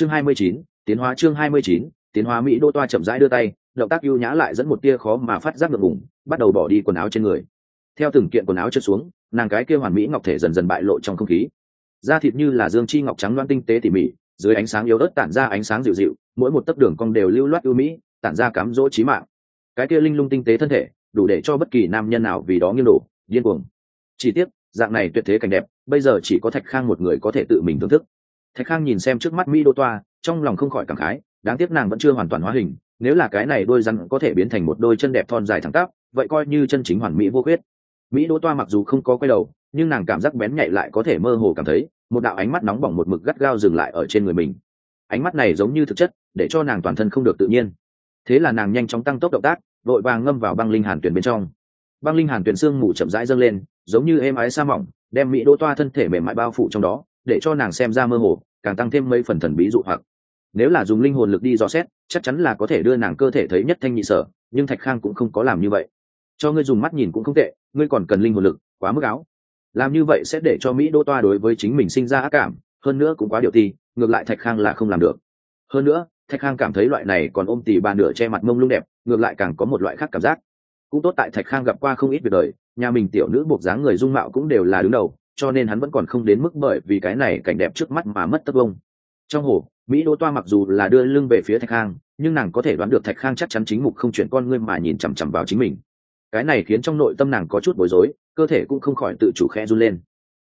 chương hai mươi chín, tiến hóa chương hai mươi chín, tiến hóa mỹ đô toa chậm rãi đưa tay, động tác ưu nhã lại dẫn một tia khó mà phát giác ngượng ngùng, bắt đầu bỏ đi quần áo trên người. Theo từng kiện quần áo trượt xuống, nàng cái kia hoàn mỹ ngọc thể dần dần bại lộ trong không khí. Da thịt như là dương chi ngọc trắng loan tinh tế tỉ mỉ, dưới ánh sáng yếu ớt tản ra ánh sáng dịu dịu, mỗi một tấc đường cong đều lưu loát ưu mỹ, tản ra cám dỗ trí mạng. Cái kia linh lung tinh tế thân thể, đủ để cho bất kỳ nam nhân nào vì đó nghiêng đổ, điên cuồng. Chỉ tiếc, dạng này tuyệt thế cảnh đẹp, bây giờ chỉ có thạch khang một người có thể tự mình thưởng thức thạch khang nhìn xem trước mắt mỹ đô toa, trong lòng không khỏi cảm khái, đáng tiếc nàng vẫn chưa hoàn toàn hóa hình, nếu là cái này đôi rắn có thể biến thành một đôi chân đẹp thon dài thẳng tắp, vậy coi như chân chính hoàn mỹ vô khuyết. Mỹ đô toa mặc dù không có quay đầu, nhưng nàng cảm giác bén nhạy lại có thể mơ hồ cảm thấy, một đạo ánh mắt nóng bỏng một mực gắt gao dừng lại ở trên người mình. Ánh mắt này giống như thực chất, để cho nàng toàn thân không được tự nhiên. Thế là nàng nhanh chóng tăng tốc động tác vội vàng ngâm vào băng linh hàn tuyển bên trong. Băng linh hàn tuyển xương mù chậm rãi dâng lên, giống như êm ái sa mỏng, đem mỹ đô toa thân thể mềm mại bao phủ trong đó để cho nàng xem ra mơ hồ, càng tăng thêm mấy phần thần bí dụ hoặc. Nếu là dùng linh hồn lực đi dò xét, chắc chắn là có thể đưa nàng cơ thể thấy nhất thanh nhị sở, nhưng thạch khang cũng không có làm như vậy. Cho ngươi dùng mắt nhìn cũng không tệ, ngươi còn cần linh hồn lực, quá mức áo. Làm như vậy sẽ để cho mỹ đô toa đối với chính mình sinh ra ác cảm, hơn nữa cũng quá điều ti, ngược lại thạch khang là không làm được. Hơn nữa, thạch khang cảm thấy loại này còn ôm tỉ bà nửa che mặt mông lung đẹp, ngược lại càng có một loại khác cảm giác. Cũng tốt tại thạch khang gặp qua không ít việc đời, nhà mình tiểu nữ buộc dáng người dung mạo cũng đều là đứng đầu cho nên hắn vẫn còn không đến mức bởi vì cái này cảnh đẹp trước mắt mà mất tất vông trong hồ, mỹ đỗ toa mặc dù là đưa lưng về phía thạch khang, nhưng nàng có thể đoán được thạch khang chắc chắn chính mục không chuyển con ngươi mà nhìn chằm chằm vào chính mình. Cái này khiến trong nội tâm nàng có chút bối rối, cơ thể cũng không khỏi tự chủ khẽ run lên.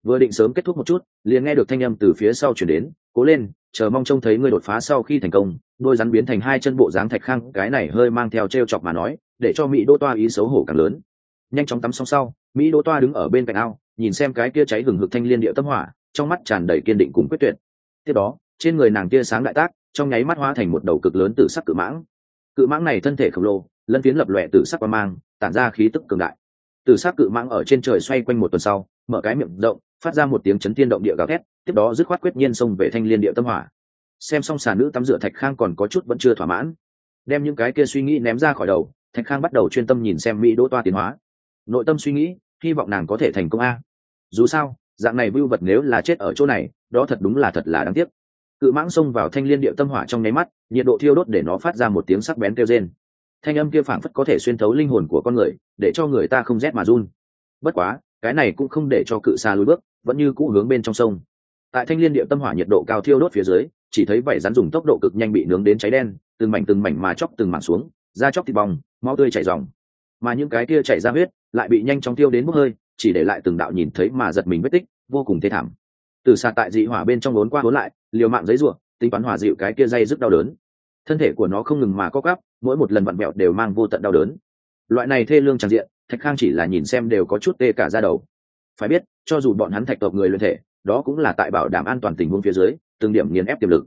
Vừa định sớm kết thúc một chút, liền nghe được thanh âm từ phía sau chuyển đến, cố lên, chờ mong trông thấy ngươi đột phá sau khi thành công. Đôi rắn biến thành hai chân bộ dáng thạch khang, cái này hơi mang theo t r e o chọc mà nói, để cho mỹ đỗ toa ý xấu hổ càng lớn. Nhanh chóng tắm xong sau mỹ đỗ toa đứng ở bên cạnh ao nhìn xem cái kia cháy hừng hực thanh liên địa tâm hỏa trong mắt tràn đầy kiên định cùng quyết tuyệt. Tiếp đó trên người nàng tia sáng đại tác trong nháy mắt hóa thành một đầu cực lớn từ sắc cự mãng. Cự mãng này thân thể khổng lồ lân phiến lập lòe từ sắc qua mang tản ra khí tức cường đại. Từ sắc cự mãng ở trên trời xoay quanh một tuần sau mở cái miệng động, phát ra một tiếng chấn thiên động địa gào thét tiếp đó dứt khoát quyết nhiên xông về thanh liên địa tâm hỏa. Xem xong xà nữ tắm rửa thạch khang còn có chút vẫn chưa thỏa mãn. Đem những cái kia suy nghĩ ném ra khỏi đầu thạch khang bắt đầu chuyên tâm nhìn xem mỹ đỗ toa tiến hóa. Nội tâm suy nghĩ hy vọng nàng có thể thành công a. Dù sao, dạng này vưu vật nếu là chết ở chỗ này, đó thật đúng là thật là đáng tiếc. Cự mãng xông vào thanh liên địa tâm hỏa trong nháy mắt, nhiệt độ thiêu đốt để nó phát ra một tiếng sắc bén kêu rên. Thanh âm kia phảng phất có thể xuyên thấu linh hồn của con người, để cho người ta không rét mà run. Bất quá, cái này cũng không để cho cự xa lùi bước, vẫn như cũ hướng bên trong sông. Tại thanh liên địa tâm hỏa nhiệt độ cao thiêu đốt phía dưới, chỉ thấy vảy rắn dùng tốc độ cực nhanh bị nướng đến cháy đen, từng mảnh từng mảnh mà chóc từng mảng xuống, da chóc thịt bong, máu tươi chảy dòng mà những cái kia chảy ra huyết lại bị nhanh chóng tiêu đến bốc hơi, chỉ để lại từng đạo nhìn thấy mà giật mình vết tích, vô cùng thê thảm. Từ xa tại dị hỏa bên trong lốn qua lốn lại, liều mạng giấy ruộng tính toán hòa dịu cái kia dây rất đau đớn. Thân thể của nó không ngừng mà co gắp mỗi một lần vặn vẹo đều mang vô tận đau đớn. Loại này thê lương tràn diện, thạch khang chỉ là nhìn xem đều có chút tê cả ra đầu. Phải biết, cho dù bọn hắn thạch tộc người luyện thể, đó cũng là tại bảo đảm an toàn tình huống phía dưới, từng điểm nghiền ép tiềm lực.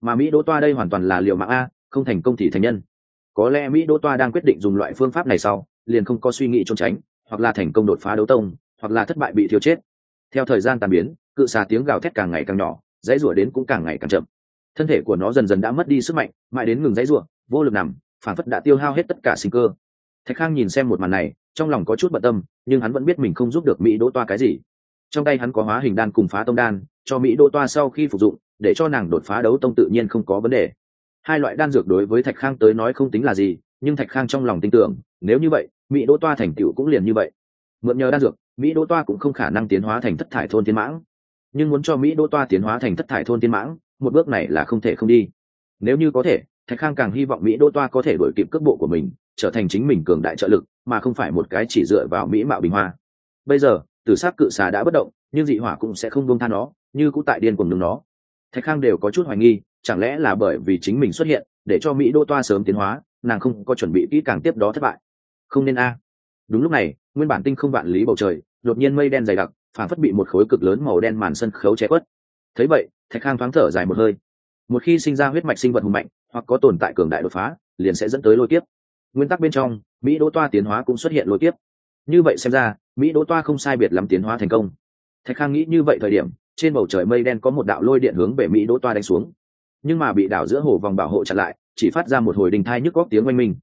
Mà mỹ đỗ toa đây hoàn toàn là liều mạng a, không thành công thì thành nhân. Có lẽ mỹ đỗ toa đang quyết định dùng loại phương pháp này sau, liền không có suy nghĩ trốn tránh hoặc là thành công đột phá đấu tông, hoặc là thất bại bị thiêu chết. Theo thời gian tàn biến, cự xà tiếng gào thét càng ngày càng nhỏ, dãy rủa đến cũng càng ngày càng chậm. Thân thể của nó dần dần đã mất đi sức mạnh, mãi đến ngừng dãy rủa, vô lực nằm, phản phất đã tiêu hao hết tất cả sinh cơ. Thạch khang nhìn xem một màn này, trong lòng có chút bận tâm, nhưng hắn vẫn biết mình không giúp được mỹ đỗ toa cái gì. Trong tay hắn có hóa hình đan cùng phá tông đan, cho mỹ đỗ toa sau khi phục dụng, để cho nàng đột phá đấu tông tự nhiên không có vấn đề. Hai loại đan dược đối với thạch khang tới nói không tính là gì, nhưng thạch khang trong lòng tin tưởng, nếu như vậy mỹ đỗ toa thành tựu cũng liền như vậy. Mượn nhờ đan dược, mỹ đỗ toa cũng không khả năng tiến hóa thành thất thải thôn tiên mãng. Nhưng muốn cho mỹ đỗ toa tiến hóa thành thất thải thôn tiên mãng, một bước này là không thể không đi. Nếu như có thể, thạch khang càng hy vọng mỹ đỗ toa có thể đổi kịp cước bộ của mình, trở thành chính mình cường đại trợ lực, mà không phải một cái chỉ dựa vào mỹ mạo bình hoa. Bây giờ, tử s á c cự xà đã bất động, nhưng dị hỏa cũng sẽ không bông tha nó, như cũng tại điên cùng đường nó. Thạch khang đều có chút hoài nghi, chẳng lẽ là bởi vì chính mình xuất hiện, để cho mỹ đô toa sớm tiến hóa, nàng không có chuẩn bị kỹ càng tiếp đó thất bại không nên a. Đúng lúc này, nguyên bản tinh không vạn lý bầu trời, đột nhiên mây đen dày đặc phản phất bị một khối cực lớn màu đen màn sân khấu che khuất. Thấy vậy, thạch khang thoáng thở dài một hơi. Một khi sinh ra huyết mạch sinh vật hùng mạnh, hoặc có tồn tại cường đại đột phá, liền sẽ dẫn tới lôi kiếp. Nguyên tắc bên trong, mỹ đỗ toa tiến hóa cũng xuất hiện lôi kiếp. Như vậy xem ra, mỹ đỗ toa không sai biệt lắm tiến hóa thành công. Thạch khang nghĩ như vậy thời điểm, trên bầu trời mây đen có một đạo lôi điện hướng về mỹ đỗ toa đánh xuống. Nhưng mà bị đảo giữa hồ vòng bảo hộ chặn lại, chỉ phát ra một hồi đình thai nhức góc tiếng oanh minh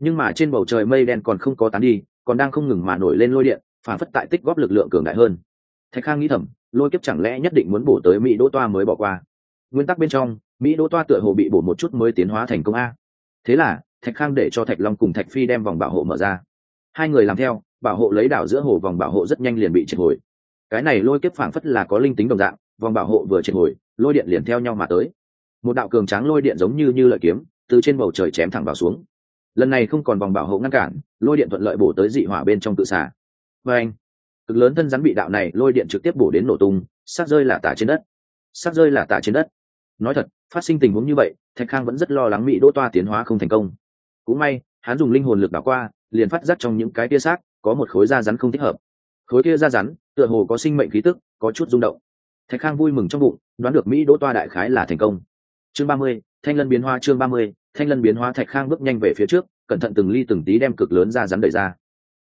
nhưng mà trên bầu trời mây đen còn không có tán đi, còn đang không ngừng mà nổi lên lôi điện, phản phất tại tích góp lực lượng cường đại hơn. Thạch khang nghĩ thầm, lôi kiếp chẳng lẽ nhất định muốn bổ tới mỹ đỗ toa mới bỏ qua. Nguyên tắc bên trong, mỹ đỗ toa tựa hồ bị bổ một chút mới tiến hóa thành công a. Thế là, thạch khang để cho thạch long cùng thạch phi đem vòng bảo hộ mở ra. Hai người làm theo, bảo hộ lấy đảo giữa hồ, vòng bảo hộ rất nhanh liền bị triệt hồi. Cái này lôi kiếp phảng phất là có linh tính đồng dạng, vòng bảo hộ vừa triệt hồi, lôi điện liền theo nhau mà tới. Một đạo cường tráng lôi điện giống như như lợi kiếm, từ trên bầu trời chém thẳng vào xuống lần này không còn vòng bảo hộ ngăn cản, lôi điện thuận lợi bổ tới dị hỏa bên trong tự xả và anh, cực lớn thân rắn bị đạo này lôi điện trực tiếp bổ đến nổ tung sát rơi là tả trên đất. Sát rơi là tả trên đất. Nói thật, phát sinh tình huống như vậy, thạch khang vẫn rất lo lắng mỹ đỗ toa tiến hóa không thành công. Cũng may, hắn dùng linh hồn lực đảo qua, liền phát giác trong những cái tia xác có một khối da rắn không thích hợp. Khối kia da rắn, tựa hồ có sinh mệnh khí tức, có chút rung động. Thạch khang vui mừng trong bụng, đoán được mỹ đỗ toa đại khái là thành công. Chương ba mươi, thanh lân biến hoa chương ba mươi thanh lân biến hóa thạch khang bước nhanh về phía trước, cẩn thận từng ly từng tí đem cực lớn ra rắn đẩy ra.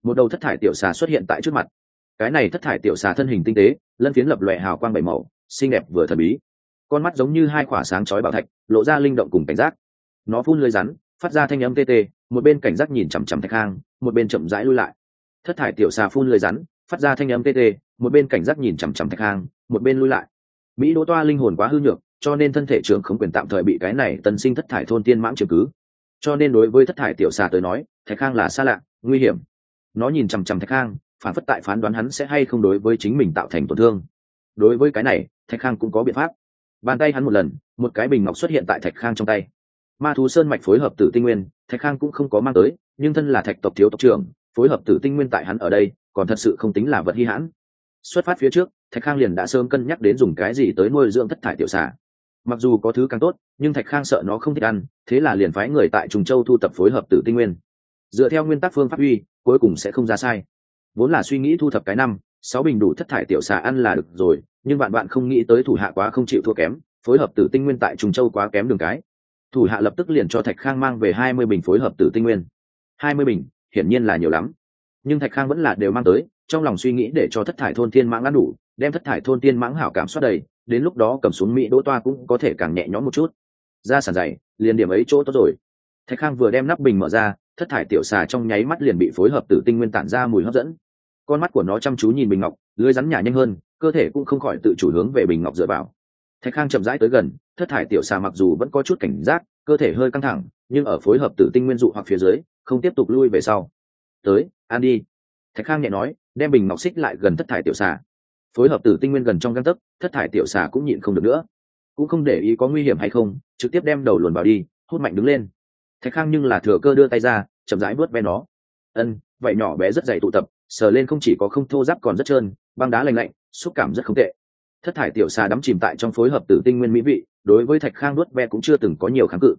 Một đầu thất thải tiểu xà xuất hiện tại trước mặt. Cái này thất thải tiểu xà thân hình tinh tế, lân phiến lập lòe hào quang bảy màu, xinh đẹp vừa thần bí. Con mắt giống như hai quả sáng chói bảo thạch, lộ ra linh động cùng cảnh giác. Nó phun lưới rắn, phát ra thanh âm tê tê, một bên cảnh giác nhìn chằm chằm thạch khang, một bên chậm rãi lui lại. Thất thải tiểu xà phun lưới rắn, phát ra thanh âm tê tê, một bên cảnh giác nhìn chằm chằm thạch khang, một bên lui lại. Mỹ đỗ toa linh hồn quá hư nhược cho nên thân thể trưởng không quyền tạm thời bị cái này tân sinh thất thải thôn tiên mãng chiếm cứ. Cho nên đối với thất thải tiểu xà tới nói, thạch khang là xa lạ, nguy hiểm. Nó nhìn chằm chằm thạch khang, phản phất tại phán đoán hắn sẽ hay không đối với chính mình tạo thành tổn thương. Đối với cái này, thạch khang cũng có biện pháp. Bàn tay hắn một lần, một cái bình ngọc xuất hiện tại thạch khang trong tay. Ma thú sơn mạch phối hợp tử tinh nguyên, thạch khang cũng không có mang tới, nhưng thân là thạch tộc thiếu tộc trưởng, phối hợp tử tinh nguyên tại hắn ở đây, còn thật sự không tính là vật hy hãn. Xuất phát phía trước, thạch khang liền đã sớm cân nhắc đến dùng cái gì tới nuôi dưỡng thất thải tiểu xà mặc dù có thứ càng tốt, nhưng thạch khang sợ nó không thích ăn, thế là liền phái người tại trùng châu thu tập phối hợp tử tinh nguyên. Dựa theo nguyên tắc phương pháp uy, cuối cùng sẽ không ra sai. Vốn là suy nghĩ thu thập cái năm, sáu bình đủ thất thải tiểu xà ăn là được rồi, nhưng bạn bạn không nghĩ tới thủ hạ quá không chịu thua kém, phối hợp tử tinh nguyên tại trùng châu quá kém đường cái. Thủ hạ lập tức liền cho thạch khang mang về hai mươi bình phối hợp tử tinh nguyên. Hai mươi bình, hiển nhiên là nhiều lắm. Nhưng thạch khang vẫn là đều mang tới, trong lòng suy nghĩ để cho thất thải thôn thiên mãng ăn đủ đem thất thải thôn tiên mãng hảo cảm soát đầy, đến lúc đó cầm xuống mỹ đỗ toa cũng có thể càng nhẹ nhõm một chút. Ra sản dày liền điểm ấy chỗ tốt rồi. Thạch khang vừa đem nắp bình mở ra, thất thải tiểu xà trong nháy mắt liền bị phối hợp tử tinh nguyên tản ra mùi hấp dẫn. Con mắt của nó chăm chú nhìn bình ngọc lưới rắn nhả nhanh hơn, cơ thể cũng không khỏi tự chủ hướng về bình ngọc dựa vào. Thạch khang chậm rãi tới gần, thất thải tiểu xà mặc dù vẫn có chút cảnh giác, cơ thể hơi căng thẳng, nhưng ở phối hợp tử tinh nguyên dụ hoặc phía dưới, không tiếp tục lui về sau. Tới an đi. Thạch khang nhẹ nói, đem bình ngọc xích lại gần thất thải tiểu xà phối hợp tử tinh nguyên gần trong găng tấc, thất thải tiểu xà cũng nhịn không được nữa. Cũng không để ý có nguy hiểm hay không, trực tiếp đem đầu luồn vào đi, hút mạnh đứng lên. Thạch khang nhưng là thừa cơ đưa tay ra, chậm rãi vớt ve nó. Ân, vậy nhỏ bé rất dày tụ tập, sờ lên không chỉ có không thô giáp còn rất trơn, băng đá lành lạnh, xúc cảm rất không tệ. Thất thải tiểu xà đắm chìm tại trong phối hợp tử tinh nguyên mỹ vị, đối với thạch khang nuốt ve cũng chưa từng có nhiều kháng cự.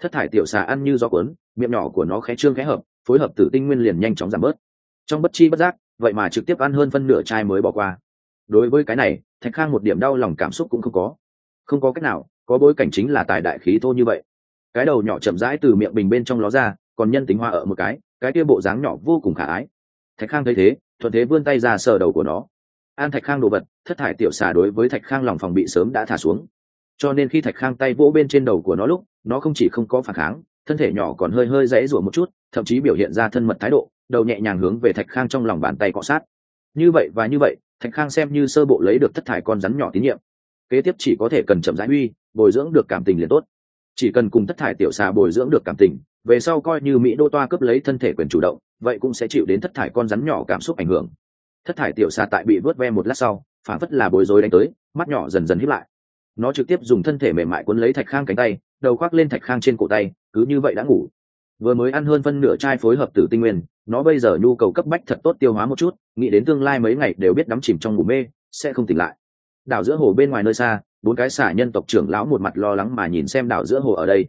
Thất thải tiểu xà ăn như gió cuốn, miệng nhỏ của nó khẽ trương khẽ hợp, phối hợp tử tinh nguyên liền nhanh chóng giảm bớt. Trong bất chi bất giác, vậy mà trực tiếp ăn hơn phân nửa chai mới bỏ qua đối với cái này, thạch khang một điểm đau lòng cảm xúc cũng không có. Không có cách nào, có bối cảnh chính là tài đại khí thô như vậy. Cái đầu nhỏ chậm rãi từ miệng bình bên trong ló ra, còn nhân tính hoa ở một cái cái kia bộ dáng nhỏ vô cùng khả ái. Thạch khang thấy thế, thuận thế vươn tay ra sờ đầu của nó. An thạch khang đồ vật, thất thải tiểu xà đối với thạch khang lòng phòng bị sớm đã thả xuống. Cho nên khi thạch khang tay vỗ bên trên đầu của nó lúc, nó không chỉ không có phản kháng, thân thể nhỏ còn hơi hơi dãy rủa một chút, thậm chí biểu hiện ra thân mật thái độ, đầu nhẹ nhàng hướng về thạch khang trong lòng bàn tay cọ sát. Như vậy và như vậy thạch khang xem như sơ bộ lấy được thất thải con rắn nhỏ tín nhiệm. Kế tiếp chỉ có thể cần chậm rãi uy bồi dưỡng được cảm tình liền tốt. Chỉ cần cùng thất thải tiểu xà bồi dưỡng được cảm tình, về sau coi như mỹ đô toa cướp lấy thân thể quyền chủ động, vậy cũng sẽ chịu đến thất thải con rắn nhỏ cảm xúc ảnh hưởng. Thất thải tiểu xà tại bị vớt ve một lát sau, phản phất là bối rối đánh tới, mắt nhỏ dần dần hiếp lại. Nó trực tiếp dùng thân thể mềm mại cuốn lấy thạch khang cánh tay, đầu khoác lên thạch khang trên cổ tay, cứ như vậy đã ngủ. Vừa mới ăn hơn phân nửa chai phối hợp tử tinh nguyên nó bây giờ nhu cầu cấp bách thật tốt tiêu hóa một chút, nghĩ đến tương lai mấy ngày đều biết đắm chìm trong ngủ mê, sẽ không tỉnh lại. Đảo giữa hồ bên ngoài nơi xa, bốn cái xả nhân tộc trưởng lão một mặt lo lắng mà nhìn xem đảo giữa hồ ở đây.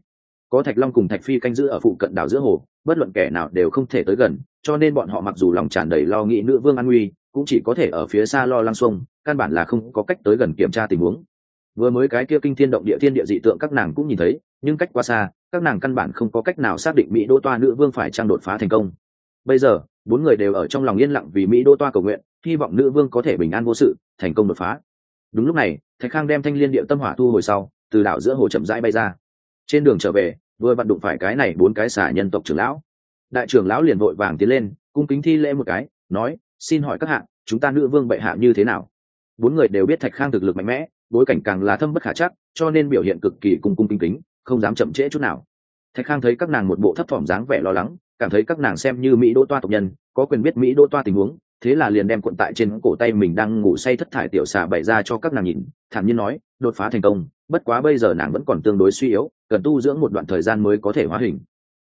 Có thạch long cùng thạch phi canh giữ ở phụ cận đảo giữa hồ, bất luận kẻ nào đều không thể tới gần, cho nên bọn họ mặc dù lòng tràn đầy lo nghĩ nữ vương an nguy, cũng chỉ có thể ở phía xa lo lăng xuông, căn bản là không có cách tới gần kiểm tra tình huống. Vừa mới cái kia kinh thiên động địa thiên địa dị tượng các nàng cũng nhìn thấy, nhưng cách quá xa, các nàng căn bản không có cách nào xác định mỹ đô toa nữ vương phải trang đột phá thành công bây giờ, bốn người đều ở trong lòng yên lặng vì mỹ đô toa cầu nguyện, hy vọng nữ vương có thể bình an vô sự, thành công đột phá. Đúng lúc này, thạch khang đem thanh liên điệu tâm hỏa thu hồi sau, từ đảo giữa hồ chậm rãi bay ra. Trên đường trở về, vừa vặn đụng phải cái này bốn cái xả nhân tộc trưởng lão. Đại trưởng lão liền vội vàng tiến lên, cung kính thi lễ một cái, nói, xin hỏi các hạng chúng ta nữ vương bệ hạ như thế nào? Bốn người đều biết thạch khang thực lực mạnh mẽ, bối cảnh càng là thâm bất khả chắc, cho nên biểu hiện cực kỳ cung cung kính kính, không dám chậm trễ chút nào. Thạch khang thấy các nàng một bộ thấp thỏm dáng vẻ lo lắng cảm thấy các nàng xem như mỹ đỗ toa tộc nhân, có quyền biết mỹ đỗ toa tình huống, thế là liền đem cuộn tại trên cổ tay mình đang ngủ say thất thải tiểu xà bày ra cho các nàng nhìn, thản nhiên nói, đột phá thành công, bất quá bây giờ nàng vẫn còn tương đối suy yếu, cần tu dưỡng một đoạn thời gian mới có thể hóa hình.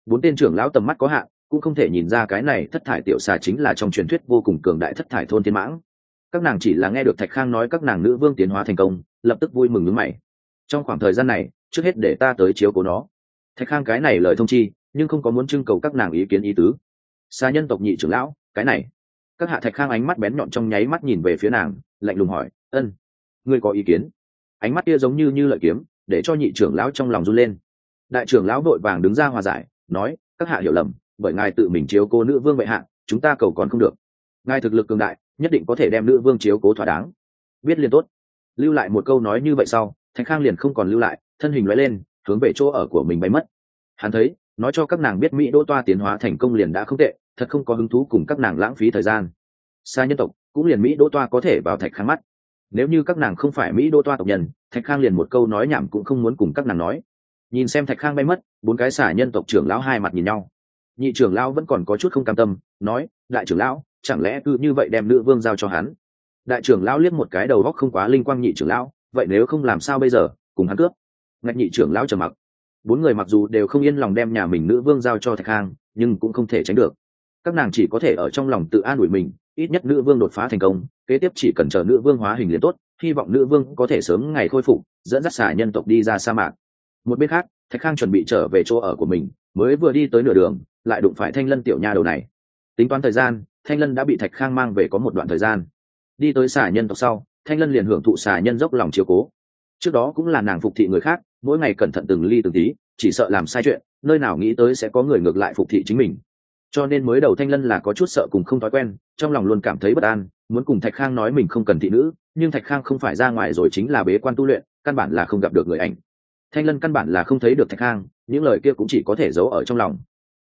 Bốn tên trưởng lão tầm mắt có hạn, cũng không thể nhìn ra cái này thất thải tiểu xà chính là trong truyền thuyết vô cùng cường đại thất thải thôn thiên mãng. Các nàng chỉ là nghe được thạch khang nói các nàng nữ vương tiến hóa thành công, lập tức vui mừng ngứng mày. Trong khoảng thời gian này, trước hết để ta tới chiếu cố nó. Thạch khang cái này lời thông chi nhưng không có muốn trưng cầu các nàng ý kiến ý tứ. Xa nhân tộc nhị trưởng lão, cái này. Các hạ thạch khang ánh mắt bén nhọn trong nháy mắt nhìn về phía nàng, lạnh lùng hỏi, ân, ngươi có ý kiến? Ánh mắt kia giống như như lợi kiếm, để cho nhị trưởng lão trong lòng run lên. Đại trưởng lão vội vàng đứng ra hòa giải, nói, các hạ hiểu lầm, bởi ngài tự mình chiếu cố nữ vương bệ hạ, chúng ta cầu còn không được. Ngài thực lực cường đại, nhất định có thể đem nữ vương chiếu cố thỏa đáng. Biết liền tốt. Lưu lại một câu nói như vậy sau, thạch khang liền không còn lưu lại, thân hình nói lên, hướng về chỗ ở của mình bay mất. Hắn thấy nói cho các nàng biết mỹ đỗ toa tiến hóa thành công liền đã không tệ, thật không có hứng thú cùng các nàng lãng phí thời gian. Xa nhân tộc, cũng liền mỹ đỗ toa có thể vào thạch khang mắt. Nếu như các nàng không phải mỹ đỗ toa tộc nhân, thạch khang liền một câu nói nhảm cũng không muốn cùng các nàng nói. Nhìn xem thạch khang bay mất, bốn cái xả nhân tộc trưởng lão hai mặt nhìn nhau. Nhị trưởng lão vẫn còn có chút không cam tâm, nói, đại trưởng lão, chẳng lẽ cứ như vậy đem nữ vương giao cho hắn? Đại trưởng lão liếc một cái đầu góc không quá linh quang nhị trưởng lão, vậy nếu không làm sao bây giờ, cùng hắn cướp? Ngạch nhị trưởng lão trầm mặc bốn người mặc dù đều không yên lòng đem nhà mình nữ vương giao cho thạch khang nhưng cũng không thể tránh được. Các nàng chỉ có thể ở trong lòng tự an ủi mình, ít nhất nữ vương đột phá thành công, kế tiếp chỉ cần chờ nữ vương hóa hình liền tốt, hy vọng nữ vương có thể sớm ngày khôi phục, dẫn dắt xả nhân tộc đi ra sa mạc. Một bên khác, thạch khang chuẩn bị trở về chỗ ở của mình, mới vừa đi tới nửa đường, lại đụng phải thanh lân tiểu nha đầu này. Tính toán thời gian, thanh lân đã bị thạch khang mang về có một đoạn thời gian. Đi tới xả nhân tộc sau, thanh lân liền hưởng thụ xả nhân dốc lòng chiều cố. Trước đó cũng là nàng phục thị người khác mỗi ngày cẩn thận từng ly từng tí, chỉ sợ làm sai chuyện, nơi nào nghĩ tới sẽ có người ngược lại phục thị chính mình. Cho nên mới đầu thanh lân là có chút sợ cùng không thói quen, trong lòng luôn cảm thấy bất an, muốn cùng thạch khang nói mình không cần thị nữ, nhưng thạch khang không phải ra ngoài rồi chính là bế quan tu luyện, căn bản là không gặp được người ảnh. Thanh lân căn bản là không thấy được thạch khang, những lời kia cũng chỉ có thể giấu ở trong lòng.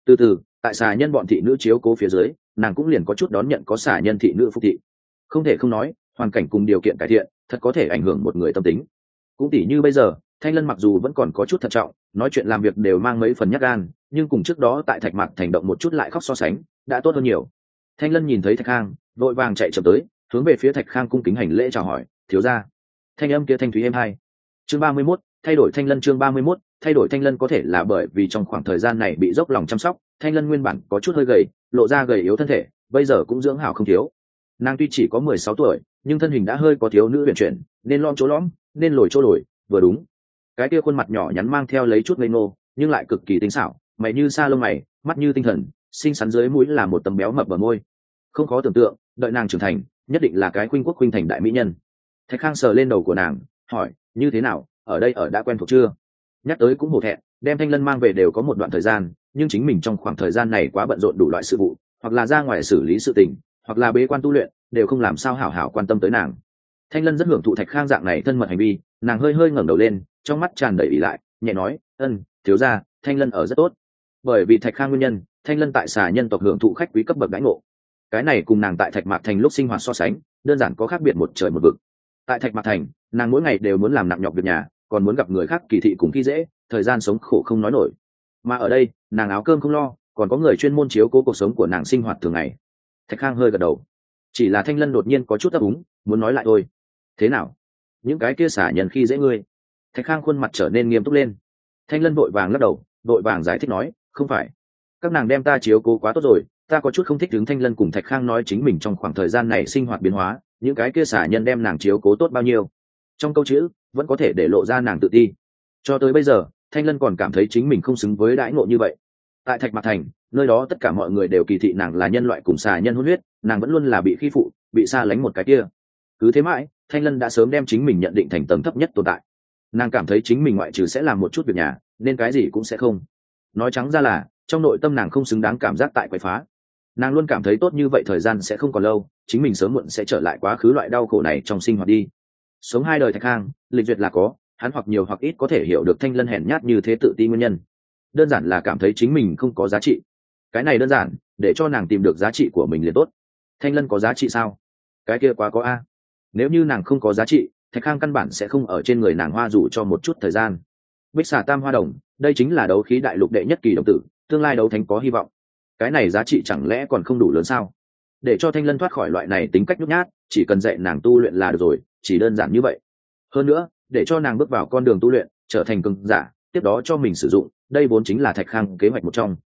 Từ từ, tại xà nhân bọn thị nữ chiếu cố phía dưới, nàng cũng liền có chút đón nhận có xà nhân thị nữ phục thị. Không thể không nói, hoàn cảnh cùng điều kiện cải thiện, thật có thể ảnh hưởng một người tâm tính. Cũng tỉ như bây giờ thanh lân mặc dù vẫn còn có chút thận trọng, nói chuyện làm việc đều mang mấy phần nhắc gan, nhưng cùng trước đó tại thạch mặt thành động một chút lại khóc so sánh, đã tốt hơn nhiều. Thanh lân nhìn thấy thạch khang, vội vàng chạy chậm tới, hướng về phía thạch khang cung kính hành lễ chào hỏi, thiếu ra thanh âm kia thanh thúy êm hai chương ba mươi mốt, thay đổi thanh lân chương ba mươi mốt, thay đổi thanh lân có thể là bởi vì trong khoảng thời gian này bị dốc lòng chăm sóc, thanh lân nguyên bản có chút hơi gầy, lộ ra gầy yếu thân thể, bây giờ cũng dưỡng hảo không thiếu. Nàng tuy chỉ có mười sáu tuổi, nhưng thân hình đã hơi có thiếu nữ huyền chuyển, nên lom chỗ lõm, nên lồi chỗ lồi, vừa đúng cái kia khuôn mặt nhỏ nhắn mang theo lấy chút ngây ngô, nhưng lại cực kỳ tinh xảo, mày như sa lông mày, mắt như tinh thần, xinh xắn dưới mũi là một tấm béo mập bờ môi. Không khó tưởng tượng, đợi nàng trưởng thành, nhất định là cái khuynh quốc khuynh thành đại mỹ nhân. Thạch khang sờ lên đầu của nàng, hỏi, như thế nào, ở đây ở đã quen thuộc chưa? Nhắc tới cũng hổ thẹn, đem thanh lân mang về đều có một đoạn thời gian, nhưng chính mình trong khoảng thời gian này quá bận rộn đủ loại sự vụ, hoặc là ra ngoài xử lý sự tình, hoặc là bế quan tu luyện, đều không làm sao hảo hảo quan tâm tới nàng. Thanh lân rất hưởng thụ thạch khang dạng này thân mật hành vi, nàng hơi hơi ngẩng đầu lên trong mắt tràn đầy ỉ lại, nhẹ nói, ân, thiếu ra thanh lân ở rất tốt. Bởi vì thạch khang nguyên nhân, thanh lân tại xà nhân tộc hưởng thụ khách quý cấp bậc đãi ngộ. Cái này cùng nàng tại thạch mạc thành lúc sinh hoạt so sánh, đơn giản có khác biệt một trời một vực. Tại thạch mạc thành, nàng mỗi ngày đều muốn làm nặng nhọc việc nhà, còn muốn gặp người khác kỳ thị cùng khi dễ, thời gian sống khổ không nói nổi. Mà ở đây, nàng áo cơm không lo, còn có người chuyên môn chiếu cố cuộc sống của nàng sinh hoạt thường ngày. Thạch khang hơi gật đầu. Chỉ là thanh lân đột nhiên có chút ấp úng, muốn nói lại thôi. Thế nào? Những cái kia xả nhân khi dễ ngươi? Thạch khang khuôn mặt trở nên nghiêm túc lên. Thanh lân vội vàng lắc đầu, vội vàng giải thích nói, không phải. Các nàng đem ta chiếu cố quá tốt rồi, ta có chút không thích đứng thanh lân cùng thạch khang nói chính mình trong khoảng thời gian này sinh hoạt biến hóa, những cái kia xả nhân đem nàng chiếu cố tốt bao nhiêu. Trong câu chữ, vẫn có thể để lộ ra nàng tự ti. Cho tới bây giờ, thanh lân còn cảm thấy chính mình không xứng với đãi ngộ như vậy. Tại thạch mạc thành, nơi đó tất cả mọi người đều kỳ thị nàng là nhân loại cùng xà nhân hôn huyết, nàng vẫn luôn là bị khi phụ, bị xa lánh một cái kia. Cứ thế mãi, thanh lân đã sớm đem chính mình nhận định thành tầng thấp nhất tồn tại nàng cảm thấy chính mình ngoại trừ sẽ làm một chút việc nhà, nên cái gì cũng sẽ không. Nói trắng ra là, trong nội tâm nàng không xứng đáng cảm giác tại quậy phá. Nàng luôn cảm thấy tốt như vậy thời gian sẽ không còn lâu, chính mình sớm muộn sẽ trở lại quá khứ loại đau khổ này trong sinh hoạt đi. Sống hai đời thạch hang, lịch duyệt là có, hắn hoặc nhiều hoặc ít có thể hiểu được thanh lân hèn nhát như thế tự ti nguyên nhân. Đơn giản là cảm thấy chính mình không có giá trị. Cái này đơn giản, để cho nàng tìm được giá trị của mình liền tốt. Thanh lân có giá trị sao? Cái kia quá có a. Nếu như nàng không có giá trị thạch khang căn bản sẽ không ở trên người nàng hoa dù cho một chút thời gian. Bích xà tam hoa đồng, đây chính là đấu khí đại lục đệ nhất kỳ đồng tử, tương lai đấu thánh có hy vọng. Cái này giá trị chẳng lẽ còn không đủ lớn sao? Để cho thanh lân thoát khỏi loại này tính cách nhút nhát, chỉ cần dạy nàng tu luyện là được rồi, chỉ đơn giản như vậy. Hơn nữa, để cho nàng bước vào con đường tu luyện, trở thành cường giả, tiếp đó cho mình sử dụng, đây vốn chính là thạch khang kế hoạch một trong.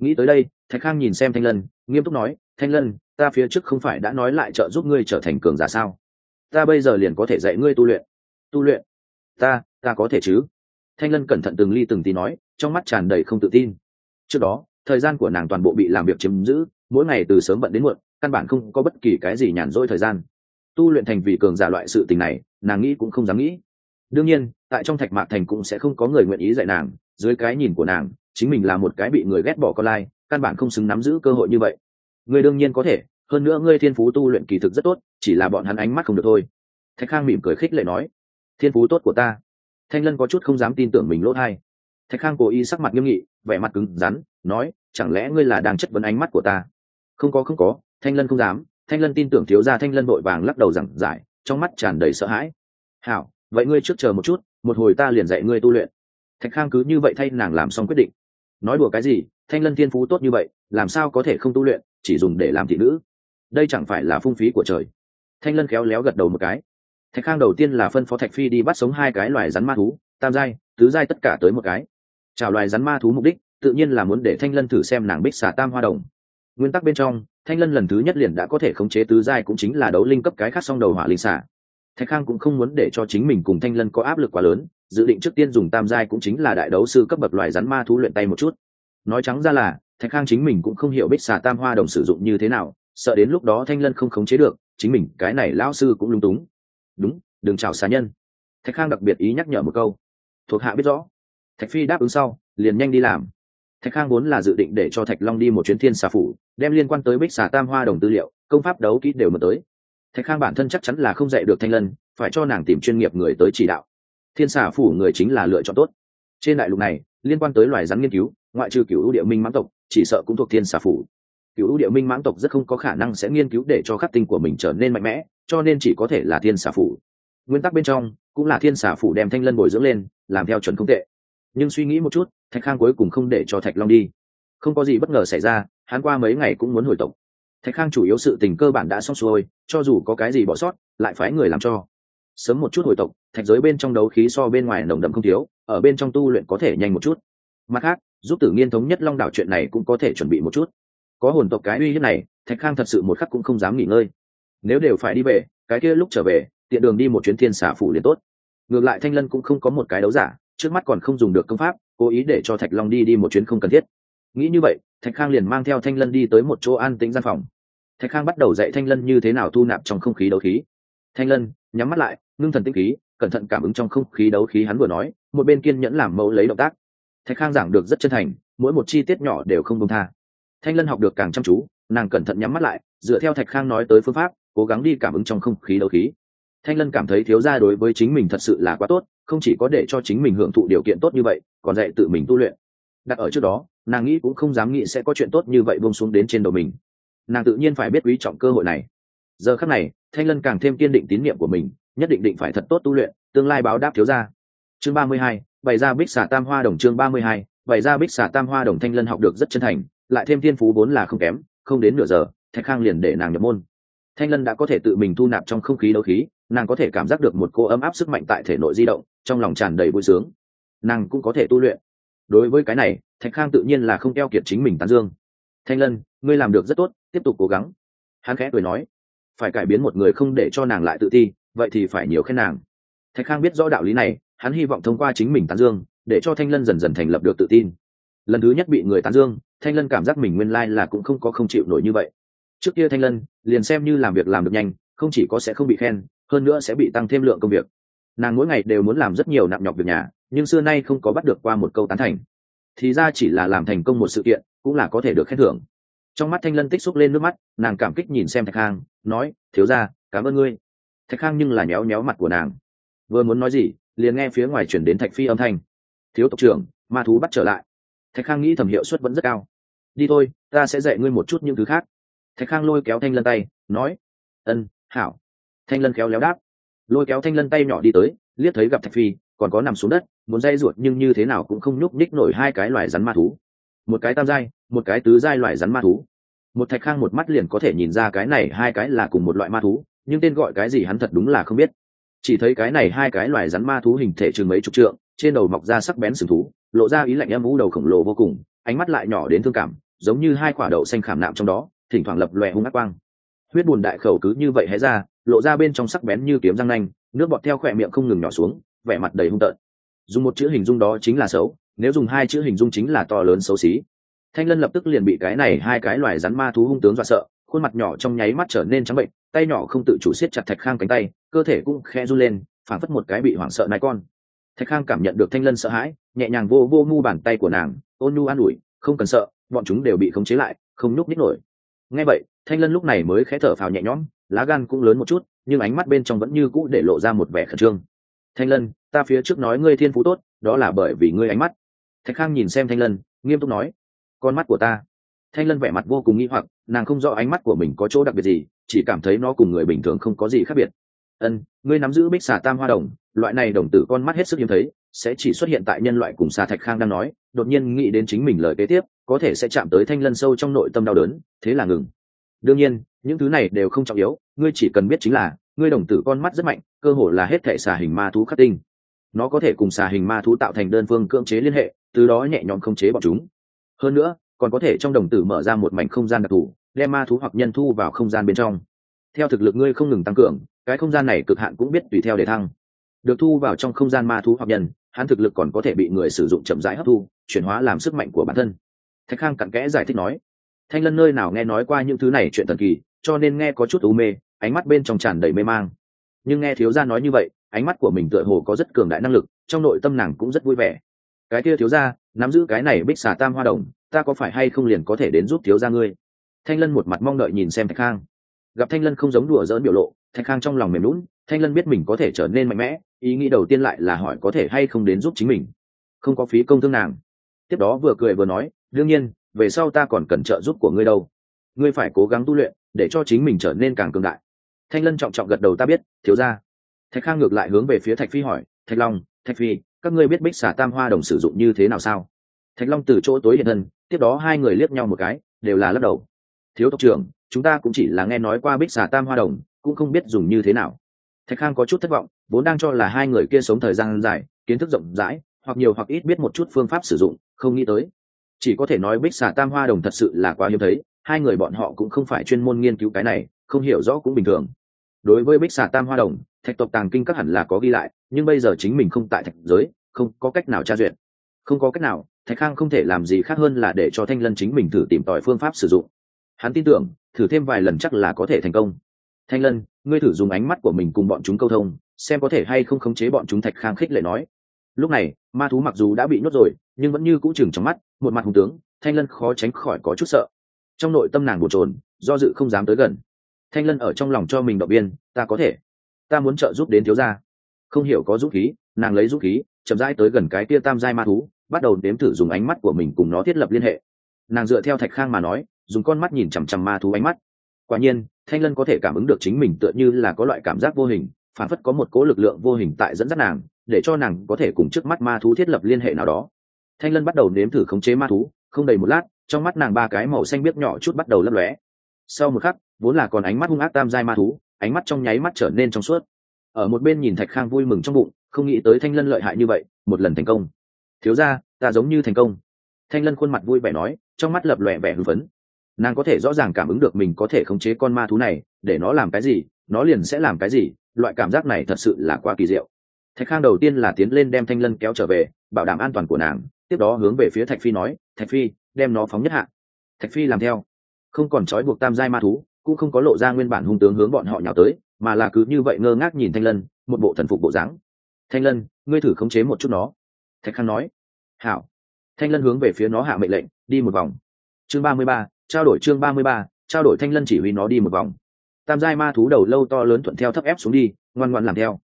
Nghĩ tới đây, thạch khang nhìn xem thanh lân, nghiêm túc nói, thanh lân, ta phía trước không phải đã nói lại trợ giúp ngươi trở thành cường giả sao? Ta bây giờ liền có thể dạy ngươi tu luyện. Tu luyện? Ta ta có thể chứ? Thanh lân cẩn thận từng ly từng tí nói, trong mắt tràn đầy không tự tin. Trước đó, thời gian của nàng toàn bộ bị làm việc chiếm giữ, mỗi ngày từ sớm bận đến muộn, căn bản không có bất kỳ cái gì nhàn rỗi thời gian. Tu luyện thành vì cường giả loại sự tình này, nàng nghĩ cũng không dám nghĩ. Đương nhiên, tại trong thạch mạc thành cũng sẽ không có người nguyện ý dạy nàng. Dưới cái nhìn của nàng, chính mình là một cái bị người ghét bỏ con lai, căn bản không xứng nắm giữ cơ hội như vậy. Người đương nhiên có thể, hơn nữa ngươi thiên phú tu luyện kỳ thực rất tốt chỉ là bọn hắn ánh mắt không được thôi. Thạch khang mỉm cười khích lệ nói, thiên phú tốt của ta. Thanh lân có chút không dám tin tưởng mình lỗ thai. Thạch khang cố ý sắc mặt nghiêm nghị, vẻ mặt cứng rắn, nói, chẳng lẽ ngươi là đang chất vấn ánh mắt của ta? Không có không có, thanh lân không dám. Thanh lân tin tưởng thiếu ra thanh lân vội vàng lắc đầu giảng giải, trong mắt tràn đầy sợ hãi. Hảo, vậy ngươi trước chờ một chút, một hồi ta liền dạy ngươi tu luyện. Thạch khang cứ như vậy thay nàng làm xong quyết định. Nói đùa cái gì, thanh lân thiên phú tốt như vậy, làm sao có thể không tu luyện, chỉ dùng để làm thị nữ? Đây chẳng phải là phung phí của trời thanh lân khéo léo gật đầu một cái. Thạch khang đầu tiên là phân phó thạch phi đi bắt sống hai cái loài rắn ma thú, tam giai, tứ giai tất cả tới một cái. Chào loài rắn ma thú mục đích, tự nhiên là muốn để thanh lân thử xem nàng bích xà tam hoa đồng. Nguyên tắc bên trong, thanh lân lần thứ nhất liền đã có thể khống chế tứ giai cũng chính là đấu linh cấp cái khác song đầu hỏa linh xả thạch khang cũng không muốn để cho chính mình cùng thanh lân có áp lực quá lớn, dự định trước tiên dùng tam giai cũng chính là đại đấu sư cấp bậc loài rắn ma thú luyện tay một chút. Nói trắng ra là, thạch khang chính mình cũng không hiểu bích xà tam hoa đồng sử dụng như thế nào, sợ đến lúc đó thanh lân không khống chế được chính mình, cái này lão sư cũng lung túng. Đúng, đừng chào xà nhân. Thạch khang đặc biệt ý nhắc nhở một câu. Thuộc hạ biết rõ. Thạch phi đáp ứng sau, liền nhanh đi làm. Thạch khang vốn là dự định để cho thạch long đi một chuyến thiên xà phủ, đem liên quan tới bích xà tam hoa đồng tư liệu, công pháp đấu kỹ đều mở tới. Thạch khang bản thân chắc chắn là không dạy được thanh lân, phải cho nàng tìm chuyên nghiệp người tới chỉ đạo. Thiên xà phủ người chính là lựa chọn tốt. Trên đại lục này, liên quan tới loài rắn nghiên cứu, ngoại trừ cựu địa minh mãn tộc, chỉ sợ cũng thuộc thiên xà phủ cựu ưu địa minh mãng tộc rất không có khả năng sẽ nghiên cứu để cho khắc tinh của mình trở nên mạnh mẽ, cho nên chỉ có thể là thiên xà phủ. Nguyên tắc bên trong, cũng là thiên xà phủ đem thanh lân bồi dưỡng lên, làm theo chuẩn không tệ. Nhưng suy nghĩ một chút, thạch khang cuối cùng không để cho thạch long đi. Không có gì bất ngờ xảy ra, hắn qua mấy ngày cũng muốn hồi tộc. Thạch khang chủ yếu sự tình cơ bản đã xong xuôi, cho dù có cái gì bỏ sót, lại phái người làm cho. Sớm một chút hồi tộc, thạch giới bên trong đấu khí so bên ngoài nồng đậm không thiếu, ở bên trong tu luyện có thể nhanh một chút. Mặt khác, giúp tử nghiên thống nhất long đảo chuyện này cũng có thể chuẩn bị một chút có hồn tộc cái uy hiếp này, thạch khang thật sự một khắc cũng không dám nghỉ ngơi. Nếu đều phải đi về, cái kia lúc trở về, tiện đường đi một chuyến thiên xả phủ liền tốt. Ngược lại thanh lân cũng không có một cái đấu giả, trước mắt còn không dùng được công pháp, cố ý để cho thạch long đi đi một chuyến không cần thiết. Nghĩ như vậy, thạch khang liền mang theo thanh lân đi tới một chỗ an tĩnh gian phòng. Thạch khang bắt đầu dạy thanh lân như thế nào thu nạp trong không khí đấu khí. Thanh lân, nhắm mắt lại, ngưng thần tinh khí, cẩn thận cảm ứng trong không khí đấu khí hắn vừa nói, một bên kiên nhẫn làm mẫu lấy động tác. Thạch khang giảng được rất chân thành, mỗi một chi tiết nhỏ đều không công tha thanh lân học được càng chăm chú, nàng cẩn thận nhắm mắt lại, dựa theo thạch khang nói tới phương pháp, cố gắng đi cảm ứng trong không khí đấu khí. Thanh lân cảm thấy thiếu gia đối với chính mình thật sự là quá tốt, không chỉ có để cho chính mình hưởng thụ điều kiện tốt như vậy, còn dạy tự mình tu luyện. Đặt ở trước đó, nàng nghĩ cũng không dám nghĩ sẽ có chuyện tốt như vậy bông xuống đến trên đầu mình. Nàng tự nhiên phải biết quý trọng cơ hội này. Giờ khắc này, thanh lân càng thêm kiên định tín nhiệm của mình, nhất định định phải thật tốt tu luyện, tương lai báo đáp thiếu gia. Chương ba mươi hai, bày ra bích xả tam hoa đồng chương ba mươi hai, bày ra bích xả tam hoa đồng thanh lân học được rất chân thành lại thêm thiên phú vốn là không kém, không đến nửa giờ, thạch khang liền để nàng nhập môn. Thanh lân đã có thể tự mình thu nạp trong không khí đấu khí, nàng có thể cảm giác được một cô ấm áp sức mạnh tại thể nội di động, trong lòng tràn đầy vui sướng. Nàng cũng có thể tu luyện. Đối với cái này, thạch khang tự nhiên là không keo kiệt chính mình tán dương. Thanh lân, ngươi làm được rất tốt, tiếp tục cố gắng. Hắn khẽ cười nói, phải cải biến một người không để cho nàng lại tự ti, vậy thì phải nhiều khen nàng. Thạch khang biết rõ đạo lý này, hắn hy vọng thông qua chính mình tán dương, để cho thanh lân dần dần thành lập được tự tin lần thứ nhất bị người tán dương, thanh lân cảm giác mình nguyên lai là cũng không có không chịu nổi như vậy. Trước kia thanh lân, liền xem như làm việc làm được nhanh, không chỉ có sẽ không bị khen, hơn nữa sẽ bị tăng thêm lượng công việc. Nàng mỗi ngày đều muốn làm rất nhiều nặng nhọc việc nhà, nhưng xưa nay không có bắt được qua một câu tán thành. Thì ra chỉ là làm thành công một sự kiện, cũng là có thể được khen thưởng. Trong mắt thanh lân tích xúc lên nước mắt, nàng cảm kích nhìn xem thạch khang, nói, thiếu ra cảm ơn ngươi. Thạch khang nhưng là nhéo nhéo mặt của nàng. Vừa muốn nói gì, liền nghe phía ngoài chuyển đến thạch phi âm thanh. Thiếu tộc trưởng, ma thú bắt trở lại thạch khang nghĩ thẩm hiệu suất vẫn rất cao. Đi thôi, ta sẽ dạy ngươi một chút những thứ khác. Thạch khang lôi kéo thanh lân tay, nói, ân, hảo. Thanh lân khéo léo đáp. Lôi kéo thanh lân tay nhỏ đi tới, liếc thấy gặp thạch phi, còn có nằm xuống đất, muốn dây ruột nhưng như thế nào cũng không nhúc nhích nổi hai cái loài rắn ma thú. Một cái tam giai, một cái tứ giai loài rắn ma thú. Một thạch khang một mắt liền có thể nhìn ra cái này hai cái là cùng một loại ma thú, nhưng tên gọi cái gì hắn thật đúng là không biết. Chỉ thấy cái này hai cái loài rắn ma thú hình thể chừng mấy chục trượng trên đầu mọc ra sắc bén sừng thú, lộ ra ý lạnh âm u đầu khổng lồ vô cùng, ánh mắt lại nhỏ đến thương cảm, giống như hai quả đậu xanh khảm nạm trong đó, thỉnh thoảng lập lòe hung ác quang. Huyết bùn đại khẩu cứ như vậy hé ra, lộ ra bên trong sắc bén như kiếm răng nanh, nước bọt theo khỏe miệng không ngừng nhỏ xuống, vẻ mặt đầy hung tợn. Dùng một chữ hình dung đó chính là xấu, nếu dùng hai chữ hình dung chính là to lớn xấu xí. Thanh lân lập tức liền bị cái này hai cái loài rắn ma thú hung tướng dọa sợ, khuôn mặt nhỏ trong nháy mắt trở nên trắng bệnh, tay nhỏ không tự chủ siết chặt thạch khang cánh tay, cơ thể cũng khe run lên, phảng phất một cái bị hoảng sợ nai con thạch khang cảm nhận được thanh lân sợ hãi, nhẹ nhàng vô vô mu bàn tay của nàng, ôn nhu an ủi, không cần sợ, bọn chúng đều bị khống chế lại, không nhúc nhích nổi. Ngay vậy, thanh lân lúc này mới khẽ thở phào nhẹ nhõm, lá gan cũng lớn một chút, nhưng ánh mắt bên trong vẫn như cũ để lộ ra một vẻ khẩn trương. Thanh lân, ta phía trước nói ngươi thiên phú tốt, đó là bởi vì ngươi ánh mắt. Thạch khang nhìn xem thanh lân, nghiêm túc nói, con mắt của ta. Thanh lân vẻ mặt vô cùng nghi hoặc, nàng không rõ ánh mắt của mình có chỗ đặc biệt gì, chỉ cảm thấy nó cùng người bình thường không có gì khác biệt ân, ngươi nắm giữ bích xà tam hoa đồng, loại này đồng tử con mắt hết sức hiếm thấy, sẽ chỉ xuất hiện tại nhân loại cùng xà thạch khang đang nói, đột nhiên nghĩ đến chính mình lời kế tiếp, có thể sẽ chạm tới thanh lân sâu trong nội tâm đau đớn, thế là ngừng. Đương nhiên, những thứ này đều không trọng yếu, ngươi chỉ cần biết chính là, ngươi đồng tử con mắt rất mạnh, cơ hồ là hết thể xà hình ma thú khắc tinh. Nó có thể cùng xà hình ma thú tạo thành đơn phương cưỡng chế liên hệ, từ đó nhẹ nhõm không chế bọn chúng. Hơn nữa, còn có thể trong đồng tử mở ra một mảnh không gian đặc thù, đem ma thú hoặc nhân thu vào không gian bên trong theo thực lực ngươi không ngừng tăng cường, cái không gian này cực hạn cũng biết tùy theo để thăng. Được thu vào trong không gian ma thú hoặc nhân, hắn thực lực còn có thể bị người sử dụng chậm rãi hấp thu, chuyển hóa làm sức mạnh của bản thân. Thạch khang cặn kẽ giải thích nói, thanh lân nơi nào nghe nói qua những thứ này chuyện thần kỳ, cho nên nghe có chút u mê, ánh mắt bên trong tràn đầy mê mang. Nhưng nghe thiếu gia nói như vậy, ánh mắt của mình tựa hồ có rất cường đại năng lực, trong nội tâm nàng cũng rất vui vẻ. Cái kia thiếu gia, nắm giữ cái này bích xà tam hoa đồng, ta có phải hay không liền có thể đến giúp thiếu gia ngươi? Thanh lân một mặt mong đợi nhìn xem thạch khang gặp thanh lân không giống đùa dỡn biểu lộ, thạch khang trong lòng mềm lún thanh lân biết mình có thể trở nên mạnh mẽ, ý nghĩ đầu tiên lại là hỏi có thể hay không đến giúp chính mình. Không có phí công thương nàng. Tiếp đó vừa cười vừa nói, đương nhiên, về sau ta còn cần trợ giúp của ngươi đâu. Ngươi phải cố gắng tu luyện, để cho chính mình trở nên càng cường đại. Thanh lân trọng trọng gật đầu, ta biết, thiếu ra thạch khang ngược lại hướng về phía thạch phi hỏi, thạch long, thạch phi, các ngươi biết bích xà tam hoa đồng sử dụng như thế nào sao? Thạch long từ chỗ tối hiện thân, tiếp đó hai người liếc nhau một cái, đều là lắc đầu. Thiếu tộc trưởng chúng ta cũng chỉ là nghe nói qua bích xà tam hoa đồng, cũng không biết dùng như thế nào. Thạch khang có chút thất vọng, vốn đang cho là hai người kia sống thời gian dài, kiến thức rộng rãi, hoặc nhiều hoặc ít biết một chút phương pháp sử dụng, không nghĩ tới. Chỉ có thể nói bích xà tam hoa đồng thật sự là quá hiếm thấy, hai người bọn họ cũng không phải chuyên môn nghiên cứu cái này, không hiểu rõ cũng bình thường. Đối với bích xà tam hoa đồng, thạch tộc tàng kinh các hẳn là có ghi lại, nhưng bây giờ chính mình không tại thạch giới, không có cách nào tra duyệt. Không có cách nào, thạch khang không thể làm gì khác hơn là để cho thanh lân chính mình thử tìm tòi phương pháp sử dụng. Hắn tin tưởng thử thêm vài lần chắc là có thể thành công. Thanh lân, ngươi thử dùng ánh mắt của mình cùng bọn chúng câu thông, xem có thể hay không khống chế bọn chúng thạch khang khích lệ nói. Lúc này, ma thú mặc dù đã bị nhốt rồi, nhưng vẫn như cũ chừng trong mắt, một mặt hùng tướng, thanh lân khó tránh khỏi có chút sợ. Trong nội tâm nàng bột trồn do dự không dám tới gần. Thanh lân ở trong lòng cho mình động viên, ta có thể. Ta muốn trợ giúp đến thiếu gia. Không hiểu có dũng khí, nàng lấy dũng khí, chậm rãi tới gần cái tia tam giai ma thú, bắt đầu nếm thử dùng ánh mắt của mình cùng nó thiết lập liên hệ. Nàng dựa theo thạch khang mà nói dùng con mắt nhìn chằm chằm ma thú ánh mắt. Quả nhiên, thanh lân có thể cảm ứng được chính mình tựa như là có loại cảm giác vô hình, phản phất có một cố lực lượng vô hình tại dẫn dắt nàng, để cho nàng có thể cùng trước mắt ma thú thiết lập liên hệ nào đó. Thanh lân bắt đầu nếm thử khống chế ma thú, không đầy một lát, trong mắt nàng ba cái màu xanh biếc nhỏ chút bắt đầu lấp lóe. Sau một khắc, vốn là còn ánh mắt hung ác tam giai ma thú, ánh mắt trong nháy mắt trở nên trong suốt. Ở một bên nhìn thạch khang vui mừng trong bụng, không nghĩ tới thanh lân lợi hại như vậy, một lần thành công. Thiếu ra ta giống như thành công. Thanh lân khuôn mặt vui vẻ nói, trong mắt lập lòe vẻ hưng phấn nàng có thể rõ ràng cảm ứng được mình có thể khống chế con ma thú này, để nó làm cái gì, nó liền sẽ làm cái gì, loại cảm giác này thật sự là quá kỳ diệu. Thạch khang đầu tiên là tiến lên đem thanh lân kéo trở về, bảo đảm an toàn của nàng, tiếp đó hướng về phía thạch phi nói, thạch phi, đem nó phóng nhất hạ. Thạch phi làm theo. Không còn trói buộc tam giai ma thú, cũng không có lộ ra nguyên bản hung tướng hướng bọn họ nhào tới, mà là cứ như vậy ngơ ngác nhìn thanh lân, một bộ thần phục bộ dáng. Thanh lân, ngươi thử khống chế một chút nó. Thạch khang nói. Hảo. Thanh lân hướng về phía nó hạ mệnh lệnh, đi một vòng. Chương ba mươi ba trao đổi chương ba mươi ba trao đổi thanh lân chỉ huy nó đi một vòng. Tam giai ma thú đầu lâu to lớn thuận theo thấp ép xuống đi ngoan ngoan làm theo.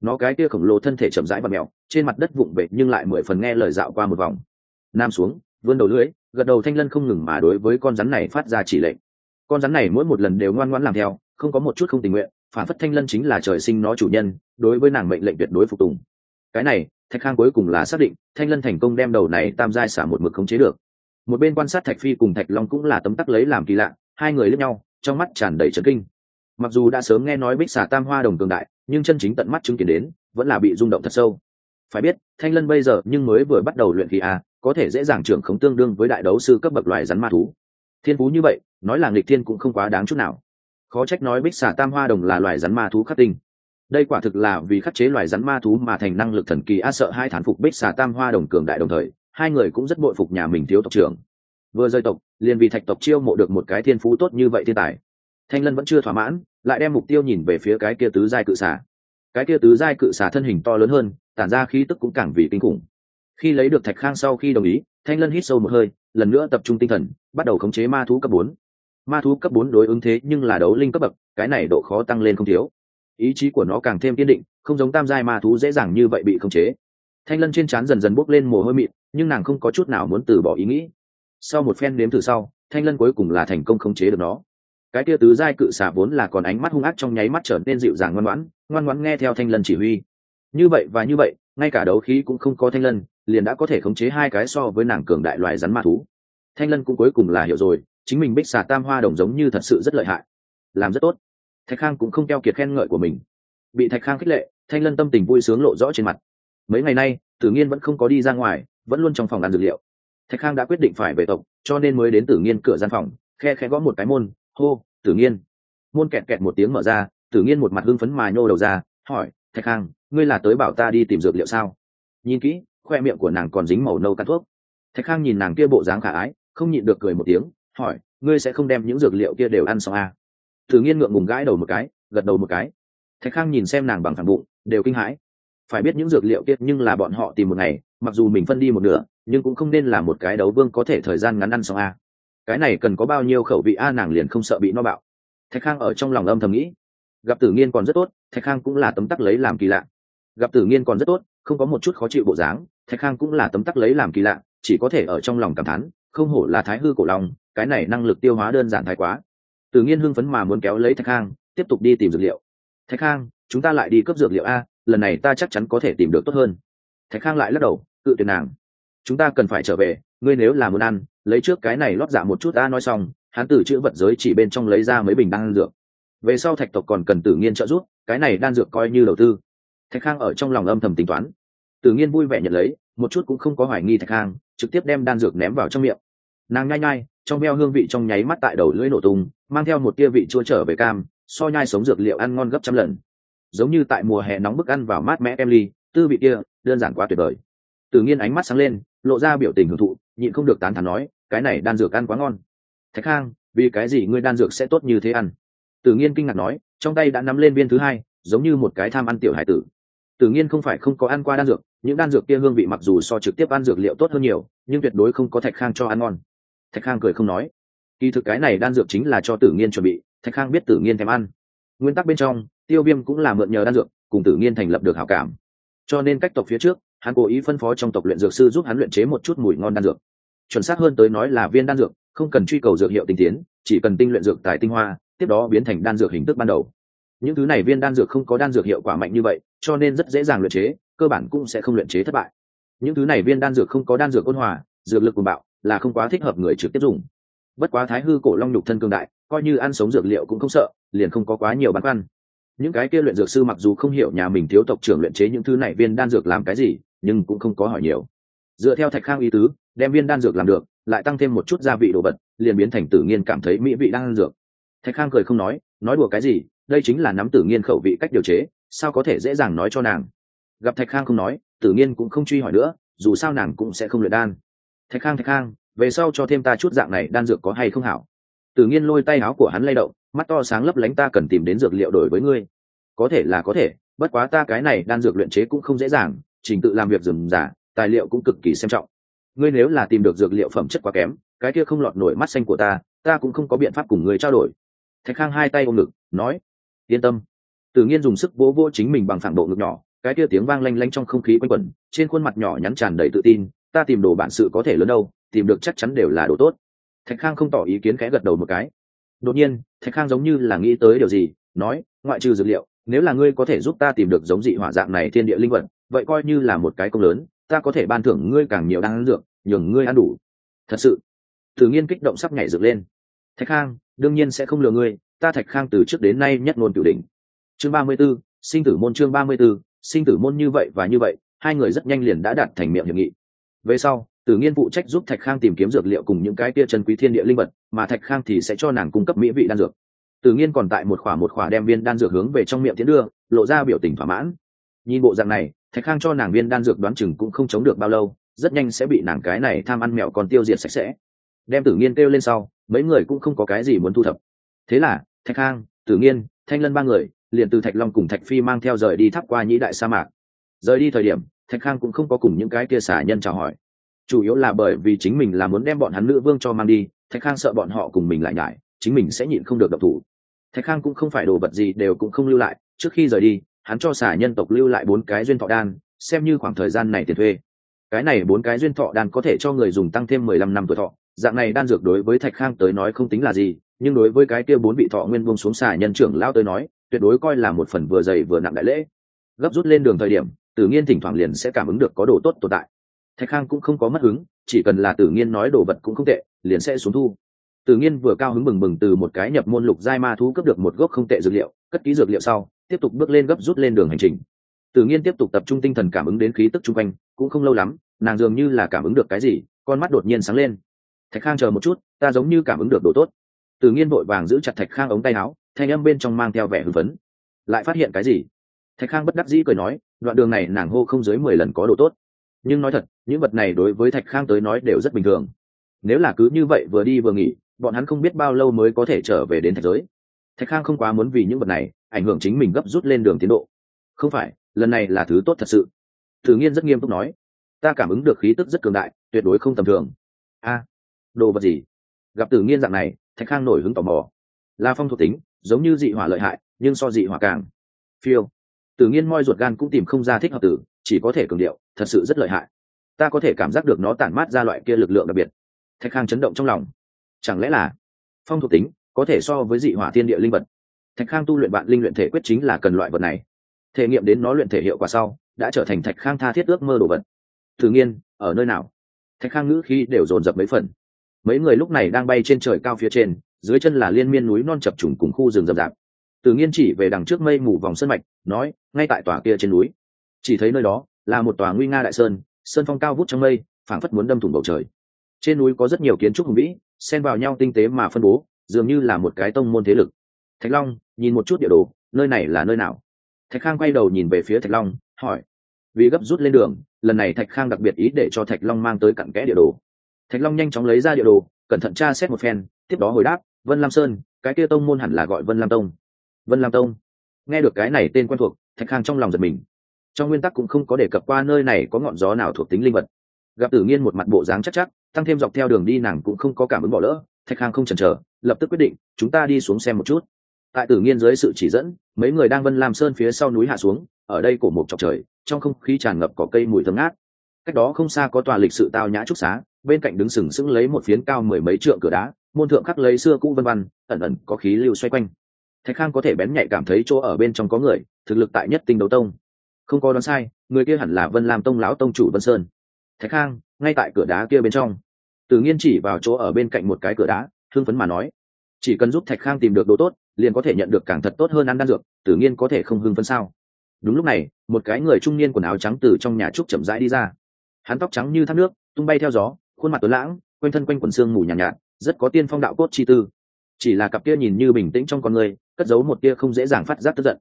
Nó cái kia khổng lồ thân thể chậm rãi và mèo trên mặt đất vụng về nhưng lại mười phần nghe lời dạo qua một vòng. Nam xuống vươn đầu lưỡi, gật đầu thanh lân không ngừng mà đối với con rắn này phát ra chỉ lệnh. Con rắn này mỗi một lần đều ngoan ngoãn làm theo không có một chút không tình nguyện phản phất thanh lân chính là trời sinh nó chủ nhân đối với nàng mệnh lệnh tuyệt đối phục tùng. Cái này thạch khang cuối cùng là xác định thanh lân thành công đem đầu này tam giai xả một mực khống chế được một bên quan sát thạch phi cùng thạch long cũng là tấm tắc lấy làm kỳ lạ, hai người lẫn nhau, trong mắt tràn đầy trấn kinh. Mặc dù đã sớm nghe nói bích xà tam hoa đồng cường đại, nhưng chân chính tận mắt chứng kiến đến, vẫn là bị rung động thật sâu. Phải biết, thanh lân bây giờ nhưng mới vừa bắt đầu luyện khí a có thể dễ dàng trưởng khống tương đương với đại đấu sư cấp bậc loài rắn ma thú. Thiên phú như vậy, nói là nghịch thiên cũng không quá đáng chút nào. Khó trách nói bích xà tam hoa đồng là loài rắn ma thú khắc tinh. Đây quả thực là vì khắc chế loài rắn ma thú mà thành năng lực thần kỳ a sợ hai thán phục bích xà tam hoa đồng cường đại đồng thời hai người cũng rất bội phục nhà mình thiếu tộc trưởng. Vừa rơi tộc, liền vì thạch tộc chiêu mộ được một cái thiên phú tốt như vậy thiên tài. Thanh lân vẫn chưa thỏa mãn, lại đem mục tiêu nhìn về phía cái kia tứ giai cự xà. Cái kia tứ giai cự xà thân hình to lớn hơn, tản ra khí tức cũng càng vì kinh khủng. Khi lấy được thạch khang sau khi đồng ý, thanh lân hít sâu một hơi, lần nữa tập trung tinh thần, bắt đầu khống chế ma thú cấp bốn. Ma thú cấp bốn đối ứng thế nhưng là đấu linh cấp bậc, cái này độ khó tăng lên không thiếu. Ý chí của nó càng thêm kiên định, không giống tam giai ma thú dễ dàng như vậy bị khống chế. Thanh lân trên trán dần dần bốc lên mồ hôi mịn nhưng nàng không có chút nào muốn từ bỏ ý nghĩ. Sau một phen nếm thử sau, thanh lân cuối cùng là thành công khống chế được nó. Cái kia tứ giai cự xả vốn là còn ánh mắt hung ác trong nháy mắt trở nên dịu dàng ngoan ngoãn ngoan ngoãn nghe theo thanh lân chỉ huy. Như vậy và như vậy, ngay cả đấu khí cũng không có thanh lân, liền đã có thể khống chế hai cái so với nàng cường đại loài rắn ma thú. Thanh lân cũng cuối cùng là hiểu rồi, chính mình bích xà tam hoa đồng giống như thật sự rất lợi hại. Làm rất tốt. Thạch khang cũng không keo kiệt khen ngợi của mình. Bị thạch khang khích lệ, thanh lân tâm tình vui sướng lộ rõ trên mặt. Mấy ngày nay, tử nghiên vẫn không có đi ra ngoài vẫn luôn trong phòng ăn dược liệu. Thạch khang đã quyết định phải về tộc, cho nên mới đến tử nghiên cửa gian phòng, khe khe gõ một cái môn, hô, tử nghiên. Môn kẹt kẹt một tiếng mở ra, tử nghiên một mặt hưng phấn mà nhô đầu ra, hỏi, thạch khang, ngươi là tới bảo ta đi tìm dược liệu sao? Nhìn kỹ, khoe miệng của nàng còn dính màu nâu cắt thuốc. Thạch khang nhìn nàng kia bộ dáng khả ái, không nhịn được cười một tiếng, hỏi, ngươi sẽ không đem những dược liệu kia đều ăn xong à? tử nghiên ngượng ngùng gãi đầu một cái, gật đầu một cái. Thạch khang nhìn xem nàng bằng phản bụng, đều kinh hãi. Phải biết những dược liệu kia nhưng là bọn họ tìm một ngày mặc dù mình phân đi một nửa, nhưng cũng không nên là một cái đấu vương có thể thời gian ngắn ăn xong a. Cái này cần có bao nhiêu khẩu vị a nàng liền không sợ bị no bạo. Thạch khang ở trong lòng âm thầm nghĩ. Gặp tử nghiên còn rất tốt, thạch khang cũng là tấm tắc lấy làm kỳ lạ. Gặp tử nghiên còn rất tốt, không có một chút khó chịu bộ dáng, thạch khang cũng là tấm tắc lấy làm kỳ lạ, chỉ có thể ở trong lòng cảm thán, không hổ là thái hư cổ lòng cái này năng lực tiêu hóa đơn giản thái quá. Tử nghiên hưng phấn mà muốn kéo lấy thạch khang, tiếp tục đi tìm dược liệu. Thạch khang, chúng ta lại đi cướp dược liệu a, lần này ta chắc chắn có thể tìm được tốt hơn thạch khang lại lắc đầu, cự tuyệt nàng. Chúng ta cần phải trở về, ngươi nếu là muốn ăn, lấy trước cái này lót dạ một chút ta nói xong, hắn từ chữ vật giới chỉ bên trong lấy ra mấy bình đan dược. Về sau thạch tộc còn cần tử nghiên trợ giúp, cái này đan dược coi như đầu tư. Thạch khang ở trong lòng âm thầm tính toán. Tử nghiên vui vẻ nhận lấy, một chút cũng không có hoài nghi thạch khang, trực tiếp đem đan dược ném vào trong miệng. Nàng nhai nhai, trong veo hương vị trong nháy mắt tại đầu lưỡi nổ tung, mang theo một tia vị chua trở về cam, so nhai sống dược liệu ăn ngon gấp trăm lần. Giống như tại mùa hè nóng bức ăn vào mát mẽ em ly tư vị kia, đơn giản quá tuyệt vời. Tự nhiên ánh mắt sáng lên, lộ ra biểu tình hưởng thụ, nhịn không được tán thán nói, cái này đan dược ăn quá ngon. Thạch khang, vì cái gì ngươi đan dược sẽ tốt như thế ăn? Tự nhiên kinh ngạc nói, trong tay đã nắm lên viên thứ hai, giống như một cái tham ăn tiểu hải tử. Tự nhiên không phải không có ăn qua đan dược, những đan dược kia hương vị mặc dù so trực tiếp ăn dược liệu tốt hơn nhiều, nhưng tuyệt đối không có thạch khang cho ăn ngon. Thạch khang cười không nói. Kỳ thực cái này đan dược chính là cho tử nghiên chuẩn bị, thạch khang biết tử nghiên thèm ăn. Nguyên tắc bên trong, tiêu viêm cũng là mượn nhờ đan dược, cùng tử nghiên thành lập được hảo cảm cho nên cách tộc phía trước, hắn cố ý phân phó trong tộc luyện dược sư giúp hắn luyện chế một chút mùi ngon đan dược. Chuẩn xác hơn tới nói là viên đan dược, không cần truy cầu dược hiệu tinh tiến, chỉ cần tinh luyện dược tài tinh hoa, tiếp đó biến thành đan dược hình thức ban đầu. Những thứ này viên đan dược không có đan dược hiệu quả mạnh như vậy, cho nên rất dễ dàng luyện chế, cơ bản cũng sẽ không luyện chế thất bại. Những thứ này viên đan dược không có đan dược ôn hòa, dược lực cùng bạo, là không quá thích hợp người trực tiếp dùng. Bất quá thái hư cổ long nhục thân cường đại, coi như ăn sống dược liệu cũng không sợ, liền không có quá nhiều băn khoăn những cái kia luyện dược sư mặc dù không hiểu nhà mình thiếu tộc trưởng luyện chế những thứ này viên đan dược làm cái gì, nhưng cũng không có hỏi nhiều. Dựa theo thạch khang ý tứ, đem viên đan dược làm được, lại tăng thêm một chút gia vị đồ vật, liền biến thành tử nghiên cảm thấy mỹ vị đan dược. Thạch khang cười không nói nói đùa cái gì, đây chính là nắm tử nghiên khẩu vị cách điều chế, sao có thể dễ dàng nói cho nàng? Gặp thạch khang không nói tử nghiên cũng không truy hỏi nữa, dù sao nàng cũng sẽ không luyện đan. Thạch khang thạch khang, về sau cho thêm ta chút dạng này đan dược có hay không hảo? Tử nghiên lôi tay áo của hắn lay động mắt to sáng lấp lánh ta cần tìm đến dược liệu đổi với ngươi. Có thể là có thể, bất quá ta cái này đan dược luyện chế cũng không dễ dàng, trình tự làm việc dừng giả tài liệu cũng cực kỳ xem trọng. Ngươi nếu là tìm được dược liệu phẩm chất quá kém, cái kia không lọt nổi mắt xanh của ta ta cũng không có biện pháp cùng ngươi trao đổi. Thạch khang hai tay ôm ngực, nói, yên tâm. Tự nhiên dùng sức vỗ vỗ chính mình bằng phẳng độ ngực nhỏ, cái kia tiếng vang lanh lanh trong không khí quanh quẩn, trên khuôn mặt nhỏ nhắn tràn đầy tự tin, ta tìm đồ bản sự có thể lớn đâu, tìm được chắc chắn đều là đồ tốt. Thạch khang không tỏ ý kiến khẽ gật đầu một cái đột nhiên thạch khang giống như là nghĩ tới điều gì nói ngoại trừ dược liệu nếu là ngươi có thể giúp ta tìm được giống dị hỏa dạng này thiên địa linh vật vậy coi như là một cái công lớn ta có thể ban thưởng ngươi càng nhiều đan dược nhường ngươi ăn đủ. Thật sự tự nhiên kích động sắp nhảy dựng lên. Thạch khang đương nhiên sẽ không lừa ngươi ta thạch khang từ trước đến nay nhất ngôn cửu đỉnh. Chương ba mươi 34, sinh tử môn chương ba mươi 34, sinh tử môn như vậy và như vậy hai người rất nhanh liền đã đạt thành miệng hiệp nghị. Về sau tử nghiên phụ trách giúp thạch khang tìm kiếm dược liệu cùng những cái kia chân quý thiên địa linh vật, mà thạch khang thì sẽ cho nàng cung cấp mỹ vị đan dược. Tử nghiên còn tại một khỏa một khỏa đem viên đan dược hướng về trong miệng tiến đưa, lộ ra biểu tình thỏa mãn. Nhìn bộ dạng này, thạch khang cho nàng viên đan dược đoán chừng cũng không chống được bao lâu, rất nhanh sẽ bị nàng cái này tham ăn mẹo còn tiêu diệt sạch sẽ. Đem tử nghiên kêu lên sau, mấy người cũng không có cái gì muốn thu thập. Thế là, thạch khang, tử nghiên, thanh lân ba người, liền từ thạch long cùng thạch phi mang theo rời đi thắp qua nhĩ đại sa mạc. Rời đi thời điểm, thạch khang cũng không có cùng những cái kia xả nhân chào hỏi chủ yếu là bởi vì chính mình là muốn đem bọn hắn nữ vương cho mang đi, thạch khang sợ bọn họ cùng mình lại nhải, chính mình sẽ nhịn không được độc thủ. Thạch khang cũng không phải đồ vật gì đều cũng không lưu lại, trước khi rời đi, hắn cho xả nhân tộc lưu lại bốn cái duyên thọ đan, xem như khoảng thời gian này tiền thuê. Cái này bốn cái duyên thọ đan có thể cho người dùng tăng thêm mười lăm năm tuổi thọ, dạng này đan dược đối với thạch khang tới nói không tính là gì, nhưng đối với cái kia bốn vị thọ nguyên buông xuống xả nhân trưởng lao tới nói, tuyệt đối coi là một phần vừa dày vừa nặng đại lễ. Gấp rút lên đường thời điểm tự nhiên thỉnh thoảng liền sẽ cảm ứng được có đồ tốt tồn tại thạch khang cũng không có mất hứng, chỉ cần là tử nghiên nói đồ vật cũng không tệ, liền sẽ xuống thu. Tử nghiên vừa cao hứng bừng bừng từ một cái nhập môn lục giai ma thú cấp được một gốc không tệ dược liệu, cất ký dược liệu sau, tiếp tục bước lên gấp rút lên đường hành trình. Tử nghiên tiếp tục tập trung tinh thần cảm ứng đến khí tức chung quanh, cũng không lâu lắm, nàng dường như là cảm ứng được cái gì, con mắt đột nhiên sáng lên. Thạch khang chờ một chút, ta giống như cảm ứng được đồ tốt. Tử nghiên vội vàng giữ chặt thạch khang ống tay áo, thanh âm bên trong mang theo vẻ hưng phấn. Lại phát hiện cái gì? Thạch khang bất đắc dĩ cười nói, đoạn đường này nàng hô không dưới mười lần có đồ tốt nhưng nói thật, những vật này đối với thạch khang tới nói đều rất bình thường. Nếu là cứ như vậy vừa đi vừa nghỉ, bọn hắn không biết bao lâu mới có thể trở về đến thạch giới. Thạch khang không quá muốn vì những vật này ảnh hưởng chính mình gấp rút lên đường tiến độ. Không phải, lần này là thứ tốt thật sự. Thử nghiên rất nghiêm túc nói, ta cảm ứng được khí tức rất cường đại, tuyệt đối không tầm thường. A, đồ vật gì? Gặp tử nghiên dạng này, thạch khang nổi hứng tò mò. Là phong thuộc tính, giống như dị hỏa lợi hại, nhưng so dị hỏa càng. Phiêu. Tử nghiên moi ruột gan cũng tìm không ra thích hợp tử chỉ có thể cường điệu thật sự rất lợi hại. Ta có thể cảm giác được nó tản mát ra loại kia lực lượng đặc biệt. Thạch khang chấn động trong lòng. Chẳng lẽ là phong thuộc tính có thể so với dị hỏa thiên địa linh vật? Thạch khang tu luyện bạn linh luyện thể quyết chính là cần loại vật này. Thể nghiệm đến nó luyện thể hiệu quả sau đã trở thành thạch khang tha thiết ước mơ đồ vật. Tự nhiên, ở nơi nào? Thạch khang ngữ khi đều dồn dập mấy phần. Mấy người lúc này đang bay trên trời cao phía trên dưới chân là liên miên núi non chập trùng cùng khu rừng rậm rạp. Tự nghiên chỉ về đằng trước mây mù vòng sân mạch nói ngay tại tòa kia trên núi chỉ thấy nơi đó là một tòa nguy nga đại sơn sơn phong cao vút trong mây, phảng phất muốn đâm thủng bầu trời. Trên núi có rất nhiều kiến trúc hùng vĩ, xen vào nhau tinh tế mà phân bố, dường như là một cái tông môn thế lực. Thạch long, nhìn một chút địa đồ, nơi này là nơi nào? Thạch khang quay đầu nhìn về phía thạch long, hỏi. Vì gấp rút lên đường, lần này thạch khang đặc biệt ý để cho thạch long mang tới cặn kẽ địa đồ. Thạch long nhanh chóng lấy ra địa đồ, cẩn thận tra xét một phen, tiếp đó hồi đáp, vân lam sơn, cái kia tông môn hẳn là gọi vân lam tông. Vân lam tông. Nghe được cái này tên quen thuộc, thạch khang trong lòng giật mình trong nguyên tắc cũng không có đề cập qua nơi này có ngọn gió nào thuộc tính linh vật. Gặp tử nghiên một mặt bộ dáng chắc chắc, tăng thêm dọc theo đường đi nàng cũng không có cảm ứng bỏ lỡ, thạch khang không chần chờ, lập tức quyết định, chúng ta đi xuống xem một chút. Tại tử nghiên dưới sự chỉ dẫn, mấy người đang vân làm sơn phía sau núi hạ xuống, ở đây cổ một chọc trời, trong không khí tràn ngập cỏ cây mùi thơm ngát. Cách đó không xa có tòa lịch sự tao nhã trúc xá, bên cạnh đứng sừng sững lấy một phiến cao mười mấy trượng cửa đá, môn thượng khắc lấy xưa cũ vân văn, ẩn ẩn có khí lưu xoay quanh. Thạch khang có thể bén nhạy cảm thấy chỗ ở bên trong có người, thực lực tại nhất tinh đấu tông không có đoán sai người kia hẳn là vân lam tông lão tông chủ vân sơn. Thạch khang ngay tại cửa đá kia bên trong. Tự nhiên chỉ vào chỗ ở bên cạnh một cái cửa đá thương phấn mà nói chỉ cần giúp thạch khang tìm được đồ tốt liền có thể nhận được càng thật tốt hơn ăn đan dược tự nhiên có thể không hưng phấn sao? Đúng lúc này một cái người trung niên quần áo trắng từ trong nhà trúc chậm rãi đi ra. Hắn tóc trắng như thác nước tung bay theo gió khuôn mặt tuấn lãng quanh thân quanh quần xương mù nhàn nhạt, nhạt rất có tiên phong đạo cốt chi tư. Chỉ là cặp kia nhìn như bình tĩnh trong con người cất giấu một tia không dễ dàng phát giác tức giận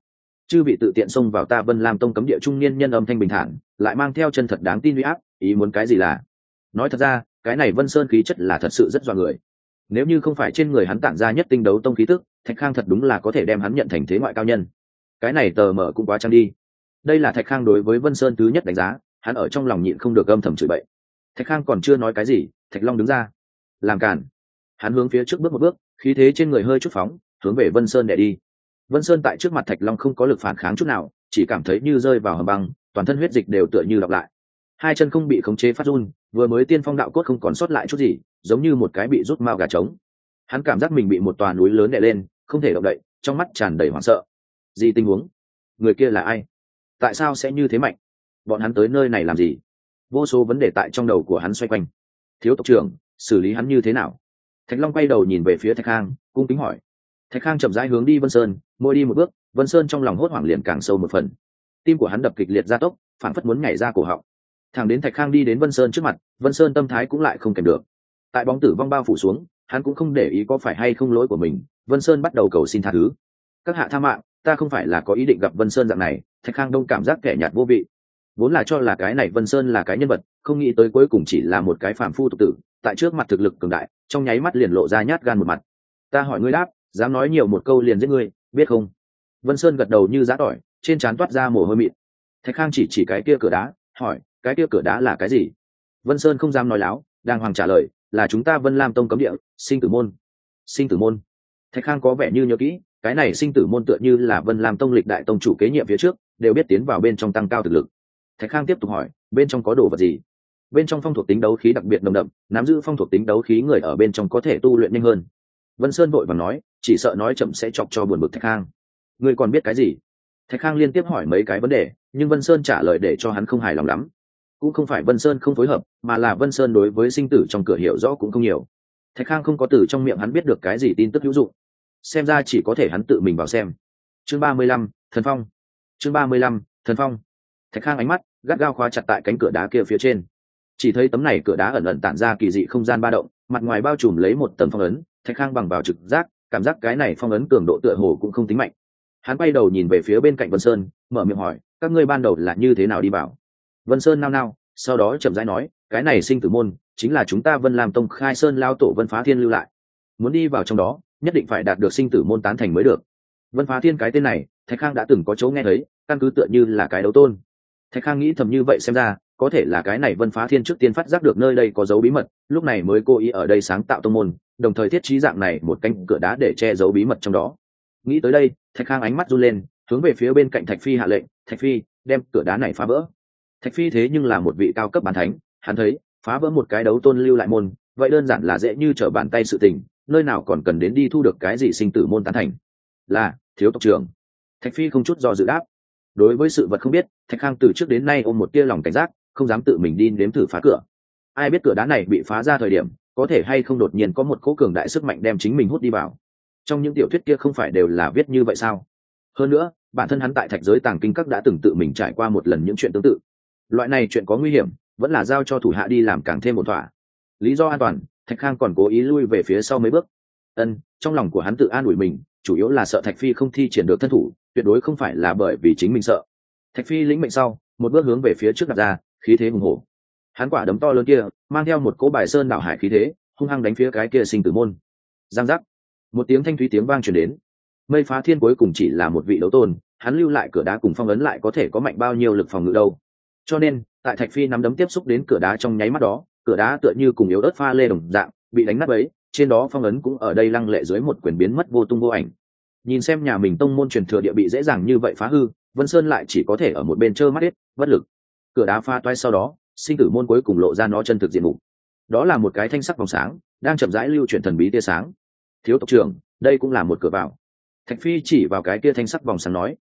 chư vị tự tiện xông vào ta vân lam tông cấm địa trung niên nhân âm thanh bình thản, lại mang theo chân thật đáng tin uy áp, ý muốn cái gì là? Nói thật ra, cái này vân sơn khí chất là thật sự rất dọa người. Nếu như không phải trên người hắn tản ra nhất tinh đấu tông khí tức, thạch khang thật đúng là có thể đem hắn nhận thành thế ngoại cao nhân. Cái này tờ mở cũng quá trăng đi. Đây là thạch khang đối với vân sơn thứ nhất đánh giá, hắn ở trong lòng nhịn không được âm thầm chửi bậy. Thạch khang còn chưa nói cái gì, thạch long đứng ra, làm cản hắn hướng phía trước bước một bước, khí thế trên người hơi chút phóng, hướng về vân sơn để đi vân sơn tại trước mặt thạch long không có lực phản kháng chút nào, chỉ cảm thấy như rơi vào hầm băng, toàn thân huyết dịch đều tựa như đọc lại. Hai chân không bị khống chế phát run, vừa mới tiên phong đạo cốt không còn sót lại chút gì, giống như một cái bị rút mao gà trống. Hắn cảm giác mình bị một tòa núi lớn đè lên, không thể động đậy, trong mắt tràn đầy hoảng sợ. Gì tình huống? Người kia là ai? Tại sao sẽ như thế mạnh? Bọn hắn tới nơi này làm gì? Vô số vấn đề tại trong đầu của hắn xoay quanh. Thiếu tộc trưởng, xử lý hắn như thế nào? Thạch long quay đầu nhìn về phía thạch khang cung kính hỏi thạch khang chậm rãi hướng đi vân sơn, mỗi đi một bước, vân sơn trong lòng hốt hoảng liền càng sâu một phần. Tim của hắn đập kịch liệt gia tốc phản phất muốn nhảy ra cổ họng. Thẳng đến thạch khang đi đến vân sơn trước mặt, vân sơn tâm thái cũng lại không kèm được. Tại bóng tử vong bao phủ xuống, hắn cũng không để ý có phải hay không lỗi của mình, vân sơn bắt đầu cầu xin tha thứ. Các hạ tha mạng, ta không phải là có ý định gặp vân sơn dạng này, thạch khang đông cảm giác kẻ nhạt vô vị. Vốn là cho là cái này vân sơn là cái nhân vật, không nghĩ tới cuối cùng chỉ là một cái phàm phu tục tử, tại trước mặt thực lực cường đại, trong nháy mắt liền lộ ra nhát gan một mặt. Ta hỏi ngươi đáp dám nói nhiều một câu liền giết ngươi, biết không? Vân sơn gật đầu như giã tỏi, trên trán toát ra mồ hôi mịn. Thạch khang chỉ chỉ cái kia cửa đá, hỏi, cái kia cửa đá là cái gì? Vân sơn không dám nói láo, đàng hoàng trả lời, là chúng ta vân lam tông cấm địa, sinh tử môn. Sinh tử môn. Thạch khang có vẻ như nhớ kỹ, cái này sinh tử môn tựa như là vân lam tông lịch đại tông chủ kế nhiệm phía trước, đều biết tiến vào bên trong tăng cao thực lực. Thạch khang tiếp tục hỏi, bên trong có đồ vật gì? Bên trong phong thuộc tính đấu khí đặc biệt nồng đậm, nắm giữ phong thuộc tính đấu khí người ở bên trong có thể tu luyện nhanh hơn vân sơn vội và nói, chỉ sợ nói chậm sẽ chọc cho buồn bực thạch khang. Ngươi còn biết cái gì? Thạch khang liên tiếp hỏi mấy cái vấn đề, nhưng vân sơn trả lời để cho hắn không hài lòng lắm. Cũng không phải vân sơn không phối hợp, mà là vân sơn đối với sinh tử trong cửa hiểu rõ cũng không nhiều. Thạch khang không có từ trong miệng hắn biết được cái gì tin tức hữu dụng. Xem ra chỉ có thể hắn tự mình vào xem. Chương ba mươi lăm, thần phong. Chương ba mươi lăm, thần phong. Thạch khang ánh mắt gắt gao khóa chặt tại cánh cửa đá kia phía trên. Chỉ thấy tấm này cửa đá ẩn ẩn tản ra kỳ dị không gian ba động, mặt ngoài bao trùm lấy một tầng phong ấn thạch khang bằng vào trực giác, cảm giác cái này phong ấn cường độ tựa hồ cũng không tính mạnh. Hắn quay đầu nhìn về phía bên cạnh vân sơn, mở miệng hỏi, các ngươi ban đầu là như thế nào đi vào? Vân sơn nao nao, sau đó chậm rãi nói, cái này sinh tử môn, chính là chúng ta vân làm tông khai sơn lao tổ vân phá thiên lưu lại. Muốn đi vào trong đó, nhất định phải đạt được sinh tử môn tán thành mới được. Vân phá thiên cái tên này, thạch khang đã từng có chỗ nghe thấy, căn cứ tựa như là cái đấu tôn. Thạch khang nghĩ thầm như vậy xem ra, có thể là cái này vân phá thiên trước tiên phát giác được nơi đây có dấu bí mật, lúc này mới cố ý ở đây sáng tạo tông môn đồng thời thiết trí dạng này một cánh cửa đá để che giấu bí mật trong đó. Nghĩ tới đây, thạch khang ánh mắt run lên, hướng về phía bên cạnh thạch phi hạ lệnh, thạch phi, đem cửa đá này phá vỡ. Thạch phi thế nhưng là một vị cao cấp bàn thánh, hắn thấy, phá vỡ một cái đấu tôn lưu lại môn, vậy đơn giản là dễ như trở bàn tay sự tình, nơi nào còn cần đến đi thu được cái gì sinh tử môn tán thành. Là, thiếu tộc trưởng. Thạch phi không chút do dự đáp. Đối với sự vật không biết, thạch khang từ trước đến nay ôm một tia lòng cảnh giác, không dám tự mình đi nếm thử phá cửa. Ai biết cửa đá này bị phá ra thời điểm có thể hay không đột nhiên có một cố cường đại sức mạnh đem chính mình hút đi vào? Trong những tiểu thuyết kia không phải đều là viết như vậy sao? Hơn nữa, bản thân hắn tại thạch giới tàng kinh các đã từng tự mình trải qua một lần những chuyện tương tự. Loại này chuyện có nguy hiểm, vẫn là giao cho thủ hạ đi làm càng thêm một thỏa. Lý do an toàn, thạch khang còn cố ý lui về phía sau mấy bước. Ân, trong lòng của hắn tự an ủi mình, chủ yếu là sợ thạch phi không thi triển được thân thủ, tuyệt đối không phải là bởi vì chính mình sợ. Thạch phi lĩnh mệnh sau, một bước hướng về phía trước đặt ra, khí thế hùng hổ hắn quả đấm to lớn kia, mang theo một cỗ bài sơn đảo hải khí thế, hung hăng đánh phía cái kia sinh tử môn. Giang giác. Một tiếng thanh thúy tiếng vang truyền đến. Mây phá thiên cuối cùng chỉ là một vị đấu tôn, hắn lưu lại cửa đá cùng phong ấn lại có thể có mạnh bao nhiêu lực phòng ngự đâu. Cho nên, tại thạch phi nắm đấm tiếp xúc đến cửa đá trong nháy mắt đó, cửa đá tựa như cùng yếu ớt pha lê đồng dạng, bị đánh nát ấy trên đó phong ấn cũng ở đây lăng lệ dưới một quyền biến mất vô tung vô ảnh. Nhìn xem nhà mình tông môn truyền thừa địa bị dễ dàng như vậy phá hư, vân sơn lại chỉ có thể ở một bên trơ mắt hết, bất lực. Cửa đá pha toay sau đó sinh tử môn cuối cùng lộ ra nó chân thực diện mục. Đó là một cái thanh sắc vòng sáng, đang chậm rãi lưu chuyển thần bí tia sáng. Thiếu tộc trưởng, đây cũng là một cửa vào. Thạch phi chỉ vào cái kia thanh sắc vòng sáng nói.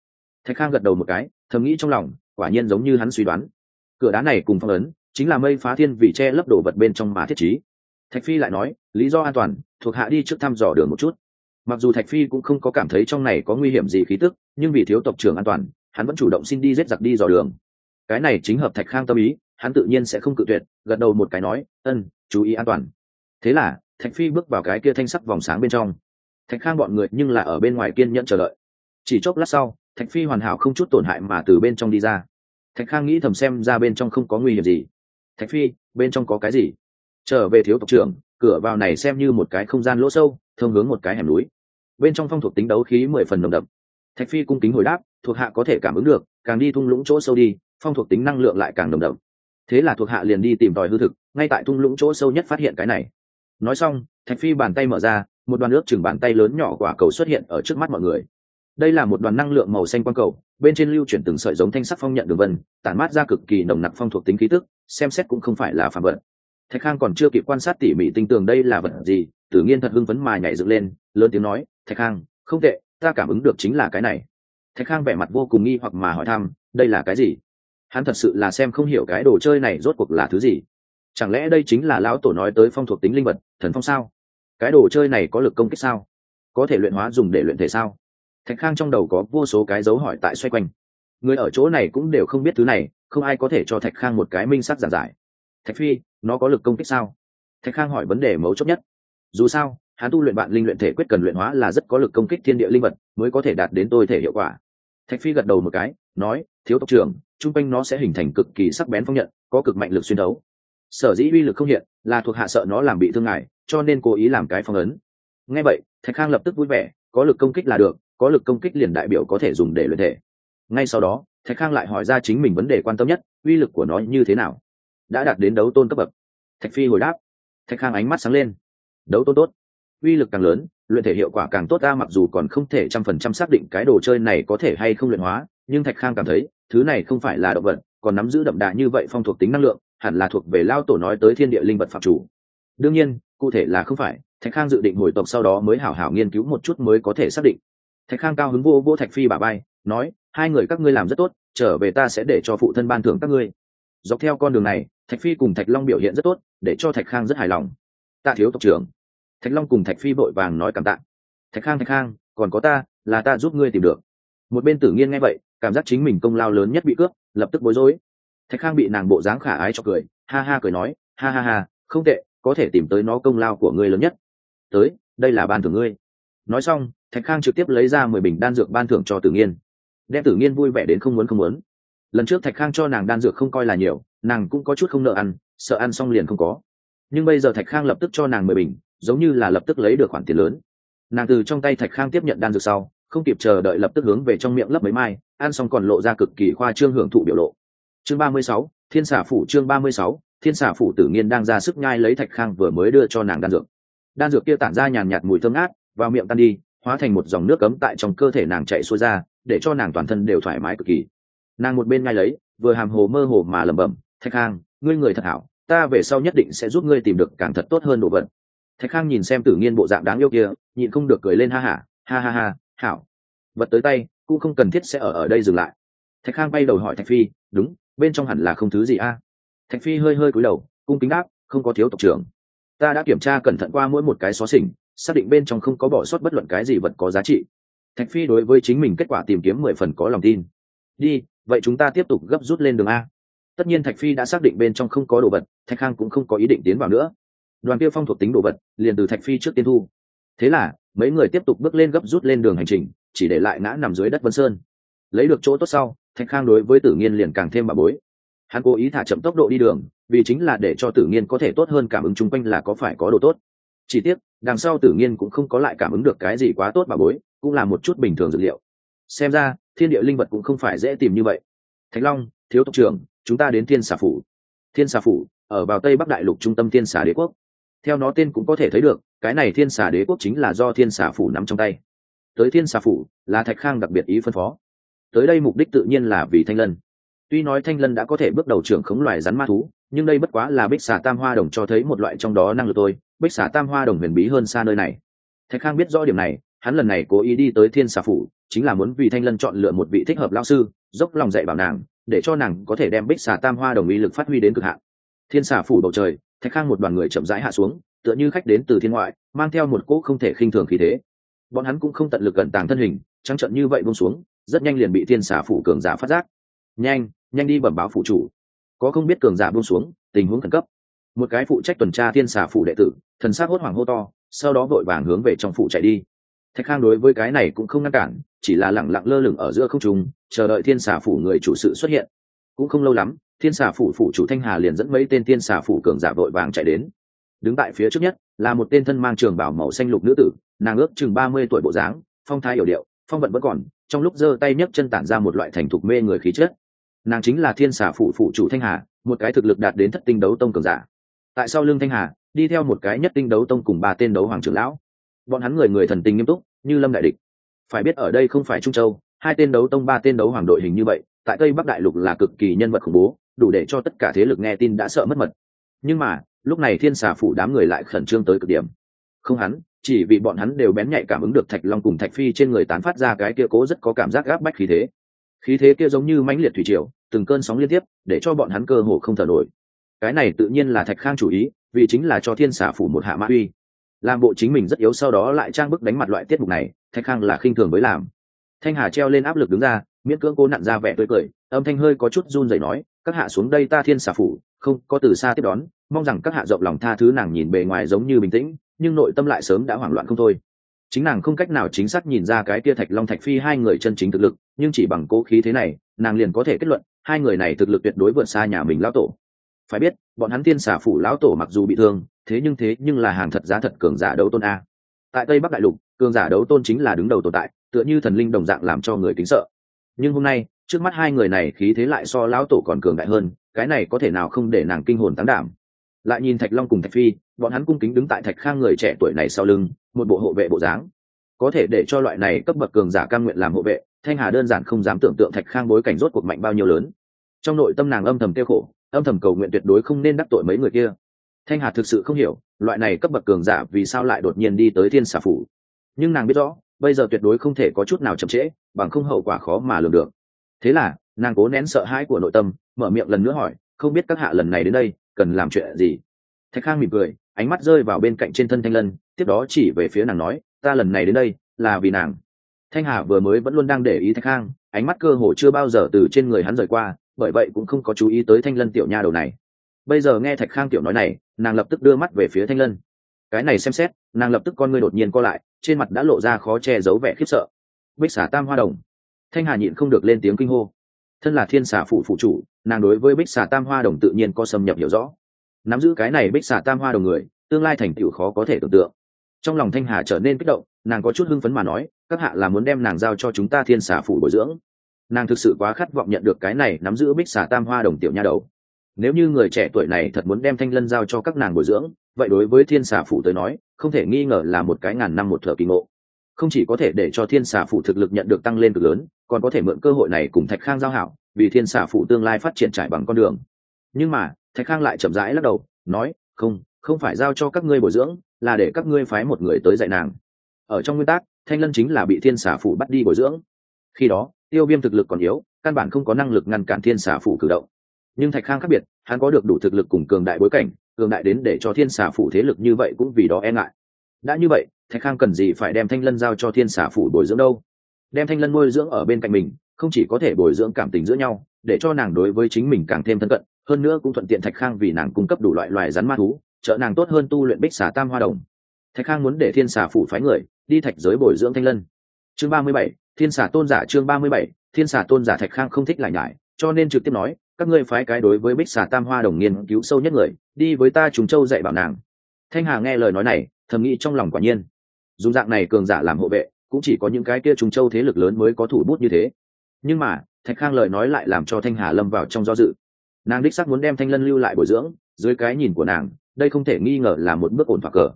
Thạch khang gật đầu một cái, thầm nghĩ trong lòng, quả nhiên giống như hắn suy đoán. Cửa đá này cùng phong ấn, chính là mây phá thiên vì che lấp đồ vật bên trong mà thiết trí. Thạch phi lại nói, lý do an toàn, thuộc hạ đi trước thăm dò đường một chút. Mặc dù thạch phi cũng không có cảm thấy trong này có nguy hiểm gì khí tức, nhưng vì thiếu tộc trưởng an toàn, hắn vẫn chủ động xin đi giết giặc đi dò đường. Cái này chính hợp thạch khang tâm ý hắn tự nhiên sẽ không cự tuyệt, gật đầu một cái nói, ân, chú ý an toàn. Thế là, thạch phi bước vào cái kia thanh sắc vòng sáng bên trong. Thạch khang bọn người nhưng là ở bên ngoài kiên nhẫn chờ đợi. Chỉ chốc lát sau, thạch phi hoàn hảo không chút tổn hại mà từ bên trong đi ra. Thạch khang nghĩ thầm xem ra bên trong không có nguy hiểm gì. Thạch phi, bên trong có cái gì? Trở về thiếu tộc trưởng, cửa vào này xem như một cái không gian lỗ sâu, thông hướng một cái hẻm núi. Bên trong phong thuộc tính đấu khí mười phần nồng đậm. Thạch phi cung kính hồi đáp, thuộc hạ có thể cảm ứng được, càng đi thung lũng chỗ sâu đi, phong thuộc tính năng lượng lại càng nồng đậm thế là thuộc hạ liền đi tìm tòi hư thực, ngay tại thung lũng chỗ sâu nhất phát hiện cái này. Nói xong, thạch phi bàn tay mở ra, một đoàn nước chừng bàn tay lớn nhỏ quả cầu xuất hiện ở trước mắt mọi người. Đây là một đoàn năng lượng màu xanh quang cầu, bên trên lưu chuyển từng sợi giống thanh sắc phong nhận đường vân, tản mát ra cực kỳ nồng nặc phong thuộc tính khí tức, xem xét cũng không phải là phản vật. Thạch khang còn chưa kịp quan sát tỉ mỉ tinh tường đây là vật gì, tử nghiên thật hưng phấn mà nhảy dựng lên, lớn tiếng nói, thạch khang, không tệ, ta cảm ứng được chính là cái này. Thạch khang vẻ mặt vô cùng nghi hoặc mà hỏi thăm, đây là cái gì? Hắn thật sự là xem không hiểu cái đồ chơi này rốt cuộc là thứ gì. Chẳng lẽ đây chính là lão tổ nói tới phong thuộc tính linh vật, thần phong sao? Cái đồ chơi này có lực công kích sao? Có thể luyện hóa dùng để luyện thể sao? Thạch khang trong đầu có vô số cái dấu hỏi tại xoay quanh. Người ở chỗ này cũng đều không biết thứ này, không ai có thể cho thạch khang một cái minh sắc giản giải. Thạch phi, nó có lực công kích sao? Thạch khang hỏi vấn đề mấu chốt nhất. Dù sao, hắn tu luyện bạn linh luyện thể quyết cần luyện hóa là rất có lực công kích thiên địa linh vật, mới có thể đạt đến tôi thể hiệu quả. Thạch phi gật đầu một cái, nói thiếu tộc trưởng, chung quanh nó sẽ hình thành cực kỳ sắc bén phong nhận, có cực mạnh lực xuyên đấu. Sở dĩ uy lực không hiện, là thuộc hạ sợ nó làm bị thương ngài, cho nên cố ý làm cái phong ấn. Ngay vậy, thạch khang lập tức vui vẻ, có lực công kích là được, có lực công kích liền đại biểu có thể dùng để luyện thể. Ngay sau đó, thạch khang lại hỏi ra chính mình vấn đề quan tâm nhất, uy lực của nó như thế nào? Đã đạt đến đấu tôn cấp bậc. Thạch phi hồi đáp. Thạch khang ánh mắt sáng lên. Đấu tôn tốt. Uy lực càng lớn, luyện thể hiệu quả càng tốt, ta mặc dù còn không thể trăm phần trăm xác định cái đồ chơi này có thể hay không luyện hóa nhưng thạch khang cảm thấy, thứ này không phải là động vật, còn nắm giữ đậm đà như vậy phong thuộc tính năng lượng, hẳn là thuộc về lao tổ nói tới thiên địa linh vật phạm chủ. Đương nhiên, cụ thể là không phải, thạch khang dự định hồi tộc sau đó mới hảo hảo nghiên cứu một chút mới có thể xác định. Thạch khang cao hứng vô vô thạch phi bà bay nói, hai người các ngươi làm rất tốt, trở về ta sẽ để cho phụ thân ban thưởng các ngươi. Dọc theo con đường này, thạch phi cùng thạch long biểu hiện rất tốt, để cho thạch khang rất hài lòng. Ta thiếu tộc trưởng. Thạch long cùng thạch phi vội vàng nói cảm tạ. Thạch khang thạch khang, còn có ta, là ta giúp ngươi tìm được. Một bên tử nghiên nghe vậy cảm giác chính mình công lao lớn nhất bị cướp, lập tức bối rối. Thạch khang bị nàng bộ dáng khả ái cho cười, ha ha cười nói, ha ha ha, không tệ, có thể tìm tới nó công lao của ngươi lớn nhất. Tới, đây là ban thưởng ngươi. Nói xong, thạch khang trực tiếp lấy ra mười bình đan dược ban thưởng cho tử nghiên. Đem tử nghiên vui vẻ đến không muốn không muốn. Lần trước thạch khang cho nàng đan dược không coi là nhiều, nàng cũng có chút không nợ ăn, sợ ăn xong liền không có. Nhưng bây giờ thạch khang lập tức cho nàng mười bình, giống như là lập tức lấy được khoản tiền lớn. Nàng từ trong tay thạch khang tiếp nhận đan dược sau không kịp chờ đợi lập tức hướng về trong miệng lấp mấy mai ăn xong còn lộ ra cực kỳ khoa trương hưởng thụ biểu lộ. Chương ba mươi sáu thiên xả phủ chương ba mươi sáu thiên xả phủ tử nghiên đang ra sức nhai lấy thạch khang vừa mới đưa cho nàng đan dược. Đan dược kia tản ra nhàn nhạt mùi thơm ngát vào miệng tan đi hóa thành một dòng nước cấm tại trong cơ thể nàng chạy xuôi ra để cho nàng toàn thân đều thoải mái cực kỳ. Nàng một bên ngay lấy vừa hàm hồ mơ hồ mà lẩm bẩm thạch khang ngươi người thật hảo ta về sau nhất định sẽ giúp ngươi tìm được càng thật tốt hơn đồ vật. Thạch khang nhìn xem tử nghiên bộ dạng đáng yêu kia nhịn không được cười lên ha hả ha, ha ha ha hảo. Vật tới tay, cũng không cần thiết sẽ ở ở đây dừng lại. Thạch khang bay đầu hỏi thạch phi, đúng, bên trong hẳn là không thứ gì a? Thạch phi hơi hơi cúi đầu, cung kính đáp, không có thiếu tộc trưởng. Ta đã kiểm tra cẩn thận qua mỗi một cái xó xỉnh, xác định bên trong không có bỏ sót bất luận cái gì vật có giá trị. Thạch phi đối với chính mình kết quả tìm kiếm mười phần có lòng tin. Đi, vậy chúng ta tiếp tục gấp rút lên đường a. Tất nhiên thạch phi đã xác định bên trong không có đồ vật, thạch khang cũng không có ý định tiến vào nữa. Đoàn kia phong thuộc tính đồ vật, liền từ thạch phi trước tiên thu. Thế là mấy người tiếp tục bước lên gấp rút lên đường hành trình, chỉ để lại ngã nằm dưới đất vân sơn. Lấy được chỗ tốt sau, thạch khang đối với tử nghiên liền càng thêm bà bối. Hắn cố ý thả chậm tốc độ đi đường, vì chính là để cho tử nghiên có thể tốt hơn cảm ứng chung quanh là có phải có đồ tốt. Chỉ tiếc, đằng sau tử nghiên cũng không có lại cảm ứng được cái gì quá tốt bà bối, cũng là một chút bình thường dược liệu. Xem ra, thiên địa linh vật cũng không phải dễ tìm như vậy. Thạch long, thiếu tộc trưởng, chúng ta đến thiên xà phủ. Thiên xà phủ, ở vào tây bắc đại lục trung tâm thiên xà đế quốc theo nó tên cũng có thể thấy được, cái này thiên xà đế quốc chính là do thiên xà phủ nắm trong tay. Tới thiên xà phủ là thạch khang đặc biệt ý phân phó. Tới đây mục đích tự nhiên là vì thanh lân. Tuy nói thanh lân đã có thể bước đầu trưởng khống loài rắn ma thú, nhưng đây bất quá là bích xà tam hoa đồng cho thấy một loại trong đó năng lực tôi bích xà tam hoa đồng huyền bí hơn xa nơi này. Thạch khang biết rõ điểm này, hắn lần này cố ý đi tới thiên xà phủ, chính là muốn vì thanh lân chọn lựa một vị thích hợp lao sư, dốc lòng dạy bảo nàng, để cho nàng có thể đem bích xà tam hoa đồng ý lực phát huy đến cực hạn. Thiên xà phủ bầu trời thạch khang một đoàn người chậm rãi hạ xuống, tựa như khách đến từ thiên ngoại, mang theo một cỗ không thể khinh thường khí thế. Bọn hắn cũng không tận lực gần tàng thân hình, trắng trận như vậy buông xuống, rất nhanh liền bị thiên xà phủ cường giả phát giác. Nhanh nhanh đi bẩm báo phụ chủ. Có không biết cường giả buông xuống, tình huống khẩn cấp. Một cái phụ trách tuần tra thiên xà phủ đệ tử, thần s hốt hoảng hô to, sau đó vội vàng hướng về trong phủ chạy đi. Thạch khang đối với cái này cũng không ngăn cản, chỉ là lẳng lặng lơ lửng ở giữa không trung, chờ đợi thiên xà phủ người chủ sự xuất hiện cũng không lâu lắm, thiên xà phủ phủ chủ thanh hà liền dẫn mấy tên thiên xà phủ cường giả vội vàng chạy đến. Đứng tại phía trước nhất là một tên thân mang trường bảo màu xanh lục nữ tử, nàng ước chừng ba mươi tuổi bộ dáng, phong thái hiểu điệu, phong vận vẫn còn, trong lúc giơ tay nhấc chân tản ra một loại thành thục mê người khí chất. Nàng chính là thiên xà phủ phủ chủ thanh hà, một cái thực lực đạt đến thất tinh đấu tông cường giả. Tại sau lưng thanh hà, đi theo một cái nhất tinh đấu tông cùng ba tên đấu hoàng trưởng lão. Bọn hắn người người thần tình nghiêm túc, như lâm đại địch. Phải biết ở đây không phải trung châu, hai tên đấu tông, ba tên đấu hoàng đội hình như vậy tại tây bắc đại lục là cực kỳ nhân vật khủng bố, đủ để cho tất cả thế lực nghe tin đã sợ mất mật. Nhưng mà, lúc này thiên xà phủ đám người lại khẩn trương tới cực điểm. Không hắn, chỉ vì bọn hắn đều bén nhạy cảm ứng được thạch long cùng thạch phi trên người tán phát ra cái kia cố rất có cảm giác gáp bách khí thế. Khí thế kia giống như mãnh liệt thủy triều, từng cơn sóng liên tiếp, để cho bọn hắn cơ hồ không thở nổi. Cái này tự nhiên là thạch khang chủ ý, vì chính là cho thiên Xà phủ một hạ mã uy. Làm bộ chính mình rất yếu sau đó lại trang bức đánh mặt loại tiết mục này, thạch khang là khinh thường mới làm. Thanh hà treo lên áp lực đứng ra miễn cưỡng cố nặn ra vẻ tươi cười, âm thanh hơi có chút run rẩy nói, các hạ xuống đây ta thiên xả phủ, không, có từ xa tiếp đón, mong rằng các hạ rộng lòng tha thứ nàng nhìn bề ngoài giống như bình tĩnh, nhưng nội tâm lại sớm đã hoảng loạn không thôi. Chính nàng không cách nào chính xác nhìn ra cái kia thạch long thạch phi hai người chân chính thực lực, nhưng chỉ bằng cố khí thế này, nàng liền có thể kết luận, hai người này thực lực tuyệt đối vượt xa nhà mình lão tổ. Phải biết, bọn hắn thiên xả phủ lão tổ mặc dù bị thương, thế nhưng thế nhưng là hàng thật giá thật cường giả đấu tôn a. Tại tây bắc đại lục, cường giả đấu tôn chính là đứng đầu tồn tại, tựa như thần linh đồng dạng làm cho người kính sợ nhưng hôm nay, trước mắt hai người này khí thế lại so lão tổ còn cường đại hơn, cái này có thể nào không để nàng kinh hồn tán đảm? Lại nhìn thạch long cùng thạch phi, bọn hắn cung kính đứng tại thạch khang người trẻ tuổi này sau lưng, một bộ hộ vệ bộ dáng. Có thể để cho loại này cấp bậc cường giả cam nguyện làm hộ vệ, thanh hà đơn giản không dám tưởng tượng thạch khang bối cảnh rốt cuộc mạnh bao nhiêu lớn. Trong nội tâm nàng âm thầm kêu khổ, âm thầm cầu nguyện tuyệt đối không nên đắc tội mấy người kia. Thanh hà thực sự không hiểu, loại này cấp bậc cường giả vì sao lại đột nhiên đi tới thiên xà phủ. Nhưng nàng biết rõ bây giờ tuyệt đối không thể có chút nào chậm trễ, bằng không hậu quả khó mà lường được. Thế là, nàng cố nén sợ hãi của nội tâm, mở miệng lần nữa hỏi, không biết các hạ lần này đến đây, cần làm chuyện gì? Thạch khang mỉm cười, ánh mắt rơi vào bên cạnh trên thân thanh lân, tiếp đó chỉ về phía nàng nói, ta lần này đến đây, là vì nàng. Thanh hà vừa mới vẫn luôn đang để ý thạch khang, ánh mắt cơ hồ chưa bao giờ từ trên người hắn rời qua, bởi vậy cũng không có chú ý tới thanh lân tiểu nha đầu này. Bây giờ nghe thạch khang tiểu nói này, nàng lập tức đưa mắt về phía thanh lân. Cái này xem xét, nàng lập tức con ngươi đột nhiên co lại trên mặt đã lộ ra khó che giấu vẻ khiếp sợ. Bích xà tam hoa đồng. Thanh hà nhịn không được lên tiếng kinh hô. Thân là thiên xà phụ phụ chủ, nàng đối với bích xà tam hoa đồng tự nhiên có xâm nhập hiểu rõ. Nắm giữ cái này bích xà tam hoa đồng người, tương lai thành tựu khó có thể tưởng tượng. Trong lòng thanh hà trở nên kích động, nàng có chút hưng phấn mà nói, các hạ là muốn đem nàng giao cho chúng ta thiên xà phủ bồi dưỡng. Nàng thực sự quá khát vọng nhận được cái này nắm giữ bích xà tam hoa đồng tiểu nha đầu nếu như người trẻ tuổi này thật muốn đem thanh lân giao cho các nàng bồi dưỡng, vậy đối với thiên xà phủ tới nói, không thể nghi ngờ là một cái ngàn năm một thợ kỳ ngộ. Không chỉ có thể để cho thiên xà phủ thực lực nhận được tăng lên cực lớn, còn có thể mượn cơ hội này cùng thạch khang giao hảo, vì thiên xà phủ tương lai phát triển trải bằng con đường. Nhưng mà, thạch khang lại chậm rãi lắc đầu, nói, không không phải giao cho các ngươi bồi dưỡng, là để các ngươi phái một người tới dạy nàng. Ở trong nguyên tắc, thanh lân chính là bị thiên xà phủ bắt đi bồi dưỡng. Khi đó, tiêu viêm thực lực còn yếu, căn bản không có năng lực ngăn cản thiên xà phủ cử động nhưng thạch khang khác biệt, hắn có được đủ thực lực cùng cường đại bối cảnh, cường đại đến để cho thiên xà phủ thế lực như vậy cũng vì đó e ngại. Đã như vậy, thạch khang cần gì phải đem thanh lân giao cho thiên xà phủ bồi dưỡng đâu? Đem thanh lân nuôi dưỡng ở bên cạnh mình, không chỉ có thể bồi dưỡng cảm tình giữa nhau, để cho nàng đối với chính mình càng thêm thân cận, hơn nữa cũng thuận tiện thạch khang vì nàng cung cấp đủ loại loài rắn ma thú, trợ nàng tốt hơn tu luyện bích xà tam hoa đồng. Thạch khang muốn để thiên xà phủ phái người đi thạch giới bồi dưỡng thanh lân. Chương ba mươi bảy, thiên xà tôn giả chương ba mươi bảy, thiên xà tôn giả thạch khang không thích lại nhải, cho nên trực tiếp nói các ngươi phái cái đối với bích xà tam hoa đồng nghiên cứu sâu nhất người, đi với ta trùng châu dạy bảo nàng. Thanh hà nghe lời nói này, thầm nghĩ trong lòng quả nhiên. Dùng dạng này cường giả làm hộ vệ, cũng chỉ có những cái kia trùng châu thế lực lớn mới có thủ bút như thế. Nhưng mà, thạch khang lời nói lại làm cho thanh hà lâm vào trong do dự. Nàng đích sắc muốn đem thanh lân lưu lại bồi dưỡng, dưới cái nhìn của nàng, đây không thể nghi ngờ là một bước ổn thỏa cờ.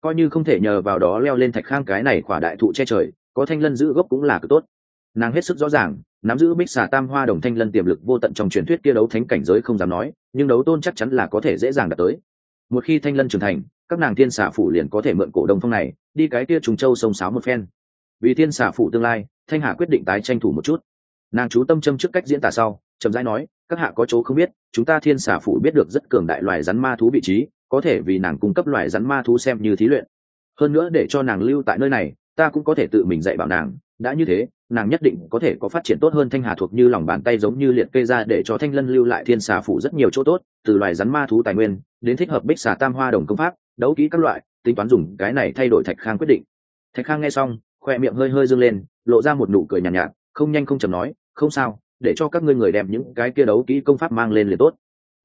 Coi như không thể nhờ vào đó leo lên thạch khang cái này khỏa đại thụ che trời, có thanh lân giữ gốc cũng là cực tốt. Nàng hết sức rõ ràng nắm giữ bích xà tam hoa đồng thanh lân tiềm lực vô tận trong truyền thuyết kia đấu thánh cảnh giới không dám nói, nhưng đấu tôn chắc chắn là có thể dễ dàng đạt tới. Một khi thanh lân trưởng thành, các nàng thiên xà phủ liền có thể mượn cổ đông phong này, đi cái kia trùng châu sông sáo một phen. Vì thiên xà phủ tương lai, thanh hà quyết định tái tranh thủ một chút. Nàng chú tâm châm trước cách diễn tả sau, chậm rãi nói, các hạ có chỗ không biết, chúng ta thiên xà phủ biết được rất cường đại loài rắn ma thú vị trí, có thể vì nàng cung cấp loài rắn ma thú xem như thí luyện. Hơn nữa để cho nàng lưu tại nơi này, ta cũng có thể tự mình dạy bảo nàng, đã như thế nàng nhất định có thể có phát triển tốt hơn thanh hà thuộc như lòng bàn tay giống như liệt kê ra để cho thanh lân lưu lại thiên xà phủ rất nhiều chỗ tốt từ loài rắn ma thú tài nguyên đến thích hợp bích xà tam hoa đồng công pháp đấu kỹ các loại tính toán dùng cái này thay đổi thạch khang quyết định. Thạch khang nghe xong khoe miệng hơi hơi dâng lên lộ ra một nụ cười nhàn nhạt, nhạt không nhanh không chầm nói không sao để cho các ngươi người đem những cái kia đấu kỹ công pháp mang lên liền tốt.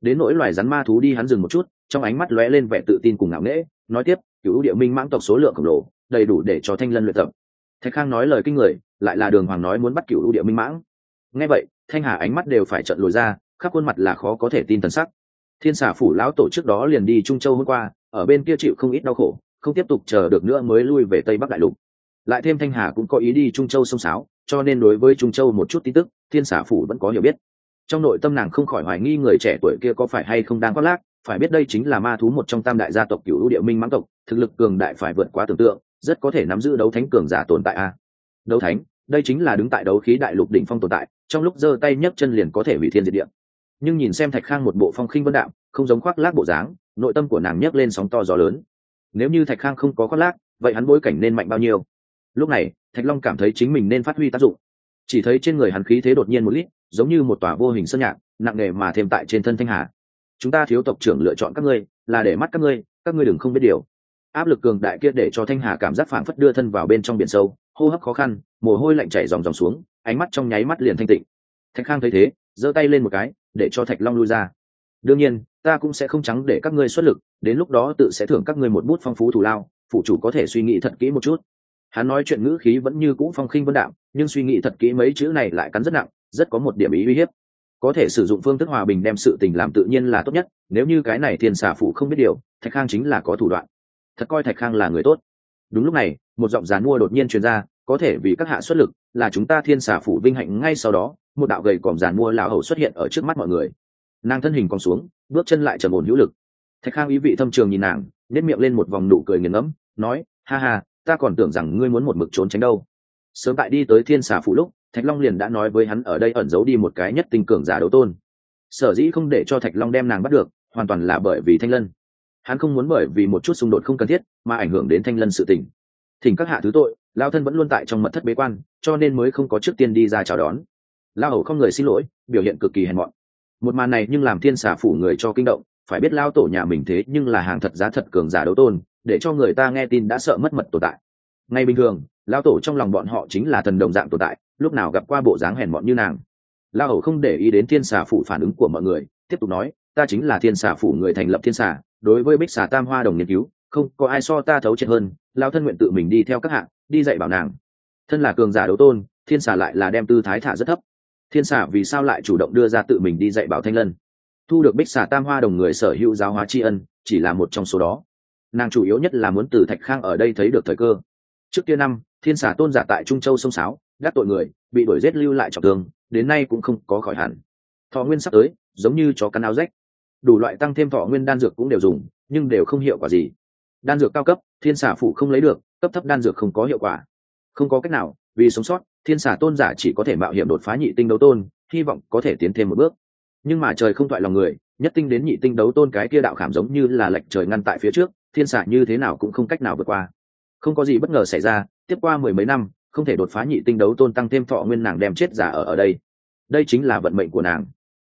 Đến nỗi loài rắn ma thú đi hắn dừng một chút trong ánh mắt lóe lên vẻ tự tin cùng ngạo nghễ nói tiếp cựu địa minh mãng tộc số lượng khổng lồ đầy đủ để cho thanh lân luyện tập thạch khang nói lời kinh người, lại là đường hoàng nói muốn bắt cựu ưu địa minh mãng. Nghe vậy, thanh hà ánh mắt đều phải trận lồi ra, khắp khuôn mặt là khó có thể tin t sắc. Thiên xà phủ lão tổ trước đó liền đi trung châu hôm qua, ở bên kia chịu không ít đau khổ, không tiếp tục chờ được nữa mới lui về tây bắc đại lục. Lại thêm thanh hà cũng có ý đi trung châu sông sáo, cho nên đối với trung châu một chút tin tức, thiên xà phủ vẫn có hiểu biết. Trong nội tâm nàng không khỏi hoài nghi người trẻ tuổi kia có phải hay không đang khoác lác, phải biết đây chính là ma thú một trong tam đại gia tộc cựu địa minh mãng tộc, thực lực cường đại phải vượt quá tưởng tượng rất có thể nắm giữ đấu thánh cường giả tồn tại a. Đấu thánh, đây chính là đứng tại đấu khí đại lục đỉnh phong tồn tại, trong lúc giơ tay nhấc chân liền có thể hủy thiên diệt địa. Nhưng nhìn xem thạch khang một bộ phong khinh vân đạm không giống khoác lác bộ dáng, nội tâm của nàng nhấc lên sóng to gió lớn. Nếu như thạch khang không có khoác lác, vậy hắn bối cảnh nên mạnh bao nhiêu? Lúc này, thạch long cảm thấy chính mình nên phát huy tác dụng. Chỉ thấy trên người hắn khí thế đột nhiên một lít, giống như một tòa vô hình sơn nhạc, nặng nề mà thêm tại trên thân thanh hà. Chúng ta thiếu tộc trưởng lựa chọn các ngươi, là để mắt các ngươi các ngươi đừng không biết điều áp lực cường đại kia để cho thanh hà cảm giác phảng phất đưa thân vào bên trong biển sâu, hô hấp khó khăn, mồ hôi lạnh chảy dòng dòng xuống, ánh mắt trong nháy mắt liền thanh tịnh. Thạch khang thấy thế, giơ tay lên một cái, để cho thạch long lui ra. Đương nhiên, ta cũng sẽ không trắng để các ngươi xuất lực, đến lúc đó tự sẽ thưởng các ngươi một bút phong phú thù lao phụ chủ có thể suy nghĩ thật kỹ một chút. Hắn nói chuyện ngữ khí vẫn như cũ phong khinh vân đạm, nhưng suy nghĩ thật kỹ mấy chữ này lại cắn rất nặng, rất có một điểm ý uy hiếp. Có thể sử dụng phương thức hòa bình đem sự tình làm tự nhiên là tốt nhất, nếu như cái này thiên xà phụ không biết điều, thạch khang chính là có thủ đoạn thật coi thạch khang là người tốt. Đúng lúc này, một giọng giàn mua đột nhiên truyền ra, có thể vì các hạ xuất lực, là chúng ta thiên xà phủ vinh hạnh ngay sau đó, một đạo gầy còm giàn mua lão hầu xuất hiện ở trước mắt mọi người. Nàng thân hình còn xuống, bước chân lại trầm ổn hữu lực. Thạch khang ý vị thâm trường nhìn nàng nếp miệng lên một vòng nụ cười nghiền ngẫm, nói, ha ha, ta còn tưởng rằng ngươi muốn một mực trốn tránh đâu. Sớm tại đi tới thiên xà phủ lúc, thạch long liền đã nói với hắn ở đây ẩn giấu đi một cái nhất tinh cường giả đấu tôn. Sở dĩ không để cho thạch long đem nàng bắt được, hoàn toàn là bởi vì thanh lân hắn không muốn bởi vì một chút xung đột không cần thiết mà ảnh hưởng đến thanh lân sự tình. Thỉnh các hạ thứ tội, lao thân vẫn luôn tại trong mật thất bế quan, cho nên mới không có trước tiên đi ra chào đón. Lao hầu không người xin lỗi, biểu hiện cực kỳ hèn mọn. Một màn này nhưng làm thiên xà phủ người cho kinh động, phải biết lao tổ nhà mình thế nhưng là hàng thật giá thật cường giả đấu tôn, để cho người ta nghe tin đã sợ mất mật tồn tại. Ngay bình thường, lao tổ trong lòng bọn họ chính là thần đồng dạng tồn tại, lúc nào gặp qua bộ dáng hèn mọn như nàng. Lao hầu không để ý đến thiên xà phủ phản ứng của mọi người, tiếp tục nói ta chính là thiên xà phủ người thành lập thiên xà, đối với bích xà tam hoa đồng nghiên cứu, không có ai so ta thấu triệt hơn lao thân nguyện tự mình đi theo các hạng, đi dạy bảo nàng. Thân là cường giả đấu tôn, thiên xà lại là đem tư thái thả rất thấp. Thiên xà vì sao lại chủ động đưa ra tự mình đi dạy bảo thanh lân? Thu được bích xà tam hoa đồng người sở hữu giáo hóa tri ân, chỉ là một trong số đó. Nàng chủ yếu nhất là muốn từ thạch khang ở đây thấy được thời cơ. Trước kia năm, thiên xà tôn giả tại trung châu sông sáo gác tội người, bị đuổi giết lưu lại trọng tường đến nay cũng không có khỏi hẳn. Thọ nguyên sắp tới, giống như chó cắn áo rách đủ loại tăng thêm thọ nguyên đan dược cũng đều dùng, nhưng đều không hiệu quả gì. Đan dược cao cấp, thiên xà phụ không lấy được, cấp thấp đan dược không có hiệu quả. Không có cách nào, vì sống sót, thiên xà tôn giả chỉ có thể mạo hiểm đột phá nhị tinh đấu tôn, hy vọng có thể tiến thêm một bước. Nhưng mà trời không thoại lòng người, nhất tinh đến nhị tinh đấu tôn cái kia đạo khảm giống như là lệch trời ngăn tại phía trước, thiên xà như thế nào cũng không cách nào vượt qua. Không có gì bất ngờ xảy ra, tiếp qua mười mấy năm, không thể đột phá nhị tinh đấu tôn tăng thêm thọ nguyên nàng đem chết giả ở ở đây. Đây chính là vận mệnh của nàng.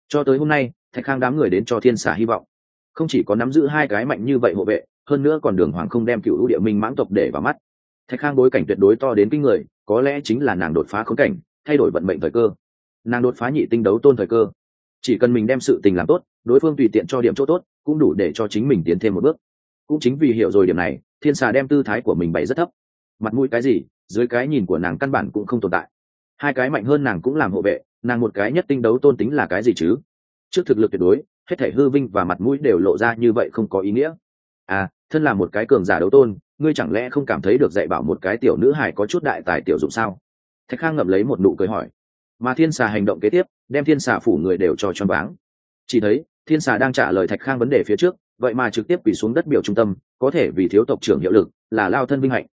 Cho tới hôm nay thạch khang đám người đến cho thiên xà hy vọng. Không chỉ có nắm giữ hai cái mạnh như vậy hộ vệ, hơn nữa còn đường hoàng không đem cựu lũ địa minh mãng tộc để vào mắt. Thạch khang bối cảnh tuyệt đối to đến kinh người, có lẽ chính là nàng đột phá khống cảnh, thay đổi vận mệnh thời cơ. Nàng đột phá nhị tinh đấu tôn thời cơ. Chỉ cần mình đem sự tình làm tốt, đối phương tùy tiện cho điểm chỗ tốt, cũng đủ để cho chính mình tiến thêm một bước. Cũng chính vì hiểu rồi điểm này, thiên xà đem tư thái của mình bày rất thấp. Mặt mũi cái gì, dưới cái nhìn của nàng căn bản cũng không tồn tại. Hai cái mạnh hơn nàng cũng làm hộ vệ, nàng một cái nhất tinh đấu tôn tính là cái gì chứ? Trước thực lực tuyệt đối, hết thể hư vinh và mặt mũi đều lộ ra như vậy không có ý nghĩa. À thân là một cái cường giả đấu tôn, ngươi chẳng lẽ không cảm thấy được dạy bảo một cái tiểu nữ hải có chút đại tài tiểu dụng sao? Thạch khang ngậm lấy một nụ cười hỏi. Mà thiên xà hành động kế tiếp, đem thiên xà phủ người đều cho choáng váng. Chỉ thấy, thiên xà đang trả lời thạch khang vấn đề phía trước, vậy mà trực tiếp quỳ xuống đất biểu trung tâm, có thể vì thiếu tộc trưởng hiệu lực, là lao thân vinh hạnh.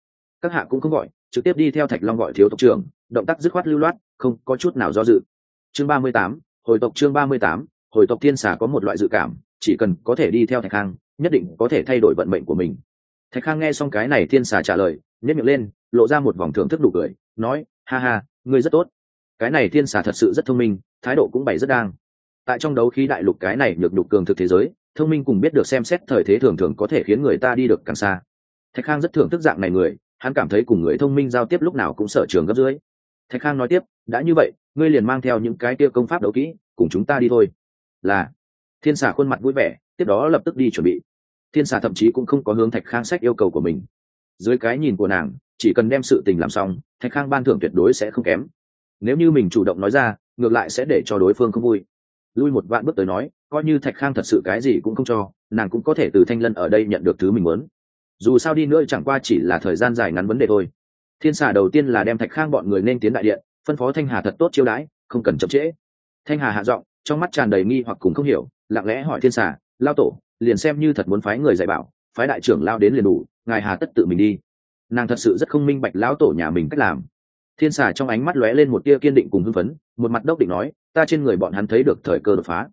Các hạ cũng không gọi, trực tiếp đi theo thạch long gọi thiếu tộc trưởng, động tác dứt khoát lưu loát, không có chút nào do dự. Chương ba mươi tám, hồi tộc chương ba mươi tám hồi tộc thiên xà có một loại dự cảm, chỉ cần có thể đi theo thạch khang, nhất định có thể thay đổi vận mệnh của mình. Thạch khang nghe xong cái này thiên xà trả lời nhét miệng lên, lộ ra một vòng thưởng thức đủ cười, nói, ha ha, ngươi rất tốt. Cái này thiên xà thật sự rất thông minh, thái độ cũng bày rất đang. Tại trong đấu khí đại lục cái này nhược đục cường thực thế giới, thông minh cùng biết được xem xét thời thế thường thường có thể khiến người ta đi được càng xa. Thạch khang rất thưởng thức dạng này người, hắn cảm thấy cùng người thông minh giao tiếp lúc nào cũng sở trường gấp dưới thạch khang nói tiếp, đã như vậy, ngươi liền mang theo những cái tiêu công pháp đấu kỹ, cùng chúng ta đi thôi là, thiên xà khuôn mặt vui vẻ, tiếp đó lập tức đi chuẩn bị. Thiên xà thậm chí cũng không có hướng thạch khang sách yêu cầu của mình. Dưới cái nhìn của nàng, chỉ cần đem sự tình làm xong, thạch khang ban thưởng tuyệt đối sẽ không kém. Nếu như mình chủ động nói ra, ngược lại sẽ để cho đối phương không vui. Lui một vạn bước tới nói, coi như thạch khang thật sự cái gì cũng không cho, nàng cũng có thể từ thanh lân ở đây nhận được thứ mình muốn. Dù sao đi nữa chẳng qua chỉ là thời gian dài ngắn vấn đề thôi. Thiên xà đầu tiên là đem thạch khang bọn người nên tiến đại điện, phân phó thanh hà thật tốt chiêu đãi, không cần chậm trễ. Thanh hà hạ giọng trong mắt tràn đầy nghi hoặc cùng không hiểu, lặng lẽ hỏi thiên xà, lao tổ, liền xem như thật muốn phái người dạy bảo, phái đại trưởng lao đến liền đủ, ngài hà tất tự mình đi. Nàng thật sự rất không minh bạch lão tổ nhà mình cách làm. Thiên xà trong ánh mắt lóe lên một tia kiên định cùng hưng phấn, một mặt đốc định nói, ta trên người bọn hắn thấy được thời cơ đột phá.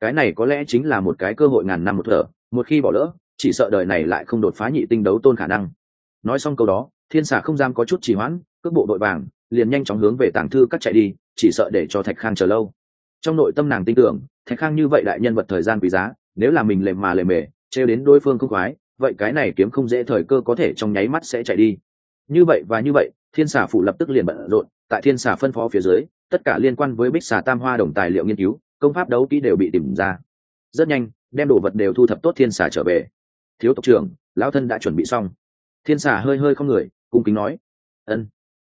Cái này có lẽ chính là một cái cơ hội ngàn năm một thở, một khi bỏ lỡ, chỉ sợ đời này lại không đột phá nhị tinh đấu tôn khả năng. Nói xong câu đó, thiên xà không dám có chút trì hoãn, cước bộ đội vàng, liền nhanh chóng hướng về tàng thư cắt chạy đi, chỉ sợ để cho thạch khang chờ lâu trong nội tâm nàng tin tưởng, thạch khang như vậy đại nhân vật thời gian quý giá, nếu là mình lề mà lề mề, trêu đến đối phương không khoái, vậy cái này kiếm không dễ thời cơ có thể trong nháy mắt sẽ chạy đi. Như vậy và như vậy, thiên xà phụ lập tức liền bận rộn, tại thiên xà phân phó phía dưới, tất cả liên quan với bích xà tam hoa đồng tài liệu nghiên cứu, công pháp đấu kỹ đều bị tìm ra. Rất nhanh, đem đồ vật đều thu thập tốt thiên xà trở về. Thiếu tộc trưởng, lão thân đã chuẩn bị xong. Thiên xà hơi hơi không người, cung kính nói. Ân.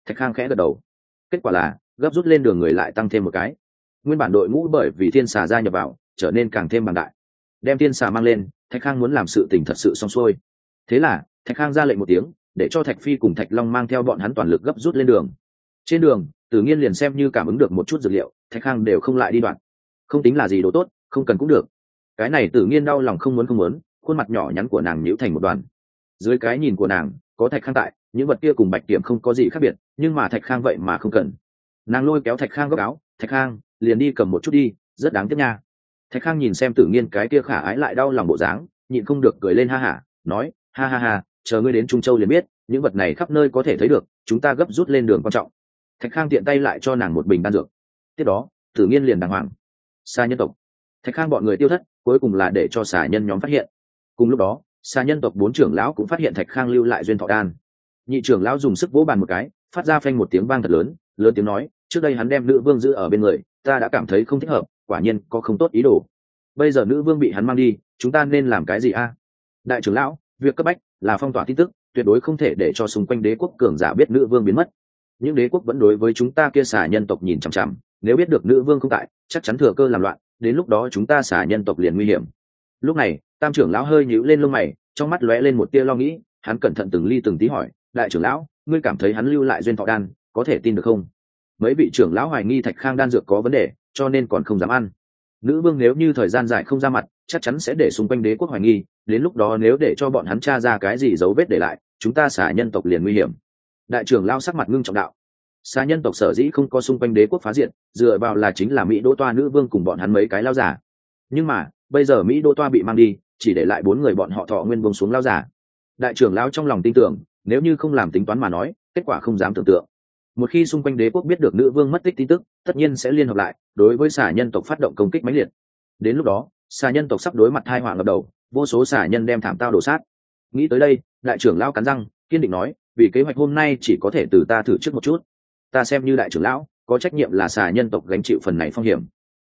Thạch khang khẽ gật đầu. Kết quả là, gấp rút lên đường người lại tăng thêm một cái nguyên bản đội ngũ bởi vì thiên xà gia nhập vào, trở nên càng thêm bằng đại. Đem thiên xà mang lên, thạch khang muốn làm sự tình thật sự xong xuôi. Thế là, thạch khang ra lệnh một tiếng, để cho thạch phi cùng thạch long mang theo bọn hắn toàn lực gấp rút lên đường. Trên đường tự nhiên liền xem như cảm ứng được một chút dược liệu, thạch khang đều không lại đi đoạn. Không tính là gì đồ tốt, không cần cũng được. Cái này tự nhiên đau lòng không muốn không muốn, khuôn mặt nhỏ nhắn của nàng nhíu thành một đoàn. Dưới cái nhìn của nàng, có thạch khang tại, những vật kia cùng bạch điểm không có gì khác biệt, nhưng mà thạch khang vậy mà không cần. Nàng lôi kéo thạch khang góc áo, thạch khang liền đi cầm một chút đi, rất đáng tiếc nha. Thạch khang nhìn xem Tử nhiên cái kia khả ái lại đau lòng bộ dáng, nhịn không được cười lên ha hả, nói, ha ha ha, chờ ngươi đến trung châu liền biết, những vật này khắp nơi có thể thấy được, chúng ta gấp rút lên đường quan trọng. Thạch khang tiện tay lại cho nàng một bình đan dược. Tiếp đó, tử nhiên liền đàng hoàng. Xa nhân tộc. Thạch khang bọn người tiêu thất, cuối cùng là để cho xà nhân nhóm phát hiện. Cùng lúc đó, xà nhân tộc bốn trưởng lão cũng phát hiện thạch khang lưu lại duyên thọ đan. Nhị trưởng lão dùng sức vỗ bàn một cái, phát ra phanh một tiếng vang thật lớn lớn tiếng nói, trước đây hắn đem nữ vương giữ ở bên người ta đã cảm thấy không thích hợp, quả nhiên có không tốt ý đồ. Bây giờ nữ vương bị hắn mang đi, chúng ta nên làm cái gì a? Đại trưởng lão, việc cấp bách là phong tỏa tin tức, tuyệt đối không thể để cho xung quanh đế quốc cường giả biết nữ vương biến mất. Những đế quốc vẫn đối với chúng ta kia xả nhân tộc nhìn chằm chằm, nếu biết được nữ vương không tại, chắc chắn thừa cơ làm loạn, đến lúc đó chúng ta xả nhân tộc liền nguy hiểm. Lúc này, tam trưởng lão hơi nhíu lên lông mày, trong mắt lóe lên một tia lo nghĩ, hắn cẩn thận từng ly từng tí hỏi, đại trưởng lão, ngươi cảm thấy hắn lưu lại duyên thọ đan có thể tin được không? Mấy vị trưởng lão hoài nghi thạch khang đan dược có vấn đề, cho nên còn không dám ăn. Nữ vương nếu như thời gian dài không ra mặt, chắc chắn sẽ để xung quanh đế quốc hoài nghi, đến lúc đó nếu để cho bọn hắn tra ra cái gì dấu vết để lại, chúng ta xả nhân tộc liền nguy hiểm. Đại trưởng lao sắc mặt ngưng trọng đạo. Xả nhân tộc sở dĩ không có xung quanh đế quốc phá diện, dựa vào là chính là mỹ đỗ toa nữ vương cùng bọn hắn mấy cái lao giả. Nhưng mà, bây giờ mỹ đỗ toa bị mang đi, chỉ để lại bốn người bọn họ thọ nguyên bông xuống lao giả. Đại trưởng lao trong lòng tin tưởng, nếu như không làm tính toán mà nói, kết quả không dám tưởng tượng một khi xung quanh đế quốc biết được nữ vương mất tích tin tức, tất nhiên sẽ liên hợp lại, đối với xả nhân tộc phát động công kích mãnh liệt. Đến lúc đó, xà nhân tộc sắp đối mặt hai họa ngập đầu, vô số xà nhân đem thảm tao đổ sát nghĩ tới đây, đại trưởng lão cắn răng, kiên định nói, vì kế hoạch hôm nay chỉ có thể từ ta thử trước một chút. Ta xem như đại trưởng lão, có trách nhiệm là xà nhân tộc gánh chịu phần này phong hiểm.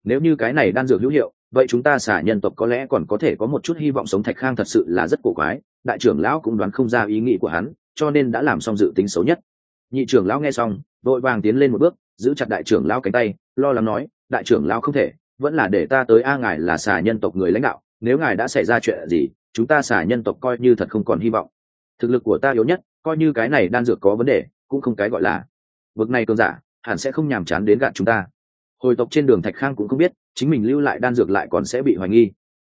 Nếu như cái này đan dược hữu hiệu, vậy chúng ta xà nhân tộc có lẽ còn có thể có một chút hy vọng sống thạch khang thật sự là rất cổ quái. Đại trưởng lão cũng đoán không ra ý nghĩ của hắn, cho nên đã làm xong dự tính xấu nhất nhị trưởng lão nghe xong, vội vàng tiến lên một bước, giữ chặt đại trưởng lão cánh tay, lo lắng nói, đại trưởng lão không thể, vẫn là để ta tới a ngài là xà nhân tộc người lãnh đạo, nếu ngài đã xảy ra chuyện gì, chúng ta xà nhân tộc coi như thật không còn hy vọng. Thực lực của ta yếu nhất, coi như cái này đan dược có vấn đề, cũng không cái gọi là. Vực này cơn giả, hẳn sẽ không nhàm chán đến gạt chúng ta. Hồi tộc trên đường thạch khang cũng không biết, chính mình lưu lại đan dược lại còn sẽ bị hoài nghi.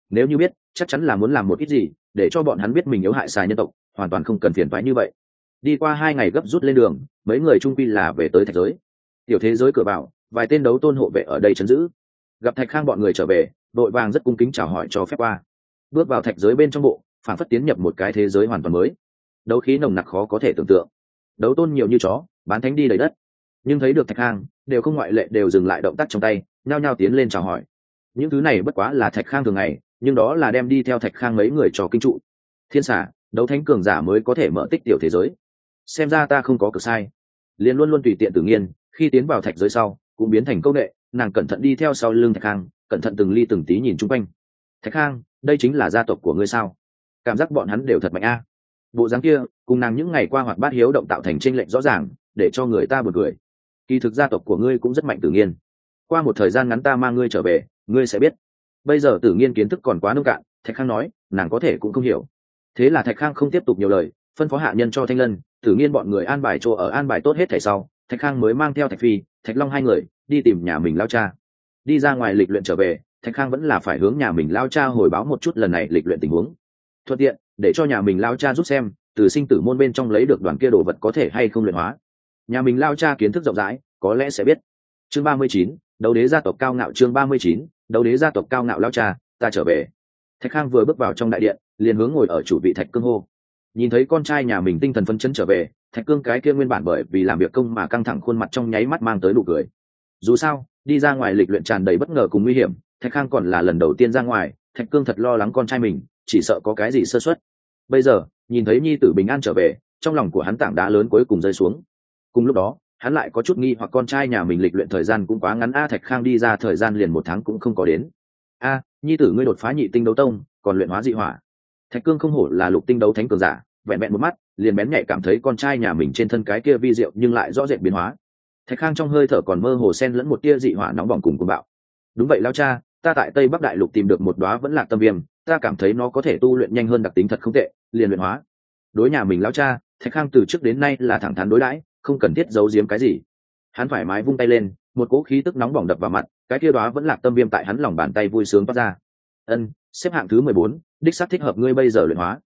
Nếu như biết, chắc chắn là muốn làm một ít gì, để cho bọn hắn biết mình yếu hại xà nhân tộc, hoàn toàn không cần phiền phái như vậy đi qua hai ngày gấp rút lên đường, mấy người trung quy là về tới thạch giới. Tiểu thế giới cửa vào vài tên đấu tôn hộ vệ ở đây chấn giữ. Gặp thạch khang bọn người trở về, đội vàng rất cung kính chào hỏi cho phép qua. Bước vào thạch giới bên trong bộ, phản phất tiến nhập một cái thế giới hoàn toàn mới. Đấu khí nồng nặc khó có thể tưởng tượng. Đấu tôn nhiều như chó, bán thánh đi đầy đất. Nhưng thấy được thạch khang, đều không ngoại lệ đều dừng lại động tác trong tay, nhao nhao tiến lên chào hỏi. Những thứ này bất quá là thạch khang thường ngày, nhưng đó là đem đi theo thạch khang mấy người cho kinh trụ. Thiên xả đấu thánh cường giả mới có thể mở tích tiểu thế giới xem ra ta không có cực sai. Liền luôn luôn tùy tiện tự nhiên, khi tiến vào thạch giới sau, cũng biến thành câu nghệ, nàng cẩn thận đi theo sau lưng thạch khang cẩn thận từng ly từng tí nhìn chung quanh. Thạch khang đây chính là gia tộc của ngươi sao? Cảm giác bọn hắn đều thật mạnh a. Bộ dáng kia, cùng nàng những ngày qua hoạt bát hiếu động tạo thành tranh lệnh rõ ràng, để cho người ta b u ồ n cười. Kỳ thực gia tộc của ngươi cũng rất mạnh tự nhiên. Qua một thời gian ngắn ta mang ngươi trở về, ngươi sẽ biết. Bây giờ tự nhiên kiến thức còn quá nông cạn, thạch khang nói, nàng có thể cũng không hiểu. Thế là thạch khang không tiếp tục nhiều lời phân phó hạ nhân cho thanh lân tự nhiên bọn người an bài chỗ ở an bài tốt hết thẻ sau, thạch khang mới mang theo thạch phi, thạch long hai người, đi tìm nhà mình lao cha. Đi ra ngoài lịch luyện trở về, thạch khang vẫn là phải hướng nhà mình lao cha hồi báo một chút lần này lịch luyện tình huống. Thuận tiện, để cho nhà mình lao cha giúp xem, từ sinh tử môn bên trong lấy được đoàn kia đồ vật có thể hay không luyện hóa. Nhà mình lao cha kiến thức rộng rãi, có lẽ sẽ biết. Chương ba mươi chín, đấu đế gia tộc cao ngạo, chương ba mươi chín, đấu đế gia tộc cao ngạo lao cha, ta trở về. Thạch khang vừa bước vào trong đại điện, liền hướng ngồi ở chủ vị thạch cương hô nhìn thấy con trai nhà mình tinh thần phấn chấn trở về, thạch cương cái kia nguyên bản bởi vì làm việc công mà căng thẳng khuôn mặt trong nháy mắt mang tới nụ cười. Dù sao, đi ra ngoài lịch luyện tràn đầy bất ngờ cùng nguy hiểm, thạch khang còn là lần đầu tiên ra ngoài, thạch cương thật lo lắng con trai mình, chỉ sợ có cái gì sơ xuất bây giờ, nhìn thấy nhi tử bình an trở về, trong lòng của hắn tảng đá lớn cuối cùng rơi xuống. Cùng lúc đó, hắn lại có chút nghi hoặc con trai nhà mình lịch luyện thời gian cũng quá ngắn, a, thạch khang đi ra thời gian liền một tháng cũng không có đến. A, nhi tử ngươi đột phá nhị tinh đấu tông, còn luyện hóa dị hỏa thạch cương không hổ là lục tinh đấu thánh cường giả, vẹn vẹn một mắt, liền bén nhạy cảm thấy con trai nhà mình trên thân cái kia vi diệu nhưng lại rõ rệt biến hóa. Thạch khang trong hơi thở còn mơ hồ sen lẫn một tia dị hỏa nóng bỏng cùng cùng bạo. Đúng vậy lao cha, ta tại tây bắc đại lục tìm được một đoá vẫn là tâm viêm, ta cảm thấy nó có thể tu luyện nhanh hơn đặc tính thật không tệ, liền luyện hóa. Đối nhà mình lao cha, thạch khang từ trước đến nay là thẳng thắn đối đãi, không cần thiết giấu giếm cái gì. Hắn thoải mái vung tay lên, một cỗ khí tức nóng bỏng đập vào mặt, cái kia đó vẫn là tâm viêm tại hắn lòng bàn tay vui sướng toát ra. Ân xếp hạng thứ mười bốn, đích xác thích hợp ngươi bây giờ luyện hóa.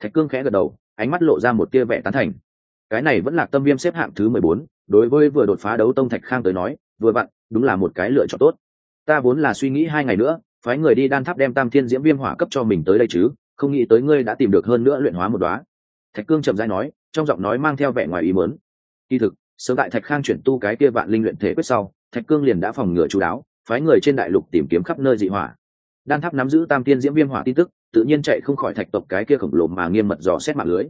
Thạch cương khẽ gật đầu, ánh mắt lộ ra một tia vẻ tán thành. Cái này vẫn là tâm viêm xếp hạng thứ mười bốn, đối với vừa đột phá đấu tông thạch khang tới nói, vừa vặn, đúng là một cái lựa chọn tốt. Ta vốn là suy nghĩ hai ngày nữa, phái người đi đan tháp đem tam thiên diễm viêm hỏa cấp cho mình tới đây chứ, không nghĩ tới ngươi đã tìm được hơn nữa luyện hóa một đoá thạch cương chậm dai nói, trong giọng nói mang theo vẻ ngoài ý mớn kỳ thực, sớm tại thạch khang chuyển tu cái kia vạn linh luyện thể quyết sau, thạch cương liền đã phòng ngừa chú đáo, phái người trên đại lục tìm kiếm khắp nơi dị hỏa đan tháp nắm giữ tam tiên diễm viêm hỏa tin tức, tự nhiên chạy không khỏi thạch tộc cái kia khổng lồ mà nghiêm mật dò xét mạng lưới.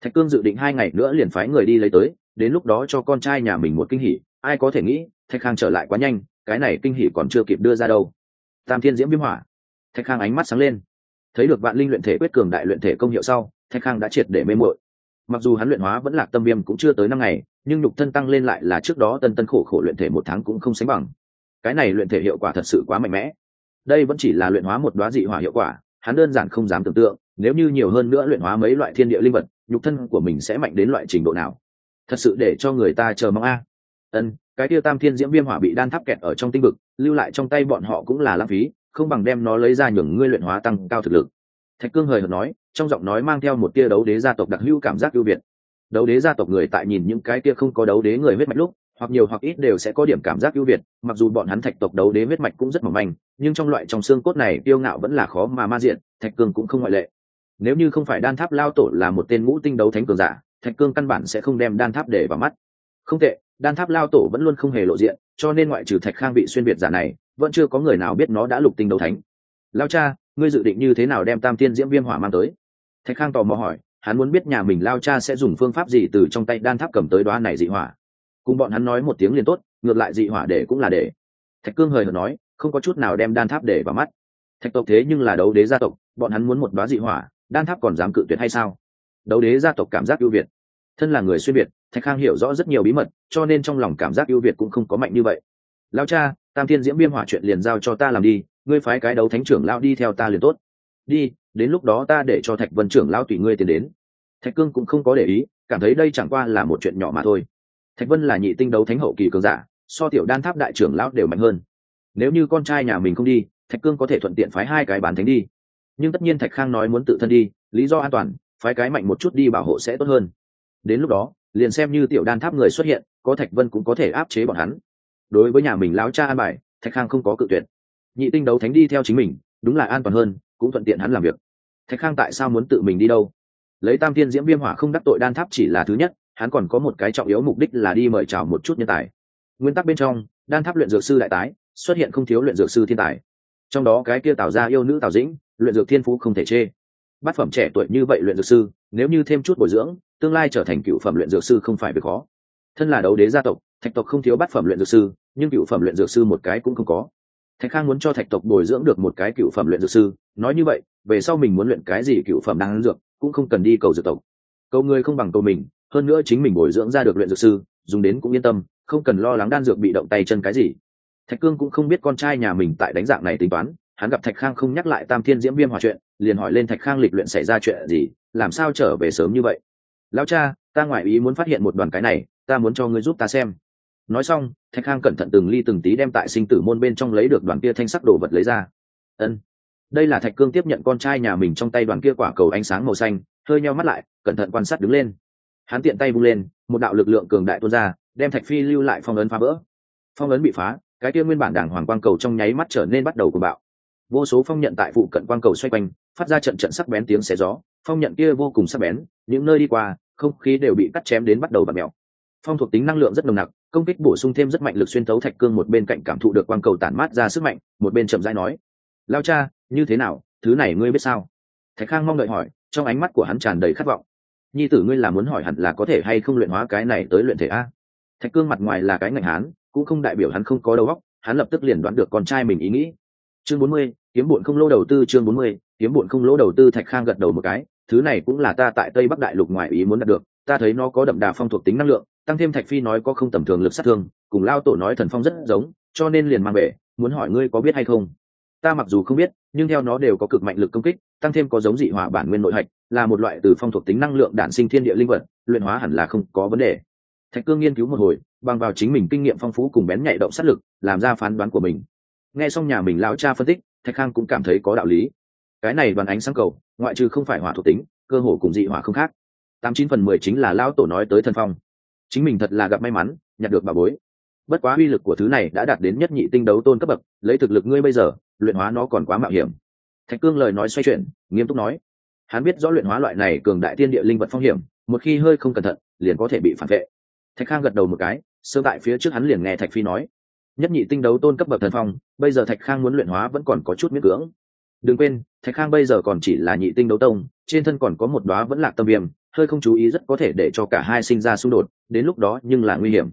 Thạch cương dự định hai ngày nữa liền phái người đi lấy tới, đến lúc đó cho con trai nhà mình một kinh hỉ, ai có thể nghĩ, thạch khang trở lại quá nhanh, cái này kinh hỉ còn chưa kịp đưa ra đâu. Tam thiên diễm viêm hỏa. Thạch khang ánh mắt sáng lên. Thấy được vạn linh luyện thể quyết cường đại luyện thể công hiệu sau, thạch khang đã triệt để mê mội mặc dù hắn luyện hóa vẫn lạc tâm viêm cũng chưa tới năm ngày, nhưng nhục thân tăng lên lại là trước đó tân tân khổ khổ luyện thể một tháng cũng không sánh bằng. Cái này luyện thể hiệu quả thật sự quá mạnh mẽ đây vẫn chỉ là luyện hóa một đoá dị hỏa hiệu quả, hắn đơn giản không dám tưởng tượng, nếu như nhiều hơn nữa luyện hóa mấy loại thiên địa linh vật, nhục thân của mình sẽ mạnh đến loại trình độ nào. Thật sự để cho người ta chờ mong a. Ân, cái tiêu tam thiên diễm viêm hỏa bị đan tháp kẹt ở trong tinh vực, lưu lại trong tay bọn họ cũng là lãng phí, không bằng đem nó lấy ra nhường ngươi luyện hóa tăng cao thực lực. Thạch cương hời hợt nói, trong giọng nói mang theo một tia đấu đế gia tộc đặc hữu cảm giác ưu việt. Đấu đế gia tộc người tại nhìn những cái kia không có đấu đế người huyết mạch lúc hoặc nhiều hoặc ít đều sẽ có điểm cảm giác ưu việt, mặc dù bọn hắn thạch tộc đấu đế huyết mạch cũng rất mỏng manh, nhưng trong loại trong xương cốt này tiêu ngạo vẫn là khó mà ma diện, thạch cương cũng không ngoại lệ. Nếu như không phải đan tháp lao tổ là một tên ngũ tinh đấu thánh cường giả, thạch cương căn bản sẽ không đem đan tháp để vào mắt. Không tệ, đan tháp lao tổ vẫn luôn không hề lộ diện, cho nên ngoại trừ thạch khang bị xuyên biệt giả này, vẫn chưa có người nào biết nó đã lục tinh đấu thánh. Lao cha, ngươi dự định như thế nào đem tam tiên diễm viêm hỏa mang tới? Thạch khang tò mò hỏi, hắn muốn biết nhà mình lao cha sẽ dùng phương pháp gì từ trong tay đan tháp cầm tới đoá này dị hỏa cùng bọn hắn nói một tiếng liền tốt, ngược lại dị hỏa để cũng là để. Thạch cương hời hợt nói, không có chút nào đem đan tháp để vào mắt. Thạch tộc thế nhưng là đấu đế gia tộc, bọn hắn muốn một đoá dị hỏa, đan tháp còn dám cự tuyệt hay sao? Đấu đế gia tộc cảm giác ưu việt. Thân là người xuyên việt, thạch khang hiểu rõ rất nhiều bí mật, cho nên trong lòng cảm giác ưu việt cũng không có mạnh như vậy. Lao cha, tam thiên diễm viêm hỏa chuyện liền giao cho ta làm đi, ngươi phái cái đấu thánh trưởng lao đi theo ta liền tốt. Đi, đến lúc đó ta để cho thạch vân trưởng lao tùy ngươi tiến đến. Thạch cương cũng không có để ý, cảm thấy đây chẳng qua là một chuyện nhỏ mà thôi thạch vân là nhị tinh đấu thánh hậu kỳ cường giả, so tiểu đan tháp đại trưởng lão đều mạnh hơn. Nếu như con trai nhà mình không đi, thạch cương có thể thuận tiện phái hai cái bán thánh đi. Nhưng tất nhiên thạch khang nói muốn tự thân đi, lý do an toàn, phái cái mạnh một chút đi bảo hộ sẽ tốt hơn. Đến lúc đó, liền xem như tiểu đan tháp người xuất hiện, có thạch vân cũng có thể áp chế bọn hắn. Đối với nhà mình lão cha an bài, thạch khang không có cự tuyệt. Nhị tinh đấu thánh đi theo chính mình, đúng là an toàn hơn, cũng thuận tiện hắn làm việc. Thạch khang tại sao muốn tự mình đi đâu? Lấy tam tiên diễm viêm hỏa không đắc tội đan tháp chỉ là thứ nhất hắn còn có một cái trọng yếu mục đích là đi mời chào một chút nhân tài. Nguyên tắc bên trong, đan tháp luyện dược sư đại tái, xuất hiện không thiếu luyện dược sư thiên tài. Trong đó cái kia tạo ra yêu nữ tào dĩnh, luyện dược thiên phú không thể chê. Bát phẩm trẻ tuổi như vậy luyện dược sư, nếu như thêm chút bồi dưỡng, tương lai trở thành cựu phẩm luyện dược sư không phải việc khó. Thân là đấu đế gia tộc, thạch tộc không thiếu bát phẩm luyện dược sư, nhưng cựu phẩm luyện dược sư một cái cũng không có. Thạch khang muốn cho thạch tộc bồi dưỡng được một cái cựu phẩm luyện dược sư, nói như vậy, về sau mình muốn luyện cái gì cựu phẩm đang dược, cũng không cần đi cầu dược tộc. Cầu người không bằng cầu mình hơn nữa chính mình bồi dưỡng ra được luyện dược sư, dùng đến cũng yên tâm, không cần lo lắng đan dược bị động tay chân cái gì. Thạch cương cũng không biết con trai nhà mình tại đánh dạng này tính toán, hắn gặp thạch khang không nhắc lại tam thiên diễm viêm hòa chuyện, liền hỏi lên thạch khang lịch luyện xảy ra chuyện gì, làm sao trở về sớm như vậy. Lão cha, ta ngoại ý muốn phát hiện một đoàn cái này, ta muốn cho ngươi giúp ta xem. Nói xong, thạch khang cẩn thận từng ly từng tí đem tại sinh tử môn bên trong lấy được đoàn kia thanh sắc đồ vật lấy ra. Ân. Đây là thạch cương tiếp nhận con trai nhà mình trong tay đoàn kia quả cầu ánh sáng màu xanh, hơi nheo mắt lại, cẩn thận quan sát đứng lên hắn tiện tay vung lên, một đạo lực lượng cường đại tuôn ra, đem thạch phi lưu lại phong ấn phá vỡ. Phong ấn bị phá, cái kia nguyên bản đảng hoàng quang cầu trong nháy mắt trở nên bắt đầu của bạo. Vô số phong nhận tại phụ cận quang cầu xoay quanh, phát ra trận trận sắc bén tiếng xé gió. Phong nhận kia vô cùng sắc bén, những nơi đi qua, không khí đều bị cắt chém đến bắt đầu bạt mèo. Phong thuộc tính năng lượng rất nồng nặc, công kích bổ sung thêm rất mạnh lực xuyên tấu thạch cương một bên cạnh cảm thụ được quang cầu tản mát ra sức mạnh, một bên chậm rãi nói, lao cha, như thế nào? Thứ này ngươi biết sao? Thạch khang mong đợi hỏi, trong ánh mắt của hắn tràn đầy khát vọng nhi tử ngươi là muốn hỏi hẳn là có thể hay không luyện hóa cái này tới luyện thể a? Thạch cương mặt ngoài là cái ngạnh hán, cũng không đại biểu hắn không có đầu óc, hắn lập tức liền đoán được con trai mình ý nghĩ. Chương bốn mươi, kiếm bụn không lỗ đầu tư, chương bốn mươi, kiếm bụn không lỗ đầu tư, thạch khang gật đầu một cái, thứ này cũng là ta tại tây bắc đại lục ngoài ý muốn đạt được, ta thấy nó có đậm đà phong thuộc tính năng lượng, tăng thêm thạch phi nói có không tầm thường lực sát thương, cùng lao tổ nói thần phong rất giống, cho nên liền mang về, muốn hỏi ngươi có biết hay không? Ta mặc dù không biết nhưng theo nó đều có cực mạnh lực công kích, tăng thêm có giống dị hỏa bản nguyên nội hạch, là một loại từ phong thuộc tính năng lượng đản sinh thiên địa linh vật, luyện hóa hẳn là không có vấn đề. Thạch cương nghiên cứu một hồi, bằng vào chính mình kinh nghiệm phong phú cùng bén nhạy động sát lực, làm ra phán đoán của mình. Nghe xong nhà mình lão cha phân tích, thạch khang cũng cảm thấy có đạo lý. Cái này đoàn ánh sáng cầu, ngoại trừ không phải hỏa thuộc tính, cơ hồ cùng dị hỏa không khác. Tám chín phần mười chính là lão tổ nói tới thân phong. Chính mình thật là gặp may mắn, nhặt được bà bối. Bất quá uy lực của thứ này đã đạt đến nhất nhị tinh đấu tôn cấp bậc, lấy thực lực ngươi bây giờ luyện hóa nó còn quá mạo hiểm. Thạch cương lời nói xoay chuyển, nghiêm túc nói, hắn biết rõ luyện hóa loại này cường đại tiên địa linh vật phong hiểm, một khi hơi không cẩn thận, liền có thể bị phản vệ. Thạch khang gật đầu một cái, sơ tại phía trước hắn liền nghe thạch phi nói, nhất nhị tinh đấu tôn cấp bậc thần phong, bây giờ thạch khang muốn luyện hóa vẫn còn có chút miễn cưỡng. Đừng quên, thạch khang bây giờ còn chỉ là nhị tinh đấu tông, trên thân còn có một đoá vẫn lạc tâm viêm, hơi không chú ý rất có thể để cho cả hai sinh ra xung đột, đến lúc đó nhưng là nguy hiểm.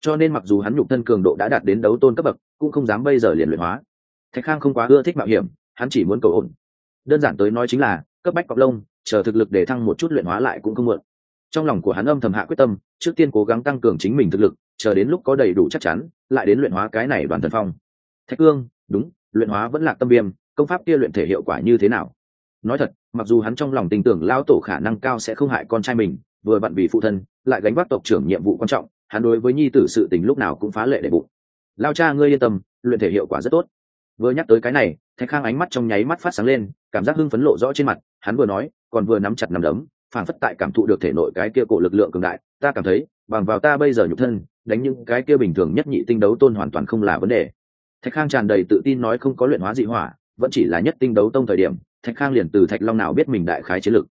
Cho nên mặc dù hắn nhục thân cường độ đã đạt đến đấu tôn cấp bậc, cũng không dám bây giờ liền luyện hóa thạch khang không quá ưa thích mạo hiểm, hắn chỉ muốn cầu ổn. Đơn giản tới nói chính là, cấp bách cọc lông, chờ thực lực để thăng một chút luyện hóa lại cũng không muộn. Trong lòng của hắn âm thầm hạ quyết tâm, trước tiên cố gắng tăng cường chính mình thực lực, chờ đến lúc có đầy đủ chắc chắn, lại đến luyện hóa cái này đoàn thần phong. Thạch cương, đúng, luyện hóa vẫn là tâm viêm, công pháp kia luyện thể hiệu quả như thế nào? Nói thật, mặc dù hắn trong lòng tin tưởng lao tổ khả năng cao sẽ không hại con trai mình, vừa bận vì phụ thân, lại gánh vác tộc trưởng nhiệm vụ quan trọng, hắn đối với nhi tử sự tình lúc nào cũng phá lệ để bụng. Lao cha ngươi yên tâm, luyện thể hiệu quả rất tốt vừa nhắc tới cái này, thạch khang ánh mắt trong nháy mắt phát sáng lên, cảm giác hưng phấn lộ rõ trên mặt, hắn vừa nói, còn vừa nắm chặt nắm đấm, phảng phất tại cảm thụ được thể nội cái kia cổ lực lượng cường đại, ta cảm thấy, bằng vào ta bây giờ nhục thân, đánh những cái kia bình thường nhất nhị tinh đấu tôn hoàn toàn không là vấn đề. Thạch khang tràn đầy tự tin nói không có luyện hóa dị hỏa, vẫn chỉ là nhất tinh đấu tông thời điểm, thạch khang liền từ thạch long nào biết mình đại khái chiến lực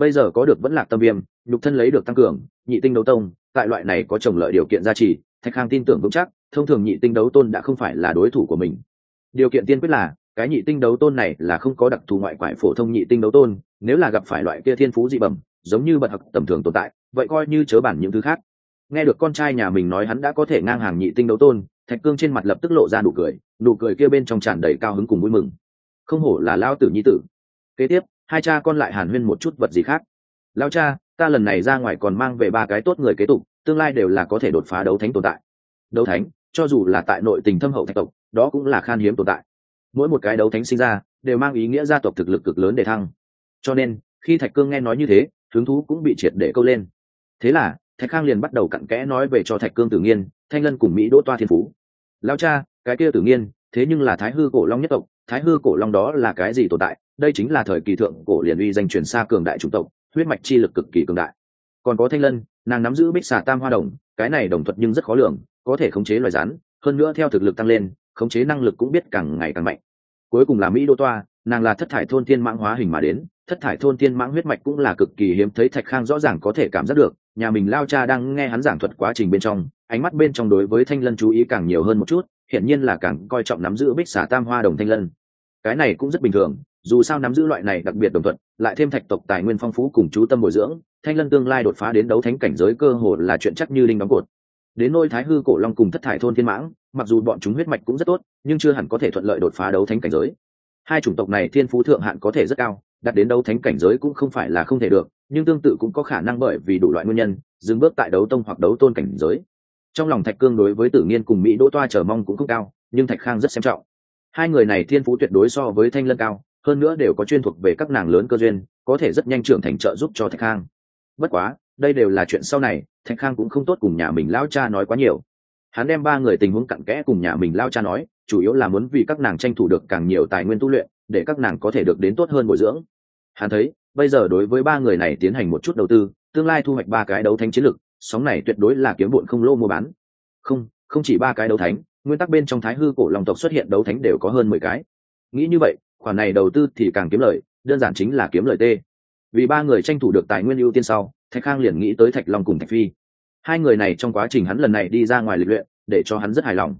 bây giờ có được vẫn lạc tâm viêm, nhục thân lấy được tăng cường, nhị tinh đấu tông, tại loại này có trồng lợi điều kiện gia trì, thạch khang tin tưởng vững chắc, thông thường nhị tinh đấu tôn đã không phải là đối thủ của mình điều kiện tiên quyết là, cái nhị tinh đấu tôn này là không có đặc thù ngoại quại phổ thông nhị tinh đấu tôn, nếu là gặp phải loại kia thiên phú dị bẩm, giống như bật học tầm thường tồn tại, vậy coi như chớ bản những thứ khác. Nghe được con trai nhà mình nói hắn đã có thể ngang hàng nhị tinh đấu tôn, thạch cương trên mặt lập tức lộ ra nụ cười nụ cười kia bên trong tràn đầy cao hứng cùng vui mừng. Không hổ là lao tử nhi tử. Kế tiếp, hai cha con lại hàn huyên một chút vật gì khác. Lao cha, ta lần này ra ngoài còn mang về ba cái tốt người kế tục, tương lai đều là có thể đột phá đấu thánh tồn tại. Đấu thánh, cho dù là tại nội tình thâm hậu thạch tộc đó cũng là khan hiếm tồn tại. Mỗi một cái đấu thánh sinh ra đều mang ý nghĩa gia tộc thực lực cực lớn để thăng. Cho nên, khi thạch cương nghe nói như thế, hứng thú cũng bị triệt để câu lên. Thế là, thạch khang liền bắt đầu cặn kẽ nói về cho thạch cương tử nghiên, thanh lân cùng mỹ đỗ toa thiên phú. Lao cha, cái kia tử nghiên, thế nhưng là thái hư cổ long nhất tộc, thái hư cổ long đó là cái gì tồn tại? Đây chính là thời kỳ thượng cổ liền uy danh truyền xa cường đại chủng tộc, huyết mạch chi lực cực kỳ cường đại. Còn có thanh lân, nàng nắm giữ bích xà tam hoa đồng, cái này đồng thuật nhưng rất khó lường, có thể khống chế loài rắn, hơn nữa theo thực lực tăng lên khống chế năng lực cũng biết càng ngày càng mạnh. Cuối cùng là mỹ đô toa, nàng là thất thải thôn thiên mãng hóa hình mà đến, thất thải thôn thiên mãng huyết mạch cũng là cực kỳ hiếm thấy thạch khang rõ ràng có thể cảm giác được, nhà mình lao cha đang nghe hắn giảng thuật quá trình bên trong, ánh mắt bên trong đối với thanh lân chú ý càng nhiều hơn một chút, hiển nhiên là càng coi trọng nắm giữ bích xả tam hoa đồng thanh lân. Cái này cũng rất bình thường, dù sao nắm giữ loại này đặc biệt đồng thuận, lại thêm thạch tộc tài nguyên phong phú cùng chú tâm bồi dưỡng, thanh lân tương lai đột phá đến đấu thánh cảnh giới cơ hồ là chuyện chắc như linh đóng cột đến nôi thái hư cổ long cùng thất thải thôn thiên mãng, mặc dù bọn chúng huyết mạch cũng rất tốt, nhưng chưa hẳn có thể thuận lợi đột phá đấu thánh cảnh giới. Hai chủng tộc này thiên phú thượng hạn có thể rất cao đặt đến đấu thánh cảnh giới cũng không phải là không thể được, nhưng tương tự cũng có khả năng bởi vì đủ loại nguyên nhân, dừng bước tại đấu tông hoặc đấu tôn cảnh giới. Trong lòng thạch cương đối với tử nghiên cùng mỹ đỗ toa chờ mong cũng không cao, nhưng thạch khang rất xem trọng. Hai người này thiên phú tuyệt đối so với thanh lân cao, hơn nữa đều có chuyên thuộc về các nàng lớn cơ duyên, có thể rất nhanh trưởng thành trợ giúp cho thạch khang. Bất quá đây đều là chuyện sau này, thạch khang cũng không tốt cùng nhà mình lao cha nói quá nhiều. Hắn đem ba người tình huống cặn kẽ cùng nhà mình lao cha nói, chủ yếu là muốn vì các nàng tranh thủ được càng nhiều tài nguyên tu luyện, để các nàng có thể được đến tốt hơn bồi dưỡng. Hắn thấy, bây giờ đối với ba người này tiến hành một chút đầu tư, tương lai thu hoạch ba cái đấu thánh chiến lực sóng này tuyệt đối là kiếm bụn không lô mua bán. Không không chỉ ba cái đấu thánh, nguyên tắc bên trong thái hư cổ long tộc xuất hiện đấu thánh đều có hơn mười cái. Nghĩ như vậy, khoản này đầu tư thì càng kiếm lời, đơn giản chính là kiếm lời tê. Vì ba người tranh thủ được tài nguyên ưu tiên sau thạch khang liền nghĩ tới thạch long cùng thạch phi. Hai người này trong quá trình hắn lần này đi ra ngoài lịch luyện, để cho hắn rất hài lòng.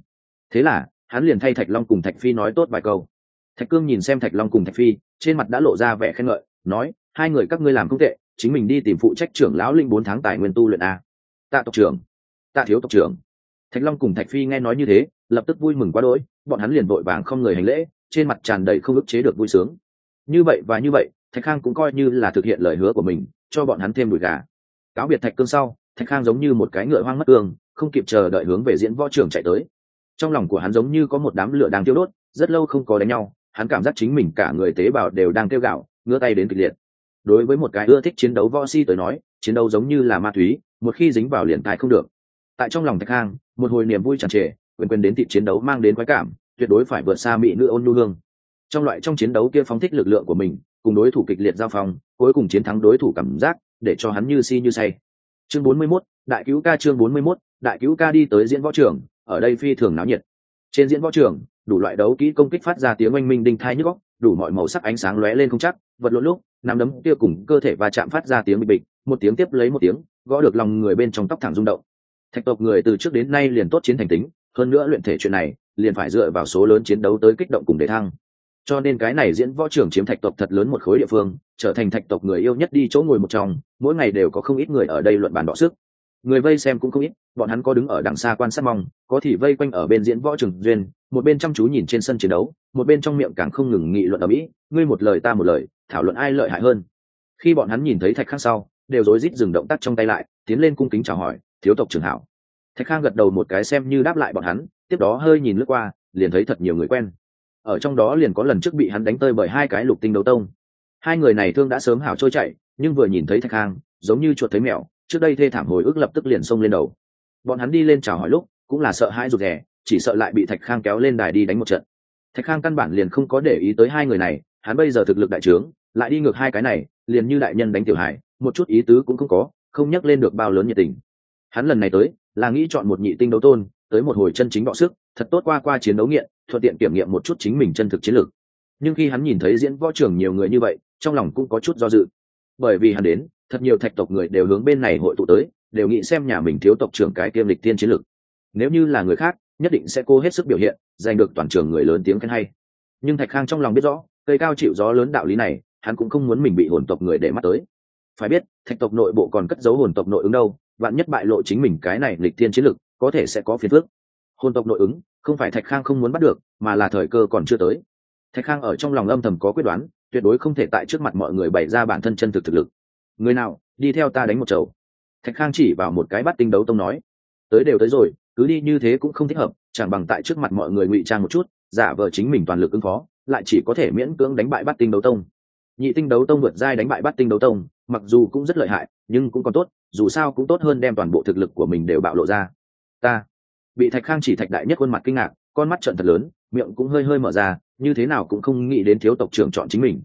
Thế là, hắn liền thay thạch long cùng thạch phi nói tốt vài câu. Thạch cương nhìn xem thạch long cùng thạch phi, trên mặt đã lộ ra vẻ khen ngợi, nói, hai người các ngươi làm không tệ, chính mình đi tìm phụ trách trưởng lão linh bốn tháng tài nguyên tu luyện a. Tạ tộc trưởng. Tạ thiếu tộc trưởng. Thạch long cùng thạch phi nghe nói như thế, lập tức vui mừng quá đỗi, bọn hắn liền vội vàng không người hành lễ, trên mặt tràn đầy không ức chế được vui sướng. Như vậy và như vậy, thạch khang cũng coi như là thực hiện lời hứa của mình cho bọn hắn thêm đùi gà. Cáo biệt thạch cương sau, thạch khang giống như một cái ngựa hoang mất cương, không kịp chờ đợi hướng về diễn võ trường chạy tới. Trong lòng của hắn giống như có một đám lửa đang tiêu đốt, rất lâu không có đánh nhau, hắn cảm giác chính mình cả người tế bào đều đang kêu gạo, ngứa tay đến kịch liệt. Đối với một cái ưa thích chiến đấu võ si tới nói, chiến đấu giống như là ma túy, một khi dính vào liền tài không được. Tại trong lòng thạch khang, một hồi niềm vui tràn trề, quyền quyền đến thị chiến đấu mang đến khoái cảm, tuyệt đối phải vượt xa mỹ nữ ôn nhu hương. Trong loại trong chiến đấu kia phóng thích lực lượng của mình cùng đối thủ kịch liệt giao phong cuối cùng chiến thắng đối thủ cảm giác để cho hắn như si như say. Chương 41, đại cứu ca chương 41, đại cứu ca đi tới diễn võ trường ở đây phi thường náo nhiệt. Trên diễn võ trường đủ loại đấu kỹ công kích phát ra tiếng oanh minh đinh thai nhức góc đủ mọi màu sắc ánh sáng lóe lên không chắc vật lộn lúc nắm đấm kia cùng cơ thể va chạm phát ra tiếng bịch bịch một tiếng tiếp lấy một tiếng gõ được lòng người bên trong tóc thẳng rung động. Thạch tộc người từ trước đến nay liền tốt chiến thành tính hơn nữa luyện thể chuyện này liền phải dựa vào số lớn chiến đấu tới kích động cùng để thăng cho nên cái này diễn võ trưởng chiếm thạch tộc thật lớn một khối địa phương, trở thành thạch tộc người yêu nhất đi chỗ ngồi một trong, mỗi ngày đều có không ít người ở đây luận bàn đọ sức. Người vây xem cũng không ít, bọn hắn có đứng ở đằng xa quan sát mong, có thì vây quanh ở bên diễn võ trường duyên, một bên chăm chú nhìn trên sân chiến đấu, một bên trong miệng càng không ngừng nghị luận ở mỹ ngươi một lời ta một lời, thảo luận ai lợi hại hơn? Khi bọn hắn nhìn thấy thạch khang sau, đều rối rít dừng động tác trong tay lại, tiến lên cung kính chào hỏi, thiếu tộc trường hảo. Thạch khang gật đầu một cái xem như đáp lại bọn hắn, tiếp đó hơi nhìn lướt qua, liền thấy thật nhiều người quen ở trong đó liền có lần trước bị hắn đánh tơi bởi hai cái lục tinh đấu tông. Hai người này thương đã sớm hảo trôi chạy nhưng vừa nhìn thấy thạch khang giống như chuột thấy mèo, trước đây thê thảm hồi ức lập tức liền xông lên đầu. Bọn hắn đi lên chào hỏi lúc, cũng là sợ hãi rụt rè, chỉ sợ lại bị thạch khang kéo lên đài đi đánh một trận. Thạch khang căn bản liền không có để ý tới hai người này, hắn bây giờ thực lực đại trướng, lại đi ngược hai cái này, liền như đại nhân đánh tiểu hải một chút ý tứ cũng không có, không nhắc lên được bao lớn nhiệt tình. Hắn lần này tới, là nghĩ chọn một nhị tinh đấu tôn, tới một hồi chân chính bọ sức thật tốt qua qua chiến đấu nghiện, thuận tiện kiểm nghiệm một chút chính mình chân thực chiến lược. Nhưng khi hắn nhìn thấy diễn võ trường nhiều người như vậy, trong lòng cũng có chút do dự. Bởi vì hắn đến, thật nhiều thạch tộc người đều hướng bên này hội tụ tới, đều nghĩ xem nhà mình thiếu tộc trưởng cái kiêm lịch tiên chiến lược. Nếu như là người khác, nhất định sẽ cố hết sức biểu hiện, giành được toàn trường người lớn tiếng khen hay. Nhưng thạch khang trong lòng biết rõ, cây cao chịu gió lớn đạo lý này, hắn cũng không muốn mình bị hồn tộc người để mắt tới. Phải biết, thạch tộc nội bộ còn cất giấu hồn tộc nội ứng đâu bạn nhất bại lộ chính mình cái này lịch tiên chiến lược, có thể sẽ có phiền phước hôn tộc nội ứng, không phải thạch khang không muốn bắt được, mà là thời cơ còn chưa tới. Thạch khang ở trong lòng âm thầm có quyết đoán, tuyệt đối không thể tại trước mặt mọi người bày ra bản thân chân thực thực lực. Người nào, đi theo ta đánh một chầu. Thạch khang chỉ vào một cái bắt tinh đấu tông nói, tới đều tới rồi, cứ đi như thế cũng không thích hợp, chẳng bằng tại trước mặt mọi người ngụy trang một chút, giả vờ chính mình toàn lực ứng phó, lại chỉ có thể miễn cưỡng đánh bại bắt tinh đấu tông. Nhị tinh đấu tông vượt giai đánh bại bắt tinh đấu tông, mặc dù cũng rất lợi hại, nhưng cũng còn tốt, dù sao cũng tốt hơn đem toàn bộ thực lực của mình đều bạo lộ ra. Ta bị thạch khang chỉ thạch đại nhất khuôn mặt kinh ngạc, con mắt trận thật lớn, miệng cũng hơi hơi mở ra, như thế nào cũng không nghĩ đến thiếu tộc trưởng chọn chính mình.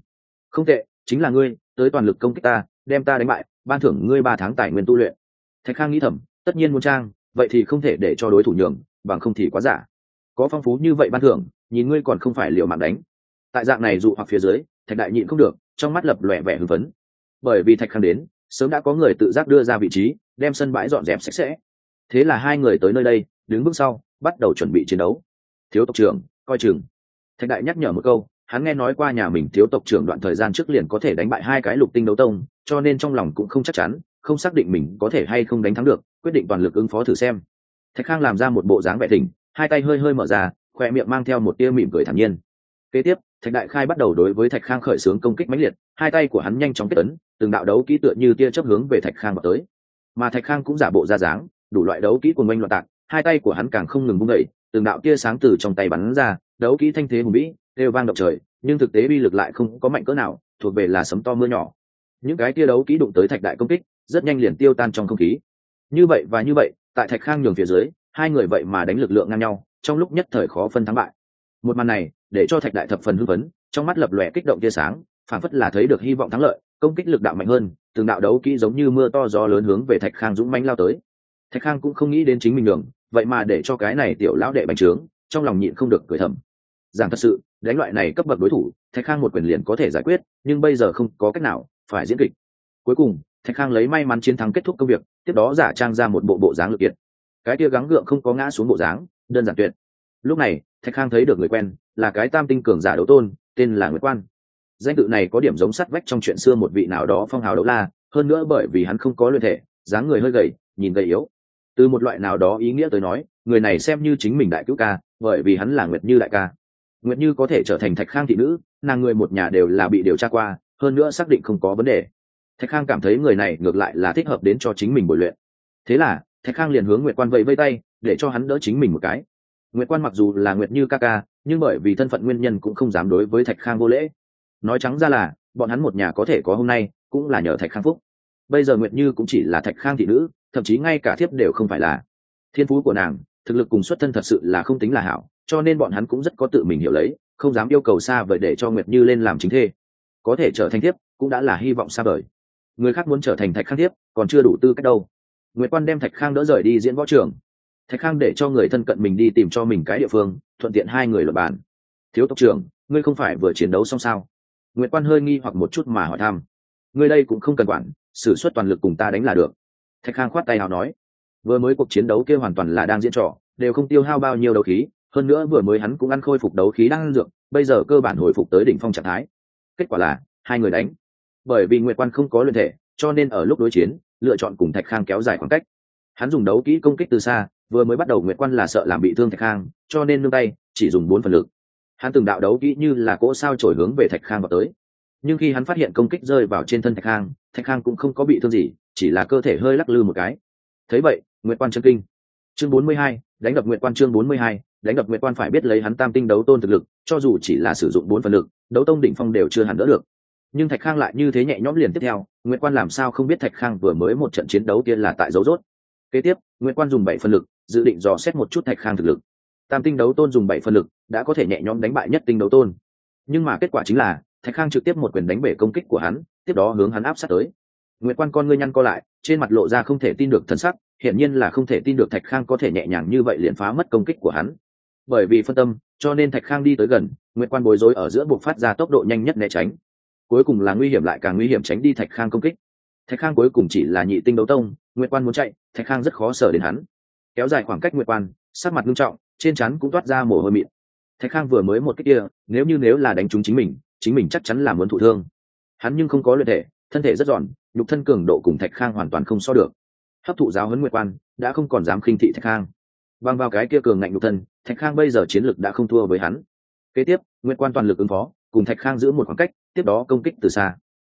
Không tệ, chính là ngươi, tới toàn lực công kích ta, đem ta đánh bại, ban thưởng ngươi ba tháng tài nguyên tu luyện. Thạch khang nghĩ thầm, tất nhiên muốn trang, vậy thì không thể để cho đối thủ nhường, bằng không thì quá giả. Có phong phú như vậy ban thưởng, nhìn ngươi còn không phải liều mạng đánh. Tại dạng này dụ hoặc phía dưới, thạch đại nhịn không được, trong mắt lập lòe vẻ hưng phấn. Bởi vì thạch khang đến, sớm đã có người tự giác đưa ra vị trí, đem sân bãi dọn dẹp sạch sẽ thế là hai người tới nơi đây, đứng bước sau, bắt đầu chuẩn bị chiến đấu. Thiếu tộc trưởng, coi chừng. Thạch đại nhắc nhở một câu, hắn nghe nói qua nhà mình thiếu tộc trưởng đoạn thời gian trước liền có thể đánh bại hai cái lục tinh đấu tông, cho nên trong lòng cũng không chắc chắn, không xác định mình có thể hay không đánh thắng được, quyết định toàn lực ứng phó thử xem. Thạch khang làm ra một bộ dáng vẻ thỉnh, hai tay hơi hơi mở ra, khoe miệng mang theo một tia mỉm cười thản nhiên. Kế tiếp, thạch đại khai bắt đầu đối với thạch khang khởi xướng công kích mãnh liệt, hai tay của hắn nhanh chóng kết ấn, từng đạo đấu kỹ tựa như tia chấp hướng về thạch khang vào tới. Mà thạch khang cũng giả bộ ra dáng đủ loại đấu kỹ cuồng oanh loạn tạc, hai tay của hắn càng không ngừng vung đẩy từng đạo tia sáng từ trong tay bắn ra, đấu kỹ thanh thế hùng vĩ, đều vang động trời, nhưng thực tế bi lực lại không có mạnh cỡ nào, thuộc về là sấm to mưa nhỏ. Những cái tia đấu kỹ đụng tới thạch đại công kích, rất nhanh liền tiêu tan trong không khí. Như vậy và như vậy, tại thạch khang nhường phía dưới, hai người vậy mà đánh lực lượng ngang nhau, trong lúc nhất thời khó phân thắng bại. Một màn này, để cho thạch đại thập phần hưng phấn, trong mắt lập lòe kích động tia sáng, phản phất là thấy được hy vọng thắng lợi, công kích lực đạo mạnh hơn, từng đạo đấu kỹ giống như mưa to gió lớn hướng về thạch khang dũng mãnh lao tới thạch khang cũng không nghĩ đến chính mình đường vậy mà để cho cái này tiểu lão đệ bành trướng, trong lòng nhịn không được cười thầm. Rằng thật sự, đánh loại này cấp bậc đối thủ, thạch khang một quyền liền có thể giải quyết, nhưng bây giờ không có cách nào, phải diễn kịch. Cuối cùng, thạch khang lấy may mắn chiến thắng kết thúc công việc, tiếp đó giả trang ra một bộ bộ dáng lực kiệt. Cái kia gắng gượng không có ngã xuống bộ dáng, đơn giản tuyệt. Lúc này, thạch khang thấy được người quen, là cái tam tinh cường giả đấu tôn, tên là nguyễn quan. Danh tự này có điểm giống sắt vách trong chuyện xưa một vị nào đó phong hào đấu la, hơn nữa bởi vì hắn không có luyện thể, dáng người hơi gầy, nhìn gầy yếu từ một loại nào đó ý nghĩa tới nói, người này xem như chính mình đại cứu ca, bởi vì hắn là nguyệt như đại ca. Nguyệt như có thể trở thành thạch khang thị nữ, nàng người một nhà đều là bị điều tra qua, hơn nữa xác định không có vấn đề. Thạch khang cảm thấy người này ngược lại là thích hợp đến cho chính mình bồi luyện. Thế là, thạch khang liền hướng nguyệt quan vẫy vây tay, để cho hắn đỡ chính mình một cái. Nguyệt quan mặc dù là nguyệt như ca ca, nhưng bởi vì thân phận nguyên nhân cũng không dám đối với thạch khang vô lễ. Nói trắng ra là, bọn hắn một nhà có thể có hôm nay, cũng là nhờ thạch khang phúc. Bây giờ nguyệt như cũng chỉ là thạch khang thị nữ thậm chí ngay cả thiếp đều không phải là. Thiên phú của nàng, thực lực cùng xuất thân thật sự là không tính là hảo, cho nên bọn hắn cũng rất có tự mình hiểu lấy, không dám yêu cầu xa vời để cho nguyệt như lên làm chính thê. Có thể trở thành thiếp, cũng đã là hy vọng xa vời. Người khác muốn trở thành thạch khang thiếp, còn chưa đủ tư cách đâu. Nguyệt quan đem thạch khang đỡ rời đi diễn võ trường. Thạch khang để cho người thân cận mình đi tìm cho mình cái địa phương, thuận tiện hai người luật bàn. Thiếu tộc trưởng, ngươi không phải vừa chiến đấu xong sao? Nguyệt quan hơi nghi hoặc một chút mà hỏi thăm. Ngươi đây cũng không cần quản s ử suất toàn lực cùng ta đánh là được thạch khang khoát tay nào nói, vừa mới cuộc chiến đấu kia hoàn toàn là đang diễn trò, đều không tiêu hao bao nhiêu đấu khí, hơn nữa vừa mới hắn cũng ăn khôi phục đấu khí đang ăn dược, bây giờ cơ bản hồi phục tới đỉnh phong trạng thái. Kết quả là, hai người đánh. Bởi vì nguyệt quan không có luyện thể, cho nên ở lúc đối chiến, lựa chọn cùng thạch khang kéo dài khoảng cách. Hắn dùng đấu kỹ công kích từ xa, vừa mới bắt đầu nguyệt quan là sợ làm bị thương thạch khang, cho nên nương tay, chỉ dùng bốn phần lực. Hắn từng đạo đấu kỹ như là cỗ sao trổi hướng về thạch khang vào tới. Nhưng khi hắn phát hiện công kích rơi vào trên thân thạch khang thạch khang cũng không có bị thương gì chỉ là cơ thể hơi lắc lư một cái. Thấy vậy, nguyệt quan chân kinh. Chương bốn mươi hai, đánh đập nguyệt quan chương bốn mươi hai, đánh đập nguyệt quan phải biết lấy hắn tam tinh đấu tôn thực lực, cho dù chỉ là sử dụng bốn phần lực, đấu tông đỉnh phong đều chưa hẳn đỡ được. Nhưng thạch khang lại như thế nhẹ nhõm liền tiếp theo, nguyệt quan làm sao không biết thạch khang vừa mới một trận chiến đấu kia là tại dấu rốt kế tiếp, nguyệt quan dùng bảy phần lực, dự định dò xét một chút thạch khang thực lực. Tam tinh đấu tôn dùng bảy phần lực, đã có thể nhẹ nhõm đánh bại nhất tinh đấu tôn. Nhưng mà kết quả chính là, thạch khang trực tiếp một quyền đánh bể công kích của hắn, tiếp đó hướng hắn áp sát tới nguyệt quan con ngươi nhăn co lại, trên mặt lộ ra không thể tin được thần sắc, hiển nhiên là không thể tin được thạch khang có thể nhẹ nhàng như vậy liền phá mất công kích của hắn. Bởi vì phân tâm, cho nên thạch khang đi tới gần, nguyệt quan bối rối ở giữa buộc phát ra tốc độ nhanh nhất né tránh. Cuối cùng là nguy hiểm lại càng nguy hiểm tránh đi thạch khang công kích. Thạch khang cuối cùng chỉ là nhị tinh đấu tông, nguyệt quan muốn chạy, thạch khang rất khó sở đến hắn. Kéo dài khoảng cách nguyệt quan, sắc mặt nghiêm trọng, trên trán cũng toát ra mồ hôi mịn. Thạch khang vừa mới một cái kia, nếu như nếu là đánh trúng chính mình chính mình chắc chắn là muốn thụ thương. Hắn nhưng không có luyện thể, thân thể rất giòn nhục thân cường độ cùng thạch khang hoàn toàn không so được. Hấp thụ giáo huấn nguyệt quan, đã không còn dám khinh thị thạch khang. Bằng vào cái kia cường ngạnh nhục thân, thạch khang bây giờ chiến lực đã không thua với hắn. Kế tiếp, nguyệt quan toàn lực ứng phó, cùng thạch khang giữ một khoảng cách, tiếp đó công kích từ xa.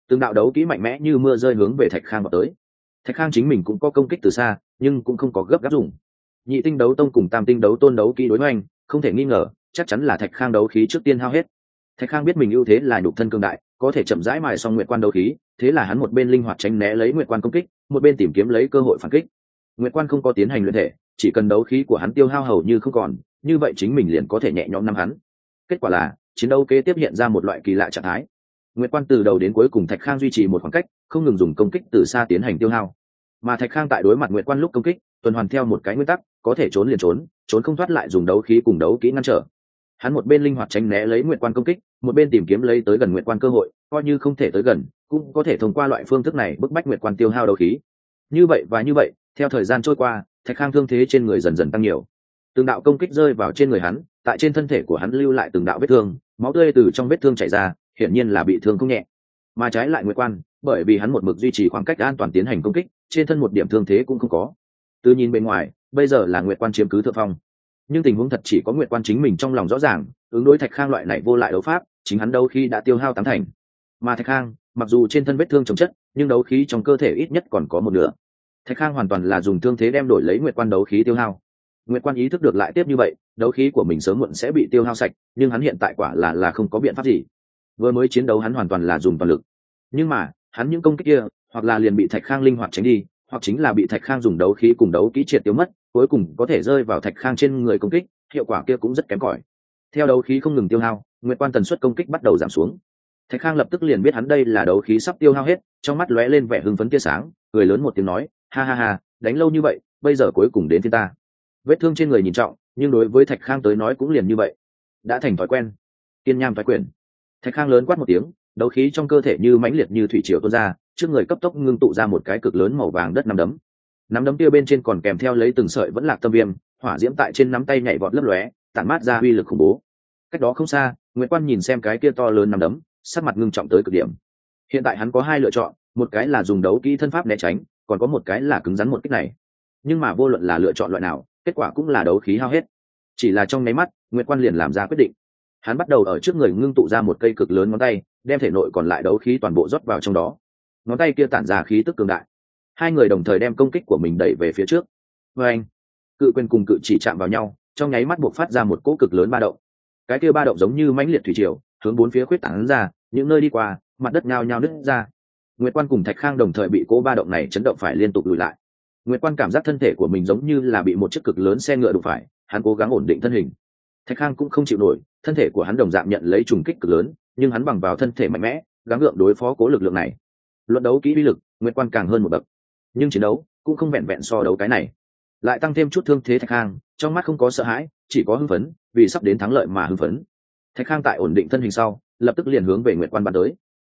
Từng đạo đấu kỹ mạnh mẽ như mưa rơi hướng về thạch khang vào tới. Thạch khang chính mình cũng có công kích từ xa, nhưng cũng không có gấp gáp dùng. Nhị tinh đấu tông cùng tam tinh đấu tôn đấu kỹ đối với anh không thể nghi ngờ, chắc chắn là thạch khang đấu khí trước tiên hao hết. Thạch khang biết mình ưu thế là nhục thân cương đại có thể chậm rãi mài xong nguyệt quan đấu khí, thế là hắn một bên linh hoạt tránh né lấy nguyệt quan công kích, một bên tìm kiếm lấy cơ hội phản kích. Nguyệt quan không có tiến hành luyện thể, chỉ cần đấu khí của hắn tiêu hao hầu như không còn, như vậy chính mình liền có thể nhẹ nhõm năm hắn. Kết quả là, chiến đấu kế tiếp hiện ra một loại kỳ lạ trạng thái. Nguyệt quan từ đầu đến cuối cùng thạch khang duy trì một khoảng cách, không ngừng dùng công kích từ xa tiến hành tiêu hao. Mà thạch khang tại đối mặt nguyệt quan lúc công kích, tuần hoàn theo một cái nguyên tắc, có thể trốn liền trốn trốn không thoát lại dùng đấu khí cùng đấu kỹ ngăn trở hắn một bên linh hoạt tránh né lấy nguyệt quan công kích, một bên tìm kiếm lấy tới gần nguyệt quan cơ hội, coi như không thể tới gần, cũng có thể thông qua loại phương thức này bức bách nguyệt quan tiêu hao đấu khí. Như vậy và như vậy, theo thời gian trôi qua, thạch khang thương thế trên người dần dần tăng nhiều. Từng đạo công kích rơi vào trên người hắn, tại trên thân thể của hắn lưu lại từng đạo vết thương, máu tươi từ trong vết thương chảy ra, hiển nhiên là bị thương không nhẹ. Mà trái lại nguyệt quan, bởi vì hắn một mực duy trì khoảng cách an toàn tiến hành công kích, trên thân một điểm thương thế cũng không có. Từ nhìn bên ngoài, bây giờ là nguyệt quan chiếm cứ thượng phong nhưng tình huống thật chỉ có nguyệt quan chính mình trong lòng rõ ràng, ứng đối thạch khang loại này vô lại đấu pháp, chính hắn đâu khi đã tiêu hao tám thành. Mà thạch khang, mặc dù trên thân vết thương chống chất, nhưng đấu khí trong cơ thể ít nhất còn có một nửa. Thạch khang hoàn toàn là dùng thương thế đem đổi lấy nguyệt quan đấu khí tiêu hao. Nguyệt quan ý thức được lại tiếp như vậy, đấu khí của mình sớm muộn sẽ bị tiêu hao sạch, nhưng hắn hiện tại quả là là không có biện pháp gì. Vừa mới chiến đấu hắn hoàn toàn là dùng toàn lực. Nhưng mà, hắn những công kích kia, hoặc là liền bị thạch khang linh hoạt tránh đi hoặc chính là bị thạch khang dùng đấu khí cùng đấu kỹ triệt tiêu mất, cuối cùng có thể rơi vào thạch khang trên người công kích, hiệu quả kia cũng rất kém cỏi. Theo đấu khí không ngừng tiêu hao, nguyệt quan tần suất công kích bắt đầu giảm xuống. Thạch khang lập tức liền biết hắn đây là đấu khí sắp tiêu hao hết, trong mắt lóe lên vẻ hưng phấn tia sáng, cười lớn một tiếng nói, ha ha ha, đánh lâu như vậy, bây giờ cuối cùng đến thiên ta. Vết thương trên người nhìn trọng, nhưng đối với thạch khang tới nói cũng liền như vậy. Đã thành thói quen. Kiên nham thói quyền. Thạch khang lớn quát một tiếng, đấu khí trong cơ thể như mãnh liệt như thủy triều tuôn ra trước người cấp tốc ngưng tụ ra một cái cực lớn màu vàng đất nắm đấm. Nắm đấm kia bên trên còn kèm theo lấy từng sợi vẫn lạc tâm viêm, hỏa diễm tại trên nắm tay nhảy vọt lấp lóe, tản mát ra uy lực khủng bố. Cách đó không xa nguyễn quan nhìn xem cái kia to lớn nắm đấm, sắc mặt ngưng trọng tới cực điểm. Hiện tại hắn có hai lựa chọn, một cái là dùng đấu kỹ thân pháp né tránh, còn có một cái là cứng rắn một cách này. Nhưng mà vô luận là lựa chọn loại nào, kết quả cũng là đấu khí hao hết. Chỉ là trong nháy mắt nguyễn quan liền làm ra quyết định. Hắn bắt đầu ở trước người ngưng tụ ra một cây cực lớn ngón tay, đem thể nội còn lại đấu khí toàn bộ rót vào trong đó ngón tay kia tản ra khí tức cường đại. Hai người đồng thời đem công kích của mình đẩy về phía trước. Vê anh, cự quyền cùng cự chỉ chạm vào nhau, trong nháy mắt buộc phát ra một cỗ cực lớn ba động. Cái kia ba động giống như mãnh liệt thủy triều, hướng bốn phía khuyết tảng ra, những nơi đi qua, mặt đất nhao nhao nứt ra. Nguyệt quan cùng thạch khang đồng thời bị cỗ ba động này chấn động phải liên tục lùi lại. Nguyệt quan cảm giác thân thể của mình giống như là bị một chiếc cực lớn xe ngựa đụng phải, hắn cố gắng ổn định thân hình. Thạch khang cũng không chịu nổi, thân thể của hắn đồng dạng nhận lấy trùng kích cực lớn, nhưng hắn bằng vào thân thể mạnh mẽ, gắng gượng đối phó cố lực lượng này luận đấu kỹ uy lực nguyệt quan càng hơn một bậc. Nhưng chiến đấu cũng không vẹn vẹn so đấu cái này. Lại tăng thêm chút thương thế thạch khang trong mắt không có sợ hãi, chỉ có hưng phấn, vì sắp đến thắng lợi mà hưng phấn. Thạch khang tại ổn định thân hình sau, lập tức liền hướng về nguyệt quan bắn tới.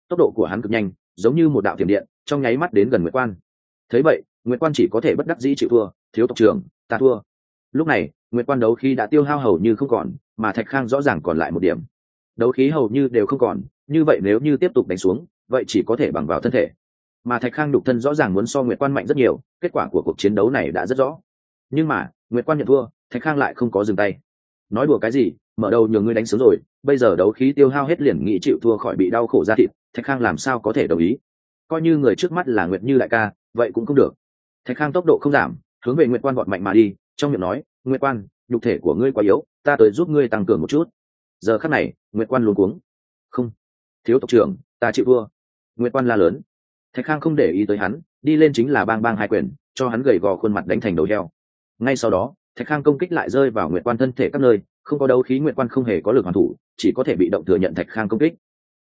Tốc độ của hắn cực nhanh, giống như một đạo tiềm điện, trong nháy mắt đến gần nguyệt quan. Thấy vậy nguyệt quan chỉ có thể bất đắc dĩ chịu thua, thiếu tộc trưởng, ta thua. Lúc này nguyệt quan đấu khi đã tiêu hao hầu như không còn, mà thạch khang rõ ràng còn lại một điểm. Đấu khí hầu như đều không còn, như vậy nếu như tiếp tục đánh xuống vậy chỉ có thể bằng vào thân thể. Mà thạch khang đục thân rõ ràng muốn so nguyệt quan mạnh rất nhiều, kết quả của cuộc chiến đấu này đã rất rõ. Nhưng mà, nguyệt quan nhận thua, thạch khang lại không có dừng tay. Nói đùa cái gì, mở đầu nhường ngươi đánh sớm rồi, bây giờ đấu khí tiêu hao hết liền nghĩ chịu thua khỏi bị đau khổ ra thịt, thạch khang làm sao có thể đồng ý? Coi như người trước mắt là nguyệt như đại ca, vậy cũng không được. Thạch khang tốc độ không giảm, hướng về nguyệt quan gọn mạnh mà đi, trong miệng nói, nguyệt quan, nhục thể của ngươi quá yếu, ta tới giúp ngươi tăng cường một chút. Giờ khắc này, nguyệt quan luôn cuống. Không, thiếu tộc trưởng, ta chịu thua nguyệt quan la lớn. Thạch khang không để ý tới hắn, đi lên chính là bang bang hai quyền, cho hắn gầy gò khuôn mặt đánh thành đầu heo. Ngay sau đó, thạch khang công kích lại rơi vào nguyệt quan thân thể các nơi, không có đấu khí nguyệt quan không hề có lực hoàn thủ, chỉ có thể bị động thừa nhận thạch khang công kích.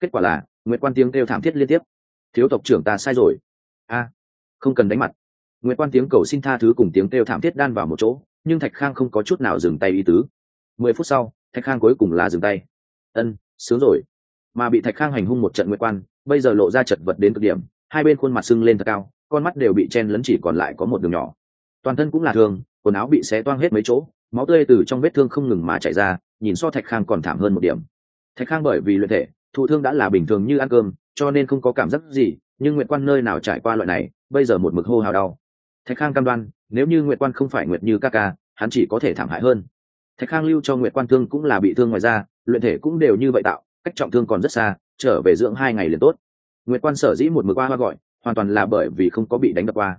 Kết quả là, nguyệt quan tiếng kêu thảm thiết liên tiếp. Thiếu tộc trưởng ta sai rồi. A, không cần đánh mặt. Nguyệt quan tiếng cầu xin tha thứ cùng tiếng kêu thảm thiết đan vào một chỗ, nhưng thạch khang không có chút nào dừng tay ý tứ. Mười phút sau, thạch khang cuối cùng là dừng tay. Ân, sướng rồi. Mà bị thạch khang hành hung một trận nguyệt quan bây giờ lộ ra chật vật đến cực điểm, hai bên khuôn mặt sưng lên thật cao, con mắt đều bị chen lấn chỉ còn lại có một đường nhỏ. Toàn thân cũng là thương quần áo bị xé toang hết mấy chỗ, máu tươi từ trong vết thương không ngừng mà chảy ra, nhìn so thạch khang còn thảm hơn một điểm. Thạch khang bởi vì luyện thể, thụ thương đã là bình thường như ăn cơm, cho nên không có cảm giác gì, nhưng nguyệt quan nơi nào trải qua loại này, bây giờ một mực hô hào đau. Thạch khang cam đoan, nếu như nguyệt quan không phải nguyệt như ca ca, hắn chỉ có thể thảm hại hơn. Thạch khang lưu cho nguyệt quan thương cũng là bị thương ngoài ra luyện thể cũng đều như vậy tạo cách trọng thương còn rất xa, trở về dưỡng hai ngày liền tốt. Nguyệt quan sở dĩ một mực qua hoa gọi, hoàn toàn là bởi vì không có bị đánh đập qua.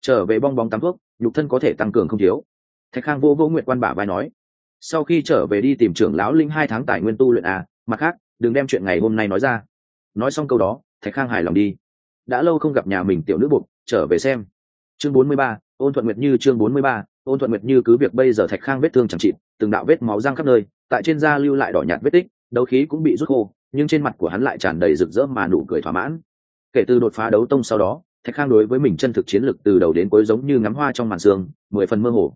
Trở về bong bóng tắm thuốc, nhục thân có thể tăng cường không thiếu. Thạch khang vô vô nguyệt quan bả vai nói, sau khi trở về đi tìm trưởng lão linh hai tháng tài nguyên tu luyện à mặt khác, đừng đem chuyện ngày hôm nay nói ra. Nói xong câu đó, thạch khang hài lòng đi. Đã lâu không gặp nhà mình tiểu nữ bục, trở về xem. Chương bốn mươi ba, ôn thuận nguyệt như chương bốn mươi ba, ôn thuận nguyệt như cứ việc bây giờ thạch khang vết thương chẳng chịt, từng đạo vết máu răng khắp nơi, tại trên da lưu lại đỏ nhạt vết tích đấu khí cũng bị rút khô, nhưng trên mặt của hắn lại tràn đầy rực rỡ mà nụ cười thỏa mãn. Kể từ đột phá đấu tông sau đó, thạch khang đối với mình chân thực chiến lực từ đầu đến cuối giống như ngắm hoa trong màn sương, mười phần mơ hồ.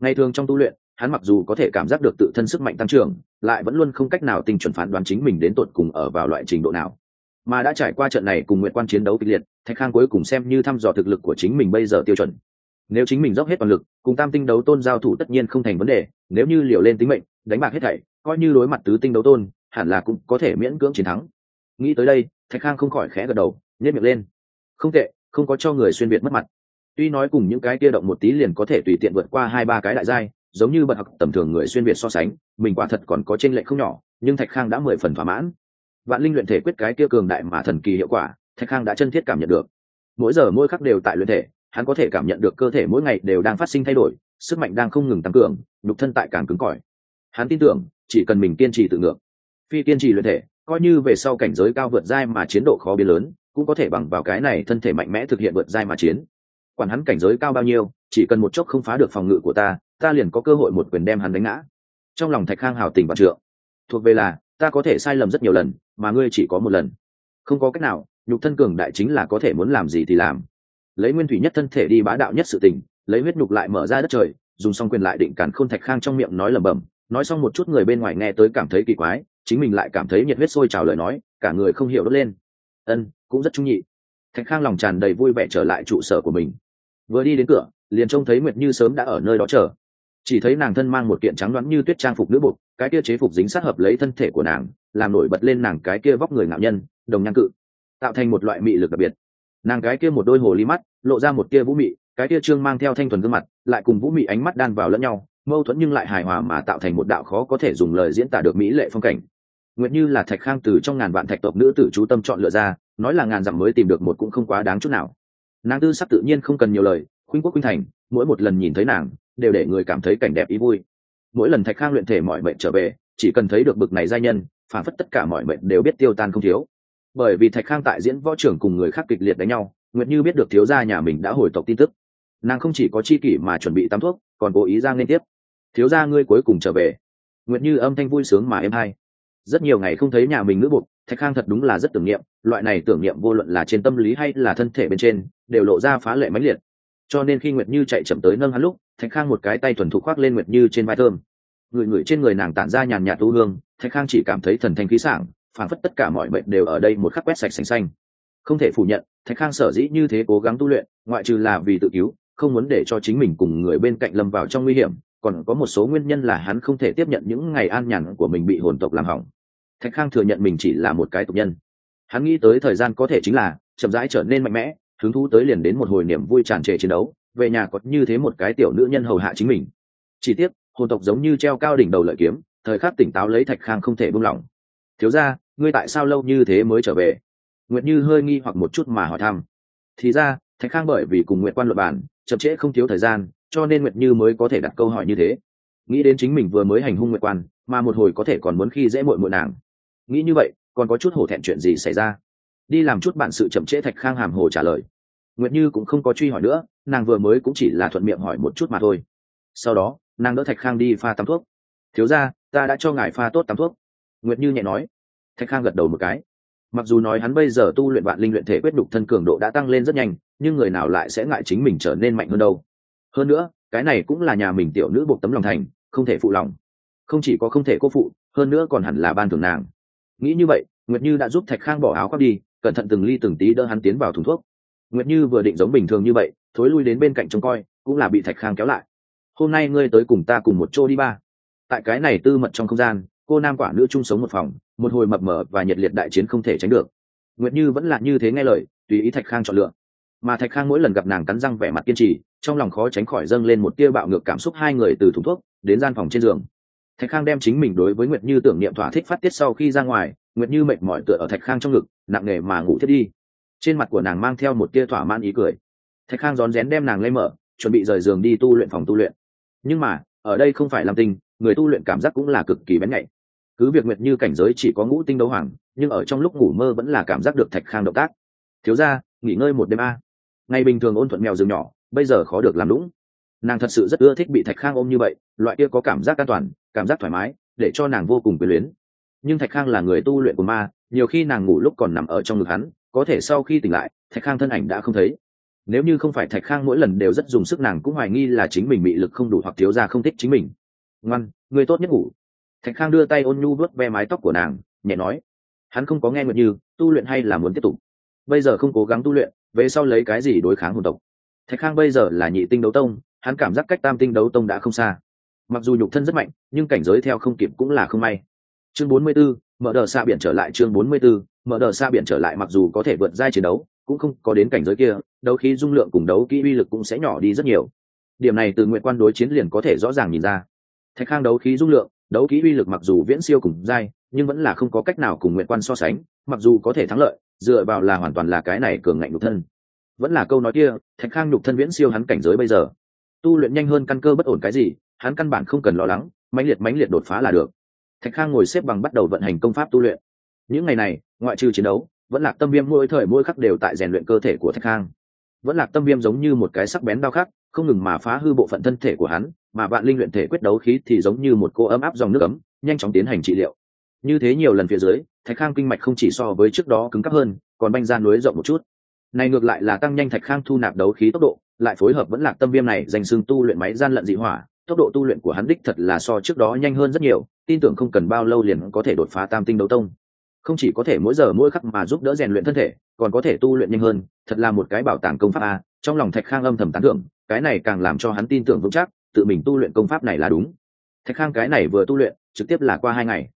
Ngày thường trong tu luyện, hắn mặc dù có thể cảm giác được tự thân sức mạnh tăng trưởng, lại vẫn luôn không cách nào tinh chuẩn phán đoán chính mình đến tột cùng ở vào loại trình độ nào. Mà đã trải qua trận này cùng nguyện quan chiến đấu kịch liệt, thạch khang cuối cùng xem như thăm dò thực lực của chính mình bây giờ tiêu chuẩn. Nếu chính mình dốc hết toàn lực, cùng tam tinh đấu tôn giao thủ tất nhiên không thành vấn đề, nếu như liều lên tính mệnh, đánh bạc hết thảy, coi như đối mặt tứ tinh đấu tôn hẳn là cũng có thể miễn cưỡng chiến thắng. Nghĩ tới đây, thạch khang không khỏi khẽ gật đầu nhét miệng lên. Không tệ, không có cho người xuyên việt mất mặt. Tuy nói cùng những cái kia động một tí liền có thể tùy tiện vượt qua hai ba cái đại giai, giống như bậc học tầm thường người xuyên việt so sánh, mình quả thật còn có t r ê n lệch không nhỏ, nhưng thạch khang đã mười phần thỏa mãn. Vạn linh luyện thể quyết cái kia cường đại mà thần kỳ hiệu quả, thạch khang đã chân thiết cảm nhận được. Mỗi giờ mỗi khắc đều tại luyện thể, hắn có thể cảm nhận được cơ thể mỗi ngày đều đang phát sinh thay đổi, sức mạnh đang không ngừng tăng cường, nhục thân tại càng cứng cỏi. Hắn tin tưởng, chỉ cần mình kiên trì tự ngược phi kiên trì luyện thể, coi như về sau cảnh giới cao vượt dai mà chiến độ khó biến lớn, cũng có thể bằng vào cái này thân thể mạnh mẽ thực hiện vượt dai mà chiến. Quản hắn cảnh giới cao bao nhiêu, chỉ cần một chốc không phá được phòng ngự của ta ta liền có cơ hội một quyền đem hắn đánh ngã. Trong lòng thạch khang hào tình và trượng. Thuộc về là, ta có thể sai lầm rất nhiều lần, mà ngươi chỉ có một lần. Không có cách nào, nhục thân cường đại chính là có thể muốn làm gì thì làm. Lấy nguyên thủy nhất thân thể đi bá đạo nhất sự tình, lấy huyết nhục lại mở ra đất trời, dùng xong quyền lại định cản khôn thạch khang trong miệng nói lẩm bẩm, nói xong một chút người bên ngoài nghe tới cảm thấy kỳ quái chính mình lại cảm thấy nhiệt huyết sôi trào lời nói, cả người không hiểu đốt lên. Ân, cũng rất trung nhị. Thạch khang lòng tràn đầy vui vẻ trở lại trụ sở của mình. Vừa đi đến cửa, liền trông thấy nguyệt như sớm đã ở nơi đó chờ. Chỉ thấy nàng thân mang một kiện trắng đoán như tuyết trang phục nữ bục, cái kia chế phục dính sát hợp lấy thân thể của nàng, làm nổi bật lên nàng cái kia vóc người ngạo nhân, đồng nhan cự, tạo thành một loại mị lực đặc biệt. Nàng cái kia một đôi hồ ly mắt, lộ ra một kia vũ mị, cái kia trương mang theo thanh thuần gương mặt, lại cùng vũ mị ánh mắt đan vào lẫn nhau, mâu thuẫn nhưng lại hài hòa mà tạo thành một đạo khó có thể dùng lời diễn tả được mỹ lệ phong cảnh nguyệt như là thạch khang từ trong ngàn vạn thạch tộc nữ tử chú tâm chọn lựa ra, nói là ngàn dặm mới tìm được một cũng không quá đáng chút nào. Nàng tư sắc tự nhiên không cần nhiều lời, khuynh quốc khuynh thành, mỗi một lần nhìn thấy nàng, đều để người cảm thấy cảnh đẹp ý vui. Mỗi lần thạch khang luyện thể mọi mệnh trở về, chỉ cần thấy được bực này giai nhân, phản phất tất cả mọi mệnh đều biết tiêu tan không thiếu. Bởi vì thạch khang tại diễn võ trưởng cùng người khác kịch liệt đánh nhau, nguyệt như biết được thiếu gia nhà mình đã hồi tộc tin tức. Nàng không chỉ có chi kỷ mà chuẩn bị tắm thuốc, còn cố ý ra liên tiếp. Thiếu gia ngươi cuối cùng trở về. Nguyệt như âm thanh vui sướng mà em hay rất nhiều ngày không thấy nhà mình ngữ buộc, thạch khang thật đúng là rất tưởng niệm, loại này tưởng niệm vô luận là trên tâm lý hay là thân thể bên trên, đều lộ ra phá lệ mãnh liệt. Cho nên khi nguyệt như chạy chậm tới nâng hắn lúc, thạch khang một cái tay thuần thục khoác lên nguyệt như trên vai thơm. Người người trên người nàng tản ra nhàn nhạt tu hương, thạch khang chỉ cảm thấy thần thanh khí sảng phản phất tất cả mọi bệnh đều ở đây một khắc quét sạch sành xanh. Không thể phủ nhận, thạch khang sở dĩ như thế cố gắng tu luyện, ngoại trừ là vì tự cứu, không muốn để cho chính mình cùng người bên cạnh lâm vào trong nguy hiểm, còn có một số nguyên nhân là hắn không thể tiếp nhận những ngày an nhàn của mình bị hồn tộc làm hỏng thạch khang thừa nhận mình chỉ là một cái tục nhân. Hắn nghĩ tới thời gian có thể chính là chậm rãi trở nên mạnh mẽ, hứng thú tới liền đến một hồi niềm vui tràn trề chiến đấu, về nhà có như thế một cái tiểu nữ nhân hầu hạ chính mình. Chỉ tiếc, hồn tộc giống như treo cao đỉnh đầu lợi kiếm, thời khắc tỉnh táo lấy thạch khang không thể buông lỏng. Thiếu ra ngươi tại sao lâu như thế mới trở về? Nguyệt như hơi nghi hoặc một chút mà hỏi thăm. Thì ra, thạch khang bởi vì cùng nguyệt quan luật bản chậm trễ không thiếu thời gian, cho nên nguyệt như mới có thể đặt câu hỏi như thế. Nghĩ đến chính mình vừa mới hành hung nguyệt quan, mà một hồi có thể còn muốn khi dễ muội muội nàng nghĩ như vậy, còn có chút hổ thẹn chuyện gì xảy ra? Đi làm chút bản sự chậm trễ thạch khang hàm hồ trả lời. Nguyệt như cũng không có truy hỏi nữa, nàng vừa mới cũng chỉ là thuận miệng hỏi một chút mà thôi. Sau đó, nàng đỡ thạch khang đi pha tắm thuốc. Thiếu ra ta đã cho ngài pha tốt tắm thuốc. Nguyệt như nhẹ nói. Thạch khang gật đầu một cái. Mặc dù nói hắn bây giờ tu luyện vạn linh luyện thể quyết đục thân cường độ đã tăng lên rất nhanh, nhưng người nào lại sẽ ngại chính mình trở nên mạnh hơn đâu? Hơn nữa, cái này cũng là nhà mình tiểu nữ buộc tấm lòng thành, không thể phụ lòng. Không chỉ có không thể cô phụ, hơn nữa còn hẳn là ban thường nàng nghĩ như vậy, nguyệt như đã giúp thạch khang bỏ áo khoác đi, cẩn thận từng ly từng tí đỡ hắn tiến vào thùng thuốc. Nguyệt như vừa định giống bình thường như vậy, thối lui đến bên cạnh trông coi, cũng là bị thạch khang kéo lại. Hôm nay ngươi tới cùng ta cùng một chỗ đi ba. Tại cái này tư mật trong không gian, cô nam quả nữ chung sống một phòng, một hồi mập mờ và nhiệt liệt đại chiến không thể tránh được. Nguyệt như vẫn là như thế nghe lời, tùy ý thạch khang chọn lựa. Mà thạch khang mỗi lần gặp nàng cắn răng vẻ mặt kiên trì, trong lòng khó tránh khỏi dâng lên một tia bạo ngược cảm xúc hai người từ thùng thuốc đến gian phòng trên giường thạch khang đem chính mình đối với nguyệt như tưởng niệm thỏa thích phát tiết sau khi ra ngoài, nguyệt như mệt mỏi tựa ở thạch khang trong ngực, nặng nề mà ngủ thiết đi. Trên mặt của nàng mang theo một tia thỏa man ý cười. Thạch khang rón rén đem nàng lấy mở, chuẩn bị rời giường đi tu luyện phòng tu luyện. Nhưng mà, ở đây không phải làm tinh, người tu luyện cảm giác cũng là cực kỳ bén nhạy. Cứ việc nguyệt như cảnh giới chỉ có ngũ tinh đấu hoàng, nhưng ở trong lúc ngủ mơ vẫn là cảm giác được thạch khang động tác. Thiếu ra nghỉ ngơi một đêm a. Ngày bình thường ôn thuận mèo rừng nhỏ, bây giờ khó được làm lũng. Nàng thật sự rất ưa thích bị thạch khang ôm như vậy, loại kia có cảm giác an toàn cảm giác thoải mái, để cho nàng vô cùng quyền luyến. Nhưng thạch khang là người tu luyện của ma, nhiều khi nàng ngủ lúc còn nằm ở trong ngực hắn, có thể sau khi tỉnh lại, thạch khang thân ảnh đã không thấy. Nếu như không phải thạch khang mỗi lần đều rất dùng sức nàng cũng hoài nghi là chính mình bị lực không đủ hoặc thiếu ra không thích chính mình. Ngoan người tốt nhất ngủ. Thạch khang đưa tay ôn nhu vớt ve mái tóc của nàng, nhẹ nói. Hắn không có nghe nguyện như, tu luyện hay là muốn tiếp tục? Bây giờ không cố gắng tu luyện, về sau lấy cái gì đối kháng hồn tộc? Thạch khang bây giờ là nhị tinh đấu tông, hắn cảm giác cách tam tinh đấu tông đã không xa mặc dù nhục thân rất mạnh nhưng cảnh giới theo không kịp cũng là không may. Chương 44, mở đờ xa biển trở lại chương 44, mở đờ xa biển trở lại mặc dù có thể vượt giai chiến đấu cũng không có đến cảnh giới kia đấu khí dung lượng cùng đấu kỹ uy lực cũng sẽ nhỏ đi rất nhiều. Điểm này từ nguyện quan đối chiến liền có thể rõ ràng nhìn ra. Thạch khang đấu khí dung lượng đấu kỹ uy lực mặc dù viễn siêu cùng giai nhưng vẫn là không có cách nào cùng nguyện quan so sánh mặc dù có thể thắng lợi dựa vào là hoàn toàn là cái này cường ngạnh nhục thân. Vẫn là câu nói kia thạch khang nhục thân viễn siêu hắn cảnh giới bây giờ. Tu luyện nhanh hơn căn cơ bất ổn cái gì hắn căn bản không cần lo lắng, mãnh liệt mãnh liệt đột phá là được. Thạch khang ngồi xếp bằng bắt đầu vận hành công pháp tu luyện. Những ngày này, ngoại trừ chiến đấu, vẫn lạc tâm viêm mỗi thời mỗi khắc đều tại rèn luyện cơ thể của thạch khang. Vẫn lạc tâm viêm giống như một cái sắc bén đau khắc, không ngừng mà phá hư bộ phận thân thể của hắn, mà vạn linh luyện thể quyết đấu khí thì giống như một cô ấm áp dòng nước ấm, nhanh chóng tiến hành trị liệu. Như thế nhiều lần phía dưới, thạch khang kinh mạch không chỉ so với trước đó cứng cắp hơn, còn banh ra núi rộng một chút. Này ngược lại là tăng nhanh thạch khang thu nạp đấu khí tốc độ, lại phối hợp vẫn lạc tâm viêm này dành xương tu luyện máy gian lận dị hỏa tốc độ tu luyện của hắn đích thật là so trước đó nhanh hơn rất nhiều, tin tưởng không cần bao lâu liền có thể đột phá tam tinh đấu tông. Không chỉ có thể mỗi giờ mỗi khắc mà giúp đỡ rèn luyện thân thể, còn có thể tu luyện nhanh hơn, thật là một cái bảo tàng công pháp a, trong lòng thạch khang âm thầm tán thưởng, cái này càng làm cho hắn tin tưởng vững chắc, tự mình tu luyện công pháp này là đúng. Thạch khang cái này vừa tu luyện, trực tiếp là qua hai ngày.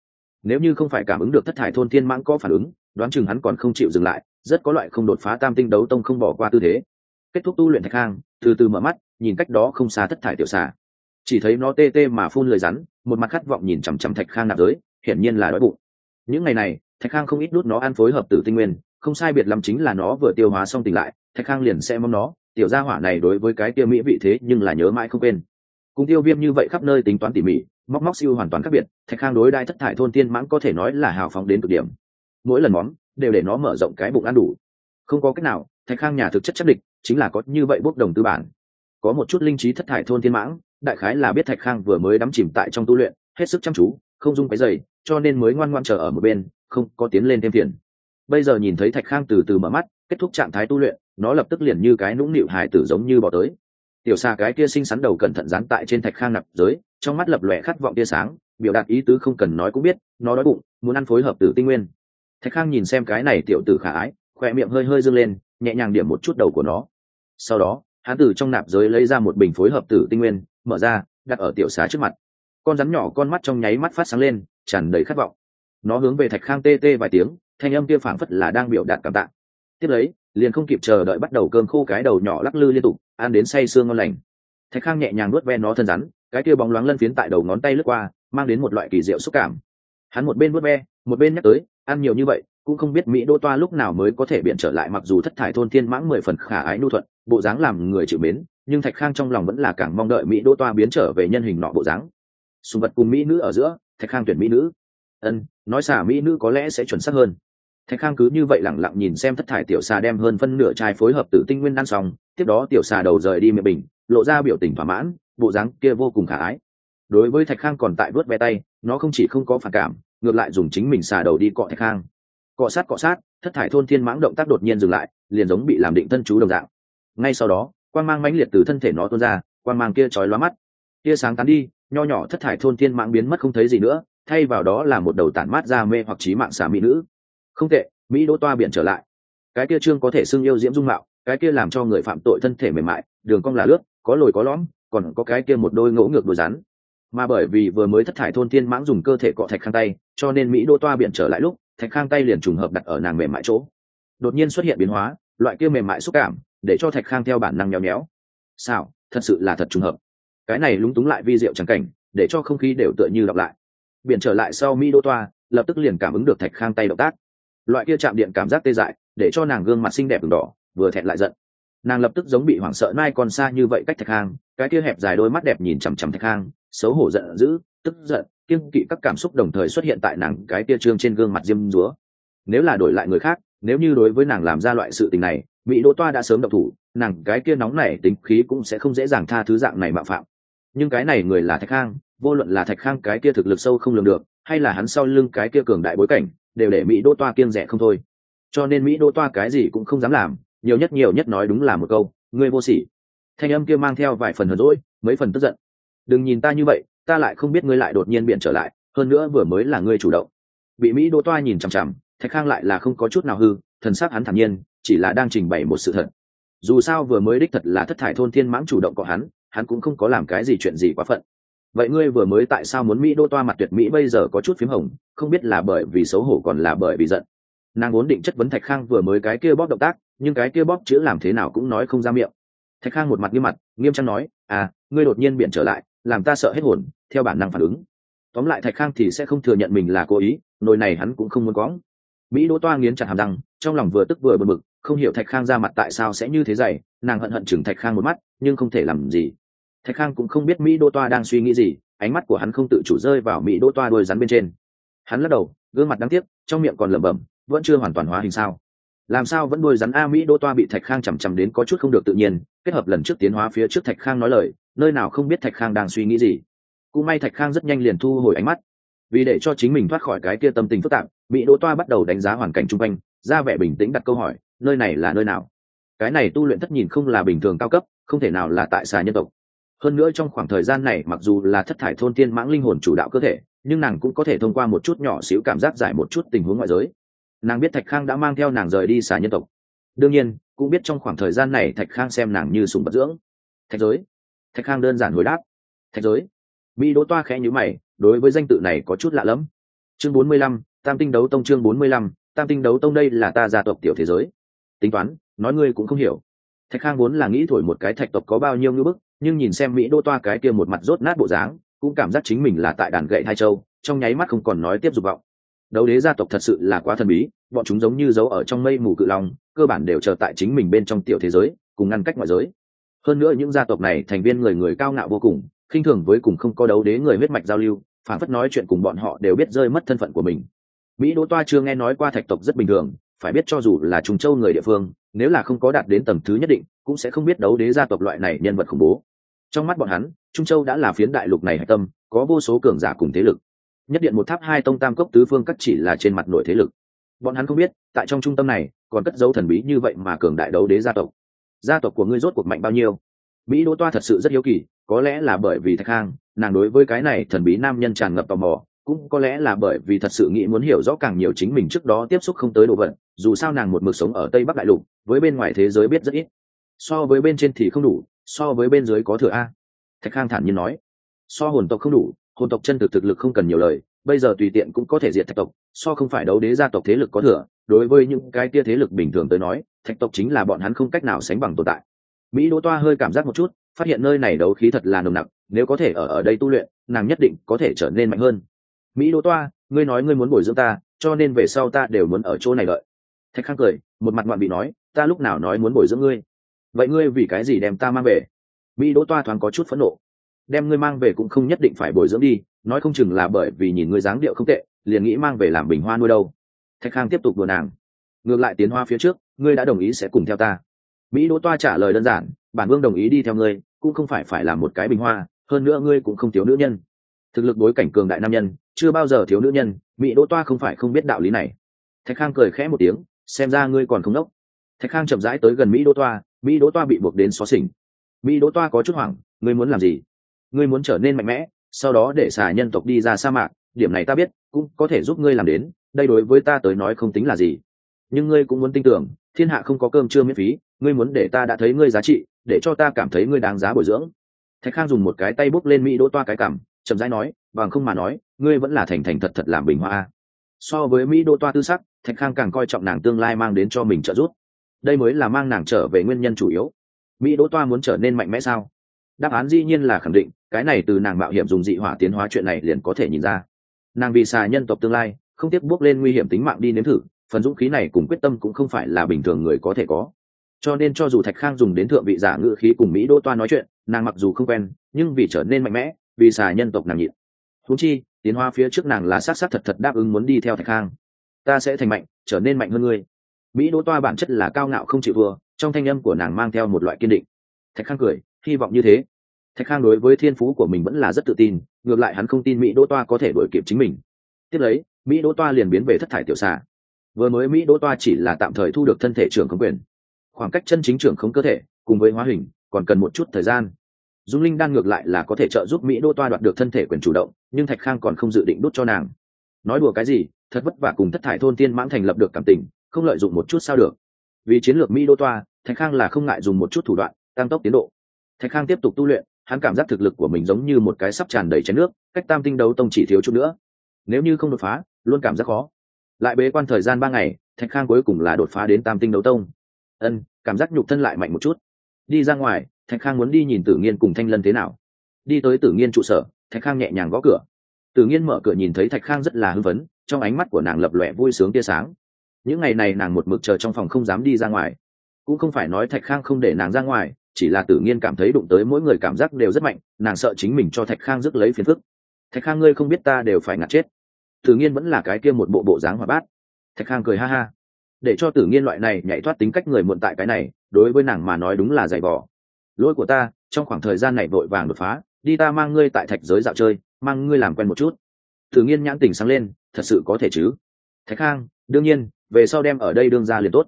Nếu như không phải cảm ứng được thất thải thôn thiên mãng có phản ứng, đoán chừng hắn còn không chịu dừng lại, rất có loại không đột phá tam tinh đấu tông không bỏ qua tư thế. Kết thúc tu luyện thạch khang, từ từ mở mắt, nhìn cách đó không xa thất thải tiểu xà chỉ thấy nó tê tê mà phun lời rắn, một mặt khát vọng nhìn chằm chằm thạch khang nạp giới, hiển nhiên là đói bụng. Những ngày này, thạch khang không ít đút nó ăn phối hợp tử tinh nguyên, không sai biệt lắm chính là nó vừa tiêu hóa xong tỉnh lại, thạch khang liền sẽ mong nó, tiểu gia hỏa này đối với cái tiêu mỹ vị thế nhưng là nhớ mãi không quên. Cùng tiêu viêm như vậy khắp nơi tính toán tỉ mỉ, móc móc siêu hoàn toàn khác biệt, thạch khang đối đai thất thải thôn tiên mãng có thể nói là hào phóng đến cực điểm. Mỗi lần món đều để nó mở rộng cái bụng ăn đủ. Không có cách nào, thạch khang nhà thực chất chắc địch, chính là có như vậy bốc đồng tư bản. Có một chút linh trí thất thải thôn tiên mãng đại khái là biết thạch khang vừa mới đắm chìm tại trong tu luyện, hết sức chăm chú, không dung cái dày cho nên mới ngoan ngoan chờ ở một bên, không có tiến lên thêm phiền. Bây giờ nhìn thấy thạch khang từ từ mở mắt, kết thúc trạng thái tu luyện, nó lập tức liền như cái nũng nịu hải tử giống như bỏ tới. Tiểu xa cái kia xinh xắn đầu cẩn thận dán tại trên thạch khang nạp giới, trong mắt lập lòe khát vọng tia sáng, biểu đạt ý tứ không cần nói cũng biết, nó đói bụng, muốn ăn phối hợp tử tinh nguyên. Thạch khang nhìn xem cái này tiểu tử khả ái, khoe miệng hơi hơi dâng lên, nhẹ nhàng điểm một chút đầu của nó. Sau đó hắn từ trong nạp giới lấy ra một bình phối hợp tử tinh nguyên, mở ra, đặt ở tiểu xá trước mặt. Con rắn nhỏ con mắt trong nháy mắt phát sáng lên, tràn đầy khát vọng. Nó hướng về thạch khang tê tê vài tiếng, thanh âm kia phảng phất là đang biểu đạt cảm tạ. Tiếp lấy, liền không kịp chờ đợi bắt đầu cơm khô cái đầu nhỏ lắc lư liên tục, ăn đến say sương ngon lành. Thạch khang nhẹ nhàng nuốt ve nó thân rắn, cái kia bóng loáng lân phiến tại đầu ngón tay lướt qua, mang đến một loại kỳ diệu xúc cảm. Hắn một bên nuốt ve, một bên nhắc tới, ăn nhiều như vậy, cũng không biết mỹ đô toa lúc nào mới có thể biện trở lại mặc dù thất thải thôn thiên mãng mười phần khả ái nu thuận bộ dáng làm người chịu mến, nhưng thạch khang trong lòng vẫn là càng mong đợi mỹ đô toa biến trở về nhân hình nọ bộ dáng. Sùng vật cùng mỹ nữ ở giữa, thạch khang tuyển mỹ nữ. Ân, nói xả mỹ nữ có lẽ sẽ chuẩn xác hơn. Thạch khang cứ như vậy lẳng lặng nhìn xem thất thải tiểu xà đem hơn phân nửa chai phối hợp tử tinh nguyên ăn xong, tiếp đó tiểu xà đầu rời đi miệng bình, lộ ra biểu tình thỏa mãn, bộ dáng kia vô cùng khả ái. Đối với thạch khang còn tại vớt ve tay, nó không chỉ không có phản cảm, ngược lại dùng chính mình xà đầu đi cọ thạch khang. Cọ sát cọ sát, thất thải thôn thiên mãng động tác đột nhiên dừng lại, liền giống bị làm định thân chú đồng dạng ngay sau đó quan g mang mãnh liệt từ thân thể nó tuôn ra quan g mang kia trói lóa mắt. Tia sáng tán đi, nho nhỏ thất thải thôn thiên mạng biến mất không thấy gì nữa, thay vào đó là một đầu tản mát ra mê hoặc trí mạng xà mỹ nữ. Không tệ, mỹ đỗ toa biển trở lại. Cái kia trương có thể xưng yêu diễm dung mạo, cái kia làm cho người phạm tội thân thể mềm mại, đường cong là lướt, có lồi có lõm, còn có cái kia một đôi ngỗ ngược đôi rắn. Mà bởi vì vừa mới thất thải thôn thiên mãng dùng cơ thể cọ thạch khang tay, cho nên mỹ đô toa biển trở lại lúc, thạch khang tay liền trùng hợp đặt ở nàng mềm mại chỗ. Đột nhiên xuất hiện biến hóa, loại kia mềm mại xúc cảm để cho thạch khang theo bản năng nhéo nhéo sao thật sự là thật trùng hợp. Cái này lúng túng lại vi diệu trắng cảnh, để cho không khí đều tựa như đọc lại. Biển trở lại sau mỹ đô toa, lập tức liền cảm ứng được thạch khang tay động tác. Loại kia chạm điện cảm giác tê dại, để cho nàng gương mặt xinh đẹp v đỏ, vừa thẹn lại giận. Nàng lập tức giống bị hoảng sợ mai còn xa như vậy cách thạch khang, cái kia hẹp dài đôi mắt đẹp nhìn chằm chằm thạch khang, xấu hổ giận dữ, tức giận kiên kỵ các cảm xúc đồng thời xuất hiện tại nàng cái kia trương trên gương mặt diêm dúa. Nếu là đổi lại người khác nếu như đối với nàng làm ra loại sự tình này, mỹ đỗ toa đã sớm độc thủ, nàng cái kia nóng này tính khí cũng sẽ không dễ dàng tha thứ dạng này mạo phạm. Nhưng cái này người là thạch khang, vô luận là thạch khang cái kia thực lực sâu không lường được, hay là hắn sau lưng cái kia cường đại bối cảnh, đều để mỹ đỗ toa kiêng rẻ không thôi. Cho nên mỹ đỗ toa cái gì cũng không dám làm, nhiều nhất nhiều nhất nói đúng là một câu, ngươi vô sỉ. Thanh âm kia mang theo vài phần hờn rỗi mấy phần tức giận. Đừng nhìn ta như vậy, ta lại không biết ngươi lại đột nhiên biện trở lại, hơn nữa vừa mới là ngươi chủ động. Bị mỹ đỗ toa nhìn chằm chằm thạch khang lại là không có chút nào hư, thần sắc hắn thản nhiên, chỉ là đang trình bày một sự thật. Dù sao vừa mới đích thật là thất thải thôn thiên mãng chủ động có hắn hắn cũng không có làm cái gì chuyện gì quá phận. Vậy ngươi vừa mới tại sao muốn mỹ đô toa mặt tuyệt mỹ bây giờ có chút p h í m hồng, không biết là bởi vì xấu hổ còn là bởi vì giận. Nàng vốn định chất vấn thạch khang vừa mới cái kia bóp động tác, nhưng cái kia bóp chữ làm thế nào cũng nói không ra miệng. Thạch khang một mặt nghiêm mặt, nghiêm trang nói à ngươi đột nhiên biện trở lại, làm ta sợ hết hồn, theo bản năng phản ứng. Tóm lại thạch khang thì sẽ không thừa nhận mình là cố ý, nồi này hắn cũng không muốn có mỹ đỗ toa nghiến chặt hàm răng, trong lòng vừa tức vừa bật bực, không hiểu thạch khang ra mặt tại sao sẽ như thế dày, nàng hận hận chừng thạch khang một mắt, nhưng không thể làm gì. Thạch khang cũng không biết mỹ đỗ toa đang suy nghĩ gì, ánh mắt của hắn không tự chủ rơi vào mỹ đỗ toa đôi rắn bên trên. Hắn lắc đầu, gương mặt đáng tiếc, trong miệng còn lẩm bẩm, vẫn chưa hoàn toàn hóa hình sao? Làm sao vẫn đuôi rắn a mỹ đô toa bị thạch khang chằm chằm đến có chút không được tự nhiên, kết hợp lần trước tiến hóa phía trước thạch khang nói lời, nơi nào không biết thạch khang đang suy nghĩ gì. Cũng may thạch khang rất nhanh liền thu hồi ánh mắt vì để cho chính mình thoát khỏi cái kia tâm tình phức tạp, mỹ đỗ toa bắt đầu đánh giá hoàn cảnh chung quanh, ra vẻ bình tĩnh đặt câu hỏi, nơi này là nơi nào? Cái này tu luyện thất nhìn không là bình thường cao cấp, không thể nào là tại xà nhân tộc. Hơn nữa trong khoảng thời gian này, mặc dù là thất thải thôn tiên mãng linh hồn chủ đạo cơ thể, nhưng nàng cũng có thể thông qua một chút nhỏ xíu cảm giác giải một chút tình huống ngoại giới. Nàng biết thạch khang đã mang theo nàng rời đi xà nhân tộc. Đương nhiên, cũng biết trong khoảng thời gian này thạch khang xem nàng như sùng vật dưỡng. Thạch giới. Thạch khang đơn giản hồi đáp. Thạch giới. Mỹ đỗ toa khẽ nhữ mày đối với danh tự này có chút lạ lẫm. Chương bốn mươi lăm, tam tinh đấu tông chương bốn mươi lăm, tam tinh đấu tông đây là ta gia tộc tiểu thế giới. Tính toán, nói ngươi cũng không hiểu. Thạch khang vốn là nghĩ thổi một cái thạch tộc có bao nhiêu ngưỡng bức, nhưng nhìn xem mỹ đô toa cái kia một mặt rốt nát bộ dáng, cũng cảm giác chính mình là tại đàn gậy hai châu, trong nháy mắt không còn nói tiếp dục vọng. Đấu đế gia tộc thật sự là quá thần bí, bọn chúng giống như giấu ở trong mây mù cự long, cơ bản đều chờ tại chính mình bên trong tiểu thế giới, cùng ngăn cách ngoại giới. Hơn nữa những gia tộc này thành viên người người cao ngạo vô cùng, khinh thường với cùng không có đấu đế người huyết mạch giao lưu phản phất nói chuyện cùng bọn họ đều biết rơi mất thân phận của mình. Mỹ đỗ toa chưa nghe nói qua thạch tộc rất bình thường, phải biết cho dù là trùng châu người địa phương, nếu là không có đạt đến tầm thứ nhất định, cũng sẽ không biết đấu đế gia tộc loại này nhân vật khủng bố. Trong mắt bọn hắn, trung châu đã là phiến đại lục này hạch tâm, có vô số cường giả cùng thế lực. Nhất điện một tháp hai tông tam cốc tứ phương cắt chỉ là trên mặt nội thế lực. Bọn hắn không biết, tại trong trung tâm này, còn cất dấu thần bí như vậy mà cường đại đấu đế gia tộc. Gia tộc của ngươi rốt cuộc mạnh bao nhiêu? Mỹ đỗ toa thật sự rất hiếu kỳ, có lẽ là bởi vì thạch khang nàng đối với cái này thần bí nam nhân tràn ngập tò mò, cũng có lẽ là bởi vì thật sự nghĩ muốn hiểu rõ càng nhiều chính mình trước đó tiếp xúc không tới đồ vật, dù sao nàng một mực sống ở tây bắc đại lục, với bên ngoài thế giới biết rất ít. So với bên trên thì không đủ, so với bên dưới có thừa a. Thạch khang thản nhiên nói. So hồn tộc không đủ, hồn tộc chân thực thực lực không cần nhiều lời, bây giờ tùy tiện cũng có thể diệt thạch tộc, so không phải đấu đế gia tộc thế lực có thừa. Đối với những cái tia thế lực bình thường tới nói, thạch tộc chính là bọn hắn không cách nào sánh bằng tồn tại. Mỹ đỗ toa hơi cảm giác một chút phát hiện nơi này đấu khí thật là nồng nặc, nếu có thể ở ở đây tu luyện, nàng nhất định có thể trở nên mạnh hơn. Mỹ đỗ toa, ngươi nói ngươi muốn bồi dưỡng ta, cho nên về sau ta đều muốn ở chỗ này lợi thạch khang cười, một mặt ngoạn bị nói, ta lúc nào nói muốn bồi dưỡng ngươi? Vậy ngươi vì cái gì đem ta mang về? Mỹ đỗ toa thoáng có chút phẫn nộ. Đem ngươi mang về cũng không nhất định phải bồi dưỡng đi, nói không chừng là bởi vì nhìn ngươi dáng điệu không tệ, liền nghĩ mang về làm bình hoa nuôi đâu. Thạch khang tiếp tục đùa nàng. Ngược lại tiến hoa phía trước, ngươi đã đồng ý sẽ cùng theo ta mỹ đỗ toa trả lời đơn giản, bản vương đồng ý đi theo ngươi, cũng không phải phải làm một cái bình hoa, hơn nữa ngươi cũng không thiếu nữ nhân. Thực lực đối cảnh cường đại nam nhân, chưa bao giờ thiếu nữ nhân, mỹ đỗ toa không phải không biết đạo lý này. Thạch khang cười khẽ một tiếng, xem ra ngươi còn không đốc. Thạch khang chậm rãi tới gần mỹ đỗ toa, mỹ đỗ toa bị buộc đến xó xỉnh. Mỹ đỗ toa có chút hoảng, ngươi muốn làm gì? Ngươi muốn trở nên mạnh mẽ, sau đó để xả nhân tộc đi ra sa mạc, điểm này ta biết, cũng có thể giúp ngươi làm đến, đây đối với ta tới nói không tính là gì nhưng ngươi cũng muốn tin tưởng, thiên hạ không có cơm chưa miễn phí, ngươi muốn để ta đã thấy ngươi giá trị, để cho ta cảm thấy ngươi đáng giá bồi dưỡng. Thạch khang dùng một cái tay bốc lên mỹ đỗ toa cái cảm, chậm rãi nói, bằng không mà nói, ngươi vẫn là thành thành thật thật làm bình hoa so với mỹ đỗ toa tư sắc, thạch khang càng coi trọng nàng tương lai mang đến cho mình trợ giúp. Đây mới là mang nàng trở về nguyên nhân chủ yếu. Mỹ đỗ toa muốn trở nên mạnh mẽ sao? Đáp án dĩ nhiên là khẳng định, cái này từ nàng mạo hiểm dùng dị hỏa tiến hóa chuyện này liền có thể nhìn ra. Nàng vì xà nhân tộc tương lai, không tiếp bước lên nguy hiểm tính mạng đi nếm thử phần dũng khí này cùng quyết tâm cũng không phải là bình thường người có thể có. Cho nên cho dù thạch khang dùng đến thượng vị giả ngữ khí cùng mỹ đỗ toa nói chuyện, nàng mặc dù không quen, nhưng vì trở nên mạnh mẽ, vì xà nhân tộc nàng nhịn. Thú chi, tiến hoa phía trước nàng là s á t s á t thật thật đáp ứng muốn đi theo thạch khang. Ta sẽ thành mạnh, trở nên mạnh hơn ngươi. Mỹ đỗ toa bản chất là cao ngạo không chịu vừa trong thanh âm của nàng mang theo một loại kiên định. Thạch khang cười, hy vọng như thế. Thạch khang đối với thiên phú của mình vẫn là rất tự tin, ngược lại hắn không tin mỹ đỗ toa có thể đổi kịp chính mình. Tiếp lấy, mỹ đỗ toa liền biến về thất thải tiểu xà vừa mới mỹ đỗ toa chỉ là tạm thời thu được thân thể trưởng khống quyền. Khoảng cách chân chính trưởng khống cơ thể, cùng với hóa hình, còn cần một chút thời gian. Dung linh đan ngược lại là có thể trợ giúp mỹ đỗ toa đoạt được thân thể quyền chủ động, nhưng thạch khang còn không dự định đốt cho nàng. Nói đùa cái gì, thật vất vả cùng thất thải thôn tiên mãn thành lập được cảm tình, không lợi dụng một chút sao được. Vì chiến lược mỹ đỗ toa, thạch khang là không ngại dùng một chút thủ đoạn, tăng tốc tiến độ. Thạch khang tiếp tục tu luyện, hắn cảm giác thực lực của mình giống như một cái sắp tràn đầy chén nước, cách tam tinh đấu tông chỉ thiếu chút nữa. Nếu như không đột phá, luôn cảm giác khó lại bế quan thời gian ba ngày, thạch khang cuối cùng là đột phá đến tam tinh đấu tông. Ân, cảm giác nhục thân lại mạnh một chút. Đi ra ngoài, thạch khang muốn đi nhìn tử nghiên cùng thanh lân thế nào. Đi tới tử nghiên trụ sở, thạch khang nhẹ nhàng gõ cửa. Tử nghiên mở cửa nhìn thấy thạch khang rất là hưng phấn, trong ánh mắt của nàng lập lòe vui sướng tia sáng. Những ngày này nàng một mực chờ trong phòng không dám đi ra ngoài. Cũng không phải nói thạch khang không để nàng ra ngoài, chỉ là tử nghiên cảm thấy đụng tới mỗi người cảm giác đều rất mạnh, nàng sợ chính mình cho thạch khang rước lấy phiền phức. Thạch khang ngươi không biết ta đều phải ngạt chết tử Nhiên vẫn là cái kia một bộ bộ dáng hòa bát. Thạch khang cười ha ha. Để cho tử nghiên loại này nhảy thoát tính cách người muộn tại cái này, đối với nàng mà nói đúng là dày vỏ lỗi của ta, trong khoảng thời gian này vội vàng đột phá, đi ta mang ngươi tại thạch giới dạo chơi, mang ngươi làm quen một chút. Tự nhiên nhãn tình sáng lên, thật sự có thể chứ? Thạch khang, đương nhiên, về sau đem ở đây đương ra liền tốt.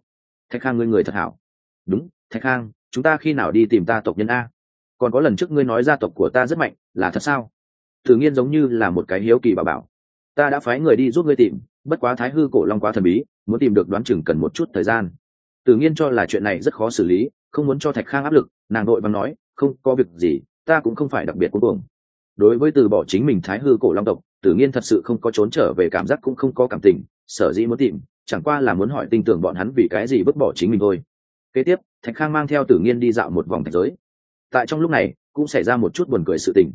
Thạch khang ngươi người thật hảo. Đúng, thạch khang, chúng ta khi nào đi tìm ta tộc nhân a? Còn có lần trước ngươi nói gia tộc của ta rất mạnh, là thật sao? Tự nhiên giống như là một cái hiếu kỳ bảo bảo ta đã phái người đi giúp ngươi tìm, bất quá thái hư cổ long quá thần bí, muốn tìm được đoán chừng cần một chút thời gian. Tự nhiên cho là chuyện này rất khó xử lý, không muốn cho thạch khang áp lực, nàng đội bằng nói, không có việc gì, ta cũng không phải đặc biệt cuối cùng đối với từ bỏ chính mình thái hư cổ long tộc tự nhiên thật sự không có trốn trở về cảm giác cũng không có cảm tình, sở dĩ muốn tìm, chẳng qua là muốn hỏi tin tưởng bọn hắn vì cái gì vứt bỏ chính mình thôi. Kế tiếp, thạch khang mang theo tử nghiên đi dạo một vòng thạch giới. Tại trong lúc này, cũng xảy ra một chút buồn cười sự tình.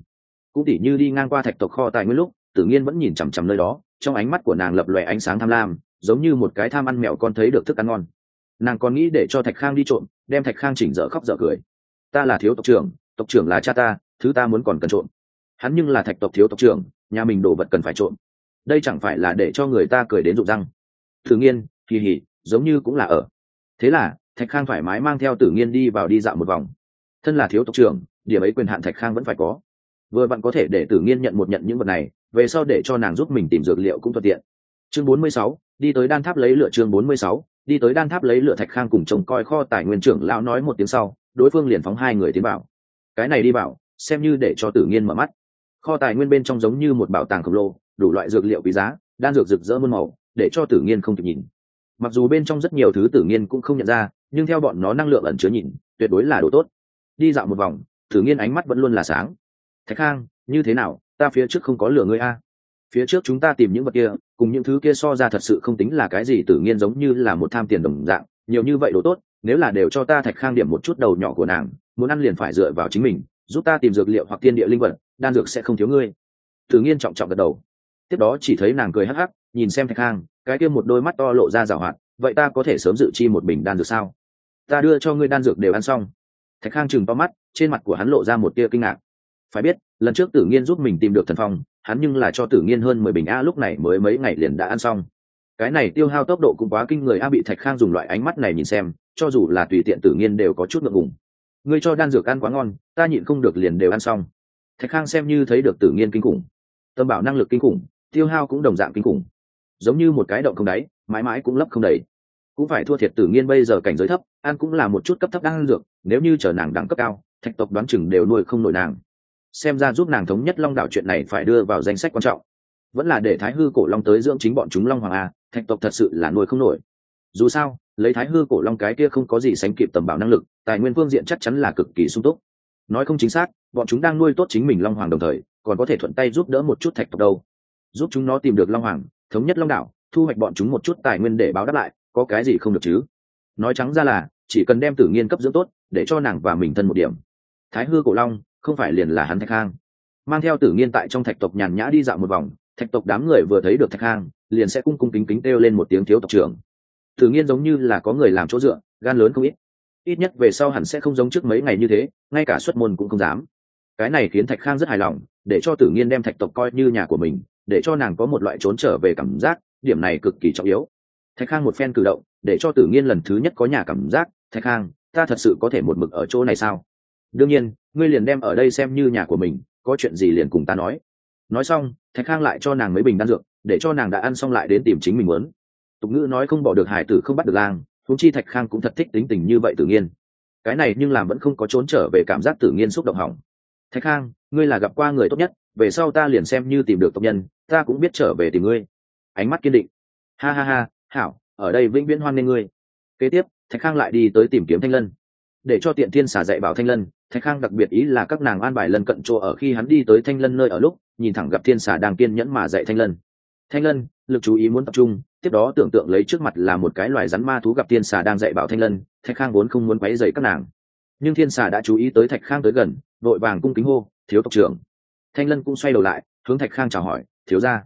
Cũng tỉ như đi ngang qua thạch tộc kho tài nguyên lúc tử nhiên vẫn nhìn chằm chằm nơi đó, trong ánh mắt của nàng lập lòe ánh sáng tham lam, giống như một cái tham ăn mẹo con thấy được thức ăn ngon. Nàng còn nghĩ để cho thạch khang đi trộm, đem thạch khang chỉnh dở khóc dở cười. Ta là thiếu tộc trưởng tộc trưởng là cha ta, thứ ta muốn còn cần trộm. Hắn nhưng là thạch tộc thiếu tộc trưởng, nhà mình đồ vật cần phải trộm. Đây chẳng phải là để cho người ta cười đến rụng răng. Tự nhiên kỳ hỉ, giống như cũng là ở. Thế là, thạch khang thoải mái mang theo tử nghiên đi vào đi dạo một vòng. Thân là thiếu tộc trưởng, điểm ấy quyền hạn thạch khang vẫn phải có vừa bạn có thể để tử nghiên nhận một nhận những vật này về sau để cho nàng giúp mình tìm dược liệu cũng thuận tiện. Chương 46, đi tới đan tháp lấy lựa chương 46, đi tới đan tháp lấy lựa thạch khang cùng chồng coi kho tài nguyên trưởng lão nói một tiếng sau đối phương liền phóng hai người tiến bảo cái này đi bảo xem như để cho tử nghiên mở mắt. Kho tài nguyên bên trong giống như một bảo tàng khổng lồ đủ loại dược liệu quý giá đan dược rực rỡ muôn màu để cho tử nghiên không kịp nhìn. Mặc dù bên trong rất nhiều thứ tử nghiên cũng không nhận ra nhưng theo bọn nó năng lượng ẩn chứa nhìn tuyệt đối là đồ tốt. Đi dạo một vòng tử nghiên ánh mắt vẫn luôn là sáng thạch khang, như thế nào? Ta phía trước không có lửa ngươi a. Phía trước chúng ta tìm những vật kia, cùng những thứ kia so ra thật sự không tính là cái gì tự nhiên giống như là một tham tiền đồng dạng. Nhiều như vậy đồ tốt, nếu là đều cho ta thạch khang điểm một chút đầu nhỏ của nàng, muốn ăn liền phải dựa vào chính mình, giúp ta tìm dược liệu hoặc tiên địa linh vật, đan dược sẽ không thiếu ngươi. Tự nhiên trọng trọng gật đầu. Tiếp đó chỉ thấy nàng cười hắc hắc, nhìn xem thạch khang, cái kia một đôi mắt to lộ ra rào hoạt, vậy ta có thể sớm dự chi một bình đan dược sao? Ta đưa cho ngươi đan dược đều ăn xong. Thạch khang chừng to mắt, trên mặt của hắn lộ ra một tia kinh ngạc phải biết, lần trước tử nghiên giúp mình tìm được thần phong, hắn nhưng là cho tử nghiên hơn mười bình a lúc này mới mấy ngày liền đã ăn xong. Cái này tiêu hao tốc độ cũng quá kinh người a bị thạch khang dùng loại ánh mắt này nhìn xem, cho dù là tùy tiện tử nghiên đều có chút ngượng ngùng. Ngươi cho đan dược ăn quá ngon, ta nhịn không được liền đều ăn xong. Thạch khang xem như thấy được tử nghiên kinh khủng. Tâm bảo năng lực kinh khủng, tiêu hao cũng đồng dạng kinh khủng. Giống như một cái động không đáy, mãi mãi cũng lấp không đầy. Cũng phải thua thiệt tử nghiên bây giờ cảnh giới thấp, ăn cũng là một chút cấp thấp đang dược, nếu như chờ nàng đẳng cấp cao, thạch tộc đoán chừng đều nuôi không nổi nàng xem ra giúp nàng thống nhất long đảo chuyện này phải đưa vào danh sách quan trọng. Vẫn là để thái hư cổ long tới dưỡng chính bọn chúng long hoàng a, thạch tộc thật sự là nuôi không nổi. Dù sao, lấy thái hư cổ long cái kia không có gì sánh kịp tầm bảo năng lực, tài nguyên phương diện chắc chắn là cực kỳ sung túc. Nói không chính xác, bọn chúng đang nuôi tốt chính mình long hoàng đồng thời, còn có thể thuận tay giúp đỡ một chút thạch tộc đâu. Giúp chúng nó tìm được long hoàng, thống nhất long đảo, thu hoạch bọn chúng một chút tài nguyên để báo đáp lại, có cái gì không được chứ? Nói trắng ra là, chỉ cần đem tử nghiên cấp dưỡng tốt, để cho nàng và mình thân một điểm. Thái hư cổ long không phải liền là hắn thạch khang. Mang theo tử nghiên tại trong thạch tộc nhàn nhã đi dạo một vòng, thạch tộc đám người vừa thấy được thạch khang, liền sẽ cung cung kính kính kêu lên một tiếng thiếu tộc trưởng. Tử nghiên giống như là có người làm chỗ dựa, gan lớn không ít. Ít nhất về sau hẳn sẽ không giống trước mấy ngày như thế, ngay cả xuất môn cũng không dám. Cái này khiến thạch khang rất hài lòng, để cho tử nghiên đem thạch tộc coi như nhà của mình, để cho nàng có một loại trốn trở về cảm giác, điểm này cực kỳ trọng yếu. Thạch khang một phen cử động, để cho tử nghiên lần thứ nhất có nhà cảm giác, thạch khang, ta thật sự có thể một mực ở chỗ này sao? Đương nhiên, ngươi liền đem ở đây xem như nhà của mình, có chuyện gì liền cùng ta nói. Nói xong, thạch khang lại cho nàng mấy bình đan dược, để cho nàng đã ăn xong lại đến tìm chính mình muốn. Tục ngữ nói không bỏ được hải tử không bắt được lang thúng chi thạch khang cũng thật thích tính tình như vậy tự nhiên. Cái này nhưng làm vẫn không có trốn trở về cảm giác tự nhiên xúc động hỏng. Thạch khang, ngươi là gặp qua người tốt nhất, về sau ta liền xem như tìm được tộc nhân, ta cũng biết trở về tìm ngươi. Ánh mắt kiên định. Ha ha ha, hảo, ở đây vĩnh viễn hoan nghê ngươi. Kế tiếp, thạch khang lại đi tới tìm kiếm thanh lân để cho tiện thiên xả dạy bảo thanh lân, thạch khang đặc biệt ý là các nàng an bài lân cận chỗ ở khi hắn đi tới thanh lân nơi ở lúc, nhìn thẳng gặp thiên xả đang kiên nhẫn mà dạy thanh lân. Thanh lân, lực chú ý muốn tập trung, tiếp đó tưởng tượng lấy trước mặt là một cái loài rắn ma thú gặp thiên xà đang dạy bảo thanh lân, thạch khang vốn không muốn quấy dày các nàng. Nhưng thiên xà đã chú ý tới thạch khang tới gần, vội vàng cung kính hô, thiếu tộc trưởng. Thanh lân cũng xoay đầu lại, hướng thạch khang chào hỏi, thiếu ra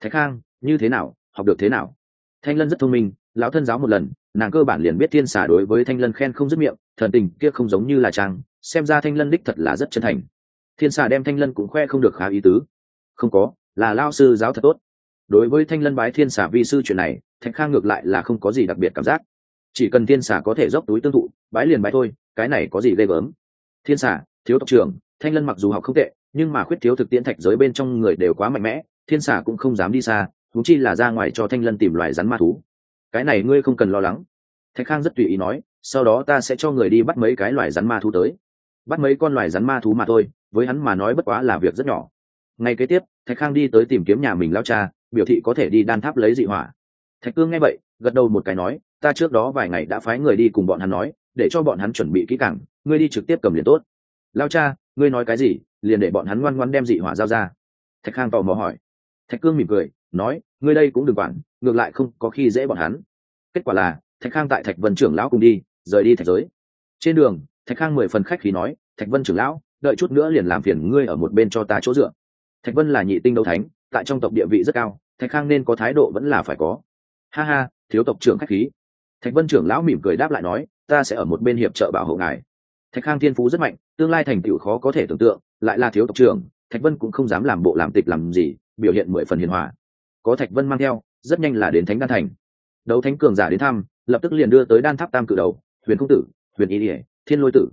thạch khang, như thế nào? Học được thế nào? Thanh lân rất thông minh, lão thân giáo một lần nàng cơ bản liền biết thiên xà đối với thanh lân khen không dứt miệng, thần tình kia không giống như là trang, xem ra thanh lân đích thật là rất chân thành. Thiên xà đem thanh lân cũng khoe không được khá ý tứ. Không có, là lao sư giáo thật tốt. Đối với thanh lân bái thiên xà vi sư chuyện này, thạch khang ngược lại là không có gì đặc biệt cảm giác. Chỉ cần thiên xà có thể dốc túi tương thụ, bái liền bái thôi, cái này có gì ghê gớm. Thiên xà, thiếu tộc trưởng, thanh lân mặc dù học không tệ, nhưng mà khuyết thiếu thực tiễn thạch giới bên trong người đều quá mạnh mẽ, thiên xà cũng không dám đi xa thú chi là ra ngoài cho thanh lân tìm loài rắn ma thú cái này ngươi không cần lo lắng. Thạch khang rất tùy ý nói, sau đó ta sẽ cho người đi bắt mấy cái loài rắn ma thú tới. Bắt mấy con loài rắn ma thú mà thôi, với hắn mà nói bất quá là việc rất nhỏ. Ngay kế tiếp, thạch khang đi tới tìm kiếm nhà mình lao cha, biểu thị có thể đi đan tháp lấy dị hỏa. Thạch cương nghe vậy, gật đầu một cái nói, ta trước đó vài ngày đã phái người đi cùng bọn hắn nói, để cho bọn hắn chuẩn bị kỹ càng, ngươi đi trực tiếp cầm liền tốt. Lao cha, ngươi nói cái gì, liền để bọn hắn ngoan ngoan đem dị hỏa giao ra. Thạch khang tò mò hỏi. Thạch cương mỉm cười nói, ngươi đây cũng đừng quản, ngược lại không có khi dễ bọn hắn. Kết quả là, thạch khang tại thạch vân trưởng lão cùng đi, rời đi thạch giới. Trên đường, thạch khang mười phần khách khí nói, thạch vân trưởng lão, đợi chút nữa liền làm phiền ngươi ở một bên cho ta chỗ dựa. Thạch vân là nhị tinh đấu thánh, tại trong tộc địa vị rất cao, thạch khang nên có thái độ vẫn là phải có. Ha ha, thiếu tộc trưởng khách khí. Thạch vân trưởng lão mỉm cười đáp lại nói, ta sẽ ở một bên hiệp trợ bảo hộ ngài. Thạch khang thiên phú rất mạnh, tương lai thành tựu khó có thể tưởng tượng, lại là thiếu tộc trưởng, thạch vân cũng không dám làm bộ làm tịch làm gì, biểu hiện mười phần hiền hòa có thạch vân mang theo, rất nhanh là đến thánh đan thành. Đấu thánh cường giả đến thăm, lập tức liền đưa tới đan tháp tam cự đầu, huyền công tử, huyền y ỉa thiên lôi tử.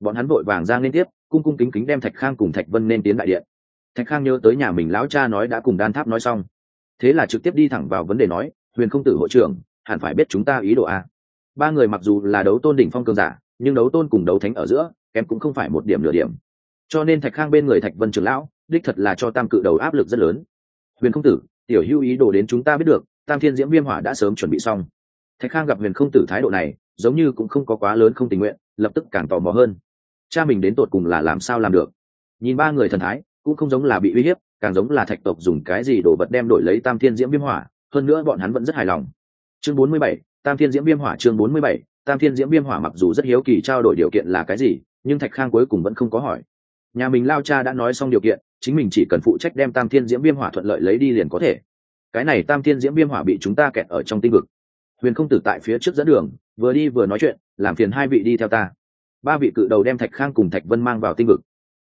Bọn hắn vội vàng ra liên tiếp, cung cung kính kính đem thạch khang cùng thạch vân nên tiến đại điện. Thạch khang nhớ tới nhà mình lão cha nói đã cùng đan tháp nói xong. Thế là trực tiếp đi thẳng vào vấn đề nói, huyền công tử hội trưởng, hẳn phải biết chúng ta ý đồ a. Ba người mặc dù là đấu tôn đỉnh phong cường giả, nhưng đấu tôn cùng đấu thánh ở giữa em cũng không phải một điểm nửa điểm. Cho nên thạch khang bên người thạch vân trưởng lão, đích thật là cho tam cự đầu áp lực rất lớn. Huyền không tử tiểu hưu ý đồ đến chúng ta biết được, tam thiên diễm viêm hỏa đã sớm chuẩn bị xong. Thạch khang gặp huyền không tử thái độ này, giống như cũng không có quá lớn không tình nguyện, lập tức càng tò mò hơn. Cha mình đến tột cùng là làm sao làm được? Nhìn ba người thần thái, cũng không giống là bị uy hiếp, càng giống là thạch tộc dùng cái gì đổ vật đem đổi lấy tam thiên diễm viêm hỏa, hơn nữa bọn hắn vẫn rất hài lòng. Chương bốn mươi bảy, tam thiên diễm viêm hỏa chương bốn mươi bảy, tam thiên diễm viêm hỏa mặc dù rất hiếu kỳ trao đổi điều kiện là cái gì, nhưng thạch khang cuối cùng vẫn không có hỏi. Nhà mình lao cha đã nói xong điều kiện chính mình chỉ cần phụ trách đem tam thiên diễm viêm hỏa thuận lợi lấy đi liền có thể. Cái này tam thiên diễm viêm hỏa bị chúng ta kẹt ở trong tinh vực. Huyền không tử tại phía trước dẫn đường, vừa đi vừa nói chuyện, làm phiền hai vị đi theo ta. Ba vị cự đầu đem thạch khang cùng thạch vân mang vào tinh vực.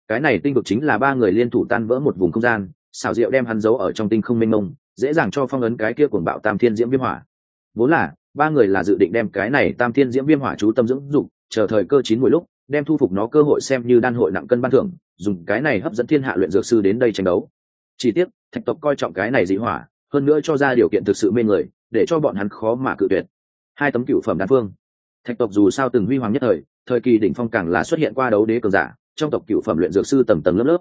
Cái này tinh vực chính là ba người liên thủ tan vỡ một vùng không gian, xảo diệu đem hắn giấu ở trong tinh không mênh mông, dễ dàng cho phong ấn cái kia cuồng bạo tam thiên diễm viêm hỏa. Vốn là, ba người là dự định đem cái này tam thiên diễm viêm hỏa chú tâm dưỡng dục, chờ thời cơ chín mùi lúc đem thu phục nó cơ hội xem như đan hội nặng cân ban thưởng, dùng cái này hấp dẫn thiên hạ luyện dược sư đến đây tranh đấu. Chỉ tiếc, thạch tộc coi trọng cái này dị hỏa, hơn nữa cho ra điều kiện thực sự mê người, để cho bọn hắn khó mà cự tuyệt. Hai tấm cựu phẩm đan phương. Thạch tộc dù sao từng huy hoàng nhất thời thời kỳ đỉnh phong càng là xuất hiện qua đấu đế cường giả, trong tộc cựu phẩm luyện dược sư tầng tầng lớp lớp.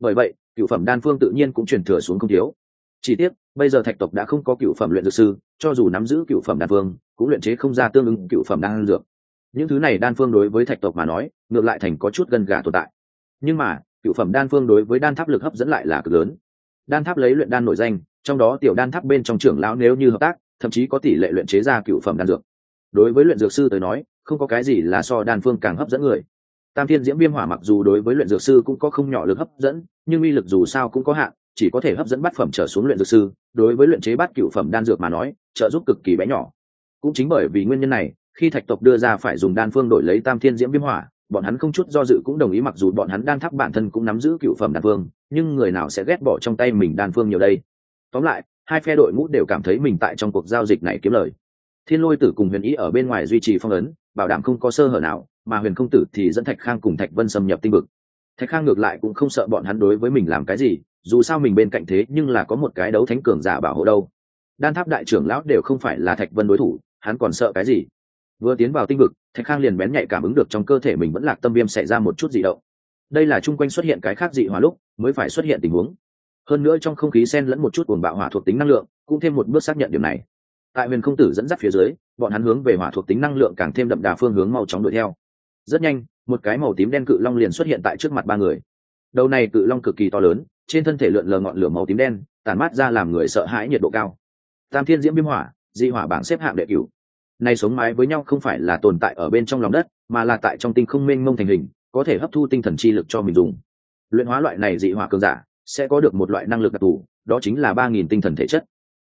Bởi vậy cựu phẩm đan phương tự nhiên cũng truyền thừa xuống không thiếu. Chỉ tiếc, bây giờ thạch tộc đã không có cựu phẩm luyện dược sư, cho dù nắm giữ cựu phẩm đan phương, cũng luyện chế không ra tương ứng cựu phẩm đan dược những thứ này đan phương đối với thạch tộc mà nói, ngược lại thành có chút gần gà tồn tại. Nhưng mà, cựu phẩm đan phương đối với đan tháp lực hấp dẫn lại là cực lớn. Đan tháp lấy luyện đan nổi danh, trong đó tiểu đan tháp bên trong trưởng lão nếu như hợp tác, thậm chí có tỷ lệ luyện chế ra cựu phẩm đan dược. Đối với luyện dược sư tới nói, không có cái gì là so đan phương càng hấp dẫn người. Tam thiên diễm viêm hỏa mặc dù đối với luyện dược sư cũng có không nhỏ lực hấp dẫn, nhưng uy lực dù sao cũng có hạn, chỉ có thể hấp dẫn bát phẩm trở xuống luyện dược sư. Đối với luyện chế bát cựu phẩm đan dược mà nói, trợ giúp cực kỳ bé nhỏ. Cũng chính bởi vì nguyên nhân này khi thạch tộc đưa ra phải dùng đan phương đổi lấy tam thiên diễm viêm hỏa, bọn hắn không chút do dự cũng đồng ý mặc dù bọn hắn đan tháp bản thân cũng nắm giữ cựu phẩm đan phương, nhưng người nào sẽ ghét bỏ trong tay mình đan phương nhiều đây? Tóm lại, hai phe đội ngũ đều cảm thấy mình tại trong cuộc giao dịch này kiếm lời. Thiên lôi tử cùng huyền ý ở bên ngoài duy trì phong ấn, bảo đảm không có sơ hở nào, mà huyền không tử thì dẫn thạch khang cùng thạch vân xâm nhập tinh vực. Thạch khang ngược lại cũng không sợ bọn hắn đối với mình làm cái gì, dù sao mình bên cạnh thế nhưng là có một cái đấu thánh cường giả bảo hộ đâu. Đan tháp đại trưởng lão đều không phải là thạch vân đối thủ, hắn còn sợ cái gì? Vừa tiến vào tinh vực, thạch khang liền bén nhạy cảm ứng được trong cơ thể mình vẫn lạc tâm viêm xảy ra một chút dị động. Đây là chung quanh xuất hiện cái khác dị hỏa lúc, mới phải xuất hiện tình huống. Hơn nữa trong không khí sen lẫn một chút cuồng bạo hỏa thuộc tính năng lượng, cũng thêm một bước xác nhận điểm này. Tại huyền không tử dẫn dắt phía dưới, bọn hắn hướng về hỏa thuộc tính năng lượng càng thêm đậm đà phương hướng mau chóng đuổi theo. Rất nhanh, một cái màu tím đen cự long liền xuất hiện tại trước mặt ba người. Đầu này cự long cực kỳ to lớn, trên thân thể lượn lờ ngọn lửa màu tím đen tàn mát ra làm người sợ hãi nhiệt độ cao. Tam thiên diễm viêm hỏa dị hỏa bảng xếp hạng đệ cửu này sống mái với nhau không phải là tồn tại ở bên trong lòng đất, mà là tại trong tinh không mênh mông thành hình, có thể hấp thu tinh thần chi lực cho mình dùng. Luyện hóa loại này dị hỏa cường giả, sẽ có được một loại năng lực đặc thù, đó chính là ba nghìn tinh thần thể chất.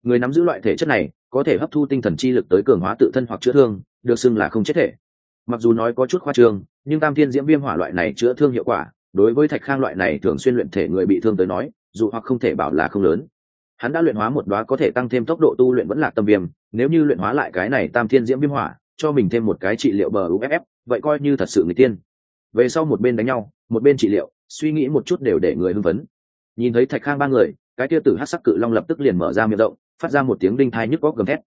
Người nắm giữ loại thể chất này, có thể hấp thu tinh thần chi lực tới cường hóa tự thân hoặc chữa thương, được xưng là không chết thể. Mặc dù nói có chút khoa trương, nhưng tam thiên diễm viêm hỏa loại này chữa thương hiệu quả, đối với thạch khang loại này thường xuyên luyện thể người bị thương tới nói, dù hoặc không thể bảo là không lớn. Hắn đã luyện hóa một đoá có thể tăng thêm tốc độ tu luyện vẫn là tâm viêm nếu như luyện hóa lại cái này tam thiên diễm viêm hỏa, cho mình thêm một cái trị liệu bờ uff vậy coi như thật sự người tiên. Về sau một bên đánh nhau, một bên trị liệu, suy nghĩ một chút đều để người hưng phấn. Nhìn thấy thạch khang ba người, cái Tia tử hát sắc cự long lập tức liền mở ra miệng rộng, phát ra một tiếng đinh thai nhức góc gầm thét.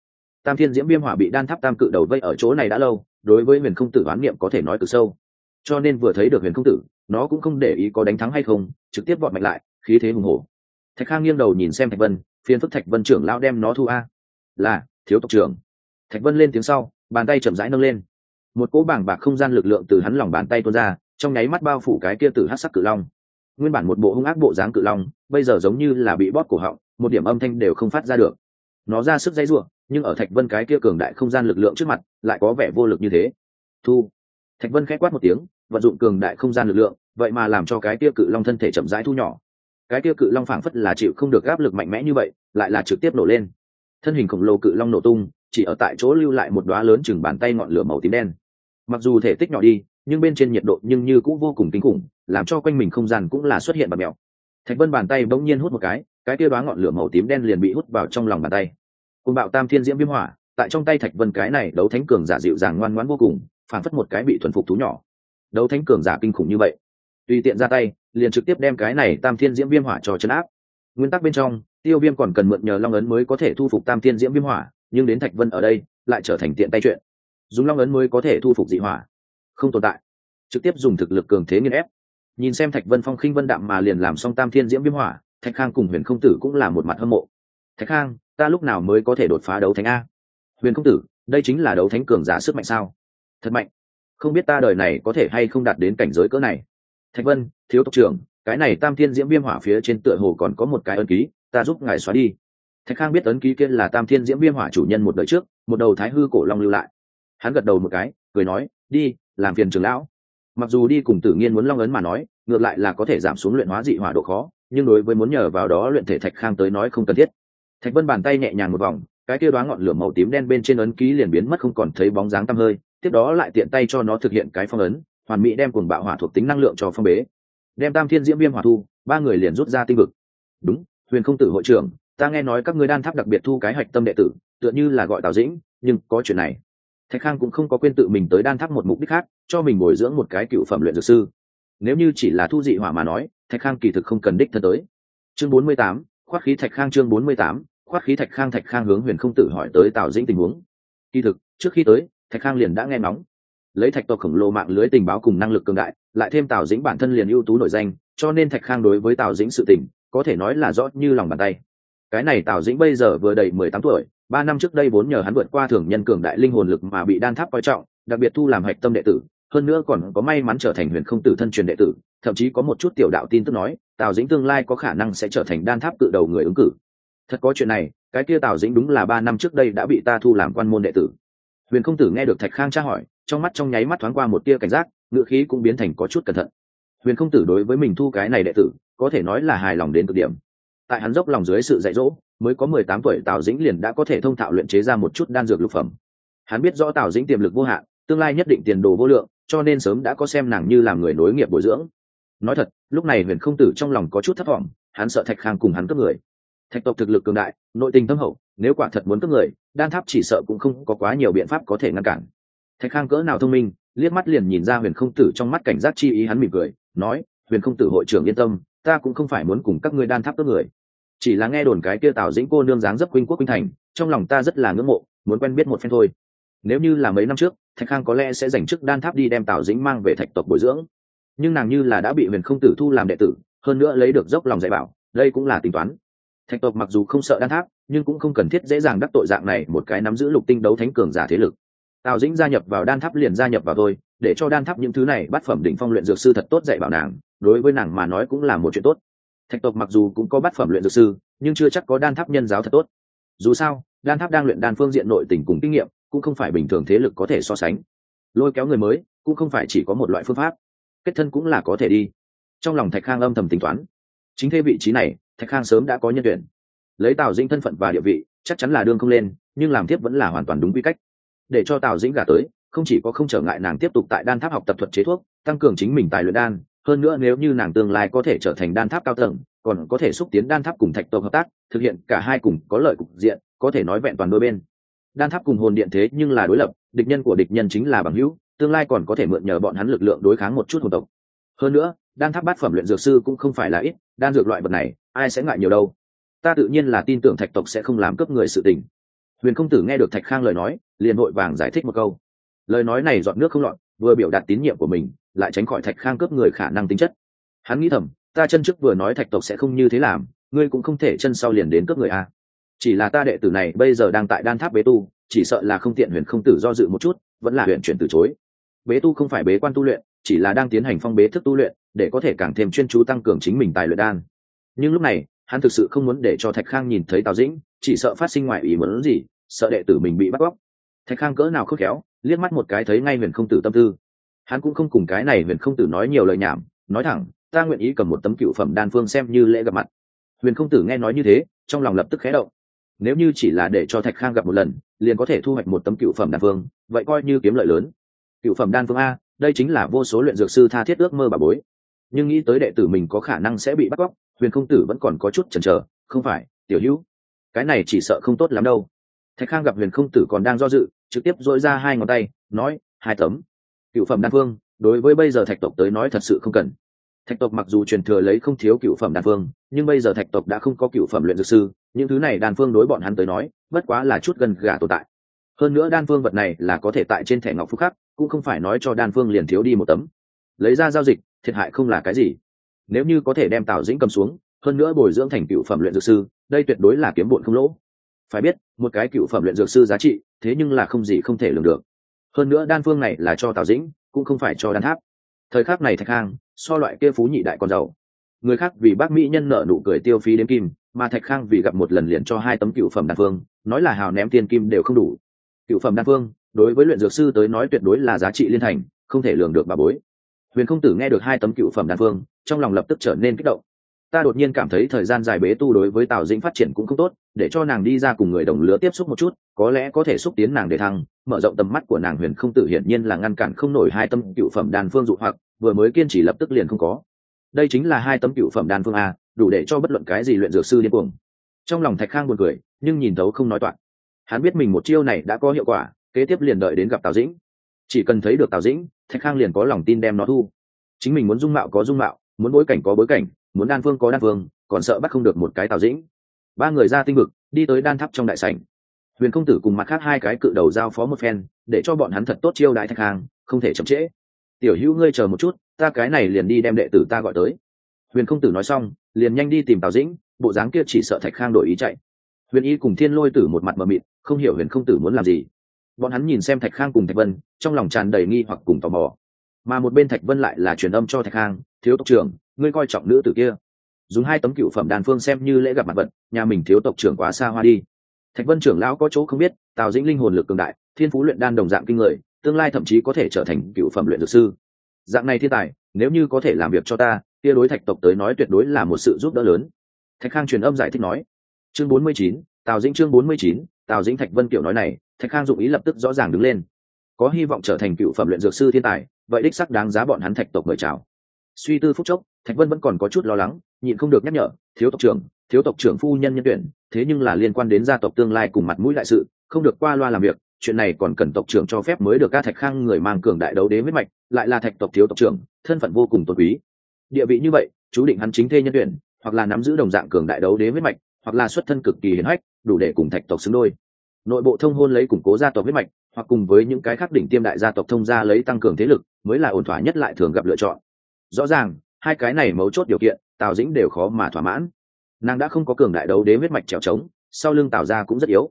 Tam thiên diễm viêm hỏa bị đan tháp tam cự đầu vây ở chỗ này đã lâu, đối với huyền không tử oán niệm có thể nói từ sâu. Cho nên vừa thấy được huyền không tử, nó cũng không để ý có đánh thắng hay không, trực tiếp vọt mạnh lại, khí thế hùng hổ. Thạch khang nghiêng đầu nhìn xem thạch vân phiên phức thạch vân trưởng lão đem nó thu a. Là thiếu tộc trưởng. Thạch vân lên tiếng sau, bàn tay chậm rãi nâng lên. Một cỗ bảng bạc không gian lực lượng từ hắn lòng bàn tay tuôn ra, trong nháy mắt bao phủ cái kia tử hát sắc cự long. Nguyên bản một bộ hung ác bộ dáng cự long, bây giờ giống như là bị bóp cổ họng, một điểm âm thanh đều không phát ra được. Nó ra sức dãy ruộng nhưng ở thạch vân cái kia cường đại không gian lực lượng trước mặt, lại có vẻ vô lực như thế. Thu. Thạch vân k h á quát một tiếng, vận dụng cường đại không gian lực lượng, vậy mà làm cho cái kia cự long thân thể chậm rãi thu nhỏ. Cái kia cự long phảng phất là chịu không được áp lực mạnh mẽ như vậy, lại là trực tiếp nổ lên thân hình khổng lồ cự long nổ tung, chỉ ở tại chỗ lưu lại một đoá lớn chừng bàn tay ngọn lửa màu tím đen. Mặc dù thể tích nhỏ đi, nhưng bên trên nhiệt độ nhưng như cũng vô cùng kinh khủng, làm cho quanh mình không gian cũng là xuất hiện bạt mèo. Thạch vân bàn tay bỗng nhiên hút một cái cái kia đoá ngọn lửa màu tím đen liền bị hút vào trong lòng bàn tay. Côn bạo tam thiên diễm viêm hỏa, tại trong tay thạch vân cái này đấu thánh cường giả dịu dàng ngoan ngoãn vô cùng, phản phất một cái bị thuần phục thú nhỏ. Đấu thánh cường giả kinh khủng như vậy. Tùy tiện ra tay, liền trực tiếp đem cái này tam thiên diễm viêm hỏa cho chấn áp. Nguyên tắc bên trong tiêu viêm còn cần mượn nhờ long ấn mới có thể thu phục tam thiên diễm viêm hỏa, nhưng đến thạch vân ở đây, lại trở thành tiện tay chuyện. Dùng long ấn mới có thể thu phục dị hỏa. Không tồn tại. Trực tiếp dùng thực lực cường thế nghiên ép. Nhìn xem thạch vân phong khinh vân đạm mà liền làm xong tam thiên diễm viêm hỏa, thạch khang cùng huyền không tử cũng là một mặt hâm mộ. Thạch khang, ta lúc nào mới có thể đột phá đấu thánh a? Huyền không tử, đây chính là đấu thánh cường giả sức mạnh sao? Thật mạnh. Không biết ta đời này có thể hay không đạt đến cảnh giới cỡ này? Thạch vân, thiếu tộc trưởng, cái này tam thiên diễm viêm hỏa phía trên tựa hồ còn có một cái ấn ký ta giúp ngài xóa đi. Thạch khang biết ấn ký kia là tam thiên diễm viêm hỏa chủ nhân một đời trước, một đầu thái hư cổ long lưu lại. Hắn gật đầu một cái, cười nói, đi, làm phiền trường lão. Mặc dù đi cùng tử nghiên muốn long ấn mà nói, ngược lại là có thể giảm xuống luyện hóa dị hỏa độ khó, nhưng đối với muốn nhờ vào đó luyện thể thạch khang tới nói không cần thiết. Thạch vân bàn tay nhẹ nhàng một vòng, cái kia đoá ngọn lửa màu tím đen bên trên ấn ký liền biến mất không còn thấy bóng dáng tăm hơi, tiếp đó lại tiện tay cho nó thực hiện cái phong ấn, hoàn mỹ đem cùng bạo hỏa thuộc tính năng lượng cho phong bế. Đem tam thiên diễm viêm hỏa thu, ba người liền rút ra tinh vực. Đúng huyền không tử hội trưởng, ta nghe nói các ngươi đan tháp đặc biệt thu cái hạch tâm đệ tử, tựa như là gọi tào dĩnh, nhưng có chuyện này. Thạch khang cũng không có quên tự mình tới đan tháp một mục đích khác, cho mình bồi dưỡng một cái cựu phẩm luyện dược sư. Nếu như chỉ là thu dị hỏa mà nói, thạch khang kỳ thực không cần đích thân tới. Chương bốn mươi tám khoát khí thạch khang chương bốn mươi tám khoát khí thạch khang thạch khang hướng huyền không tử hỏi tới tào dĩnh tình huống. Kỳ thực, trước khi tới, thạch khang liền đã nghe nóng lấy thạch tộc khổng lồ mạng lưới tình báo cùng năng lực cường đại, lại thêm tào dĩnh bản thân liền ưu tú nổi danh, cho nên thạch khang đối với tào dĩnh sự tình có thể nói là rõ như lòng bàn tay. Cái này tào dĩnh bây giờ vừa đầy mười tám tuổi, ba năm trước đây vốn nhờ hắn vượt qua thường nhân cường đại linh hồn lực mà bị đan tháp coi trọng, đặc biệt thu làm hạch tâm đệ tử, hơn nữa còn có may mắn trở thành huyền không tử thân truyền đệ tử, thậm chí có một chút tiểu đạo tin tức nói, tào dĩnh tương lai có khả năng sẽ trở thành đan tháp tự đầu người ứng cử. Thật có chuyện này, cái kia tào dĩnh đúng là ba năm trước đây đã bị ta thu làm quan môn đệ tử. Huyền không tử nghe được thạch khang tra hỏi, trong mắt trong nháy mắt thoáng qua một tia cảnh giác ngựa khí cũng biến thành có chút cẩn thận huyền không tử đối với mình thu cái này đệ tử, có thể nói là hài lòng đến cực điểm. Tại hắn dốc lòng dưới sự dạy dỗ, mới có mười tám tuổi tào dĩnh liền đã có thể thông thạo luyện chế ra một chút đan dược lục phẩm. Hắn biết rõ tào dĩnh tiềm lực vô hạn, tương lai nhất định tiền đồ vô lượng, cho nên sớm đã có xem nàng như làm người nối nghiệp bồi dưỡng. Nói thật, lúc này huyền không tử trong lòng có chút thất vọng, hắn sợ thạch khang cùng hắn cướp người. Thạch tộc thực lực cường đại, nội tình thâm hậu, nếu quả thật muốn cướp người, đan tháp chỉ sợ cũng không có quá nhiều biện pháp có thể ngăn cản. Thạch khang cỡ nào thông minh liếc mắt liền nhìn ra huyền không tử trong mắt cảnh giác chi ý hắn mỉm cười, nói, huyền không tử hội trưởng yên tâm, ta cũng không phải muốn cùng các ngươi đan tháp cướp người. Chỉ là nghe đồn cái kia tào dĩnh cô nương dáng dấp huynh quốc huynh thành, trong lòng ta rất là ngưỡng mộ, muốn quen biết một phen thôi. Nếu như là mấy năm trước, thạch khang có lẽ sẽ dành chức đan tháp đi đem tào dĩnh mang về thạch tộc bồi dưỡng. Nhưng nàng như là đã bị huyền không tử thu làm đệ tử, hơn nữa lấy được dốc lòng dạy bảo, đây cũng là tính toán. Thạch tộc mặc dù không sợ đan tháp, nhưng cũng không cần thiết dễ dàng đắc tội dạng này một cái nắm giữ lục tinh đấu thánh cường giả thế lực tào dĩnh gia nhập vào đan tháp liền gia nhập vào tôi để cho đan tháp những thứ này bắt phẩm đỉnh phong luyện dược sư thật tốt dạy bảo nàng, đối với nàng mà nói cũng là một chuyện tốt. Thạch tộc mặc dù cũng có bát phẩm luyện dược sư, nhưng chưa chắc có đan tháp nhân giáo thật tốt. Dù sao, đan tháp đang luyện đan phương diện nội tình cùng kinh nghiệm, cũng không phải bình thường thế lực có thể so sánh. Lôi kéo người mới, cũng không phải chỉ có một loại phương pháp. Kết thân cũng là có thể đi. Trong lòng thạch khang âm thầm tính toán. Chính thế vị trí này, thạch khang sớm đã có nhân tuyển. Lấy tào dĩnh thân phận và địa vị, chắc chắn là đương không lên, nhưng làm tiếp vẫn là hoàn toàn đúng quy cách để cho tào dĩnh gả tới, không chỉ có không trở ngại nàng tiếp tục tại đan tháp học tập thuật chế thuốc, tăng cường chính mình tài luyện đan, hơn nữa nếu như nàng tương lai có thể trở thành đan tháp cao tầng, còn có thể xúc tiến đan tháp cùng thạch tộc hợp tác, thực hiện cả hai cùng có lợi cục diện, có thể nói vẹn toàn đôi bên. Đan tháp cùng hồn điện thế nhưng là đối lập, địch nhân của địch nhân chính là bằng hữu, tương lai còn có thể mượn nhờ bọn hắn lực lượng đối kháng một chút hồn tộc. Hơn nữa, đan tháp bát phẩm luyện dược sư cũng không phải là ít, đan dược loại vật này, ai sẽ ngại nhiều đâu. Ta tự nhiên là tin tưởng thạch tộc sẽ không làm cướp người sự tình. Huyền công tử nghe được thạch khang lời nói liền vội vàng giải thích một câu. Lời nói này dọn nước không lọt, vừa biểu đạt tín nhiệm của mình, lại tránh khỏi thạch khang cướp người khả năng tính chất. Hắn nghĩ thầm, ta chân trước vừa nói thạch tộc sẽ không như thế làm, ngươi cũng không thể chân sau liền đến cướp người a. Chỉ là ta đệ tử này bây giờ đang tại đan tháp bế tu, chỉ sợ là không tiện huyền không tử do dự một chút, vẫn là huyện chuyển từ chối. Bế tu không phải bế quan tu luyện, chỉ là đang tiến hành phong bế thức tu luyện, để có thể càng thêm chuyên chú tăng cường chính mình tài luyện đan. Nhưng lúc này, hắn thực sự không muốn để cho thạch khang nhìn thấy tào dĩnh, chỉ sợ phát sinh ngoại ý muốn gì, sợ đệ tử mình bị bắt cóc thạch khang cỡ nào khớp khéo, liếc mắt một cái thấy ngay huyền không tử tâm tư. Hắn cũng không cùng cái này huyền không tử nói nhiều lời nhảm, nói thẳng, ta nguyện ý cầm một tấm cựu phẩm đan phương xem như lễ gặp mặt. Huyền không tử nghe nói như thế, trong lòng lập tức khé động. Nếu như chỉ là để cho thạch khang gặp một lần, liền có thể thu hoạch một tấm cựu phẩm đan phương, vậy coi như kiếm lợi lớn. Cựu phẩm đan phương a, đây chính là vô số luyện dược sư tha thiết ước mơ bà bối. Nhưng nghĩ tới đệ tử mình có khả năng sẽ bị bắt cóc, huyền không tử vẫn còn có chút chần chờ, không phải, tiểu hữu, cái này chỉ sợ không tốt lắm đâu thạch khang gặp huyền không tử còn đang do dự, trực tiếp dội ra hai ngón tay, nói, hai tấm. Cựu phẩm đan phương, đối với bây giờ thạch tộc tới nói thật sự không cần. Thạch tộc mặc dù truyền thừa lấy không thiếu cựu phẩm đan phương, nhưng bây giờ thạch tộc đã không có cựu phẩm luyện dược sư, những thứ này đan phương đối bọn hắn tới nói, bất quá là chút gần gà tồn tại. Hơn nữa đan phương vật này là có thể tại trên thẻ ngọc phúc khắc, cũng không phải nói cho đan phương liền thiếu đi một tấm. Lấy ra giao dịch, thiệt hại không là cái gì. Nếu như có thể đem tào dĩnh cầm xuống, hơn nữa bồi dưỡng thành cựu phẩm luyện dược sư, đây tuyệt đối là kiếm bụn không lỗ phải biết, một cái cựu phẩm luyện dược sư giá trị, thế nhưng là không gì không thể lường được. Hơn nữa đan phương này là cho tào dĩnh, cũng không phải cho đan tháp. Thời khắc này thạch khang, so loại kia phú nhị đại còn giàu. Người khác vì bác mỹ nhân nợ nụ cười tiêu phí đến kim, mà thạch khang vì gặp một lần liền cho hai tấm cựu phẩm đan phương, nói là hào ném tiền kim đều không đủ. Cựu phẩm đan phương, đối với luyện dược sư tới nói tuyệt đối là giá trị liên thành, không thể lường được bà bối. Huyền không tử nghe được hai tấm cựu phẩm đan phương, trong lòng lập tức trở nên kích động ta đột nhiên cảm thấy thời gian dài bế tu đối với tào dĩnh phát triển cũng không tốt, để cho nàng đi ra cùng người đồng lứa tiếp xúc một chút, có lẽ có thể xúc tiến nàng để thăng, mở rộng tầm mắt của nàng huyền không tử hiển nhiên là ngăn cản không nổi hai tấm cựu phẩm đàn phương dụ hoặc, vừa mới kiên trì lập tức liền không có. Đây chính là hai tấm cựu phẩm đàn phương a, đủ để cho bất luận cái gì luyện dược sư điên cuồng. Trong lòng thạch khang buồn cười, nhưng nhìn thấu không nói toạc. Hắn biết mình một chiêu này đã có hiệu quả, kế tiếp liền đợi đến gặp tào dĩnh. Chỉ cần thấy được tào dĩnh, thạch khang liền có lòng tin đem nó thu. Chính mình muốn dung mạo có dung mạo, muốn bối cảnh có bối cảnh muốn đan phương có đan phương, còn sợ bắt không được một cái tào dĩnh. Ba người ra tinh vực, đi tới đan tháp trong đại sảnh. Huyền công tử cùng mặt khác hai cái cự đầu giao phó một phen, để cho bọn hắn thật tốt chiêu đại thạch hàng, không thể chậm trễ. Tiểu hữu ngươi chờ một chút, ta cái này liền đi đem đệ tử ta gọi tới. Huyền công tử nói xong, liền nhanh đi tìm tào dĩnh, bộ dáng kia chỉ sợ thạch khang đổi ý chạy. Huyền y cùng thiên lôi tử một mặt mờ mịt, không hiểu huyền không tử muốn làm gì. Bọn hắn nhìn xem thạch khang cùng thạch vân, trong lòng tràn đầy nghi hoặc cùng tò mò. Mà một bên thạch vân lại là truyền âm cho thạch khang, thiếu tộc trưởng ngươi coi trọng nữ tử kia. Dùng hai tấm cựu phẩm đàn phương xem như lễ gặp mặt vật, nhà mình thiếu tộc trưởng quá xa hoa đi. Thạch vân trưởng lão có chỗ không biết, tào dĩnh linh hồn lực cường đại, thiên phú luyện đan đồng dạng kinh người, tương lai thậm chí có thể trở thành cựu phẩm luyện dược sư. Dạng này thiên tài, nếu như có thể làm việc cho ta, kia đối thạch tộc tới nói tuyệt đối là một sự giúp đỡ lớn. Thạch khang truyền âm giải thích nói, chương bốn mươi chín, tào dĩnh chương bốn mươi chín, tào dĩnh thạch vân kiểu nói này, thạch khang dụng ý lập tức rõ ràng đứng lên. Có hy vọng trở thành cựu phẩm luyện dược sư thiên tài, vậy đích sắc đáng giá bọn hắn thạch tộc mời chào suy tư phúc chốc, thạch vân vẫn còn có chút lo lắng, nhịn không được nhắc nhở, thiếu tộc trưởng, thiếu tộc trưởng phu nhân nhân tuyển, thế nhưng là liên quan đến gia tộc tương lai cùng mặt mũi đại sự, không được qua loa làm việc, chuyện này còn cần tộc trưởng cho phép mới được ca thạch khang người mang cường đại đấu đế huyết mạch, lại là thạch tộc thiếu tộc trưởng, thân phận vô cùng tôn quý. Địa vị như vậy, chú định hắn chính thê nhân tuyển, hoặc là nắm giữ đồng dạng cường đại đấu đế huyết mạch, hoặc là xuất thân cực kỳ hiển hách, đủ để cùng thạch tộc xứng đôi. Nội bộ thông hôn lấy củng cố gia tộc huyết mạch, hoặc cùng với những cái khác đỉnh tiêm đại gia tộc thông gia lấy tăng cường thế lực, mới là ổn thỏa nhất lại thường gặp lựa chọn rõ ràng, hai cái này mấu chốt điều kiện, tào dĩnh đều khó mà thỏa mãn. Nàng đã không có cường đại đấu đế huyết mạch trèo trống, sau lưng tào ra cũng rất yếu.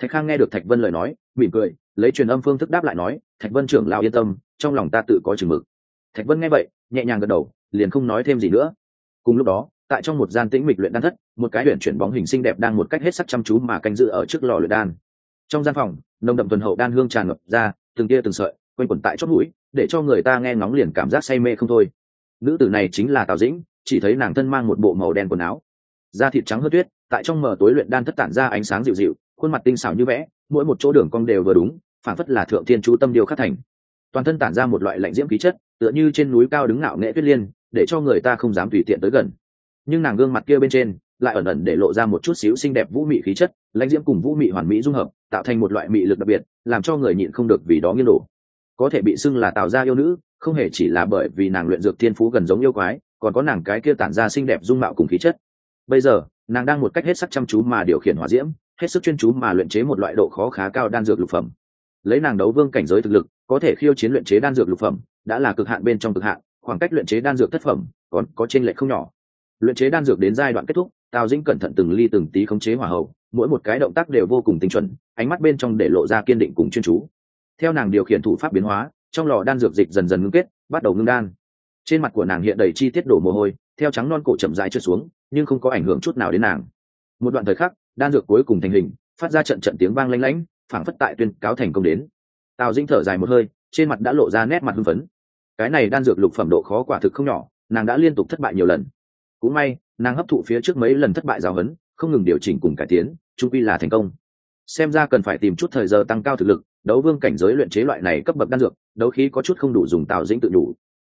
Thạch khang nghe được thạch vân lời nói, mỉm cười, lấy truyền âm phương thức đáp lại nói, thạch vân trưởng lao yên tâm, trong lòng ta tự có chừng mực. Thạch vân nghe vậy, nhẹ nhàng gật đầu, liền không nói thêm gì nữa. Cùng lúc đó, tại trong một gian tĩnh mịch luyện đan thất, một cái luyện chuyển bóng hình xinh đẹp đang một cách hết sắc chăm chú mà canh dự ở trước lò luyện đan. Trong gian phòng, nồng đậm tuần hậu đan hương tràn ngập ra, từng tia từng sợi, quanh quẩn tại chót mũi, để cho người ta nghe ngóng liền cảm giác say mê không thôi nữ tử này chính là tào dĩnh, chỉ thấy nàng thân mang một bộ màu đen quần áo. Da thịt trắng hơn tuyết, tại trong mờ tối luyện đan thất tản ra ánh sáng dịu dịu, khuôn mặt tinh xảo như vẽ, mỗi một chỗ đường cong đều vừa đúng phản phất là thượng thiên chú tâm điều khắc thành. Toàn thân tản ra một loại lạnh diễm khí chất, tựa như trên núi cao đứng ngạo nghệ tuyết liên, để cho người ta không dám tùy tiện tới gần. Nhưng nàng gương mặt kia bên trên, lại ẩn ẩn để lộ ra một chút xíu xinh đẹp vũ mị khí chất lãnh diễm cùng vũ mị hoàn mỹ dung hợp, tạo thành một loại mị lực đặc biệt, làm cho người nhịn không được vì đó nghiêng đổ. Có thể bị xưng là tạo ra yêu nữ không hề chỉ là bởi vì nàng luyện dược thiên phú gần giống yêu quái, còn có nàng cái kia tản ra xinh đẹp dung mạo cùng khí chất. Bây giờ, nàng đang một cách hết sức chăm chú mà điều khiển hỏa diễm, hết sức chuyên chú mà luyện chế một loại độ khó khá cao đan dược lục phẩm. Lấy nàng đấu vương cảnh giới thực lực, có thể khiêu chiến luyện chế đan dược lục phẩm, đã là cực hạn bên trong cực hạn, khoảng cách luyện chế đan dược thất phẩm, còn có trên lệch không nhỏ. Luyện chế đan dược đến giai đoạn kết thúc, tào dĩnh cẩn thận từng ly từng tí khống chế hỏa hậu mỗi một cái động tác đều vô cùng tinh chuẩn, ánh mắt bên trong để lộ ra kiên định cùng chuyên chú. Theo nàng điều khiển thủ pháp biến hóa trong lò đan dược dịch dần dần ngưng kết, bắt đầu ngưng đan. Trên mặt của nàng hiện đầy chi tiết đổ mồ hôi, theo trắng non cổ chậm rãi trượt xuống, nhưng không có ảnh hưởng chút nào đến nàng. Một đoạn thời khắc, đan dược cuối cùng thành hình, phát ra trận trận tiếng vang lanh lảnh, phảng phất tại tuyên cáo thành công đến. Tào Dinh thở dài một hơi, trên mặt đã lộ ra nét mặt hưng phấn. Cái này đan dược lục phẩm độ khó quả thực không nhỏ, nàng đã liên tục thất bại nhiều lần. Cũng may, nàng hấp thụ phía trước mấy lần thất bại giáo huấn, không ngừng điều chỉnh cùng cải tiến, trung quy là thành công xem ra cần phải tìm chút thời giờ tăng cao thực lực, đấu vương cảnh giới luyện chế loại này cấp bậc đan dược, đấu khí có chút không đủ dùng tào dĩnh tự đủ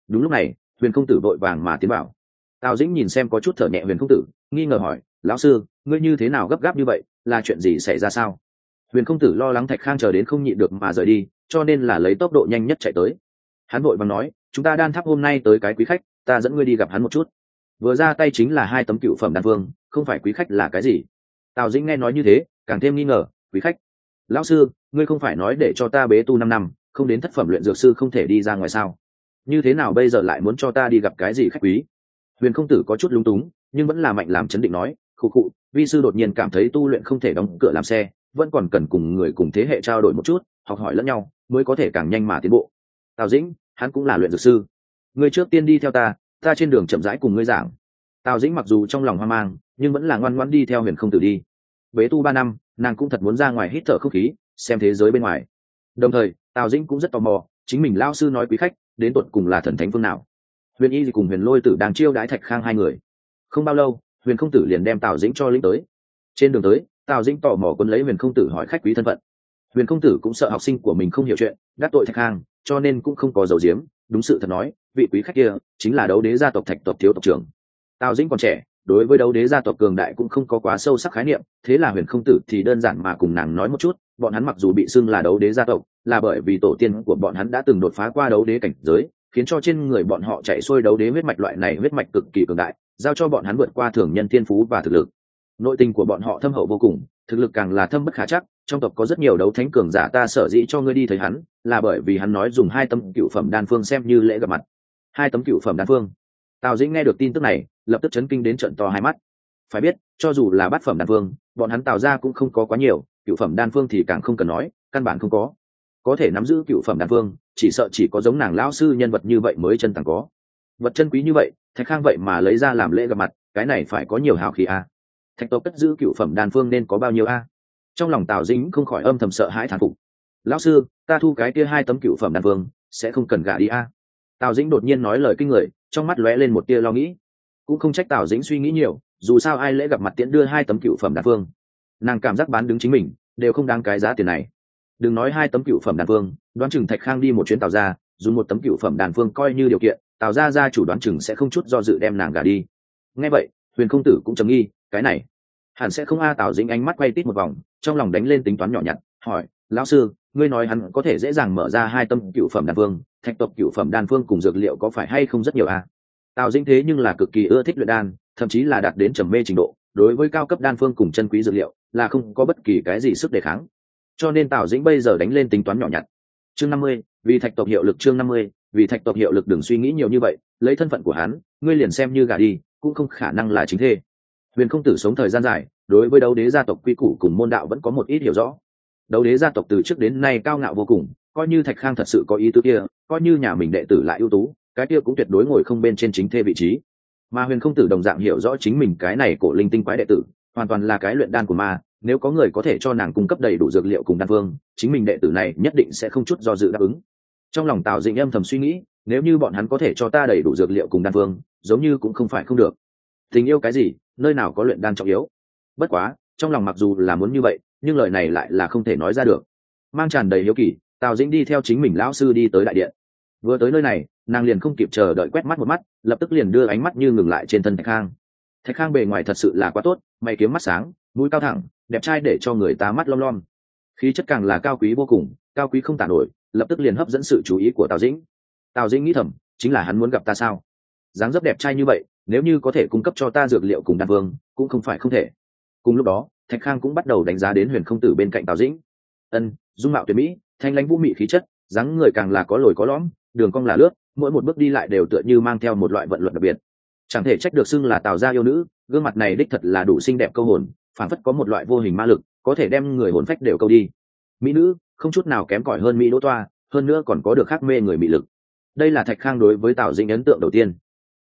đúng lúc này, huyền không tử vội vàng mà tiến bảo tào dĩnh nhìn xem có chút thở nhẹ huyền không tử, nghi ngờ hỏi, lão sư, ngươi như thế nào gấp gáp như vậy, là chuyện gì xảy ra sao? Huyền không tử lo lắng thạch khang chờ đến không nhịn được mà rời đi, cho nên là lấy tốc độ nhanh nhất chạy tới. Hắn vội vàng nói, chúng ta đan tháp hôm nay tới cái quý khách, ta dẫn ngươi đi gặp hắn một chút. Vừa ra tay chính là hai tấm cựu phẩm đan phương không phải quý khách là cái gì? Tào dĩnh nghe nói như thế, càng thêm nghi ngờ quý khách. Lão sư, ngươi không phải nói để cho ta bế tu năm năm, không đến thất phẩm luyện dược sư không thể đi ra ngoài sao? Như thế nào bây giờ lại muốn cho ta đi gặp cái gì khách quý? Huyền không tử có chút lúng túng, nhưng vẫn là mạnh làm chấn định nói, khụ khụ, vi sư đột nhiên cảm thấy tu luyện không thể đóng cửa làm xe, vẫn còn cần cùng người cùng thế hệ trao đổi một chút, học hỏi lẫn nhau, mới có thể càng nhanh mà tiến bộ. Tào dĩnh, hắn cũng là luyện dược sư. Ngươi trước tiên đi theo ta ta trên đường chậm rãi cùng ngươi giảng. Tào dĩnh mặc dù trong lòng hoang mang, nhưng vẫn là ngoan ngoãn đi theo huyền không tử đi. Bế tu ba năm nàng cũng thật muốn ra ngoài hít thở không khí, xem thế giới bên ngoài. Đồng thời, tào dĩnh cũng rất tò mò, chính mình lao sư nói quý khách, đến tột cùng là thần thánh phương nào? Huyền y thì cùng huyền lôi tử đang chiêu đái thạch khang hai người. Không bao lâu, huyền không tử liền đem tào dĩnh cho lĩnh tới. Trên đường tới, tào dĩnh tò mò quân lấy huyền không tử hỏi khách quý thân phận. Huyền không tử cũng sợ học sinh của mình không hiểu chuyện, đắc tội thạch khang, cho nên cũng không có dầu diếm đúng sự thật nói, vị quý khách kia chính là đấu đế gia tộc thạch tộc thiếu tộc trưởng. Tào dĩnh còn trẻ đối với đấu đế gia tộc cường đại cũng không có quá sâu sắc khái niệm, thế là huyền không tử thì đơn giản mà cùng nàng nói một chút, bọn hắn mặc dù bị xưng là đấu đế gia tộc, là bởi vì tổ tiên của bọn hắn đã từng đột phá qua đấu đế cảnh giới, khiến cho trên người bọn họ chạy xuôi đấu đế huyết mạch loại này huyết mạch cực kỳ cường đại, giao cho bọn hắn vượt qua thường nhân thiên phú và thực lực. Nội tình của bọn họ thâm hậu vô cùng, thực lực càng là thâm bất khả chắc, trong tộc có rất nhiều đấu thánh cường giả ta sở dĩ cho ngươi đi thấy hắn, là bởi vì hắn nói dùng hai tấm cựu phẩm đan phương xem như lễ gặp mặt. Hai tấm cựu phẩm đan phương tào dĩnh nghe được tin tức này, lập tức chấn kinh đến trận to hai mắt. Phải biết, cho dù là bát phẩm đan phương bọn hắn tạo ra cũng không có quá nhiều, cựu phẩm đan phương thì càng không cần nói, căn bản không có. Có thể nắm giữ cựu phẩm đan phương chỉ sợ chỉ có giống nàng lão sư nhân vật như vậy mới chân tàng có. Vật chân quý như vậy, thạch khang vậy mà lấy ra làm lễ gặp mặt, cái này phải có nhiều hào khí a. Thạch tộc cất giữ cựu phẩm đan phương nên có bao nhiêu a? Trong lòng tào dính không khỏi âm thầm sợ hãi thán phục. Lão sư, ta thu cái kia hai tấm cựu phẩm đan phương sẽ không cần gả đi a? Tào dĩnh đột nhiên nói lời kinh người trong mắt lóe lên một tia lo nghĩ. Cũng không trách tào dĩnh suy nghĩ nhiều, dù sao ai lễ gặp mặt tiễn đưa hai tấm cựu phẩm đan phương nàng cảm giác bán đứng chính mình, đều không đáng cái giá tiền này. Đừng nói hai tấm cựu phẩm đan phương đoán chừng thạch khang đi một chuyến tào ra, dùng một tấm cựu phẩm đàn phương coi như điều kiện, tào ra ra chủ đoán chừng sẽ không chút do dự đem nàng gả đi. Nghe vậy, huyền công tử cũng chấm nghi, cái này, hẳn sẽ không a tào dính ánh mắt quay tít một vòng, trong lòng đánh lên tính toán nhỏ nhặt, hỏi, lão sư, ngươi nói hắn có thể dễ dàng mở ra hai tâm cựu phẩm đan phương thạch tộc cựu phẩm đan phương cùng dược liệu có phải hay không rất nhiều à? tào dĩnh thế nhưng là cực kỳ ưa thích luyện đan, thậm chí là đạt đến trầm mê trình độ, đối với cao cấp đan phương cùng chân quý dược liệu là không có bất kỳ cái gì sức đề kháng. Cho nên tào dĩnh bây giờ đánh lên tính toán nhỏ nhặt. Chương năm mươi, vì thạch tộc hiệu lực chương năm mươi, vì thạch tộc hiệu lực đừng suy nghĩ nhiều như vậy, lấy thân phận của hắn, ngươi liền xem như gà đi, cũng không khả năng là chính thê. Huyền không tử sống thời gian dài, đối với đấu đế gia tộc quy củ cùng môn đạo vẫn có một ít hiểu rõ. Đấu đế gia tộc từ trước đến nay cao ngạo vô cùng, coi như thạch khang thật sự có ý tứ kia coi như nhà mình đệ tử lại ưu tú, cái kia cũng tuyệt đối ngồi không bên trên chính thê vị trí. Mà huyền không tử đồng dạng hiểu rõ chính mình cái này cổ linh tinh quái đệ tử, hoàn toàn là cái luyện đan của ma, nếu có người có thể cho nàng cung cấp đầy đủ dược liệu cùng đan phương, chính mình đệ tử này nhất định sẽ không chút do dự đáp ứng. Trong lòng tào dĩnh âm thầm suy nghĩ, nếu như bọn hắn có thể cho ta đầy đủ dược liệu cùng đan phương, giống như cũng không phải không được. Tình yêu cái gì, nơi nào có luyện đan trọng yếu? Bất quá, trong lòng mặc dù là muốn như vậy, nhưng lời này lại là không thể nói ra được. Mang tràn đầy hiếu kỳ, tào dĩnh đi theo chính mình lão sư đi tới đại điện vừa tới nơi này, nàng liền không kịp chờ đợi quét mắt một mắt, lập tức liền đưa ánh mắt như ngừng lại trên thân thạch khang. Thạch khang bề ngoài thật sự là quá tốt, mày kiếm mắt sáng, mũi cao thẳng, đẹp trai để cho người ta mắt lom lom. Khí chất càng là cao quý vô cùng, cao quý không tả nổi, lập tức liền hấp dẫn sự chú ý của tào dĩnh. Tào dĩnh nghĩ thầm, chính là hắn muốn gặp ta sao? Dáng dấp đẹp trai như vậy, nếu như có thể cung cấp cho ta dược liệu cùng đan vương, cũng không phải không thể. Cùng lúc đó, thạch khang cũng bắt đầu đánh giá đến huyền không tử bên cạnh tào dĩnh. Ân, dung mạo tuyệt mỹ, thanh lãnh vũ mị khí chất, dáng người càng là có lồi có lõm đường cong là lướt, mỗi một bước đi lại đều tựa như mang theo một loại vận luật đặc biệt. Chẳng thể trách được xưng là tào gia yêu nữ, gương mặt này đích thật là đủ xinh đẹp câu hồn phản phất có một loại vô hình ma lực, có thể đem người hồn phách đều câu đi. Mỹ nữ, không chút nào kém cỏi hơn mỹ đỗ toa, hơn nữa còn có được khác mê người mỹ lực. Đây là thạch khang đối với tào dĩnh ấn tượng đầu tiên.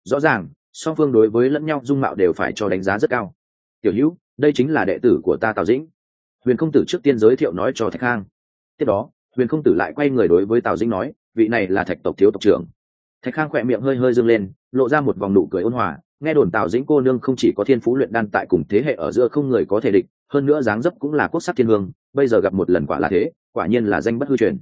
Rõ ràng, song phương đối với lẫn nhau dung mạo đều phải cho đánh giá rất cao. Tiểu hữu, đây chính là đệ tử của ta tào dĩnh. Huyền công tử trước tiên giới thiệu nói cho thạch khang. Tiếp đó, huyền công tử lại quay người đối với tào dĩnh nói vị này là thạch tộc thiếu tộc trưởng. Thạch khang khỏe miệng hơi hơi dâng lên, lộ ra một vòng nụ cười ôn hòa, nghe đồn tào dĩnh cô nương không chỉ có thiên phú luyện đan tại cùng thế hệ ở giữa không người có thể địch, hơn nữa dáng dấp cũng là quốc sắc thiên hương bây giờ gặp một lần quả là thế, quả nhiên là danh bất hư truyền.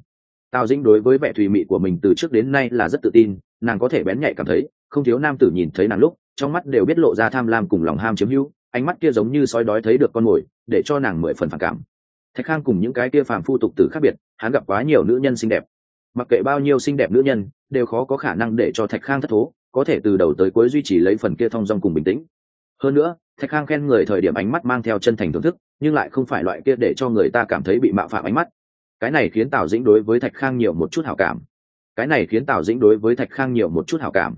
Tào dĩnh đối với vẻ thùy mị của mình từ trước đến nay là rất tự tin, nàng có thể bén nhạy cảm thấy, không thiếu nam tử nhìn thấy nàng lúc, trong mắt đều biết lộ ra tham lam cùng lòng ham chiếm hữu, ánh mắt kia giống như sói đói thấy được con mồi, để cho nàng mười phần phản cảm. Thạch khang cùng những cái kia phàm phu tục tử khác biệt, hắn gặp quá nhiều nữ nhân xinh đẹp mặc kệ bao nhiêu xinh đẹp nữ nhân, đều khó có khả năng để cho thạch khang thất thố, có thể từ đầu tới cuối duy trì lấy phần kia thong dong cùng bình tĩnh. Hơn nữa, thạch khang khen người thời điểm ánh mắt mang theo chân thành thưởng thức, nhưng lại không phải loại kia để cho người ta cảm thấy bị mạo phạm ánh mắt. Cái này khiến tào dĩnh đối với thạch khang nhiều một chút hảo cảm. Cái này khiến tào dĩnh đối với thạch khang nhiều một chút hảo cảm.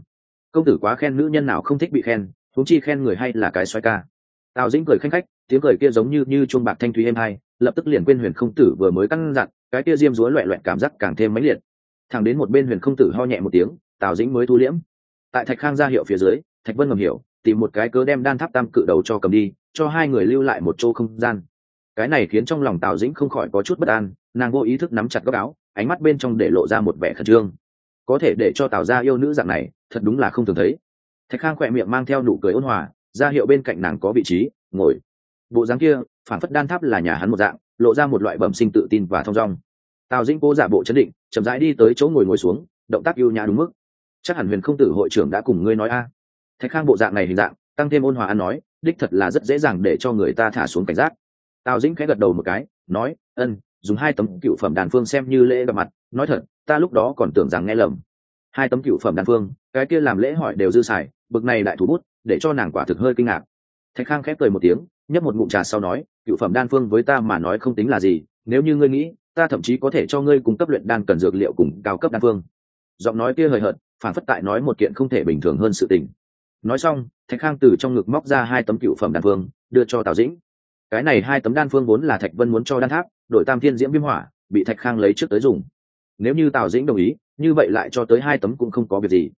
Công tử quá khen nữ nhân nào không thích bị khen thúng chi khen người hay là cái xoay ca tào dĩnh cười khanh khách, tiếng cười kia giống như như chuông bạc thanh thúy êm hai, lập tức liền quên huyền không tử vừa mới căn dặn, cái kia diêm rúa loẹ loẹt cảm giác càng thêm mãnh liệt. Thẳng đến một bên huyền không tử ho nhẹ một tiếng, tào dĩnh mới thu liễm. Tại thạch khang ra hiệu phía dưới, thạch vân ngầm hiểu, tìm một cái cớ đem đan tháp tam cự đầu cho cầm đi, cho hai người lưu lại một chỗ không gian. Cái này khiến trong lòng tào dĩnh không khỏi có chút bất an, nàng vô ý thức nắm chặt góc áo, ánh mắt bên trong để lộ ra một vẻ khẩn trương. Có thể để cho tào ra yêu nữ dạng này, thật đúng là không thường thấy. Thạch khang khỏe miệng mang theo nụ cười ôn hòa ra hiệu bên cạnh nàng có vị trí, ngồi. Bộ dáng kia, phản phất đan tháp là nhà hắn một dạng, lộ ra một loại bẩm sinh tự tin và thong dong. Tào dĩnh cố giả bộ chấn định, chậm rãi đi tới chỗ ngồi ngồi xuống, động tác yêu nhã đúng mức. Chắc hẳn huyền không tử hội trưởng đã cùng ngươi nói a. Thạch khang bộ dạng này hình dạng, tăng thêm ôn hòa ăn nói, đích thật là rất dễ dàng để cho người ta thả xuống cảnh giác. Tào dĩnh khẽ gật đầu một cái, nói, ân, dùng hai tấm cựu phẩm đàn phương xem như lễ gặp mặt, nói thật, ta lúc đó còn tưởng rằng nghe lầm. Hai tấm cựu phẩm đàn phương, cái kia làm lễ hỏi đều dư xài, bực này lại thủ bút để cho nàng quả thực hơi kinh ngạc. Thạch khang khép cười một tiếng, nhấp một ngụm trà sau nói, cựu phẩm đan phương với ta mà nói không tính là gì, nếu như ngươi nghĩ, ta thậm chí có thể cho ngươi cung cấp luyện đan cần dược liệu cùng cao cấp đan phương. Giọng nói kia hời hợt, phản phất tại nói một kiện không thể bình thường hơn sự tình. Nói xong, thạch khang từ trong ngực móc ra hai tấm cựu phẩm đan phương, đưa cho tào dĩnh. Cái này hai tấm đan phương vốn là thạch vân muốn cho đan tháp đội tam thiên diễm viêm hỏa, bị thạch khang lấy trước tới dùng. Nếu như tào dĩnh đồng ý, như vậy lại cho tới hai tấm cũng không có việc gì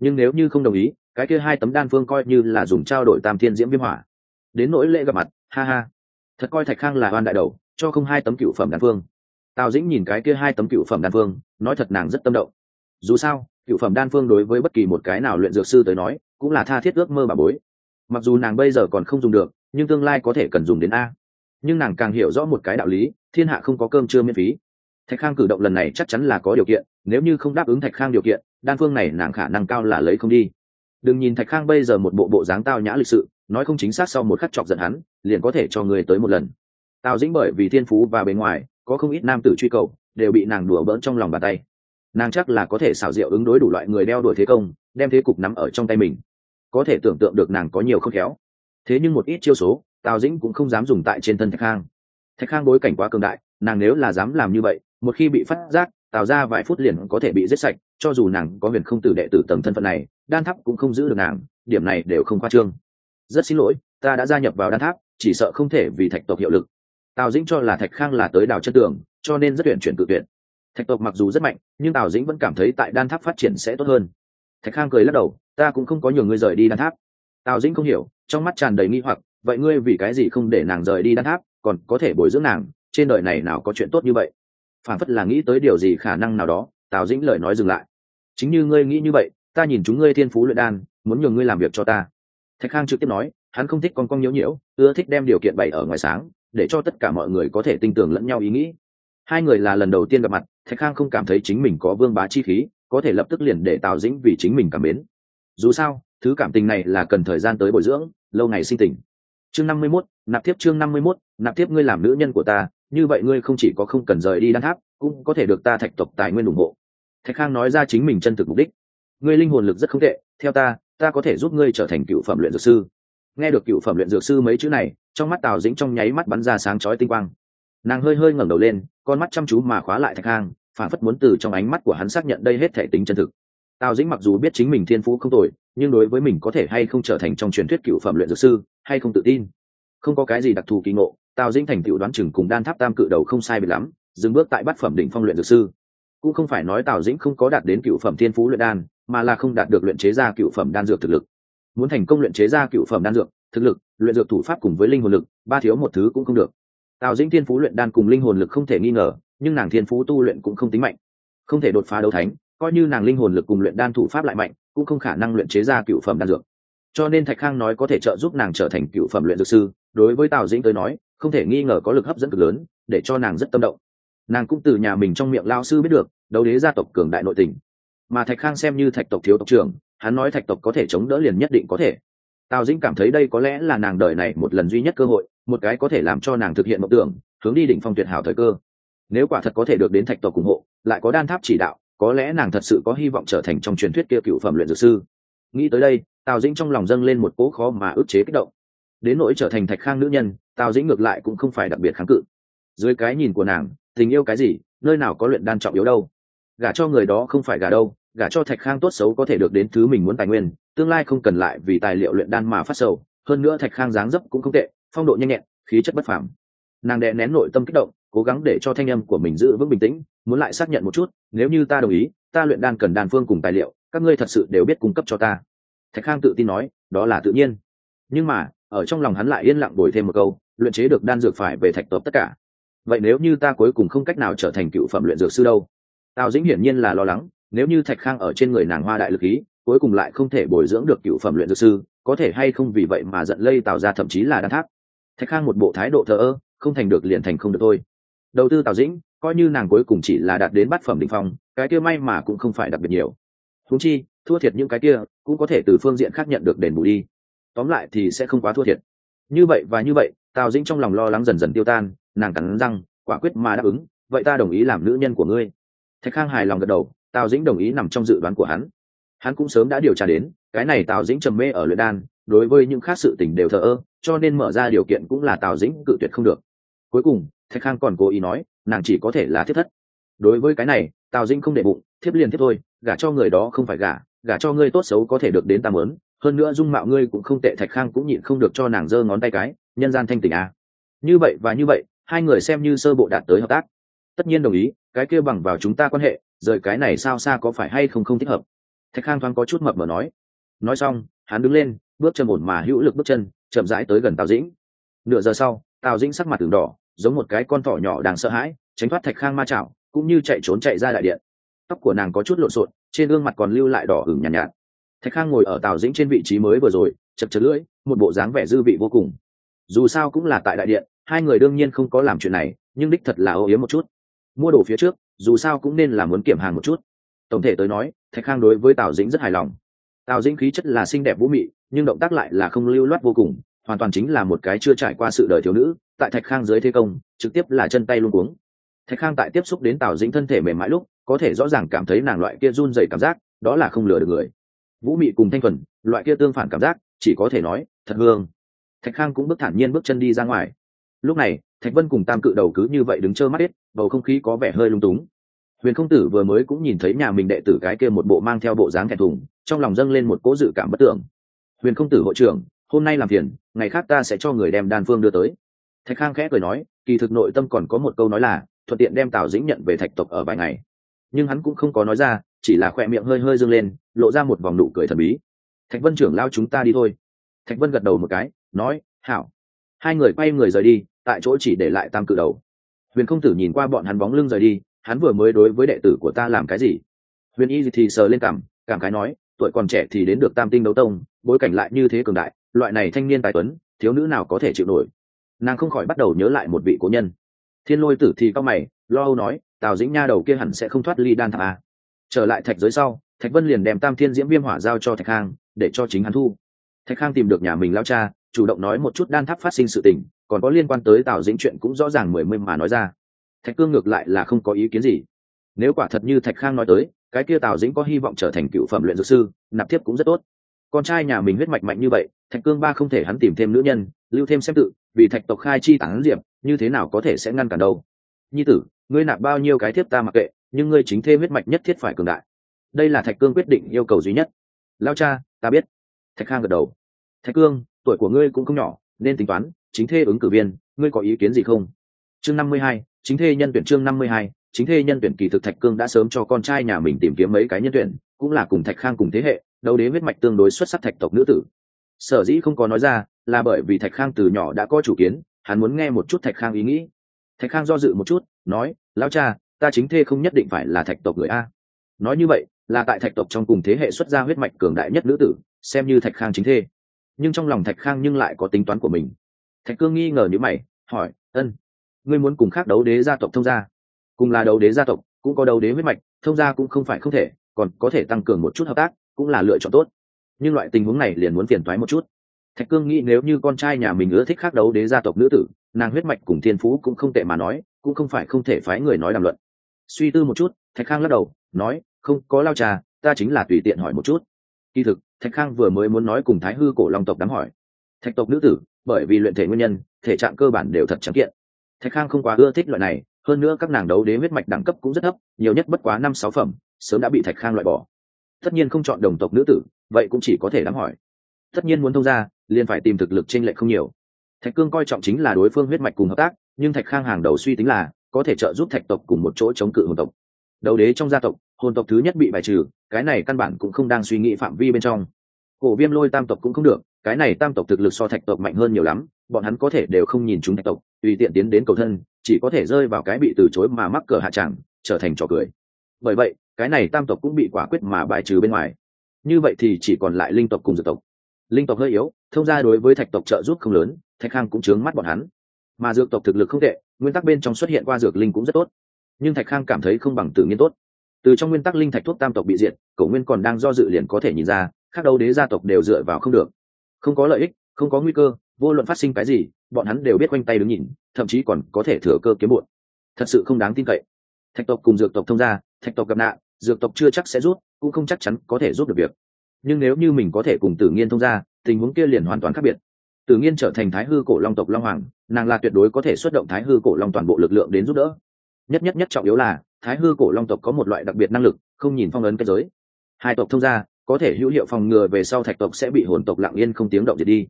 nhưng nếu như không đồng ý, cái kia hai tấm đan phương coi như là dùng trao đổi tam thiên diễm viêm hỏa. Đến nỗi lễ gặp mặt, ha ha. Thật coi thạch khang là oan đại đầu, cho không hai tấm cựu phẩm đan phương. Tào dĩnh nhìn cái kia hai tấm cựu phẩm đan phương, nói thật nàng rất tâm động. Dù sao, cựu phẩm đan phương đối với bất kỳ một cái nào luyện dược sư tới nói, cũng là tha thiết ước mơ bà bối. Mặc dù nàng bây giờ còn không dùng được, nhưng tương lai có thể cần dùng đến a. Nhưng nàng càng hiểu rõ một cái đạo lý, thiên hạ không có cơm trưa miễn phí. Thạch khang cử động lần này chắc chắn là có điều kiện, nếu như không đáp ứng thạch khang điều kiện đan phương này nàng khả năng cao là lấy không đi. Đừng nhìn thạch khang bây giờ một bộ bộ dáng tao nhã lịch sự, nói không chính xác sau một khắc chọc giận hắn, liền có thể cho người tới một lần. Tào dĩnh bởi vì thiên phú và bề ngoài, có không ít nam tử truy cầu, đều bị nàng đùa bỡn trong lòng bàn tay. Nàng chắc là có thể xảo diệu ứng đối đủ loại người đeo đuổi thế công, đem thế cục nắm ở trong tay mình. Có thể tưởng tượng được nàng có nhiều khôn khéo. Thế nhưng một ít chiêu số, tào dĩnh cũng không dám dùng tại trên thân thạch khang. Thạch khang bối cảnh quá cường đại, nàng nếu là dám làm như vậy, một khi bị phát giác, tào ra vài phút liền có thể bị giết sạch cho dù nàng có huyền không tử đệ tử tầng thân phận này, đan tháp cũng không giữ được nàng, điểm này đều không khoa trương. Rất xin lỗi, ta đã gia nhập vào đan tháp, chỉ sợ không thể vì thạch tộc hiệu lực. Tào dĩnh cho là thạch khang là tới đào chất tường, cho nên rất tuyển chuyển cự tuyển thạch tộc mặc dù rất mạnh, nhưng tào dĩnh vẫn cảm thấy tại đan tháp phát triển sẽ tốt hơn. Thạch khang cười lắc đầu, ta cũng không có nhiều người rời đi đan tháp. Tào dĩnh không hiểu, trong mắt tràn đầy nghi hoặc, vậy ngươi vì cái gì không để nàng rời đi đan tháp, còn có thể bồi dưỡng nàng, trên đời này nào có chuyện tốt như vậy? Phản phất là nghĩ tới điều gì khả năng nào đó, tào dĩnh lời nói dừng lại chính như ngươi nghĩ như vậy, ta nhìn chúng ngươi thiên phú luyện đan, muốn nhường ngươi làm việc cho ta. Thạch khang trực tiếp nói, hắn không thích con cong nhiễu nhiễu, ưa thích đem điều kiện bày ở ngoài sáng, để cho tất cả mọi người có thể tin tưởng lẫn nhau ý nghĩ. Hai người là lần đầu tiên gặp mặt, thạch khang không cảm thấy chính mình có vương bá chi khí, có thể lập tức liền để tào dĩnh vì chính mình cảm mến. Dù sao, thứ cảm tình này là cần thời gian tới bồi dưỡng, lâu ngày sinh tình. Chương năm mươi mốt, nạp tiếp chương năm mươi mốt, nạp tiếp ngươi làm nữ nhân của ta, như vậy ngươi không chỉ có không cần rời đi đan tháp, cũng có thể được ta thạch tộc tài nguyên ủng hộ thạch khang nói ra chính mình chân thực mục đích. Ngươi linh hồn lực rất không tệ, theo ta ta có thể giúp ngươi trở thành cựu phẩm luyện dược sư. Nghe được cựu phẩm luyện dược sư mấy chữ này, trong mắt tào dĩnh trong nháy mắt bắn ra sáng chói tinh quang. Nàng hơi hơi ngẩng đầu lên, con mắt chăm chú mà khóa lại thạch khang phản phất muốn từ trong ánh mắt của hắn xác nhận đây hết thể tính chân thực. Tào dĩnh mặc dù biết chính mình thiên phú không tồi, nhưng đối với mình có thể hay không trở thành trong truyền thuyết cựu phẩm luyện dược sư, hay không tự tin. Không có cái gì đặc thù kỳ ngộ, tào dĩnh thành tựu đoán chừng cùng đan tháp tam cự đầu không sai bị lắm, dừng bước tại bát phẩm đỉnh phong luyện dược sư cũng không phải nói tào dĩnh không có đạt đến cựu phẩm thiên phú luyện đan, mà là không đạt được luyện chế ra cựu phẩm đan dược thực lực. Muốn thành công luyện chế ra cựu phẩm đan dược, thực lực, luyện dược thủ pháp cùng với linh hồn lực, ba thiếu một thứ cũng không được. Tào dĩnh thiên phú luyện đan cùng linh hồn lực không thể nghi ngờ, nhưng nàng thiên phú tu luyện cũng không tính mạnh. Không thể đột phá đấu thánh, coi như nàng linh hồn lực cùng luyện đan thủ pháp lại mạnh, cũng không khả năng luyện chế ra cựu phẩm đan dược. Cho nên thạch khang nói có thể trợ giúp nàng trở thành cựu phẩm luyện dược sư, đối với tào dĩnh tới nói, không thể nghi ngờ có lực hấp dẫn cực lớn, để cho nàng rất tâm động nàng cũng từ nhà mình trong miệng lao sư biết được, đấu đế gia tộc cường đại nội tình. Mà thạch khang xem như thạch tộc thiếu tộc trưởng, hắn nói thạch tộc có thể chống đỡ liền nhất định có thể. Tào dĩnh cảm thấy đây có lẽ là nàng đời này một lần duy nhất cơ hội, một cái có thể làm cho nàng thực hiện mộng tưởng, hướng đi đỉnh phong tuyệt hảo thời cơ. Nếu quả thật có thể được đến thạch tộc ủng hộ, lại có đan tháp chỉ đạo, có lẽ nàng thật sự có hy vọng trở thành trong truyền thuyết kia cựu phẩm luyện dược sư. Nghĩ tới đây, tào dĩnh trong lòng dâng lên một cỗ khó mà ức chế kích động. Đến nỗi trở thành thạch khang nữ nhân, tào dĩnh ngược lại cũng không phải đặc biệt kháng cự. Dưới cái nhìn của nàng tình yêu cái gì, nơi nào có luyện đan trọng yếu đâu. Gả cho người đó không phải gả đâu, gả cho thạch khang tốt xấu có thể được đến thứ mình muốn tài nguyên, tương lai không cần lại vì tài liệu luyện đan mà phát sầu, hơn nữa thạch khang dáng dấp cũng không tệ, phong độ nhanh nhẹn, khí chất bất phàm. Nàng đệ nén nội tâm kích động, cố gắng để cho thanh âm của mình giữ vững bình tĩnh, muốn lại xác nhận một chút, nếu như ta đồng ý, ta luyện đan cần đan phương cùng tài liệu, các ngươi thật sự đều biết cung cấp cho ta. Thạch khang tự tin nói, đó là tự nhiên. Nhưng mà, ở trong lòng hắn lại yên lặng đổi thêm một câu, luyện chế được đan dược phải về thạch tộc tất cả vậy nếu như ta cuối cùng không cách nào trở thành cựu phẩm luyện dược sư đâu? Tào dĩnh hiển nhiên là lo lắng, nếu như thạch khang ở trên người nàng hoa đại lực ý cuối cùng lại không thể bồi dưỡng được cựu phẩm luyện dược sư, có thể hay không vì vậy mà giận lây tào ra thậm chí là đan tháp? Thạch khang một bộ thái độ thờ ơ, không thành được liền thành không được thôi. Đầu tư tào dĩnh, coi như nàng cuối cùng chỉ là đạt đến bát phẩm đ ỉ n h phong, cái kia may mà cũng không phải đặc biệt nhiều. Thú chi, thua thiệt những cái kia cũng có thể từ phương diện khác nhận được đền bù đi. Tóm lại thì sẽ không quá thua thiệt. Như vậy và như vậy, tào dĩnh trong lòng lo lắng dần dần tiêu tan nàng cắn răng, quả quyết mà đáp ứng, vậy ta đồng ý làm nữ nhân của ngươi. Thạch khang hài lòng gật đầu, tào dĩnh đồng ý nằm trong dự đoán của hắn. Hắn cũng sớm đã điều tra đến, cái này tào dĩnh trầm mê ở luyện đan, đối với những khác sự tình đều thờ ơ, cho nên mở ra điều kiện cũng là tào dĩnh cự tuyệt không được. Cuối cùng, thạch khang còn cố ý nói, nàng chỉ có thể là thiết thất. Đối với cái này, tào Dĩnh không để bụng, thiếp liền thiết thôi, gả cho người đó không phải gả gả cho ngươi tốt xấu có thể được đến tam ớn hơn nữa dung mạo ngươi cũng không tệ, thạch khang cũng nhịn không được cho nàng giơ ngón tay cái, nhân gian thanh tình à. như vậy và như vậy hai người xem như sơ bộ đạt tới hợp tác. Tất nhiên đồng ý cái kia bằng vào chúng ta quan hệ rời cái này sao xa có phải hay không không thích hợp? Thạch khang thoáng có chút mập mờ nói. Nói xong hắn đứng lên bước chân ổn mà hữu lực bước chân chậm rãi tới gần tào dĩnh. Nửa giờ sau tào dĩnh sắc mặt từng đỏ giống một cái con thỏ nhỏ đang sợ hãi tránh thoát thạch khang ma chảo cũng như chạy trốn chạy ra đại điện. Tóc của nàng có chút lộn xộn trên gương mặt còn lưu lại đỏ hửng nhàn nhạt, nhạt. Thạch khang ngồi ở tào dĩnh trên vị trí mới vừa rồi chập chật lưỡi một bộ dáng vẻ dư vị vô cùng. Dù sao cũng là tại đại điện hai người đương nhiên không có làm chuyện này, nhưng đích thật là ô yếm một chút. Mua đồ phía trước, dù sao cũng nên là muốn kiểm hàng một chút. Tổng thể tới nói, thạch khang đối với tào dĩnh rất hài lòng. Tào dĩnh khí chất là xinh đẹp vũ mị, nhưng động tác lại là không lưu loát vô cùng, hoàn toàn chính là một cái chưa trải qua sự đời thiếu nữ, tại thạch khang dưới thế công, trực tiếp là chân tay luôn cuống. Thạch khang tại tiếp xúc đến tào dĩnh thân thể mềm mại lúc, có thể rõ ràng cảm thấy nàng loại kia run dày cảm giác, đó là không lừa được người. Vũ mị cùng thanh thuần, loại kia tương phản cảm giác, chỉ có thể nói, thật hương. Thạch khang cũng bước thản nhiên bước chân đi ra ngoài lúc này, thạch vân cùng tam cự đầu cứ như vậy đứng trơ mắt hết, bầu không khí có vẻ hơi lung túng. Huyền không tử vừa mới cũng nhìn thấy nhà mình đệ tử cái kia một bộ mang theo bộ dáng thẹn thùng, trong lòng dâng lên một cỗ dự cảm bất tưởng. Huyền không tử hội trưởng, hôm nay làm phiền, ngày khác ta sẽ cho người đem đan phương đưa tới. Thạch khang khẽ cười nói, kỳ thực nội tâm còn có một câu nói là, thuận tiện đem tào dĩnh nhận về thạch tộc ở vài ngày. Nhưng hắn cũng không có nói ra, chỉ là khỏe miệng hơi hơi dâng lên, lộ ra một vòng nụ cười thần bí. Thạch vân trưởng lao chúng ta đi thôi. Thạch vân gật đầu một cái, nói, hảo hai người quay người rời đi, tại chỗ chỉ để lại tam cự đầu. Huyền không tử nhìn qua bọn hắn bóng lưng rời đi, hắn vừa mới đối với đệ tử của ta làm cái gì? Huyền y thì sờ lên cảm cảm cái nói, tuổi còn trẻ thì đến được tam tinh đấu tông, bối cảnh lại như thế cường đại, loại này thanh niên tài tuấn, thiếu nữ nào có thể chịu nổi? Nàng không khỏi bắt đầu nhớ lại một vị cố nhân. Thiên lôi tử thì cao mày, lo âu nói, tào dĩnh nha đầu kia hẳn sẽ không thoát ly đan thạc à. trở lại thạch giới sau, thạch vân liền đem tam thiên diễm viêm hỏa giao cho thạch khang, để cho chính hắn thu. Thạch khang tìm được nhà mình lao cha chủ động nói một chút đan tháp phát sinh sự tình, còn có liên quan tới tào dĩnh chuyện cũng rõ ràng mười mươi mà nói ra. Thạch cương ngược lại là không có ý kiến gì. Nếu quả thật như thạch khang nói tới, cái kia tào dĩnh có hy vọng trở thành cựu phẩm luyện dược sư, nạp thiếp cũng rất tốt. Con trai nhà mình huyết mạch mạnh như vậy, thạch cương ba không thể hắn tìm thêm nữ nhân, lưu thêm xem tự, vì thạch tộc khai chi tán diệp, như thế nào có thể sẽ ngăn cản đâu? Nhi tử, ngươi nạp bao nhiêu cái thiếp ta mặc kệ, nhưng ngươi chính thêm huyết mạch nhất thiết phải cường đại. Đây là thạch cương quyết định yêu cầu duy nhất. Lao cha, ta biết. Thạch khang gật đầu. Thạch cương tuổi của ngươi cũng không nhỏ, nên tính toán, chính thê ứng cử viên, ngươi có ý kiến gì không? Chương năm mươi hai, chính thê nhân tuyển chương năm mươi hai, chính thê nhân tuyển kỳ thực thạch cương đã sớm cho con trai nhà mình tìm kiếm mấy cái nhân tuyển, cũng là cùng thạch khang cùng thế hệ, đấu đế huyết mạch tương đối xuất sắc thạch tộc nữ tử. Sở dĩ không có nói ra, là bởi vì thạch khang từ nhỏ đã có chủ kiến, hắn muốn nghe một chút thạch khang ý nghĩ. Thạch khang do dự một chút, nói, lão cha, ta chính thê không nhất định phải là thạch tộc người a. Nói như vậy, là tại thạch tộc trong cùng thế hệ xuất gia huyết mạch cường đại nhất nữ tử, xem như thạch khang chính thê nhưng trong lòng thạch khang nhưng lại có tính toán của mình. Thạch cương nghi ngờ như mày, hỏi, ân, ngươi muốn cùng khác đấu đế gia tộc thông gia? Cùng là đấu đế gia tộc, cũng có đấu đế huyết mạch, thông gia cũng không phải không thể, còn có thể tăng cường một chút hợp tác, cũng là lựa chọn tốt. Nhưng loại tình huống này liền muốn phiền thoái một chút. Thạch cương nghĩ nếu như con trai nhà mình ưa thích khác đấu đế gia tộc nữ tử, nàng huyết mạch cùng thiên phú cũng không tệ mà nói, cũng không phải không thể phái người nói đàm luận. Suy tư một chút, thạch khang lắc đầu, nói, không, có lao trà, ta chính là tùy tiện hỏi một chút. Kỳ thực thạch khang vừa mới muốn nói cùng thái hư cổ long tộc đám hỏi. Thạch tộc nữ tử, bởi vì luyện thể nguyên nhân, thể trạng cơ bản đều thật trắng kiện. Thạch khang không quá ưa thích loại này, hơn nữa các nàng đấu đế huyết mạch đẳng cấp cũng rất thấp, nhiều nhất bất quá năm sáu phẩm, sớm đã bị thạch khang loại bỏ. Tất nhiên không chọn đồng tộc nữ tử, vậy cũng chỉ có thể đám hỏi. Tất nhiên muốn thông ra liền phải tìm thực lực t r ê n lệch không nhiều. Thạch cương coi trọng chính là đối phương huyết mạch cùng hợp tác, nhưng thạch khang hàng đầu suy tính là, có thể trợ giúp thạch tộc cùng một chỗ chống cự hồn tộc. Đầu đế trong gia tộc hồn tộc thứ nhất bị bài trừ, cái này căn bản cũng không đang suy nghĩ phạm vi bên trong. Cổ viêm lôi tam tộc cũng không được, cái này tam tộc thực lực so thạch tộc mạnh hơn nhiều lắm, bọn hắn có thể đều không nhìn chúng thạch tộc, tùy tiện tiến đến cầu thân, chỉ có thể rơi vào cái bị từ chối mà mắc cờ hạ tràng, trở thành trò cười. Bởi vậy, cái này tam tộc cũng bị quả quyết mà bài trừ bên ngoài. Như vậy thì chỉ còn lại linh tộc cùng dược tộc. Linh tộc hơi yếu, thông ra đối với thạch tộc trợ giúp không lớn, thạch khang cũng chướng mắt bọn hắn. Mà dược tộc thực lực không tệ, nguyên tắc bên trong xuất hiện qua dược linh cũng rất tốt. Nhưng thạch khang cảm thấy không bằng tự nhiên tốt từ trong nguyên tắc linh thạch thuốc tam tộc bị diệt, cổ nguyên còn đang do dự liền có thể nhìn ra, khác đâu đế gia tộc đều dựa vào không được. Không có lợi ích, không có nguy cơ, vô luận phát sinh cái gì, bọn hắn đều biết quanh tay đứng nhìn, thậm chí còn có thể thừa cơ kiếm bụn thật sự không đáng tin cậy. Thạch tộc cùng dược tộc thông ra thạch tộc gặp nạn, dược tộc chưa chắc sẽ rút, cũng không chắc chắn có thể giúp được việc. Nhưng nếu như mình có thể cùng tử nghiên thông ra tình huống kia liền hoàn toàn khác biệt. Tử nghiên trở thành thái hư cổ long tộc long hoàng, nàng là tuyệt đối có thể xuất động thái hư cổ long toàn bộ lực lượng đến giúp đỡ. Nhất nhất nhất trọng yếu là thái hư cổ long tộc có một loại đặc biệt năng lực, không nhìn phong ấn kết giới. Hai tộc thông gia, có thể hữu hiệu phòng ngừa về sau thạch tộc sẽ bị hồn tộc lặng yên không tiếng động diệt đi.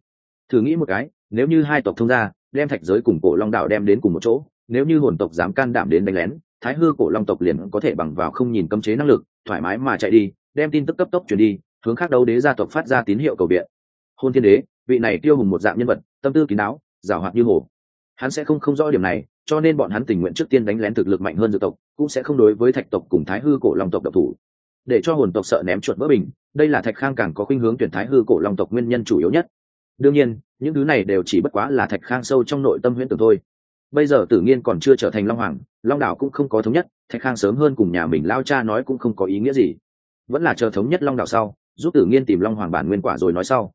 Thử nghĩ một cái, nếu như hai tộc thông gia, đem thạch giới cùng cổ long đảo đem đến cùng một chỗ, nếu như hồn tộc dám can đảm đến đánh lén, thái hư cổ long tộc liền có thể bằng vào không nhìn cấm chế năng lực, thoải mái mà chạy đi, đem tin tức cấp tốc chuyển đi, hướng khác đấu đế gia tộc phát ra tín hiệu cầu viện. Hôn thiên đế, vị này tiêu hùng một dạng nhân vật, tâm tư kín đáo giảo hoạt như hồ. Hắn sẽ không không rõ điểm này cho nên bọn hắn tình nguyện trước tiên đánh lén thực lực mạnh hơn dược tộc, cũng sẽ không đối với thạch tộc cùng thái hư cổ long tộc độc thủ. Để cho hồn tộc sợ ném chuột vỡ bình, đây là thạch khang càng có khuynh hướng tuyển thái hư cổ long tộc nguyên nhân chủ yếu nhất. Đương nhiên, những thứ này đều chỉ bất quá là thạch khang sâu trong nội tâm huyễn tưởng thôi. Bây giờ tử nghiên còn chưa trở thành long hoàng, long đảo cũng không có thống nhất, thạch khang sớm hơn cùng nhà mình lao cha nói cũng không có ý nghĩa gì. Vẫn là chờ thống nhất long đảo sau, giúp tử nghiên tìm long hoàng bản nguyên quả rồi nói sau.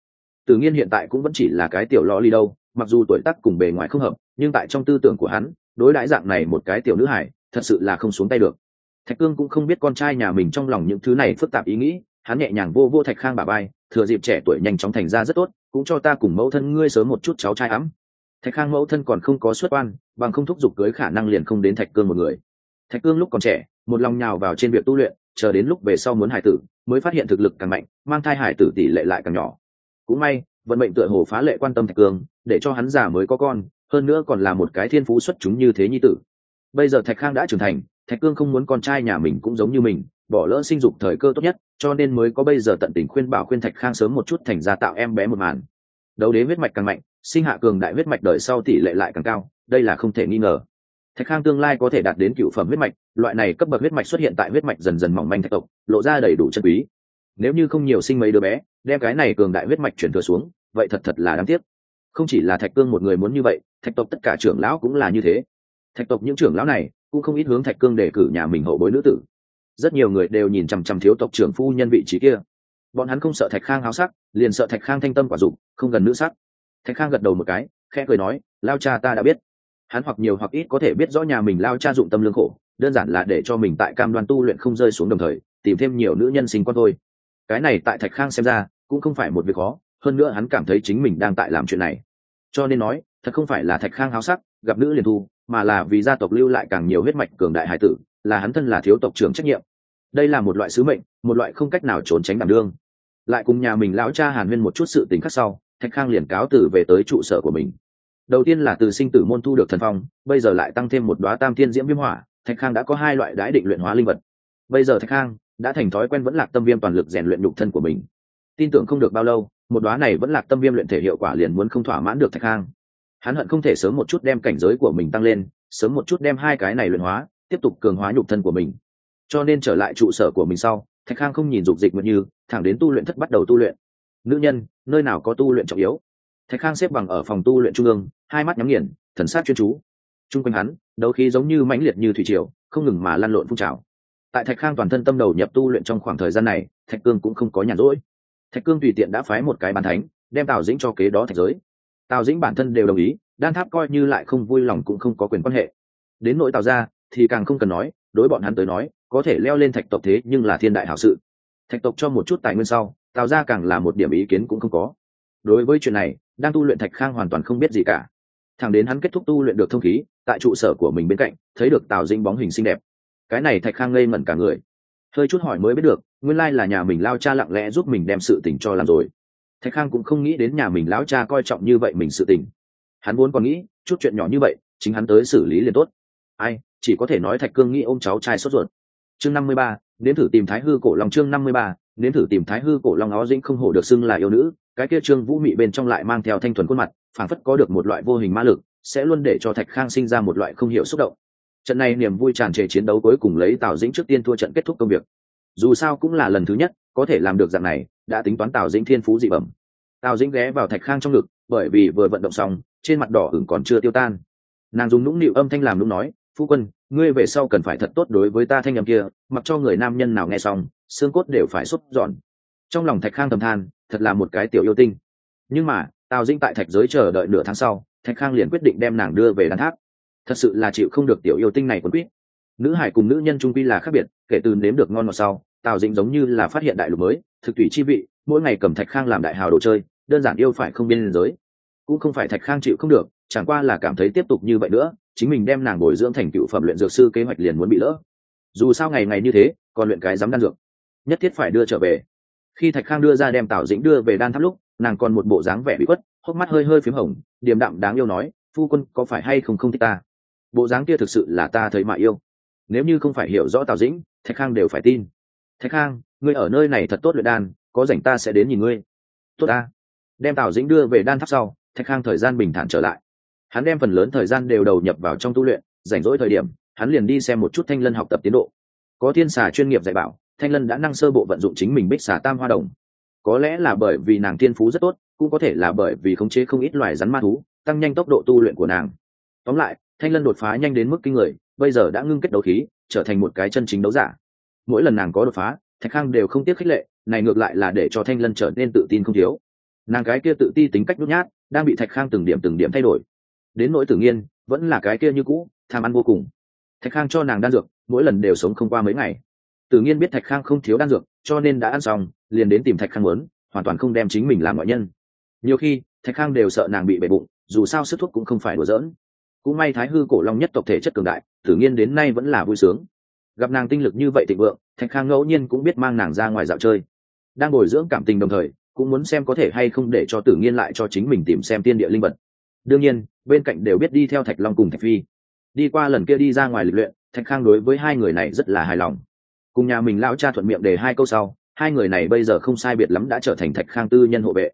Tử nghiên hiện tại cũng vẫn chỉ là cái tiểu lò ly đâu, mặc dù tuổi tác cùng bề ngoài không hợp nhưng tại trong tư tưởng của hắn, đối đãi dạng này một cái tiểu nữ hải thật sự là không xuống tay được. Thạch cương cũng không biết con trai nhà mình trong lòng những thứ này phức tạp ý nghĩ, hắn nhẹ nhàng vô vô thạch khang bà bay thừa dịp trẻ tuổi nhanh chóng thành ra rất tốt, cũng cho ta cùng mẫu thân ngươi sớm một chút cháu trai ấm. Thạch khang mẫu thân còn không có xuất oan bằng không thúc giục cưới khả năng liền không đến thạch cương một người. Thạch cương lúc còn trẻ, một lòng nhào vào trên việc tu luyện, chờ đến lúc về sau muốn hải tử, mới phát hiện thực lực càng mạnh, mang thai hải tử tỷ lệ lại càng nhỏ. Cũng may, vận mệnh tựa hồ phá lệ quan tâm thạch cương, để cho hắn già mới có con hơn nữa còn là một cái thiên phú xuất chúng như thế nhi tử. Bây giờ thạch khang đã trưởng thành, thạch cương không muốn con trai nhà mình cũng giống như mình, bỏ lỡ sinh dục thời cơ tốt nhất, cho nên mới có bây giờ tận tình khuyên bảo khuyên thạch khang sớm một chút thành ra tạo em bé một màn. Đấu đế huyết mạch càng mạnh, sinh hạ cường đại huyết mạch đời sau tỷ lệ lại càng cao, đây là không thể nghi ngờ. Thạch khang tương lai có thể đạt đến cựu phẩm huyết mạch, loại này cấp bậc huyết mạch xuất hiện tại huyết mạch dần dần mỏng manh thạch tộc, lộ ra đầy đủ chân quý. Nếu như không nhiều sinh mấy đứa bé, đem cái này cường đại huyết mạch chuyển thừa xuống, vậy thật thật là đáng tiếc không chỉ là thạch cương một người muốn như vậy, thạch tộc tất cả trưởng lão cũng là như thế. Thạch tộc những trưởng lão này cũng không ít hướng thạch cương để cử nhà mình hậu bối nữ tử. Rất nhiều người đều nhìn chằm chằm thiếu tộc trưởng phu nhân vị trí kia. Bọn hắn không sợ thạch khang háo sắc, liền sợ thạch khang thanh tâm quả dụng không gần nữ sắc. Thạch khang gật đầu một cái, khẽ cười nói, lao cha ta đã biết. Hắn hoặc nhiều hoặc ít có thể biết rõ nhà mình lao cha dụng tâm lương khổ, đơn giản là để cho mình tại cam đoan tu luyện không rơi xuống đồng thời, tìm thêm nhiều nữ nhân sinh con thôi. Cái này tại thạch khang xem ra cũng không phải một việc khó hơn nữa hắn cảm thấy chính mình đang tại làm chuyện này. Cho nên nói, thật không phải là thạch khang háo sắc, gặp nữ liền thu, mà là vì gia tộc lưu lại càng nhiều huyết mạch cường đại hải tử, là hắn thân là thiếu tộc trưởng trách nhiệm. Đây là một loại sứ mệnh, một loại không cách nào trốn tránh đảm đương. Lại cùng nhà mình lão cha hàn huyên một chút sự tình khác sau, thạch khang liền cáo từ về tới trụ sở của mình. Đầu tiên là từ sinh tử môn thu được thần phong, bây giờ lại tăng thêm một đoá tam thiên diễm viêm hỏa, thạch khang đã có hai loại đái định luyện hóa linh vật. Bây giờ thạch khang đã thành thói quen vẫn lạc tâm viêm toàn lực rèn luyện nhục thân của mình tin tưởng không được bao lâu, một đoá này vẫn lạc tâm viêm luyện thể hiệu quả liền muốn không thỏa mãn được thạch khang hắn hận không thể sớm một chút đem cảnh giới của mình tăng lên, sớm một chút đem hai cái này luyện hóa, tiếp tục cường hóa nhục thân của mình. Cho nên trở lại trụ sở của mình sau, thạch khang không nhìn dục dịch nguyện như, thẳng đến tu luyện thất bắt đầu tu luyện. Nữ nhân, nơi nào có tu luyện trọng yếu? Thạch khang xếp bằng ở phòng tu luyện trung ương, hai mắt nhắm nghiền, thần sát chuyên chú. T r u n g quanh hắn, đấu khí giống như mãnh liệt như thủy triều, không ngừng mà lăn lộn phun trào. Tại thạch khang toàn thân tâm đầu nhập tu luyện trong khoảng thời gian này, thạch cương cũng không có nhàn rỗi thạch cương tùy tiện đã phái một cái bàn thánh, đem tào dĩnh cho kế đó thạch giới. Tào dĩnh bản thân đều đồng ý, đan tháp coi như lại không vui lòng cũng không có quyền quan hệ. Đến nỗi tào ra thì càng không cần nói, đối bọn hắn tới nói, có thể leo lên thạch tộc thế nhưng là thiên đại hảo sự. Thạch tộc cho một chút tài nguyên sau, tào ra càng là một điểm ý kiến cũng không có. Đối với chuyện này, đang tu luyện thạch khang hoàn toàn không biết gì cả. Thẳng đến hắn kết thúc tu luyện được thông khí, tại trụ sở của mình bên cạnh, thấy được tào Dĩnh bóng hình xinh đẹp. Cái này thạch khang ngây ngẩn cả người. Hơi chút hỏi mới biết được nguyên lai là nhà mình lao cha lặng lẽ giúp mình đem sự tình cho làm rồi. Thạch khang cũng không nghĩ đến nhà mình lão cha coi trọng như vậy mình sự tình. Hắn vốn còn nghĩ, chút chuyện nhỏ như vậy, chính hắn tới xử lý liền tốt. Ai, chỉ có thể nói thạch cương nghĩ ôm cháu trai sốt ruột. Chương năm mươi ba, nếm thử tìm thái hư cổ long chương năm mươi ba, nếm thử tìm thái hư cổ long ó dĩnh không hổ được xưng là yêu nữ, cái kia trương vũ mị bên trong lại mang theo thanh thuần khuôn mặt, phảng phất có được một loại vô hình ma lực, sẽ luôn để cho thạch khang sinh ra một loại không hiểu xúc động. Trận này niềm vui tràn trề chiến đấu cuối cùng lấy tào dĩnh trước tiên thua trận kết thúc công việc dù sao cũng là lần thứ nhất, có thể làm được dạng này, đã tính toán tào dĩnh thiên phú dị bẩm. Tào dĩnh ghé vào thạch khang trong ngực, bởi vì vừa vận động xong, trên mặt đỏ ửng còn chưa tiêu tan. Nàng dùng nũng nịu âm thanh làm nũng nói, phu quân, ngươi về sau cần phải thật tốt đối với ta thanh âm kia, mặc cho người nam nhân nào nghe xong, xương cốt đều phải xúc dọn trong lòng thạch khang thầm than, thật là một cái tiểu yêu tinh. Nhưng mà, tào Dĩnh tại thạch giới chờ đợi nửa tháng sau, thạch khang liền quyết định đem nàng đưa về đan tháp. Thật sự là chịu không được tiểu yêu tinh này quấn quýt nữ hải cùng nữ nhân trung quy là khác biệt, kể từ nếm được ngon ngọt sau, tào dĩnh giống như là phát hiện đại lục mới, thực tùy chi vị, mỗi ngày cầm thạch khang làm đại hào đồ chơi, đơn giản yêu phải không biên giới. Cũng không phải thạch khang chịu không được, chẳng qua là cảm thấy tiếp tục như vậy nữa, chính mình đem nàng bồi dưỡng thành cựu phẩm luyện dược sư kế hoạch liền muốn bị lỡ. Dù sao ngày ngày như thế, còn luyện cái dám đan dược, nhất thiết phải đưa trở về. Khi thạch khang đưa ra đem tào dĩnh đưa về đan tháp lúc, nàng còn một bộ dáng vẻ bị quất hốc mắt hơi hơi p h í m hồng, điềm đạm đáng yêu nói, phu quân, có phải hay không không thích ta? Bộ dáng kia thực sự là ta thấy mà yêu nếu như không phải hiểu rõ tào dĩnh, thạch khang đều phải tin. Thạch khang, ngươi ở nơi này thật tốt luyện đan, có rảnh ta sẽ đến nhìn ngươi. Tốt ta. Đem tào dĩnh đưa về đan tháp sau, thạch khang thời gian bình thản trở lại. Hắn đem phần lớn thời gian đều đầu nhập vào trong tu luyện, rảnh rỗi thời điểm, hắn liền đi xem một chút thanh lân học tập tiến độ. Có thiên xà chuyên nghiệp dạy bảo, thanh lân đã năng sơ bộ vận dụng chính mình bích xà tam hoa đồng. Có lẽ là bởi vì nàng thiên phú rất tốt, cũng có thể là bởi vì khống chế không ít loài rắn ma thú, tăng nhanh tốc độ tu luyện của nàng. Tóm lại, thanh lân đột phá nhanh đến mức kinh người bây giờ đã ngưng kết đấu khí, trở thành một cái chân chính đấu giả. Mỗi lần nàng có đột phá, thạch khang đều không tiếc khích lệ, này ngược lại là để cho thanh lân trở nên tự tin không thiếu. Nàng cái kia tự ti tính cách nhút nhát, đang bị thạch khang từng điểm từng điểm thay đổi. Đến nỗi tử nghiên, vẫn là cái kia như cũ, tham ăn vô cùng. Thạch khang cho nàng đan dược, mỗi lần đều sống không qua mấy ngày. Tử nghiên biết thạch khang không thiếu đan dược, cho nên đã ăn xong, liền đến tìm thạch khang muốn, hoàn toàn không đem chính mình làm ngoại nhân. Nhiều khi, thạch khang đều sợ nàng bị bệ bụng, dù sao sức thuốc cũng không phải đùa giỡn cũng may thái hư cổ long nhất tộc thể chất cường đại tử nghiên đến nay vẫn là vui sướng. Gặp nàng tinh lực như vậy thịnh vượng, thạch khang ngẫu nhiên cũng biết mang nàng ra ngoài dạo chơi. Đang bồi dưỡng cảm tình đồng thời, cũng muốn xem có thể hay không để cho tử nghiên lại cho chính mình tìm xem tiên địa linh vật. Đương nhiên, bên cạnh đều biết đi theo thạch long cùng thạch phi. Đi qua lần kia đi ra ngoài lịch luyện, thạch khang đối với hai người này rất là hài lòng. Cùng nhà mình lão cha thuận miệng để hai câu sau, hai người này bây giờ không sai biệt lắm đã trở thành thạch khang tư nhân hộ vệ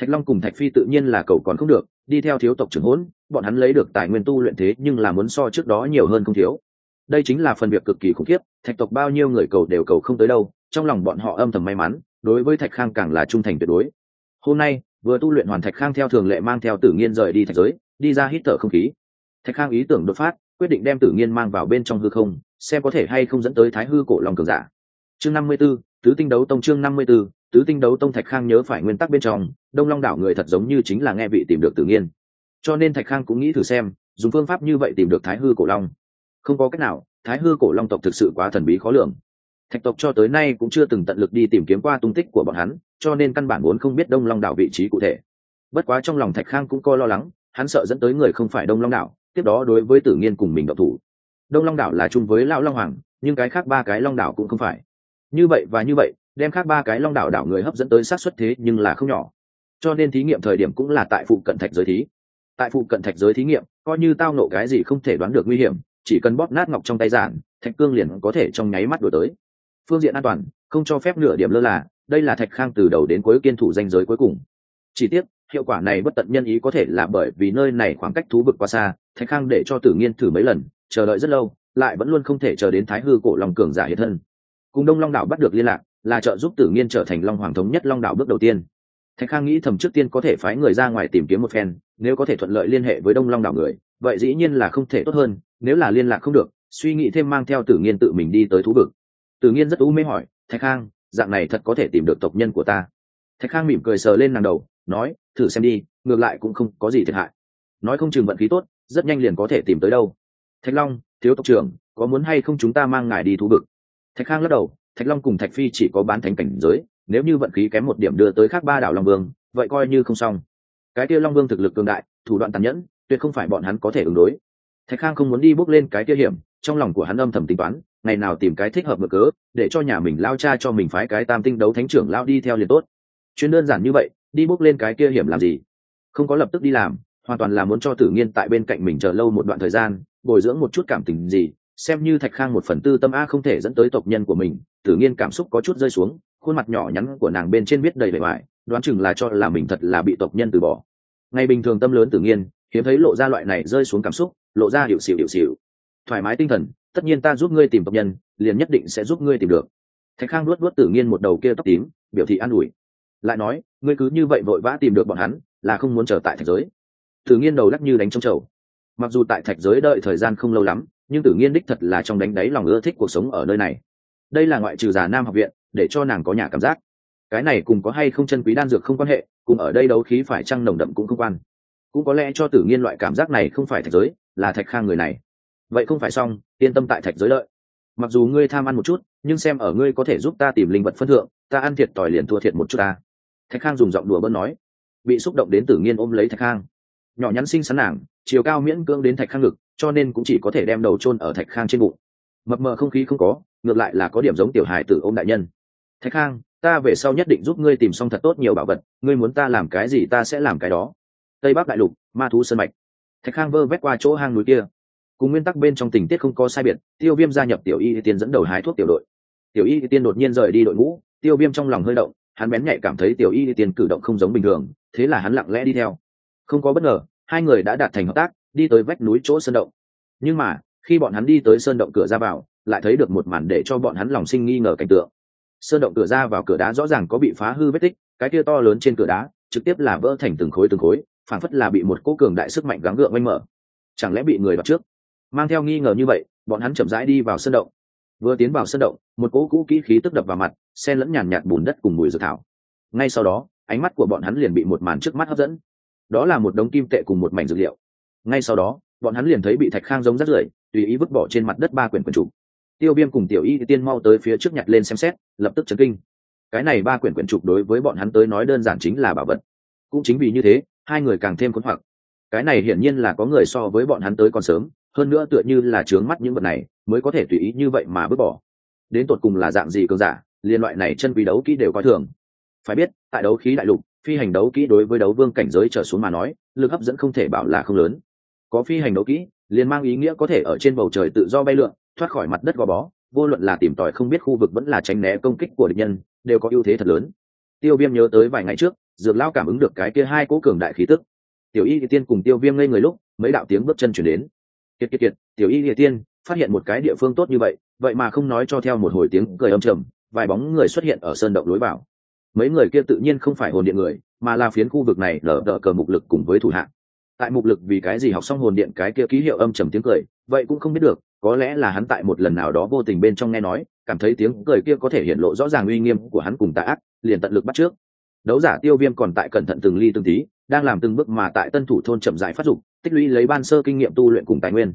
thạch long cùng thạch phi tự nhiên là cầu còn không được, đi theo thiếu tộc trưởng hỗn, bọn hắn lấy được tài nguyên tu luyện thế nhưng là muốn so trước đó nhiều hơn không thiếu. Đây chính là phần việc cực kỳ khủng khiếp, thạch tộc bao nhiêu người cầu đều cầu không tới đâu, trong lòng bọn họ âm thầm may mắn, đối với thạch khang càng là trung thành tuyệt đối. Hôm nay, vừa tu luyện hoàn thạch khang theo thường lệ mang theo tử nghiên rời đi thạch giới, đi ra hít thở không khí. Thạch khang ý tưởng đột phát, quyết định đem tử nghiên mang vào bên trong hư không, xem có thể hay không dẫn tới thái hư cổ lòng cường giả. Chương năm mươi b ố tứ tinh đấu tông chương năm mươi b ố tứ tinh đấu tông thạch khang nhớ phải nguyên tắc bên trong, đông long đảo người thật giống như chính là nghe vị tìm được tử nhiên. Cho nên thạch khang cũng nghĩ thử xem, dùng phương pháp như vậy tìm được thái hư cổ long. Không có cách nào, thái hư cổ long tộc thực sự quá thần bí khó lường. Thạch tộc cho tới nay cũng chưa từng tận lực đi tìm kiếm qua tung tích của bọn hắn, cho nên căn bản vốn không biết đông long đảo vị trí cụ thể. Bất quá trong lòng thạch khang cũng coi lo lắng, hắn sợ dẫn tới người không phải đông long đảo, tiếp đó đối với tử nghiên cùng mình độc thủ. Đông long đảo là chung với lão long hoàng, nhưng cái khác ba cái long đảo cũng không phải. Như vậy và như vậy đem khác ba cái long đảo đảo người hấp dẫn tới sát xuất thế nhưng là không nhỏ. Cho nên thí nghiệm thời điểm cũng là tại phụ cận thạch giới thí. Tại phụ cận thạch giới thí nghiệm, coi như tao nộ cái gì không thể đoán được nguy hiểm, chỉ cần bóp nát ngọc trong tay giản, thạch cương liền có thể trong nháy mắt đổi tới. Phương diện an toàn, không cho phép nửa điểm lơ là, đây là thạch khang từ đầu đến cuối kiên thủ danh giới cuối cùng. Chỉ tiếc, hiệu quả này bất tận nhân ý có thể là bởi vì nơi này khoảng cách thú vực quá xa, thạch khang để cho tử nghiên thử mấy lần, chờ đợi rất lâu, lại vẫn luôn không thể chờ đến thái hư cổ lòng cường giả hiện thân. Cùng đông long đảo bắt được liên lạc là trợ giúp tử nghiên trở thành long hoàng thống nhất long đảo bước đầu tiên. Thạch khang nghĩ thầm trước tiên có thể phái người ra ngoài tìm kiếm một phen, nếu có thể thuận lợi liên hệ với đông long đảo người, vậy dĩ nhiên là không thể tốt hơn, nếu là liên lạc không được, suy nghĩ thêm mang theo tử nghiên tự mình đi tới thú vực. Tử nghiên rất u mê hỏi, thạch khang, dạng này thật có thể tìm được tộc nhân của ta? Thạch khang mỉm cười sờ lên nàng đầu, nói, thử xem đi, ngược lại cũng không có gì thiệt hại. Nói không chừng vận khí tốt, rất nhanh liền có thể tìm tới đâu. Thạch long, thiếu tộc trưởng, có muốn hay không chúng ta mang ngài đi thú vực? Thạch khang lắc đầu thạch long cùng thạch phi chỉ có bán thánh cảnh giới, nếu như vận khí kém một điểm đưa tới khác ba đảo long vương, vậy coi như không xong. Cái kia long vương thực lực cường đại, thủ đoạn tàn nhẫn, tuyệt không phải bọn hắn có thể ứng đối. Thạch khang không muốn đi bước lên cái kia hiểm, trong lòng của hắn âm thầm tính toán, ngày nào tìm cái thích hợp mở cớ, để cho nhà mình lao cha cho mình phái cái tam tinh đấu thánh trưởng lao đi theo liền tốt. Chuyện đơn giản như vậy, đi bước lên cái kia hiểm làm gì? Không có lập tức đi làm, hoàn toàn là muốn cho tử nghiên tại bên cạnh mình chờ lâu một đoạn thời gian, bồi dưỡng một chút cảm tình gì xem như thạch khang một phần tư tâm a không thể dẫn tới tộc nhân của mình tử nghiên cảm xúc có chút rơi xuống khuôn mặt nhỏ nhắn của nàng bên trên biết đầy vẻ vải đoán chừng là cho là mình thật là bị tộc nhân từ bỏ. Ngày bình thường tâm lớn tử nghiên hiếm thấy lộ ra loại này rơi xuống cảm xúc lộ ra hiệu xịu hiệu xịu thoải mái tinh thần tất nhiên ta giúp ngươi tìm tộc nhân liền nhất định sẽ giúp ngươi tìm được. Thạch khang luất luất tử nghiên một đầu kia tóc tím biểu thị an ủi. Lại nói ngươi cứ như vậy vội vã tìm được bọn hắn là không muốn trở tại thạch giới. Tử nghiên đầu lắc như đánh trong chầu, mặc dù tại thạch giới đợi thời gian không lâu lắm nhưng tử nghiên đích thật là trong đánh đáy lòng ưa thích cuộc sống ở nơi này. Đây là ngoại trừ già nam học viện, để cho nàng có nhà cảm giác. Cái này cùng có hay không chân quý đan dược không quan hệ, cùng ở đây đấu khí phải trăng nồng đậm cũng không quan. Cũng có lẽ cho tử nghiên loại cảm giác này không phải thạch giới, là thạch khang người này. Vậy không phải xong, yên tâm tại thạch giới lợi. Mặc dù ngươi tham ăn một chút, nhưng xem ở ngươi có thể giúp ta tìm linh vật phân thượng, ta ăn thiệt tỏi liền thua thiệt một chút ta. Thạch khang dùng giọng đùa bớt nói. Bị xúc động đến tử nghiên ôm lấy thạch khang. Nhỏ nhắn xinh xắn nàng, chiều cao miễn cưỡng đến thạch khang ngực cho nên cũng chỉ có thể đem đầu chôn ở thạch khang trên bụng. Mập mờ không khí không có, ngược lại là có điểm giống tiểu hài tử ôm đại nhân. Thạch khang, ta về sau nhất định giúp ngươi tìm xong thật tốt nhiều bảo vật, ngươi muốn ta làm cái gì ta sẽ làm cái đó. Tây bắc đại lục, ma thú sân mạch. Thạch khang vơ vét qua chỗ hang núi kia. Cùng nguyên tắc bên trong tình tiết không có sai biệt, tiêu viêm gia nhập tiểu y tiên dẫn đầu hái thuốc tiểu đội. Tiểu y tiên đột nhiên rời đi đội ngũ, tiêu viêm trong lòng hơi động, hắn bén nhạy cảm thấy tiểu y tiên cử động không giống bình thường, thế là hắn lặng lẽ đi theo. Không có bất ngờ, hai người đã đạt thành hợp tác đi tới vách núi chỗ sơn động. Nhưng mà, khi bọn hắn đi tới sơn động cửa ra vào, lại thấy được một màn để cho bọn hắn lòng sinh nghi ngờ cảnh tượng. Sơn động cửa ra vào cửa đá rõ ràng có bị phá hư vết tích, cái kia to lớn trên cửa đá, trực tiếp là vỡ thành từng khối từng khối phản phất là bị một cỗ cường đại sức mạnh gắng gượng oanh mở. Chẳng lẽ bị người đọc trước? Mang theo nghi ngờ như vậy, bọn hắn chậm rãi đi vào sơn động. Vừa tiến vào sơn động, một cỗ cũ kỹ khí tức đập vào mặt sen lẫn nhàn nhạt bùn đất cùng mùi dược thảo. Ngay sau đó, ánh mắt của bọn hắn liền bị một màn trước mắt hấp dẫn. Đó là một đống kim tệ cùng một mảnh dược liệu ngay sau đó, bọn hắn liền thấy bị thạch khang giống rắt rưởi, tùy ý vứt bỏ trên mặt đất ba quyển quyển trục tiêu viêm cùng tiểu y tiên mau tới phía trước nhặt lên xem xét, lập tức chấn kinh. Cái này ba quyển quyển trục đối với bọn hắn tới nói đơn giản chính là bảo vật. Cũng chính vì như thế, hai người càng thêm khốn hoặc. Cái này hiển nhiên là có người so với bọn hắn tới còn sớm, hơn nữa tựa như là trướng mắt những vật này, mới có thể tùy ý như vậy mà vứt bỏ. Đến tột cùng là dạng gì cường giả, liên loại này chân quý đấu kỹ đều coi thường. Phải biết, tại đấu khí đại lục, phi hành đấu kỹ đối với đấu vương cảnh giới trở xuống mà nói, lực hấp dẫn không thể bảo là không lớn có phi hành đấu kỹ, liền mang ý nghĩa có thể ở trên bầu trời tự do bay lượn, thoát khỏi mặt đất gò bó, vô luận là tìm tòi không biết khu vực vẫn là tránh né công kích của địch nhân, đều có ưu thế thật lớn. Tiêu viêm nhớ tới vài ngày trước, dược lao cảm ứng được cái kia hai cố cường đại khí tức. Tiểu y địa tiên cùng tiêu viêm ngây người lúc, mấy đạo tiếng bước chân chuyển đến. Kiệt kiệt kiệt, tiểu y địa tiên, phát hiện một cái địa phương tốt như vậy vậy mà không nói cho theo một hồi tiếng cười âm trầm, vài bóng người xuất hiện ở sơn động lối vào. Mấy người kia tự nhiên không phải hồn điện người, mà là phiến khu vực này lở đỡ cờ mục lực cùng với thủ hạng tại mục lực vì cái gì học xong hồn điện cái kia ký hiệu âm trầm tiếng cười, vậy cũng không biết được, có lẽ là hắn tại một lần nào đó vô tình bên trong nghe nói, cảm thấy tiếng cười kia có thể hiện lộ rõ ràng uy nghiêm của hắn cùng tạ ác, liền tận lực bắt trước. Đấu giả tiêu viêm còn tại cẩn thận từng ly từng tí, đang làm từng bước mà tại tân thủ thôn chậm dại phát dục, tích lũy lấy ban sơ kinh nghiệm tu luyện cùng tài nguyên.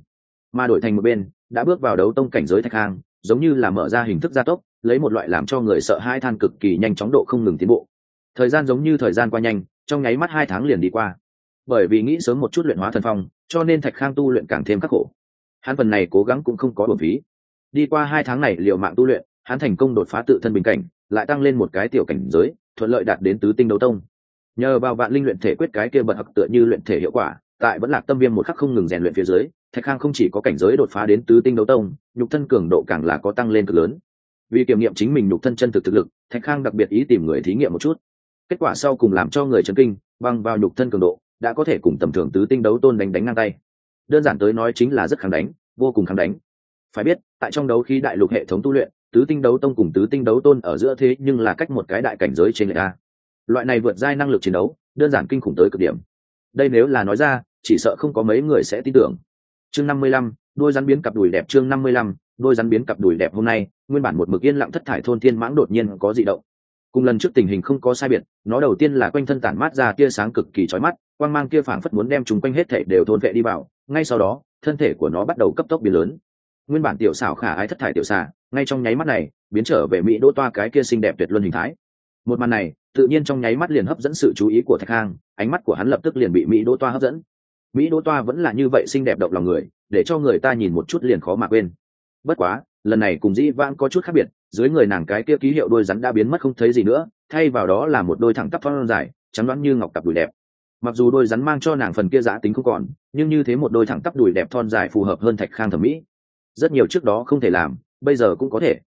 Mà đổi thành một bên, đã bước vào đấu tông cảnh giới thạch hang, giống như là mở ra hình thức gia tốc, lấy một loại làm cho người sợ hai than cực kỳ nhanh chóng độ không ngừng tiến bộ. Thời gian giống như thời gian qua nhanh, trong nháy mắt hai tháng liền đi qua bởi vì nghĩ sớm một chút luyện hóa thần phong, cho nên thạch khang tu luyện càng thêm khắc khổ. Hắn phần này cố gắng cũng không có bổn phí. Đi qua hai tháng này liều mạng tu luyện, hắn thành công đột phá tự thân bình cảnh, lại tăng lên một cái tiểu cảnh giới, thuận lợi đạt đến tứ tinh đấu tông. Nhờ vào vạn linh luyện thể quyết cái kia bật hặc tựa như luyện thể hiệu quả, tại vẫn lạc tâm viêm một khắc không ngừng rèn luyện phía dưới, thạch khang không chỉ có cảnh giới đột phá đến tứ tinh đấu tông, nhục thân cường độ càng là có tăng lên cực lớn. Vì kiểm nghiệm chính mình nhục thân chân thực thực lực, thạch khang đặc biệt ý tìm người thí nghiệm một chút. Kết quả sau cùng làm cho người chấn kinh, băng vào nhục thân cường độ đã có thể cùng tầm thường tứ tinh đấu tôn đánh đánh ngang tay. Đơn giản tới nói chính là rất kháng đánh, vô cùng kháng đánh. Phải biết, tại trong đấu khi đại lục hệ thống tu luyện, tứ tinh đấu tông cùng tứ tinh đấu tôn ở giữa thế nhưng là cách một cái đại cảnh giới trên người ta loại này vượt giai năng lực chiến đấu, đơn giản kinh khủng tới cực điểm. Đây nếu là nói ra, chỉ sợ không có mấy người sẽ tin tưởng. Chương năm mươi lăm, đôi rắn biến cặp đùi đẹp chương năm mươi lăm, đôi rắn biến cặp đùi đẹp hôm nay, nguyên bản một mực yên lặng thất thải thôn thiên mãng đột nhiên có dị động cùng lần trước tình hình không có sai biệt, nó đầu tiên là quanh thân tản mát ra tia sáng cực kỳ chói mắt, quang mang kia phảng phất muốn đem chúng quanh hết thể đều thôn vệ đi vào, ngay sau đó, thân thể của nó bắt đầu cấp tốc biến lớn. Nguyên bản tiểu xảo khả ái thất thải tiểu xà, ngay trong nháy mắt này, biến trở về mỹ đỗ toa cái kia xinh đẹp tuyệt luân hình thái. Một màn này, tự nhiên trong nháy mắt liền hấp dẫn sự chú ý của thạch khang ánh mắt của hắn lập tức liền bị mỹ đỗ toa hấp dẫn. Mỹ đỗ toa vẫn là như vậy xinh đẹp động lòng người, để cho người ta nhìn một chút liền khó mà quên. Bất quá lần này cùng dĩ vãng có chút khác biệt, dưới người nàng cái kia ký hiệu đôi rắn đã biến mất không thấy gì nữa, thay vào đó là một đôi thẳng tắp phong dài chắn đoán như ngọc cặp đùi đẹp. Mặc dù đôi rắn mang cho nàng phần kia giá tính không còn, nhưng như thế một đôi thẳng tắp đùi đẹp thon dài phù hợp hơn thạch khang thẩm mỹ. Rất nhiều trước đó không thể làm, bây giờ cũng có thể.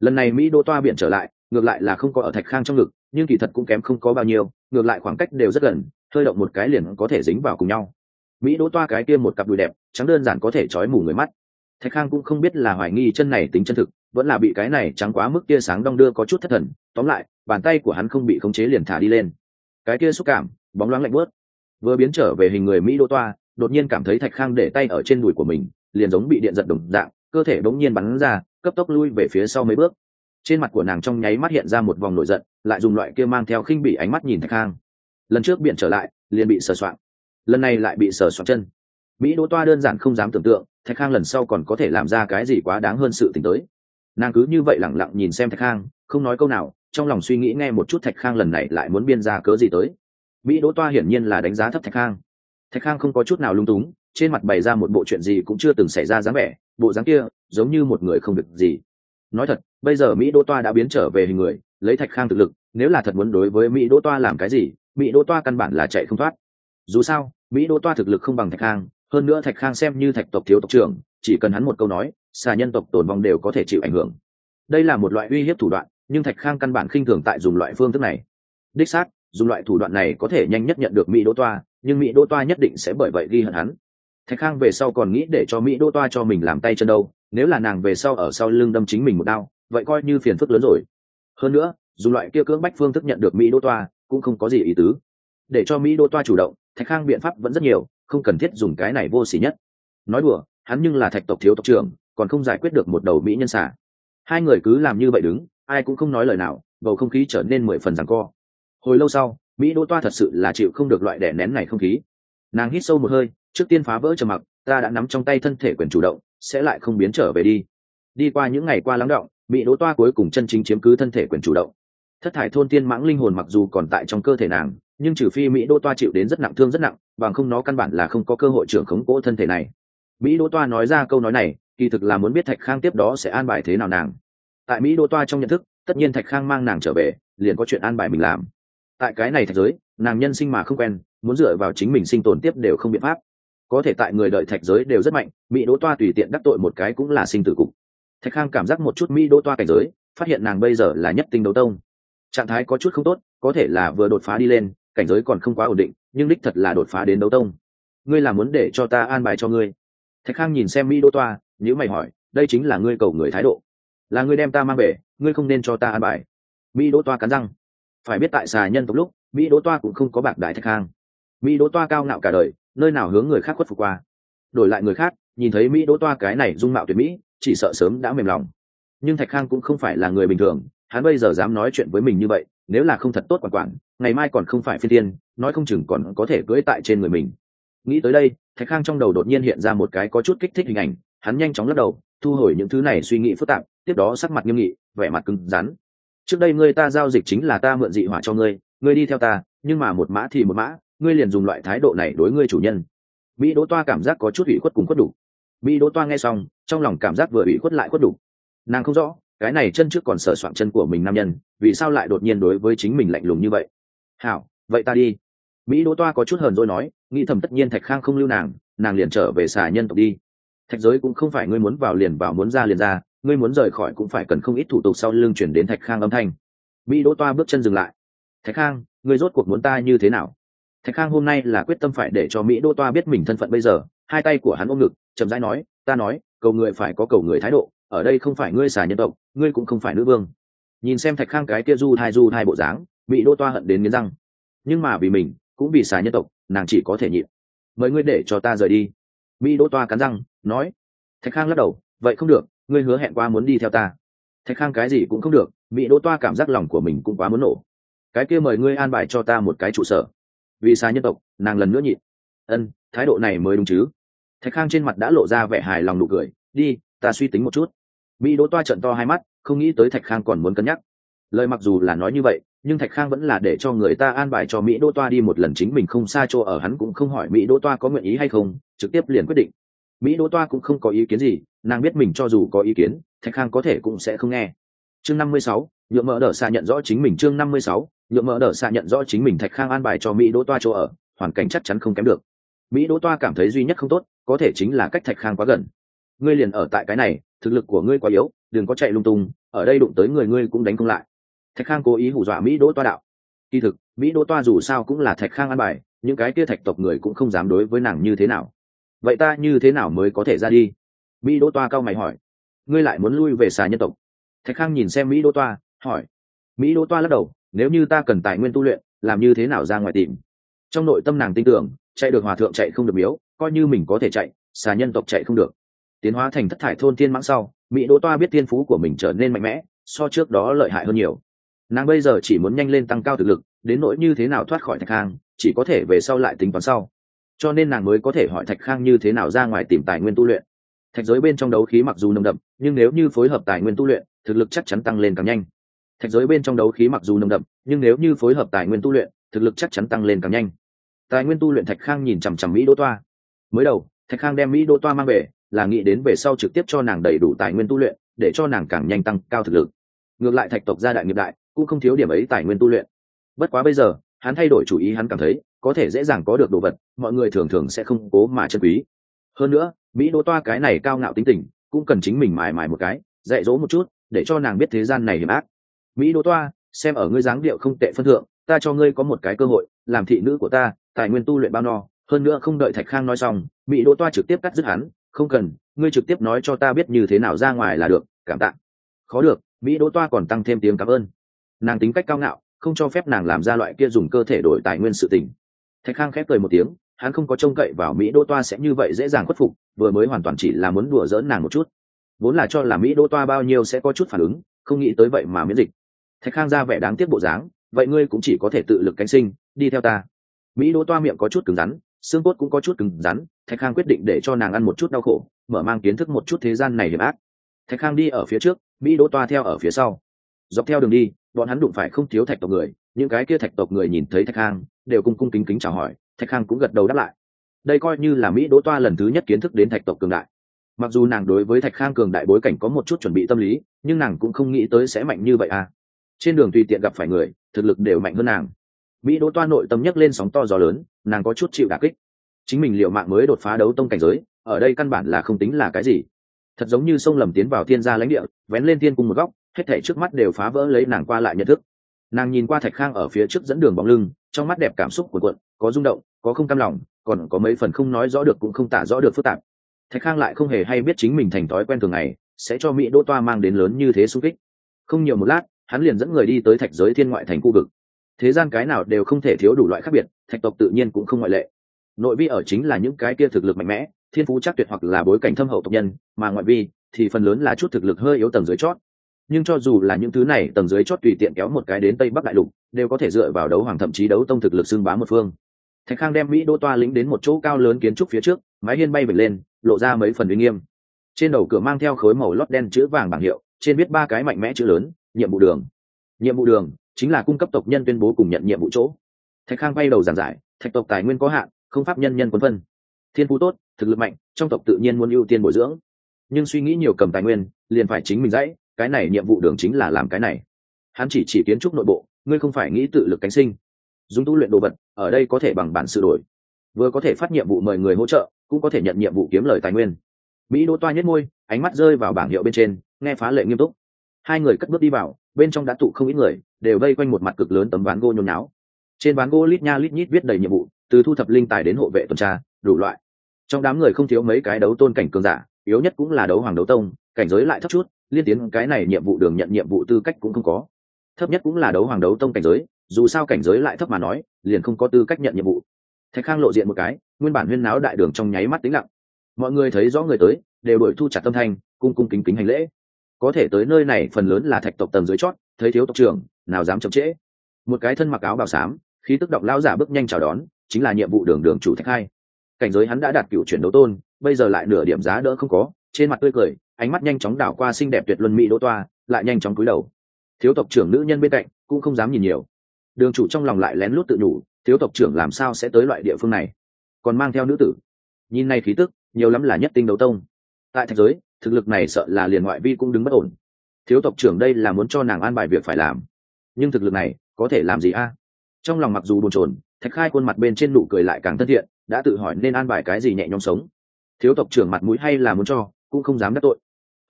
Lần này mỹ đô toa biển trở lại, ngược lại là không có ở thạch khang trong ngực, nhưng kỳ thật cũng kém không có bao nhiêu, ngược lại khoảng cách đều rất gần, hơi động một cái liền có thể dính vào cùng nhau. Mỹ đỗ toa cái kia một cặp đùi đẹp, trắng đơn giản có thể trói mù người mắt thạch khang cũng không biết là hoài nghi chân này tính chân thực, vẫn là bị cái này trắng quá mức tia sáng đong đưa có chút thất thần. Tóm lại, bàn tay của hắn không bị khống chế liền thả đi lên. Cái kia xúc cảm, bóng loáng lạnh bớt vừa biến trở về hình người mỹ đô toa, đột nhiên cảm thấy thạch khang để tay ở trên đùi của mình, liền giống bị điện giật đồng dạng, cơ thể bỗng nhiên bắn ra, cấp tốc lui về phía sau mấy bước. Trên mặt của nàng trong nháy mắt hiện ra một vòng nổi giận, lại dùng loại kia mang theo khinh bị ánh mắt nhìn thạch khang. Lần trước biện trở lại, liền bị sờ soạn lần này lại bị sờ soạn chân. Mỹ đỗ toa đơn giản không dám tưởng tượng thạch khang lần sau còn có thể làm ra cái gì quá đáng hơn sự t ì n h tới. Nàng cứ như vậy lẳng lặng nhìn xem thạch khang, không nói câu nào, trong lòng suy nghĩ nghe một chút thạch khang lần này lại muốn biên ra cớ gì tới. Mỹ đỗ toa hiển nhiên là đánh giá thấp thạch khang. Thạch khang không có chút nào lung túng, trên mặt bày ra một bộ chuyện gì cũng chưa từng xảy ra dáng vẻ, bộ dáng kia giống như một người không được gì. Nói thật, bây giờ mỹ đỗ toa đã biến trở về hình người, lấy thạch khang thực lực, nếu là thật muốn đối với mỹ đỗ toa làm cái gì, mỹ đỗ toa căn bản là chạy không thoát. Dù sao, mỹ đỗ toa thực lực không bằng thạch khang hơn nữa thạch khang xem như thạch tộc thiếu tộc trưởng, chỉ cần hắn một câu nói, xà nhân tộc tồn vong đều có thể chịu ảnh hưởng. Đây là một loại uy hiếp thủ đoạn, nhưng thạch khang căn bản khinh thường tại dùng loại phương thức này. Đích xác, dùng loại thủ đoạn này có thể nhanh nhất nhận được mỹ đỗ toa, nhưng mỹ đỗ toa nhất định sẽ bởi vậy ghi hận hắn. Thạch khang về sau còn nghĩ để cho mỹ đỗ toa cho mình làm tay chân đâu, nếu là nàng về sau ở sau lưng đâm chính mình một đao, vậy coi như phiền phức lớn rồi. Hơn nữa, dùng loại kia cưỡng bách phương thức nhận được mỹ đỗ toa cũng không có gì ý tứ. Để cho mỹ đỗ toa chủ động, thạch khang biện pháp vẫn rất nhiều không cần thiết dùng cái này vô xỉ nhất. Nói đùa, hắn nhưng là thạch tộc thiếu tộc trưởng, còn không giải quyết được một đầu mỹ nhân xả hai người cứ làm như vậy đứng, ai cũng không nói lời nào, bầu không khí trở nên mười phần rằng co. Hồi lâu sau, mỹ đỗ toa thật sự là chịu không được loại đẻ nén này không khí. Nàng hít sâu một hơi, trước tiên phá vỡ trầm mặc, ta đã nắm trong tay thân thể quyền chủ động, sẽ lại không biến trở về đi. Đi qua những ngày qua lắng động, mỹ đỗ toa cuối cùng chân chính chiếm cứ thân thể quyền chủ động. Thất thải thôn tiên mãng linh hồn mặc dù còn tại trong cơ thể nàng nhưng trừ phi mỹ đô toa chịu đến rất nặng thương rất nặng, bằng không nó căn bản là không có cơ hội trưởng khống cỗ thân thể này. Mỹ đô toa nói ra câu nói này, kỳ thực là muốn biết thạch khang tiếp đó sẽ an bài thế nào nàng. Tại mỹ đô toa trong nhận thức, tất nhiên thạch khang mang nàng trở về, liền có chuyện an bài mình làm. Tại cái này thạch giới, nàng nhân sinh mà không quen, muốn dựa vào chính mình sinh tồn tiếp đều không biện pháp. Có thể tại người đợi thạch giới đều rất mạnh, mỹ đỗ toa tùy tiện đắc tội một cái cũng là sinh tử cục. Thạch khang cảm giác một chút mỹ đỗ toa cảnh giới, phát hiện nàng bây giờ là nhất tinh đấu tông. Trạng thái có chút không tốt, có thể là vừa đột phá đi lên cảnh giới còn không quá ổn định, nhưng đích thật là đột phá đến đấu tông. Ngươi là muốn để cho ta an bài cho ngươi? Thạch khang nhìn xem mỹ đỗ toa nếu mày hỏi, đây chính là ngươi cầu người thái độ. Là ngươi đem ta mang về, ngươi không nên cho ta an bài. Mỹ đỗ toa cắn răng. Phải biết tại xà nhân tộc lúc, mỹ đỗ toa cũng không có bạc đại thạch khang. Mỹ đỗ toa cao ngạo cả đời, nơi nào hướng người khác khuất phục qua. Đổi lại người khác, nhìn thấy mỹ đỗ toa cái này dung mạo tuyệt mỹ, chỉ sợ sớm đã mềm lòng. Nhưng thạch khang cũng không phải là người bình thường, hắn bây giờ dám nói chuyện với mình như vậy nếu là không thật tốt quản quản, ngày mai còn không phải phi tiên nói không chừng còn có thể cưỡi tại trên người mình. Nghĩ tới đây, thạch khang trong đầu đột nhiên hiện ra một cái có chút kích thích hình ảnh, hắn nhanh chóng lắc đầu, thu hồi những thứ này suy nghĩ phức tạp, tiếp đó sắc mặt nghiêm nghị, vẻ mặt cứng rắn. Trước đây ngươi ta giao dịch chính là ta mượn dị hỏa cho ngươi ngươi đi theo ta, nhưng mà một mã thì một mã, ngươi liền dùng loại thái độ này đối ngươi chủ nhân. Mỹ đỗ toa cảm giác có chút ủy khuất cùng khuất đủ. Mỹ đỗ toa nghe xong, trong lòng cảm giác vừa ủy khuất lại khuất đủ. Nàng không rõ cái này chân trước còn sờ soạn chân của mình nam nhân, vì sao lại đột nhiên đối với chính mình lạnh lùng như vậy? Hảo, vậy ta đi. Mỹ đỗ toa có chút hờn rồi nói, nghĩ thầm tất nhiên thạch khang không lưu nàng nàng liền trở về xà nhân tộc đi. Thạch giới cũng không phải ngươi muốn vào liền vào muốn ra liền ra, ngươi muốn rời khỏi cũng phải cần không ít thủ tục sau lưng chuyển đến thạch khang âm thanh. Mỹ đỗ toa bước chân dừng lại. Thạch khang, ngươi rốt cuộc muốn ta như thế nào? Thạch khang hôm nay là quyết tâm phải để cho mỹ đỗ toa biết mình thân phận bây giờ, hai tay của hắn ôm ngực, chậm rãi nói, ta nói, cầu người phải có cầu người thái độ ở đây không phải ngươi xà nhân tộc, ngươi cũng không phải nữ vương. Nhìn xem thạch khang cái kia du thai du thai bộ dáng Bị đỗ toa hận đến nghiến răng. Nhưng mà vì mình, cũng vì xà nhân tộc, nàng chỉ có thể nhịn. Mời ngươi để cho ta rời đi. Mỹ đỗ toa cắn răng, nói. Thạch khang lắc đầu, vậy không được, ngươi hứa hẹn qua muốn đi theo ta. Thạch khang cái gì cũng không được, mỹ đỗ toa cảm giác lòng của mình cũng quá muốn nổ. Cái kia mời ngươi an bài cho ta một cái trụ sở. Vì xa nhân tộc, nàng lần nữa nhịn. Ân, thái độ này mới đúng chứ. Thạch khang trên mặt đã lộ ra vẻ hài lòng nụ cười. Đi, ta suy tính một chút mỹ đỗ toa trận to hai mắt, không nghĩ tới thạch khang còn muốn cân nhắc. Lời mặc dù là nói như vậy, nhưng thạch khang vẫn là để cho người ta an bài cho mỹ đỗ toa đi một lần chính mình không xa chỗ ở, hắn cũng không hỏi mỹ đỗ toa có nguyện ý hay không, trực tiếp liền quyết định. Mỹ đỗ toa cũng không có ý kiến gì, nàng biết mình cho dù có ý kiến, thạch khang có thể cũng sẽ không nghe. Chương năm mươi sáu nhựa mỡ đỡ xa nhận rõ chính mình. Chương năm mươi sáu nhựa mỡ đỡ xa nhận rõ chính mình. Thạch khang an bài cho mỹ đỗ toa chỗ ở, hoàn cảnh chắc chắn không kém được. Mỹ đỗ toa cảm thấy duy nhất không tốt, có thể chính là cách thạch khang quá gần ngươi liền ở tại cái này, thực lực của ngươi quá yếu, đừng có chạy lung tung, ở đây đụng tới người ngươi cũng đánh không lại. Thạch khang cố ý hù dọa mỹ đỗ toa đạo. Kỳ thực, mỹ đỗ toa dù sao cũng là thạch khang an bài, những cái kia thạch tộc người cũng không dám đối với nàng như thế nào. Vậy ta như thế nào mới có thể ra đi? Mỹ đỗ toa cao mày hỏi. Ngươi lại muốn lui về xà nhân tộc? Thạch khang nhìn xem mỹ đỗ toa, hỏi. Mỹ đỗ toa lắc đầu, nếu như ta cần tài nguyên tu luyện, làm như thế nào ra ngoài tìm? Trong nội tâm nàng tin tưởng, chạy được hòa thượng chạy không được miếu, coi như mình có thể chạy, xà nhân tộc chạy không được tiến hóa thành thất thải thôn thiên mãng sau, mỹ đỗ toa biết thiên phú của mình trở nên mạnh mẽ, so trước đó lợi hại hơn nhiều. Nàng bây giờ chỉ muốn nhanh lên tăng cao thực lực, đến nỗi như thế nào thoát khỏi thạch khang, chỉ có thể về sau lại tính toán sau. Cho nên nàng mới có thể hỏi thạch khang như thế nào ra ngoài tìm tài nguyên tu luyện. Thạch giới bên trong đấu khí mặc dù nồng đậm, nhưng nếu như phối hợp tài nguyên tu luyện, thực lực chắc chắn tăng lên càng nhanh. Thạch giới bên trong đấu khí mặc dù nồng đậm, nhưng nếu như phối hợp tài nguyên tu luyện, thực lực chắc chắn tăng lên càng nhanh. Tài nguyên tu luyện thạch khang nhìn chằm chằm mỹ đỗ toa. Mới đầu, thạch khang đem mỹ đỗ toa mang về là nghĩ đến về sau trực tiếp cho nàng đầy đủ tài nguyên tu luyện, để cho nàng càng nhanh tăng cao thực lực. Ngược lại thạch tộc gia đại nghiệp đại, cũng không thiếu điểm ấy tài nguyên tu luyện. Bất quá bây giờ, hắn thay đổi chủ ý, hắn cảm thấy, có thể dễ dàng có được đồ vật, mọi người thường thường sẽ không cố mà chân quý. Hơn nữa, mỹ đỗ toa cái này cao ngạo tính tình, cũng cần chính mình mài mài một cái, dạy dỗ một chút, để cho nàng biết thế gian này hiểm ác. Mỹ đỗ toa, xem ở ngươi dáng điệu không tệ phân thượng, ta cho ngươi có một cái cơ hội, làm thị nữ của ta, tài nguyên tu luyện bao no. Hơn nữa không đợi thạch khang nói xong, mỹ đỗ toa trực tiếp cắt dứt hắn không cần, ngươi trực tiếp nói cho ta biết như thế nào ra ngoài là được, cảm tạ. Khó được, mỹ đỗ toa còn tăng thêm tiếng cảm ơn. Nàng tính cách cao ngạo, không cho phép nàng làm ra loại kia dùng cơ thể đổi tài nguyên sự tình. Thạch khang khép cười một tiếng, hắn không có trông cậy vào mỹ đỗ toa sẽ như vậy dễ dàng khuất phục, vừa mới hoàn toàn chỉ là muốn đùa dỡn nàng một chút. Vốn là cho là mỹ đỗ toa bao nhiêu sẽ có chút phản ứng, không nghĩ tới vậy mà miễn dịch. Thạch khang ra vẻ đáng tiếc bộ dáng, vậy ngươi cũng chỉ có thể tự lực cánh sinh, đi theo ta. Mỹ đỗ toa miệng có chút cứng rắn xương cốt cũng có chút cứng rắn, thạch khang quyết định để cho nàng ăn một chút đau khổ, mở mang kiến thức một chút thế gian này hiểm ác. Thạch khang đi ở phía trước, mỹ đỗ toa theo ở phía sau. Dọc theo đường đi, bọn hắn đụng phải không thiếu thạch tộc người, những cái kia thạch tộc người nhìn thấy thạch khang, đều cung cung kính kính chào hỏi, thạch khang cũng gật đầu đáp lại. Đây coi như là mỹ đỗ toa lần thứ nhất kiến thức đến thạch tộc cường đại. Mặc dù nàng đối với thạch khang cường đại bối cảnh có một chút chuẩn bị tâm lý, nhưng nàng cũng không nghĩ tới sẽ mạnh như vậy à. Trên đường tùy tiện gặp phải người, thực lực đều mạnh hơn nàng mỹ đỗ toa nội tâm nhấc lên sóng to gió lớn, nàng có chút chịu đả kích. Chính mình liệu mạng mới đột phá đấu tông cảnh giới, ở đây căn bản là không tính là cái gì. Thật giống như sông lầm tiến vào thiên gia lãnh địa, vén lên thiên cung một góc, hết thảy trước mắt đều phá vỡ lấy nàng qua lại nhận thức. Nàng nhìn qua thạch khang ở phía trước dẫn đường bóng lưng, trong mắt đẹp cảm xúc của quận có rung động, có không cam lòng, còn có mấy phần không nói rõ được cũng không tả rõ được phức tạp. Thạch khang lại không hề hay biết chính mình thành thói quen thường ngày, sẽ cho mỹ đỗ toa mang đến lớn như thế xung kích. Không nhiều một lát, hắn liền dẫn người đi tới thạch giới thiên ngoại thành khu vực thế gian cái nào đều không thể thiếu đủ loại khác biệt, thạch tộc tự nhiên cũng không ngoại lệ. Nội vi ở chính là những cái kia thực lực mạnh mẽ, thiên phú chắc tuyệt hoặc là bối cảnh thâm hậu tộc nhân, mà ngoại vi thì phần lớn là chút thực lực hơi yếu tầng dưới chót. Nhưng cho dù là những thứ này tầng dưới chót tùy tiện kéo một cái đến tây bắc đại lục, đều có thể dựa vào đấu hoàng thậm chí đấu tông thực lực xưng bá một phương. Thạch khang đem mỹ đô toa lĩnh đến một chỗ cao lớn kiến trúc phía trước, mái hiên bay vệt lên, lộ ra mấy phần uy nghiêm. Trên đầu cửa mang theo khối màu lót đen chữ vàng bảng hiệu, trên viết ba cái mạnh mẽ chữ lớn, nhiệm vụ đường. Nhiệm vụ đường chính là cung cấp tộc nhân tuyên bố cùng nhận nhiệm vụ chỗ. Thạch khang bay đầu giảng giải, thạch tộc tài nguyên có hạn, không pháp nhân nhân quân phân. Thiên phú tốt, thực lực mạnh, trong tộc tự nhiên muốn ưu tiên bồi dưỡng. Nhưng suy nghĩ nhiều cầm tài nguyên, liền phải chính mình dãy cái này nhiệm vụ đường chính là làm cái này. Hắn chỉ chỉ kiến trúc nội bộ, ngươi không phải nghĩ tự lực cánh sinh. Dùng tu luyện đồ vật, ở đây có thể bằng bản sự đổi. Vừa có thể phát nhiệm vụ mời người hỗ trợ, cũng có thể nhận nhiệm vụ kiếm lời tài nguyên. Mỹ đỗ toa nhất môi, ánh mắt rơi vào bảng hiệu bên trên, nghe phá lệ nghiêm túc. Hai người cất bước đi vào bên trong đã tụ không ít người, đều vây quanh một mặt cực lớn tấm ván gỗ nhốn náo trên ván gỗ lít nha lít nhít viết đầy nhiệm vụ, từ thu thập linh tài đến hộ vệ tuần tra, đủ loại. Trong đám người không thiếu mấy cái đấu tôn cảnh cường giả, yếu nhất cũng là đấu hoàng đấu tông, cảnh giới lại thấp chút, liên tiến cái này nhiệm vụ đường nhận nhiệm vụ tư cách cũng không có. Thấp nhất cũng là đấu hoàng đấu tông cảnh giới, dù sao cảnh giới lại thấp mà nói, liền không có tư cách nhận nhiệm vụ. Thạch khang lộ diện một cái, nguyên bản huyên náo đại đường trong nháy mắt tĩnh lặng. Mọi người thấy rõ người tới, đều đội thu chặt tâm thanh, cung cung kính kính hành lễ có thể tới nơi này phần lớn là thạch tộc tầng dưới chót, thấy thiếu tộc trưởng, nào dám chậm trễ. Một cái thân mặc áo bào xám, khí tức động lao giả bước nhanh chào đón, chính là nhiệm vụ đường đường chủ thạch hai. Cảnh giới hắn đã đạt cựu chuyển đấu tôn, bây giờ lại nửa điểm giá đỡ không có, trên mặt tươi cười, ánh mắt nhanh chóng đảo qua xinh đẹp tuyệt luân mỹ đỗ toa, lại nhanh chóng cúi đầu. Thiếu tộc trưởng nữ nhân bên cạnh cũng không dám nhìn nhiều. Đường chủ trong lòng lại lén lút tự nhủ, thiếu tộc trưởng làm sao sẽ tới loại địa phương này? Còn mang theo nữ tử. Nhìn này khí tức, nhiều lắm là nhất tinh đấu tông tại thạch giới, thực lực này sợ là liền ngoại vi cũng đứng bất ổn. Thiếu tộc trưởng đây là muốn cho nàng an bài việc phải làm. Nhưng thực lực này, có thể làm gì a? Trong lòng mặc dù bồn chồn, thạch khai khuôn mặt bên trên nụ cười lại càng thân thiện, đã tự hỏi nên an bài cái gì nhẹ nhõm sống. Thiếu tộc trưởng mặt mũi hay là muốn cho, cũng không dám đắc tội.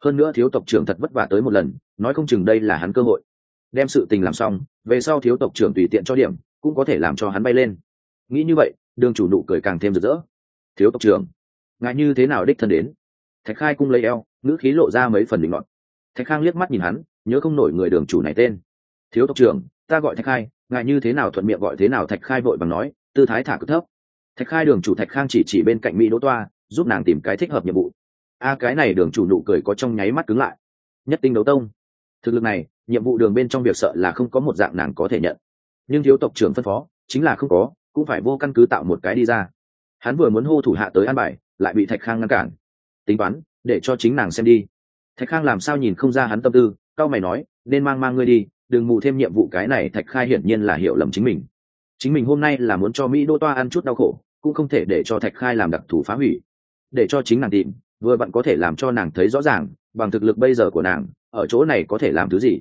Hơn nữa thiếu tộc trưởng thật vất vả tới một lần, nói không chừng đây là hắn cơ hội. Đem sự tình làm xong, về sau thiếu tộc trưởng tùy tiện cho điểm, cũng có thể làm cho hắn bay lên. Nghĩ như vậy, đường chủ nụ cười càng thêm rực rỡ. Thiếu tộc trưởng ngại như thế nào đích thân đến? Thạch khai cung lấy eo, ngữ khí lộ ra mấy phần định luận. Thạch khang liếc mắt nhìn hắn, nhớ không nổi người đường chủ này tên. Thiếu tộc trưởng, ta gọi thạch khai ngại như thế nào thuận miệng gọi thế nào? Thạch khai vội bằng nói, tư thái thả cực thấp. Thạch khai đường chủ thạch khang chỉ chỉ bên cạnh mỹ đỗ toa, giúp nàng tìm cái thích hợp nhiệm vụ. A, cái này đường chủ nụ cười có trong nháy mắt cứng lại. Nhất tinh đấu tông. Thực lực này, nhiệm vụ đường bên trong việc sợ là không có một dạng nàng có thể nhận. Nhưng thiếu tộc trưởng phân phó, chính là không có, cũng phải vô căn cứ tạo một cái đi ra. Hắn vừa muốn hô thủ hạ tới an bài, lại bị thạch khang ngăn cản tính toán, để cho chính nàng xem đi. Thạch khang làm sao nhìn không ra hắn tâm tư, cao mày nói, nên mang mang ngươi đi, đừng mù thêm nhiệm vụ cái này. Thạch khai hiển nhiên là hiểu lầm chính mình. Chính mình hôm nay là muốn cho mỹ đô toa ăn chút đau khổ, cũng không thể để cho thạch khai làm đặc thù phá hủy. Để cho chính nàng tìm, vừa bạn có thể làm cho nàng thấy rõ ràng, bằng thực lực bây giờ của nàng, ở chỗ này có thể làm thứ gì.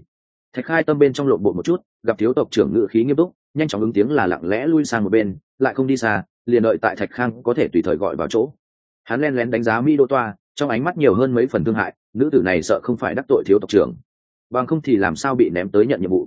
Thạch khai tâm bên trong lộn bộ một chút, gặp thiếu tộc trưởng ngự khí nghiêm túc, nhanh chóng ứng tiếng là lặng lẽ lui sang một bên, lại không đi xa, liền đợi tại thạch khang có thể tùy thời gọi vào chỗ hắn len lén đánh giá mỹ đô toa, trong ánh mắt nhiều hơn mấy phần thương hại, nữ tử này sợ không phải đắc tội thiếu tộc trưởng. Bằng không thì làm sao bị ném tới nhận nhiệm vụ?